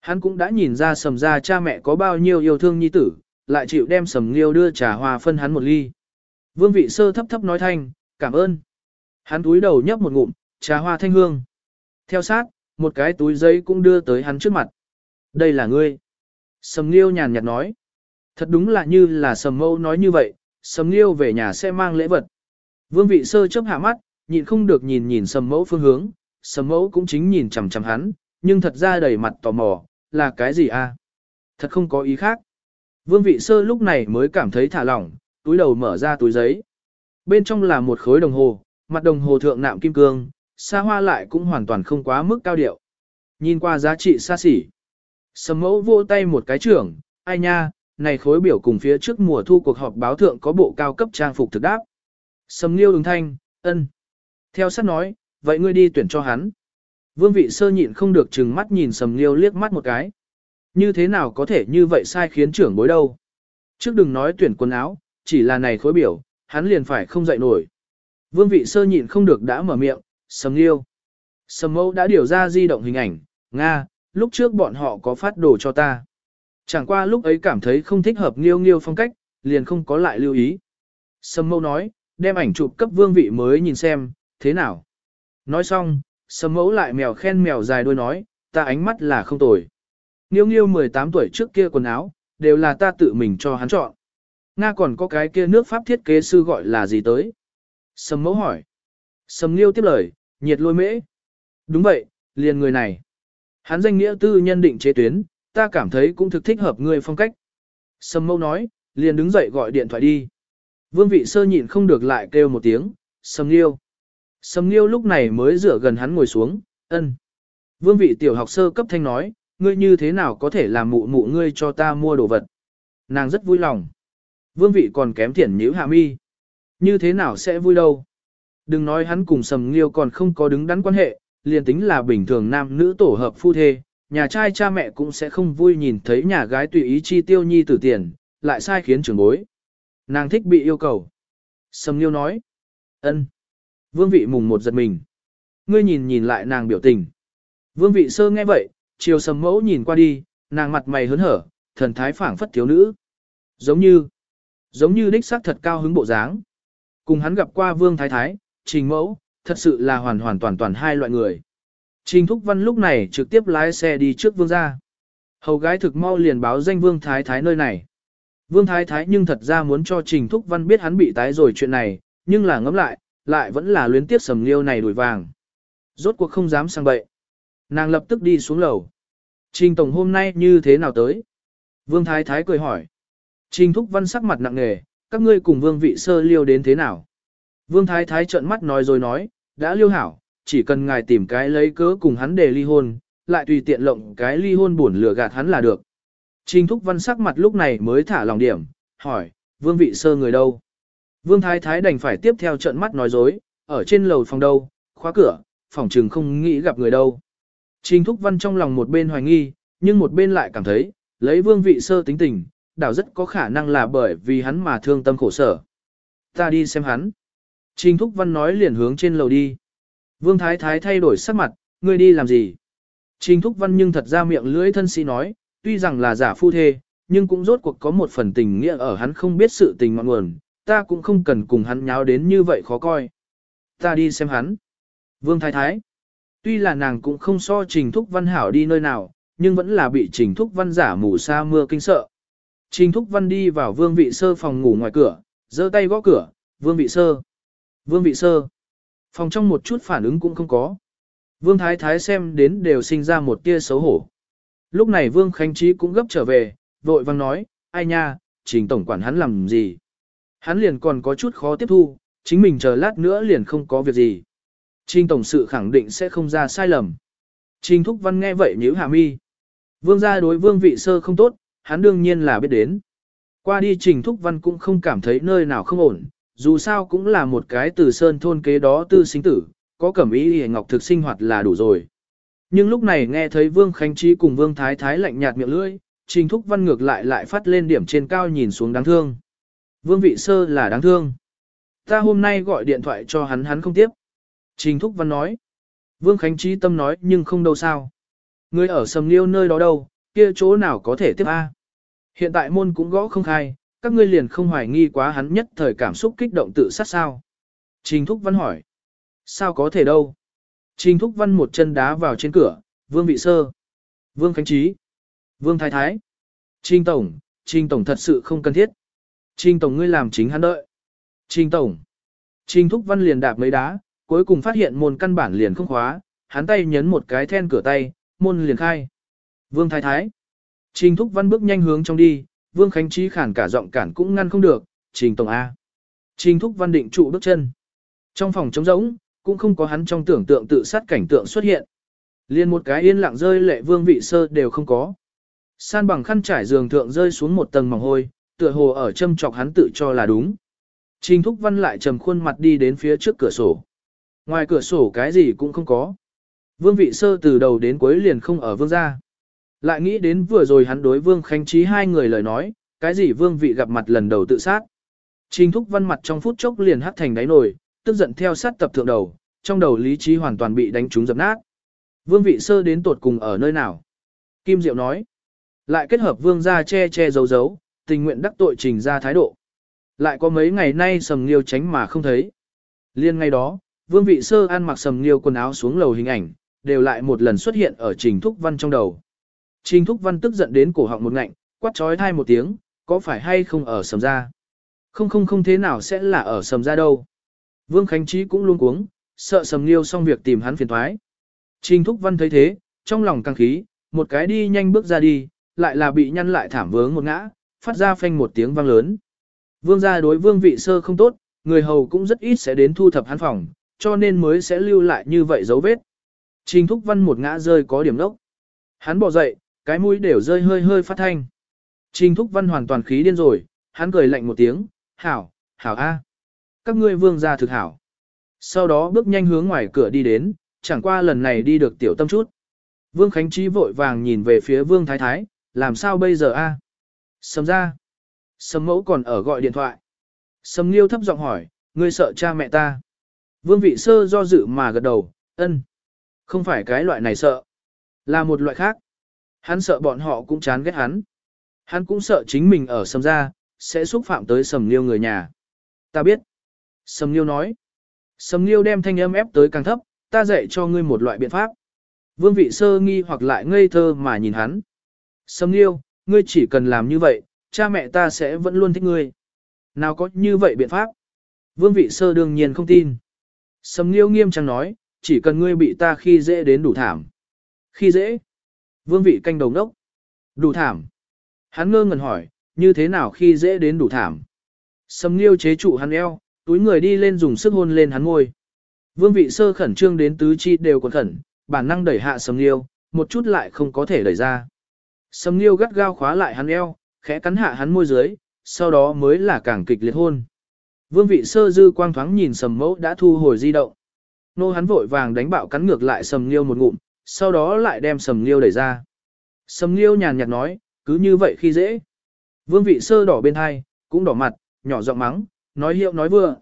A: Hắn cũng đã nhìn ra sầm ra cha mẹ có bao nhiêu yêu thương nhi tử, lại chịu đem sầm liêu đưa trà hoa phân hắn một ly. Vương vị sơ thấp thấp nói thanh, cảm ơn. Hắn túi đầu nhấp một ngụm, trà hoa thanh hương. Theo sát, một cái túi giấy cũng đưa tới hắn trước mặt. Đây là ngươi. Sầm Nghiêu nhàn nhạt nói. Thật đúng là như là Sầm Mâu nói như vậy, Sầm Nghiêu về nhà sẽ mang lễ vật. Vương vị sơ chấp hạ mắt, nhịn không được nhìn nhìn Sầm Mẫu phương hướng, Sầm Mẫu cũng chính nhìn chằm chằm hắn, nhưng thật ra đầy mặt tò mò, là cái gì a? À? Thật không có ý khác. Vương vị sơ lúc này mới cảm thấy thả lỏng, túi đầu mở ra túi giấy. Bên trong là một khối đồng hồ, mặt đồng hồ thượng nạm kim cương, xa hoa lại cũng hoàn toàn không quá mức cao điệu. Nhìn qua giá trị xa xỉ. Sầm mẫu vô tay một cái trưởng, ai nha, này khối biểu cùng phía trước mùa thu cuộc họp báo thượng có bộ cao cấp trang phục thực đáp. Sầm Nghiêu ứng thanh, ân. Theo sát nói, vậy ngươi đi tuyển cho hắn. Vương vị sơ nhịn không được chừng mắt nhìn Sầm Nghiêu liếc mắt một cái. Như thế nào có thể như vậy sai khiến trưởng bối đâu. Trước đừng nói tuyển quần áo, chỉ là này khối biểu, hắn liền phải không dậy nổi. Vương vị sơ nhịn không được đã mở miệng, Sầm Nghiêu. Sầm mẫu đã điều ra di động hình ảnh, Nga, lúc trước bọn họ có phát đồ cho ta. Chẳng qua lúc ấy cảm thấy không thích hợp nghiêu nghiêu phong cách, liền không có lại lưu ý. Sầm mẫu nói, đem ảnh chụp cấp vương vị mới nhìn xem, thế nào. Nói xong, sầm mẫu lại mèo khen mèo dài đuôi nói, ta ánh mắt là không tồi. Nghiêu nghiêu 18 tuổi trước kia quần áo, đều là ta tự mình cho hắn chọn. Nga còn có cái kia nước Pháp thiết kế sư gọi là gì tới? Sầm mẫu hỏi. Sầm nghiêu tiếp lời, nhiệt lôi mễ. Đúng vậy, liền người này. Hắn danh nghĩa tư nhân định chế tuyến, ta cảm thấy cũng thực thích hợp người phong cách. Sầm Mẫu nói, liền đứng dậy gọi điện thoại đi. Vương vị sơ nhịn không được lại kêu một tiếng, sầm liêu. Sầm liêu lúc này mới rửa gần hắn ngồi xuống, ân. Vương vị tiểu học sơ cấp thanh nói, ngươi như thế nào có thể làm mụ mụ ngươi cho ta mua đồ vật. Nàng rất vui lòng. Vương vị còn kém thiển nhíu hạ mi. Như thế nào sẽ vui đâu. Đừng nói hắn cùng sầm liêu còn không có đứng đắn quan hệ, liền tính là bình thường nam nữ tổ hợp phu thê, nhà trai cha mẹ cũng sẽ không vui nhìn thấy nhà gái tùy ý chi tiêu nhi tử tiền, lại sai khiến trưởng bối. Nàng thích bị yêu cầu. Sầm Liêu nói. ân. Vương vị mùng một giật mình. Ngươi nhìn nhìn lại nàng biểu tình. Vương vị sơ nghe vậy, chiều sầm mẫu nhìn qua đi, nàng mặt mày hớn hở, thần thái phảng phất thiếu nữ. Giống như, giống như đích xác thật cao hứng bộ dáng. Cùng hắn gặp qua vương thái thái, trình mẫu, thật sự là hoàn hoàn toàn toàn hai loại người. Trình Thúc Văn lúc này trực tiếp lái xe đi trước vương gia. Hầu gái thực mau liền báo danh vương thái thái nơi này. Vương thái thái nhưng thật ra muốn cho Trình Thúc Văn biết hắn bị tái rồi chuyện này, nhưng là ngẫm lại, lại vẫn là luyến tiếc sầm liêu này đuổi vàng. Rốt cuộc không dám sang bậy. Nàng lập tức đi xuống lầu. Trình Tổng hôm nay như thế nào tới? Vương Thái Thái cười hỏi. Trình Thúc Văn sắc mặt nặng nề, các ngươi cùng Vương Vị Sơ liêu đến thế nào? Vương Thái Thái trợn mắt nói rồi nói, đã liêu hảo, chỉ cần ngài tìm cái lấy cớ cùng hắn để ly hôn, lại tùy tiện lộng cái ly hôn buồn lừa gạt hắn là được. Trình Thúc Văn sắc mặt lúc này mới thả lòng điểm, hỏi, Vương Vị Sơ người đâu? Vương Thái Thái đành phải tiếp theo trợn mắt nói dối, ở trên lầu phòng đâu, khóa cửa, phòng trừng không nghĩ gặp người đâu. Trình Thúc Văn trong lòng một bên hoài nghi, nhưng một bên lại cảm thấy, lấy Vương Vị Sơ tính tình, đảo rất có khả năng là bởi vì hắn mà thương tâm khổ sở. Ta đi xem hắn. Trình Thúc Văn nói liền hướng trên lầu đi. Vương Thái Thái thay đổi sắc mặt, ngươi đi làm gì? Trình Thúc Văn nhưng thật ra miệng lưỡi thân sĩ nói, tuy rằng là giả phu thê, nhưng cũng rốt cuộc có một phần tình nghĩa ở hắn không biết sự tình ngọn nguồn, ta cũng không cần cùng hắn nháo đến như vậy khó coi. Ta đi xem hắn. Vương Thái Thái. Tuy là nàng cũng không so Trình Thúc Văn hảo đi nơi nào, nhưng vẫn là bị Trình Thúc Văn giả mù sa mưa kinh sợ. Trình Thúc Văn đi vào vương vị sơ phòng ngủ ngoài cửa, giơ tay gõ cửa, vương vị sơ. Vương vị sơ. Phòng trong một chút phản ứng cũng không có. Vương Thái Thái xem đến đều sinh ra một tia xấu hổ. Lúc này Vương Khánh Trí cũng gấp trở về, vội vang nói, ai nha, trình tổng quản hắn làm gì. Hắn liền còn có chút khó tiếp thu, chính mình chờ lát nữa liền không có việc gì. Trình tổng sự khẳng định sẽ không ra sai lầm. Trình Thúc Văn nghe vậy nhíu hạ mi. Vương gia đối vương vị sơ không tốt, hắn đương nhiên là biết đến. Qua đi Trình Thúc Văn cũng không cảm thấy nơi nào không ổn, dù sao cũng là một cái từ sơn thôn kế đó tư sinh tử, có cẩm ý hề ngọc thực sinh hoạt là đủ rồi. Nhưng lúc này nghe thấy Vương Khánh Trí cùng Vương Thái Thái lạnh nhạt miệng lưỡi, Trình Thúc Văn ngược lại lại phát lên điểm trên cao nhìn xuống đáng thương. Vương Vị Sơ là đáng thương. Ta hôm nay gọi điện thoại cho hắn hắn không tiếp. Trình Thúc Văn nói. Vương Khánh Trí tâm nói nhưng không đâu sao. Người ở sầm liêu nơi đó đâu, kia chỗ nào có thể tiếp A. Hiện tại môn cũng gõ không khai, các ngươi liền không hoài nghi quá hắn nhất thời cảm xúc kích động tự sát sao. Trình Thúc Văn hỏi. Sao có thể đâu? Trình Thúc Văn một chân đá vào trên cửa, Vương Vị Sơ, Vương Khánh Trí, Vương Thái Thái. Trình Tổng, Trình Tổng thật sự không cần thiết. Trình Tổng ngươi làm chính hắn đợi. Trình Tổng. Trình Thúc Văn liền đạp mấy đá, cuối cùng phát hiện môn căn bản liền không khóa, hắn tay nhấn một cái then cửa tay, môn liền khai. Vương Thái Thái. Trình Thúc Văn bước nhanh hướng trong đi, Vương Khánh Trí khản cả giọng cản cũng ngăn không được, Trình Tổng A. Trình Thúc Văn định trụ bước chân. Trong phòng trống rỗng, cũng không có hắn trong tưởng tượng tự sát cảnh tượng xuất hiện. Liên một cái yên lặng rơi lệ vương vị sơ đều không có. San bằng khăn trải giường thượng rơi xuống một tầng mỏng hôi, tựa hồ ở châm chọc hắn tự cho là đúng. Trình Thúc Văn lại trầm khuôn mặt đi đến phía trước cửa sổ. Ngoài cửa sổ cái gì cũng không có. Vương vị sơ từ đầu đến cuối liền không ở vương gia. Lại nghĩ đến vừa rồi hắn đối vương khánh trí hai người lời nói, cái gì vương vị gặp mặt lần đầu tự sát. Trình Thúc Văn mặt trong phút chốc liền hắt thành đáy nồi, tức giận theo sát tập thượng đầu, trong đầu lý trí hoàn toàn bị đánh trúng dập nát. Vương vị sơ đến tột cùng ở nơi nào? Kim Diệu nói. Lại kết hợp vương gia che che giấu giấu, tình nguyện đắc tội trình ra thái độ. Lại có mấy ngày nay sầm liêu tránh mà không thấy. Liên ngay đó, vương vị sơ ăn mặc sầm liêu quần áo xuống lầu hình ảnh, đều lại một lần xuất hiện ở trình thúc văn trong đầu. Trình thúc văn tức giận đến cổ họng một ngạnh, quát trói thai một tiếng, có phải hay không ở sầm ra? Không không không thế nào sẽ là ở sầm ra đâu. Vương Khánh Trí cũng luôn cuống, sợ sầm liêu xong việc tìm hắn phiền thoái. Trình thúc văn thấy thế, trong lòng căng khí, một cái đi nhanh bước ra đi, lại là bị nhăn lại thảm vướng một ngã, phát ra phanh một tiếng vang lớn. Vương gia đối vương vị sơ không tốt, người hầu cũng rất ít sẽ đến thu thập hắn phòng, cho nên mới sẽ lưu lại như vậy dấu vết. Trình Thúc Văn một ngã rơi có điểm đốc. Hắn bỏ dậy, cái mũi đều rơi hơi hơi phát thanh. Trình Thúc Văn hoàn toàn khí điên rồi, hắn cười lạnh một tiếng, hảo, hảo a, Các ngươi vương gia thực hảo. Sau đó bước nhanh hướng ngoài cửa đi đến, chẳng qua lần này đi được tiểu tâm chút. Vương Khánh Trí vội vàng nhìn về phía Vương Thái Thái, làm sao bây giờ a? Sầm ra. Sầm mẫu còn ở gọi điện thoại. Sầm nghiêu thấp giọng hỏi, ngươi sợ cha mẹ ta. Vương vị sơ do dự mà gật đầu, ân. Không phải cái loại này sợ. Là một loại khác. Hắn sợ bọn họ cũng chán ghét hắn. Hắn cũng sợ chính mình ở sầm ra, sẽ xúc phạm tới sầm liêu người nhà. Ta biết. Sầm liêu nói. Sầm liêu đem thanh âm ép tới càng thấp, ta dạy cho ngươi một loại biện pháp. Vương vị sơ nghi hoặc lại ngây thơ mà nhìn hắn. Sầm liêu, ngươi chỉ cần làm như vậy, cha mẹ ta sẽ vẫn luôn thích ngươi. Nào có như vậy biện pháp? Vương vị sơ đương nhiên không tin. Sầm liêu nghiêm trang nói, chỉ cần ngươi bị ta khi dễ đến đủ thảm. Khi dễ? Vương vị canh đầu nốc, Đủ thảm. Hắn ngơ ngẩn hỏi, như thế nào khi dễ đến đủ thảm? Sầm liêu chế trụ hắn eo, túi người đi lên dùng sức hôn lên hắn môi. Vương vị sơ khẩn trương đến tứ chi đều còn khẩn, bản năng đẩy hạ sầm liêu, một chút lại không có thể đẩy ra. Sầm Nghiêu gắt gao khóa lại hắn eo, khẽ cắn hạ hắn môi dưới, sau đó mới là càng kịch liệt hôn. Vương vị sơ dư quang thoáng nhìn sầm mẫu đã thu hồi di động. Nô hắn vội vàng đánh bạo cắn ngược lại sầm Nghiêu một ngụm, sau đó lại đem sầm Nghiêu đẩy ra. Sầm Nghiêu nhàn nhạt nói, cứ như vậy khi dễ. Vương vị sơ đỏ bên hai, cũng đỏ mặt, nhỏ giọng mắng, nói hiệu nói vừa.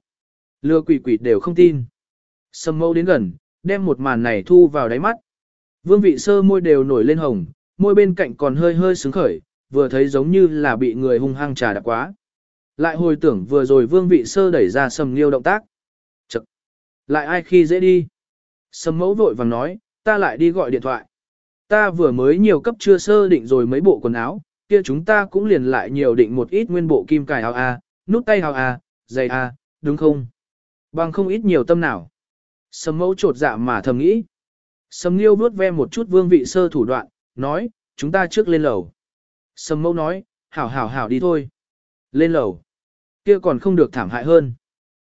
A: Lừa quỷ quỷ đều không tin. Sầm mâu đến gần, đem một màn này thu vào đáy mắt. Vương vị sơ môi đều nổi lên hồng, môi bên cạnh còn hơi hơi sướng khởi, vừa thấy giống như là bị người hung hăng trà đạp quá. Lại hồi tưởng vừa rồi vương vị sơ đẩy ra sầm liêu động tác. Chật! Lại ai khi dễ đi? Sầm mẫu vội vàng nói, ta lại đi gọi điện thoại. Ta vừa mới nhiều cấp chưa sơ định rồi mấy bộ quần áo, kia chúng ta cũng liền lại nhiều định một ít nguyên bộ kim cài áo A, nút tay áo A, giày A, đúng không? Bằng không ít nhiều tâm nào. Sầm mẫu trột dạ mà thầm nghĩ. Sầm liêu vuốt ve một chút vương vị sơ thủ đoạn, nói, chúng ta trước lên lầu. Sầm mẫu nói, hảo hảo hảo đi thôi. Lên lầu. kia còn không được thảm hại hơn.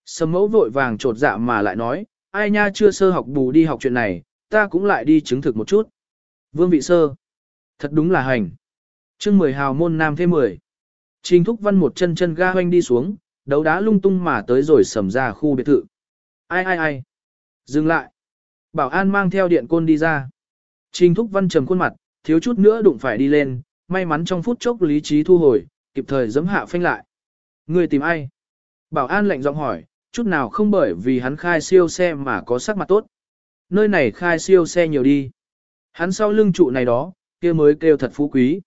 A: Sầm mẫu vội vàng trột dạ mà lại nói, ai nha chưa sơ học bù đi học chuyện này, ta cũng lại đi chứng thực một chút. Vương vị sơ. Thật đúng là hành. chương mười hào môn nam thêm mười. Trình thúc văn một chân chân ga hoanh đi xuống, đấu đá lung tung mà tới rồi sầm ra khu biệt thự. Ai ai ai. Dừng lại. Bảo an mang theo điện côn đi ra. Trình thúc văn trầm khuôn mặt, thiếu chút nữa đụng phải đi lên, may mắn trong phút chốc lý trí thu hồi, kịp thời giấm hạ phanh lại. Người tìm ai? Bảo an lạnh giọng hỏi, chút nào không bởi vì hắn khai siêu xe mà có sắc mặt tốt. Nơi này khai siêu xe nhiều đi. Hắn sau lưng trụ này đó, kia mới kêu thật phú quý.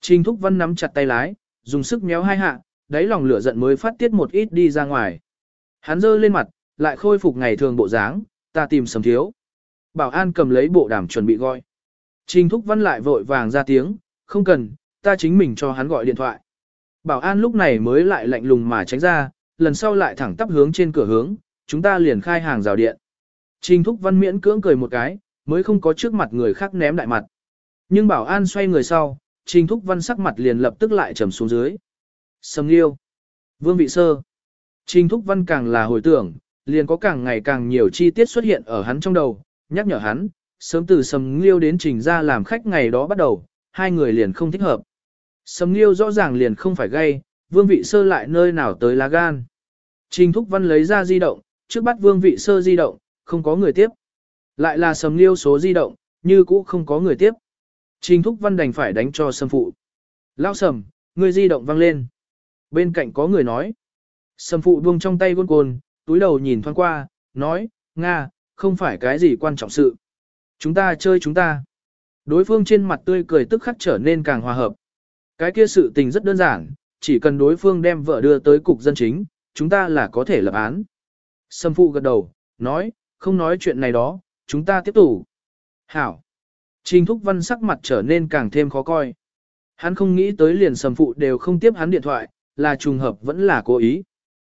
A: Trình Thúc Văn nắm chặt tay lái, dùng sức méo hai hạ, đáy lòng lửa giận mới phát tiết một ít đi ra ngoài. Hắn giơ lên mặt, lại khôi phục ngày thường bộ dáng, ta tìm sầm thiếu. Bảo an cầm lấy bộ đàm chuẩn bị gọi. Trình Thúc Văn lại vội vàng ra tiếng, không cần, ta chính mình cho hắn gọi điện thoại. Bảo an lúc này mới lại lạnh lùng mà tránh ra, lần sau lại thẳng tắp hướng trên cửa hướng, chúng ta liền khai hàng rào điện. Trình Thúc Văn miễn cưỡng cười một cái, mới không có trước mặt người khác ném đại mặt. Nhưng Bảo an xoay người sau, Trình Thúc Văn sắc mặt liền lập tức lại trầm xuống dưới. Sầm Liêu, Vương Vị Sơ. Trình Thúc Văn càng là hồi tưởng, liền có càng ngày càng nhiều chi tiết xuất hiện ở hắn trong đầu, nhắc nhở hắn, sớm từ sầm liêu đến trình ra làm khách ngày đó bắt đầu, hai người liền không thích hợp. Sầm Nghiêu rõ ràng liền không phải gay, Vương Vị Sơ lại nơi nào tới lá gan. Trình Thúc Văn lấy ra di động, trước bắt Vương Vị Sơ di động, không có người tiếp. Lại là Sầm liêu số di động, như cũ không có người tiếp. Trình Thúc Văn đành phải đánh cho Sầm Phụ. Lao Sầm, người di động vang lên. Bên cạnh có người nói. Sầm Phụ buông trong tay gôn cồn, túi đầu nhìn thoáng qua, nói, Nga, không phải cái gì quan trọng sự. Chúng ta chơi chúng ta. Đối phương trên mặt tươi cười tức khắc trở nên càng hòa hợp. Cái kia sự tình rất đơn giản, chỉ cần đối phương đem vợ đưa tới cục dân chính, chúng ta là có thể lập án. Sâm phụ gật đầu, nói, không nói chuyện này đó, chúng ta tiếp tục. Hảo. Trình Thúc Văn sắc mặt trở nên càng thêm khó coi. Hắn không nghĩ tới liền sầm phụ đều không tiếp hắn điện thoại, là trùng hợp vẫn là cố ý.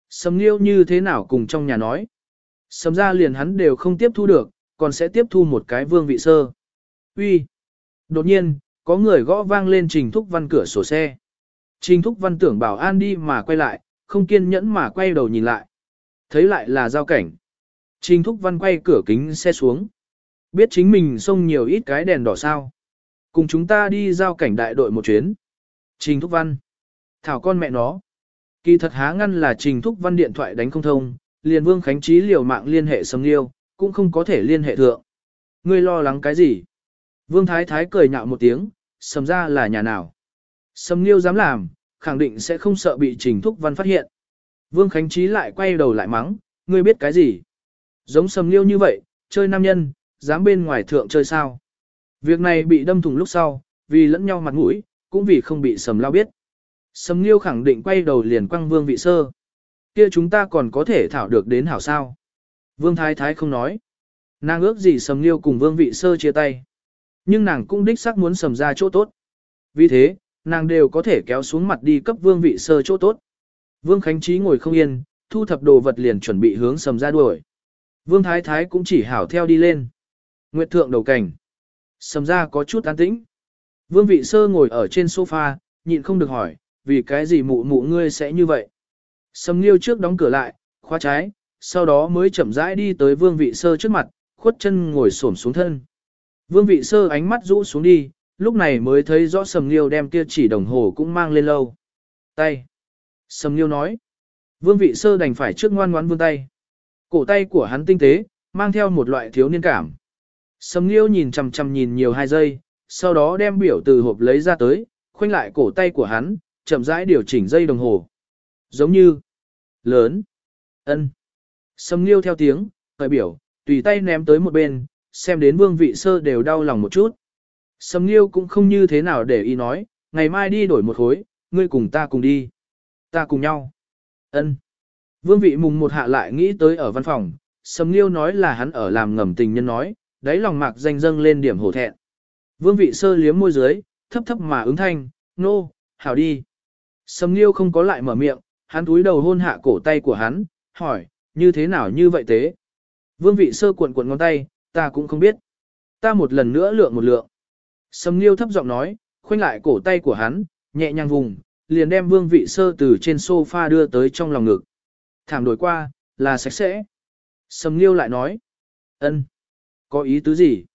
A: Sầm liêu như thế nào cùng trong nhà nói. Sầm ra liền hắn đều không tiếp thu được, còn sẽ tiếp thu một cái vương vị sơ. Uy. Đột nhiên, có người gõ vang lên Trình Thúc Văn cửa sổ xe. Trình Thúc Văn tưởng bảo an đi mà quay lại, không kiên nhẫn mà quay đầu nhìn lại. Thấy lại là giao cảnh. Trình Thúc Văn quay cửa kính xe xuống. Biết chính mình xông nhiều ít cái đèn đỏ sao. Cùng chúng ta đi giao cảnh đại đội một chuyến. Trình Thúc Văn. Thảo con mẹ nó. Kỳ thật há ngăn là Trình Thúc Văn điện thoại đánh không thông, liền Vương Khánh Trí liều mạng liên hệ sâm liêu, cũng không có thể liên hệ thượng. Ngươi lo lắng cái gì? Vương Thái Thái cười nhạo một tiếng, sầm ra là nhà nào. Sầm Nghiêu dám làm, khẳng định sẽ không sợ bị Trình Thúc Văn phát hiện. Vương Khánh Trí lại quay đầu lại mắng, ngươi biết cái gì? Giống sầm liêu như vậy, chơi nam nhân, dám bên ngoài thượng chơi sao? Việc này bị đâm thủng lúc sau, vì lẫn nhau mặt mũi, cũng vì không bị sầm lao biết. Sầm liêu khẳng định quay đầu liền quăng Vương Vị Sơ. Kia chúng ta còn có thể thảo được đến hảo sao? Vương Thái Thái không nói. Nàng ước gì Sầm liêu cùng Vương Vị Sơ chia tay. Nhưng nàng cũng đích xác muốn sầm ra chỗ tốt. Vì thế, nàng đều có thể kéo xuống mặt đi cấp vương vị sơ chỗ tốt. Vương Khánh Trí ngồi không yên, thu thập đồ vật liền chuẩn bị hướng sầm ra đuổi. Vương Thái Thái cũng chỉ hảo theo đi lên. Nguyệt thượng đầu cảnh. Sầm ra có chút an tĩnh. Vương vị sơ ngồi ở trên sofa, nhịn không được hỏi, vì cái gì mụ mụ ngươi sẽ như vậy? Sầm liêu trước đóng cửa lại, khóa trái, sau đó mới chậm rãi đi tới vương vị sơ trước mặt, khuất chân ngồi xổm xuống thân. Vương vị sơ ánh mắt rũ xuống đi, lúc này mới thấy rõ sầm liêu đem kia chỉ đồng hồ cũng mang lên lâu. Tay. Sầm liêu nói. Vương vị sơ đành phải trước ngoan ngoãn vương tay. Cổ tay của hắn tinh tế, mang theo một loại thiếu niên cảm. Sầm liêu nhìn chằm chằm nhìn nhiều hai giây, sau đó đem biểu từ hộp lấy ra tới, khoanh lại cổ tay của hắn, chậm rãi điều chỉnh dây đồng hồ. Giống như lớn, ân. Sầm liêu theo tiếng, khởi biểu, tùy tay ném tới một bên, xem đến vương vị sơ đều đau lòng một chút. Sầm Nghiêu cũng không như thế nào để ý nói, ngày mai đi đổi một khối, ngươi cùng ta cùng đi. Ta cùng nhau. Ân. Vương vị mùng một hạ lại nghĩ tới ở văn phòng, Sầm Nghiêu nói là hắn ở làm ngầm tình nhân nói, đáy lòng mạc danh dâng lên điểm hổ thẹn. Vương vị sơ liếm môi dưới, thấp thấp mà ứng thanh, nô, no, hảo đi. Sầm Nghiêu không có lại mở miệng, hắn túi đầu hôn hạ cổ tay của hắn, hỏi, như thế nào như vậy thế? Vương vị sơ cuộn cuộn ngón tay, ta cũng không biết. Ta một lần nữa lượng một lượng. Sầm Nghiêu thấp giọng nói, khoanh lại cổ tay của hắn, nhẹ nhàng vùng, liền đem vương vị sơ từ trên sofa đưa tới trong lòng ngực. Thảm đổi qua, là sạch sẽ. Sầm Nghiêu lại nói, ân, có ý tứ gì?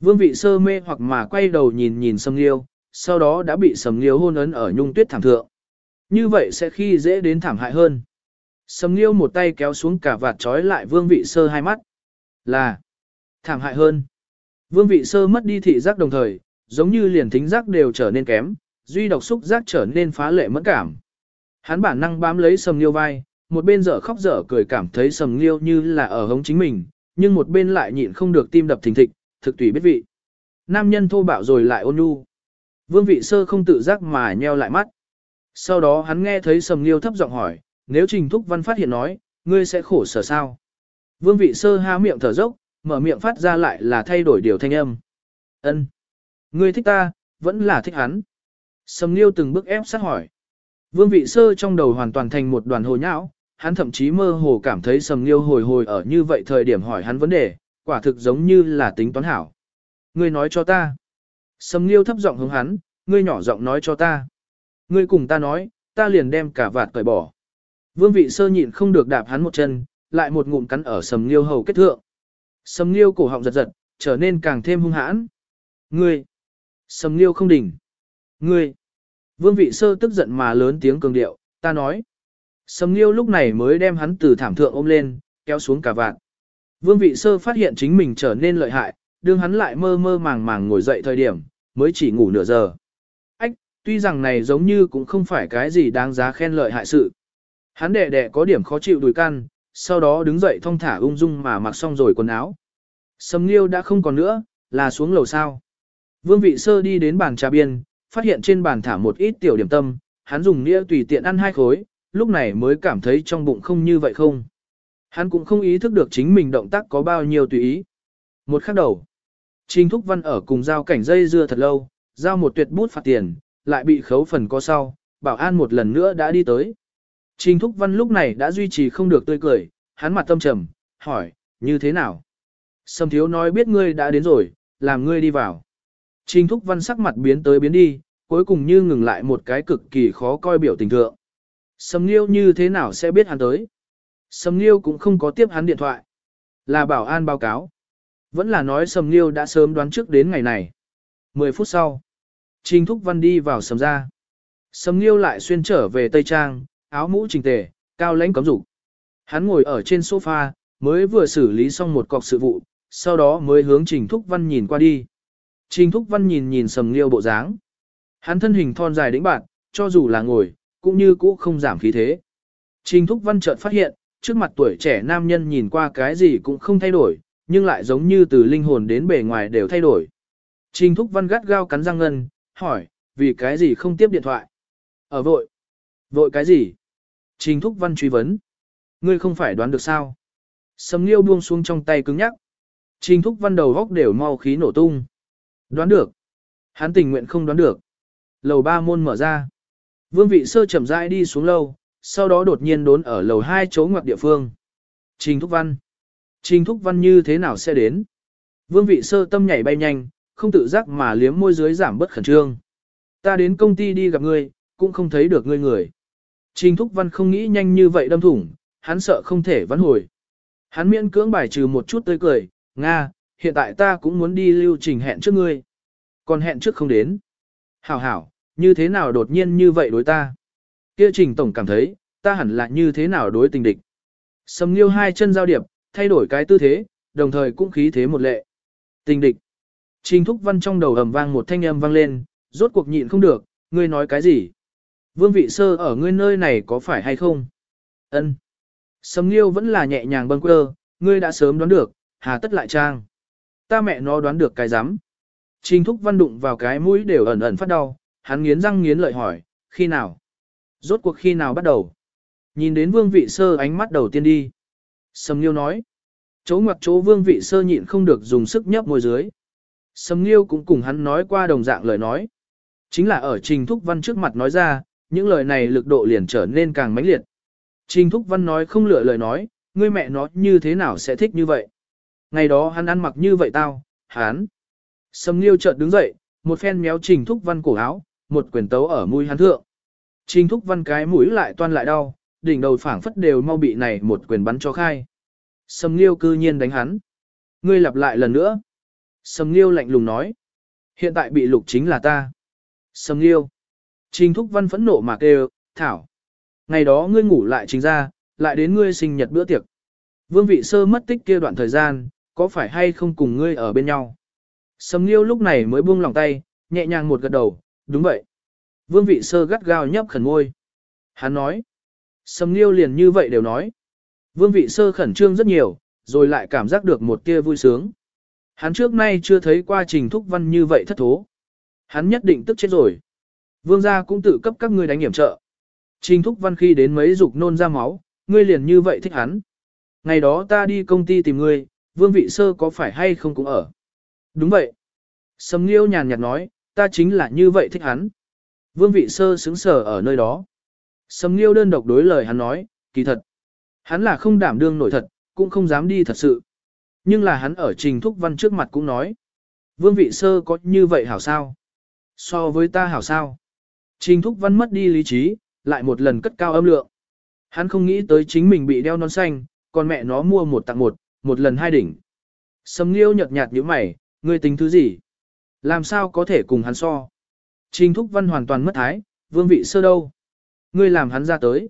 A: Vương vị sơ mê hoặc mà quay đầu nhìn nhìn Sầm Nghiêu, sau đó đã bị Sầm Nghiêu hôn ấn ở nhung tuyết thảm thượng. Như vậy sẽ khi dễ đến thảm hại hơn. Sầm Nghiêu một tay kéo xuống cả vạt trói lại vương vị sơ hai mắt. Là, thảm hại hơn. Vương vị sơ mất đi thị giác đồng thời, giống như liền thính giác đều trở nên kém, duy độc xúc giác trở nên phá lệ mẫn cảm. Hắn bản năng bám lấy sầm liêu vai, một bên dở khóc dở cười cảm thấy sầm liêu như là ở hống chính mình, nhưng một bên lại nhịn không được tim đập thình thịch, thực tùy biết vị. Nam nhân thô bạo rồi lại ôn nhu. Vương vị sơ không tự giác mà nheo lại mắt. Sau đó hắn nghe thấy sầm liêu thấp giọng hỏi, nếu trình thúc văn phát hiện nói, ngươi sẽ khổ sở sao? Vương vị sơ há miệng thở dốc, mở miệng phát ra lại là thay đổi điều thanh âm. Ân, Ngươi thích ta, vẫn là thích hắn. Sầm Nghiêu từng bước ép sát hỏi. Vương vị sơ trong đầu hoàn toàn thành một đoàn hồ nhão, hắn thậm chí mơ hồ cảm thấy Sầm Nghiêu hồi hồi ở như vậy thời điểm hỏi hắn vấn đề, quả thực giống như là tính toán hảo. Ngươi nói cho ta. Sầm Nghiêu thấp giọng hướng hắn, ngươi nhỏ giọng nói cho ta. Ngươi cùng ta nói, ta liền đem cả vạt cởi bỏ. Vương vị sơ nhịn không được đạp hắn một chân, lại một ngụm cắn ở Sầm Nghiêu hầu kết thượng. Sầm Nghiêu cổ họng giật giật, trở nên càng thêm hung hãn. Ngươi, Sầm Nghiêu không đỉnh. Ngươi. Vương vị sơ tức giận mà lớn tiếng cường điệu, ta nói. Sầm Nghiêu lúc này mới đem hắn từ thảm thượng ôm lên, kéo xuống cả vạn. Vương vị sơ phát hiện chính mình trở nên lợi hại, đương hắn lại mơ mơ màng màng ngồi dậy thời điểm, mới chỉ ngủ nửa giờ. Ách, tuy rằng này giống như cũng không phải cái gì đáng giá khen lợi hại sự. Hắn đẻ đẻ có điểm khó chịu đùi căn, sau đó đứng dậy thong thả ung dung mà mặc xong rồi quần áo. Sầm Nghiêu đã không còn nữa, là xuống lầu sao. Vương vị sơ đi đến bàn trà biên, phát hiện trên bàn thả một ít tiểu điểm tâm, hắn dùng nĩa tùy tiện ăn hai khối, lúc này mới cảm thấy trong bụng không như vậy không. Hắn cũng không ý thức được chính mình động tác có bao nhiêu tùy ý. Một khắc đầu, Trình Thúc Văn ở cùng giao cảnh dây dưa thật lâu, giao một tuyệt bút phạt tiền, lại bị khấu phần có sau, bảo an một lần nữa đã đi tới. Trình Thúc Văn lúc này đã duy trì không được tươi cười, hắn mặt tâm trầm, hỏi, như thế nào? Sâm thiếu nói biết ngươi đã đến rồi, làm ngươi đi vào. Trình Thúc Văn sắc mặt biến tới biến đi, cuối cùng như ngừng lại một cái cực kỳ khó coi biểu tình thượng. Sầm Nghiêu như thế nào sẽ biết hắn tới? Sầm Nghiêu cũng không có tiếp hắn điện thoại. Là bảo an báo cáo. Vẫn là nói Sầm Nghiêu đã sớm đoán trước đến ngày này. 10 phút sau, Trình Thúc Văn đi vào sầm ra. Sầm Nghiêu lại xuyên trở về Tây Trang, áo mũ trình tề, cao lãnh cấm dục. Hắn ngồi ở trên sofa, mới vừa xử lý xong một cọc sự vụ, sau đó mới hướng Trình Thúc Văn nhìn qua đi. Trình Thúc Văn nhìn nhìn Sầm Nghiêu bộ dáng. Hắn thân hình thon dài đĩnh bạn, cho dù là ngồi, cũng như cũ không giảm khí thế. Trình Thúc Văn chợt phát hiện, trước mặt tuổi trẻ nam nhân nhìn qua cái gì cũng không thay đổi, nhưng lại giống như từ linh hồn đến bề ngoài đều thay đổi. Trình Thúc Văn gắt gao cắn răng ngân, hỏi, vì cái gì không tiếp điện thoại? Ở vội. Vội cái gì? Trình Thúc Văn truy vấn. Ngươi không phải đoán được sao? Sầm Nghiêu buông xuống trong tay cứng nhắc. Trình Thúc Văn đầu góc đều mau khí nổ tung. Đoán được. Hắn tình nguyện không đoán được. Lầu ba môn mở ra. Vương vị sơ chậm rãi đi xuống lâu, sau đó đột nhiên đốn ở lầu hai chỗ ngoặc địa phương. Trình Thúc Văn. Trình Thúc Văn như thế nào sẽ đến? Vương vị sơ tâm nhảy bay nhanh, không tự giác mà liếm môi dưới giảm bất khẩn trương. Ta đến công ty đi gặp ngươi, cũng không thấy được ngươi người. Trình Thúc Văn không nghĩ nhanh như vậy đâm thủng, hắn sợ không thể vãn hồi. Hắn miễn cưỡng bài trừ một chút tươi cười, Nga, hiện tại ta cũng muốn đi lưu trình hẹn trước ngươi. Còn hẹn trước không đến. Hảo hảo, như thế nào đột nhiên như vậy đối ta? Kia trình tổng cảm thấy, ta hẳn là như thế nào đối tình địch. Sầm nghiêu hai chân giao điệp, thay đổi cái tư thế, đồng thời cũng khí thế một lệ. Tình địch. Trình thúc văn trong đầu ầm vang một thanh âm vang lên, rốt cuộc nhịn không được, ngươi nói cái gì? Vương vị sơ ở ngươi nơi này có phải hay không? Ân. Sầm nghiêu vẫn là nhẹ nhàng bâng quơ, ngươi đã sớm đoán được, hà tất lại trang. Ta mẹ nó đoán được cái rắm Trình thúc văn đụng vào cái mũi đều ẩn ẩn phát đau, hắn nghiến răng nghiến lợi hỏi, khi nào? Rốt cuộc khi nào bắt đầu? Nhìn đến vương vị sơ ánh mắt đầu tiên đi. Sầm Nghiêu nói. Chỗ ngoặc chỗ vương vị sơ nhịn không được dùng sức nhấp môi dưới. Sầm Nghiêu cũng cùng hắn nói qua đồng dạng lời nói. Chính là ở Trình Thúc Văn trước mặt nói ra, những lời này lực độ liền trở nên càng mãnh liệt. Trình Thúc Văn nói không lựa lời nói, ngươi mẹ nó như thế nào sẽ thích như vậy? Ngày đó hắn ăn mặc như vậy tao, hắn. Sầm Nghiêu chợt đứng dậy, một phen méo Trình Thúc Văn cổ áo, một quyền tấu ở mũi hắn thượng. Trình Thúc Văn cái mũi lại toan lại đau, đỉnh đầu phảng phất đều mau bị này một quyền bắn cho khai. Sầm Nghiêu cư nhiên đánh hắn. Ngươi lặp lại lần nữa. Sầm Nghiêu lạnh lùng nói. Hiện tại bị lục chính là ta. Sầm Nghiêu. Trình Thúc Văn phẫn nộ mà kêu, Thảo. Ngày đó ngươi ngủ lại chính ra, lại đến ngươi sinh nhật bữa tiệc. Vương vị sơ mất tích kia đoạn thời gian, có phải hay không cùng ngươi ở bên nhau? Sầm Nghiêu lúc này mới buông lòng tay, nhẹ nhàng một gật đầu, đúng vậy. Vương vị sơ gắt gao nhấp khẩn ngôi. Hắn nói. Sầm Nghiêu liền như vậy đều nói. Vương vị sơ khẩn trương rất nhiều, rồi lại cảm giác được một tia vui sướng. Hắn trước nay chưa thấy qua trình thúc văn như vậy thất thố. Hắn nhất định tức chết rồi. Vương gia cũng tự cấp các ngươi đánh hiểm trợ. Trình thúc văn khi đến mấy dục nôn ra máu, ngươi liền như vậy thích hắn. Ngày đó ta đi công ty tìm ngươi, vương vị sơ có phải hay không cũng ở. Đúng vậy. Sầm Nghiêu nhàn nhạt nói, ta chính là như vậy thích hắn. Vương vị sơ xứng sở ở nơi đó. Sầm Nghiêu đơn độc đối lời hắn nói, kỳ thật. Hắn là không đảm đương nổi thật, cũng không dám đi thật sự. Nhưng là hắn ở trình thúc văn trước mặt cũng nói. Vương vị sơ có như vậy hảo sao? So với ta hảo sao? Trình thúc văn mất đi lý trí, lại một lần cất cao âm lượng. Hắn không nghĩ tới chính mình bị đeo non xanh, còn mẹ nó mua một tặng một, một lần hai đỉnh. Sầm Nghiêu nhợt nhạt như mày, ngươi tính thứ gì? Làm sao có thể cùng hắn so? Trình Thúc Văn hoàn toàn mất thái, vương vị sơ đâu? Ngươi làm hắn ra tới.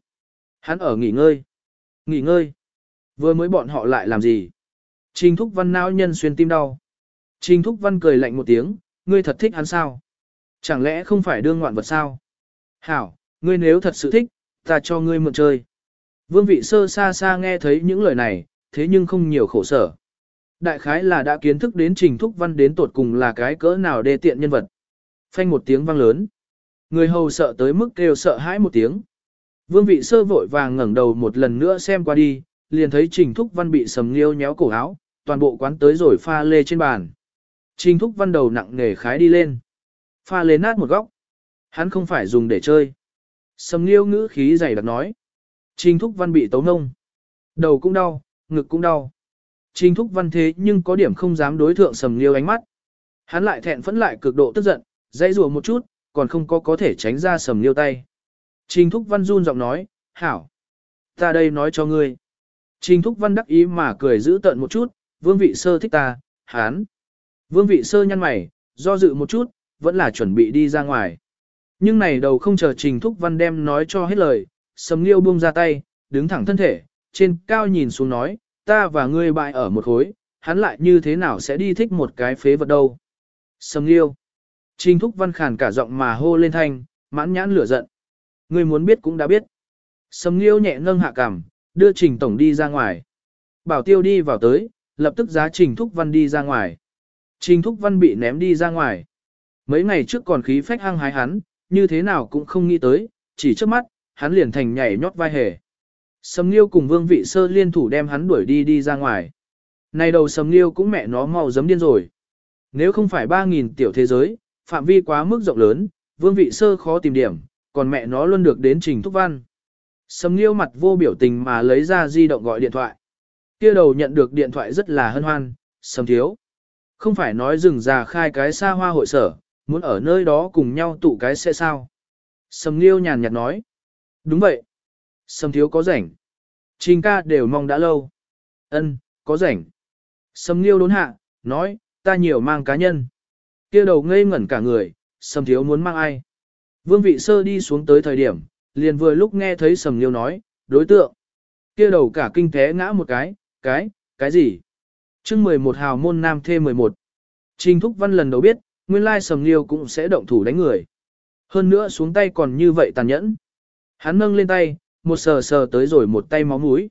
A: Hắn ở nghỉ ngơi. Nghỉ ngơi. Vừa mới bọn họ lại làm gì? Trình Thúc Văn não nhân xuyên tim đau. Trình Thúc Văn cười lạnh một tiếng, ngươi thật thích hắn sao? Chẳng lẽ không phải đương ngoạn vật sao? Hảo, ngươi nếu thật sự thích, ta cho ngươi mượn chơi. Vương vị sơ xa xa nghe thấy những lời này, thế nhưng không nhiều khổ sở. Đại khái là đã kiến thức đến trình thúc văn đến tột cùng là cái cỡ nào đê tiện nhân vật. Phanh một tiếng vang lớn. Người hầu sợ tới mức kêu sợ hãi một tiếng. Vương vị sơ vội vàng ngẩng đầu một lần nữa xem qua đi, liền thấy trình thúc văn bị sầm liêu nhéo cổ áo, toàn bộ quán tới rồi pha lê trên bàn. Trình thúc văn đầu nặng nề khái đi lên. Pha lê nát một góc. Hắn không phải dùng để chơi. Sầm liêu ngữ khí dày đặc nói. Trình thúc văn bị tấu nông. Đầu cũng đau, ngực cũng đau. Trình thúc văn thế nhưng có điểm không dám đối thượng sầm liêu ánh mắt. Hắn lại thẹn phẫn lại cực độ tức giận, dãy rùa một chút, còn không có có thể tránh ra sầm liêu tay. Trình thúc văn run giọng nói, hảo. Ta đây nói cho ngươi. Trình thúc văn đắc ý mà cười giữ tận một chút, vương vị sơ thích ta, hán. Vương vị sơ nhăn mày, do dự một chút, vẫn là chuẩn bị đi ra ngoài. Nhưng này đầu không chờ trình thúc văn đem nói cho hết lời, sầm liêu buông ra tay, đứng thẳng thân thể, trên cao nhìn xuống nói, ta và ngươi bại ở một khối, hắn lại như thế nào sẽ đi thích một cái phế vật đâu. Sầm liêu. Trình thúc văn khàn cả giọng mà hô lên thanh, mãn nhãn lửa giận. Ngươi muốn biết cũng đã biết. Sầm liêu nhẹ nâng hạ cằm, đưa trình tổng đi ra ngoài. Bảo tiêu đi vào tới, lập tức giá trình thúc văn đi ra ngoài. Trình thúc văn bị ném đi ra ngoài. Mấy ngày trước còn khí phách hăng hái hắn, như thế nào cũng không nghĩ tới, chỉ trước mắt, hắn liền thành nhảy nhót vai hề. Sầm Nghiêu cùng Vương Vị Sơ liên thủ đem hắn đuổi đi đi ra ngoài. Này đầu Sầm Nghiêu cũng mẹ nó mau giấm điên rồi. Nếu không phải 3.000 tiểu thế giới, phạm vi quá mức rộng lớn, Vương Vị Sơ khó tìm điểm, còn mẹ nó luôn được đến Trình Thúc Văn. Sầm Nghiêu mặt vô biểu tình mà lấy ra di động gọi điện thoại. Kia đầu nhận được điện thoại rất là hân hoan, Sầm Thiếu. Không phải nói rừng già khai cái xa hoa hội sở, muốn ở nơi đó cùng nhau tụ cái sẽ sao. Sầm Nghiêu nhàn nhạt nói. Đúng vậy. Sầm thiếu có rảnh. Trình ca đều mong đã lâu. Ân, có rảnh. Sầm nghiêu đốn hạ, nói, ta nhiều mang cá nhân. kia đầu ngây ngẩn cả người, sầm thiếu muốn mang ai. Vương vị sơ đi xuống tới thời điểm, liền vừa lúc nghe thấy sầm nghiêu nói, đối tượng. kia đầu cả kinh thế ngã một cái, cái, cái gì? chương 11 hào môn nam thê 11. Trình Thúc Văn lần đầu biết, nguyên lai sầm nghiêu cũng sẽ động thủ đánh người. Hơn nữa xuống tay còn như vậy tàn nhẫn. Hắn nâng lên tay, một sờ sờ tới rồi một tay máu mũi.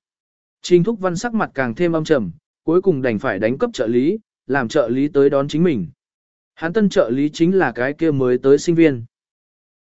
A: Trình Thúc Văn sắc mặt càng thêm âm trầm, cuối cùng đành phải đánh cấp trợ lý, làm trợ lý tới đón chính mình. Hắn tân trợ lý chính là cái kia mới tới sinh viên.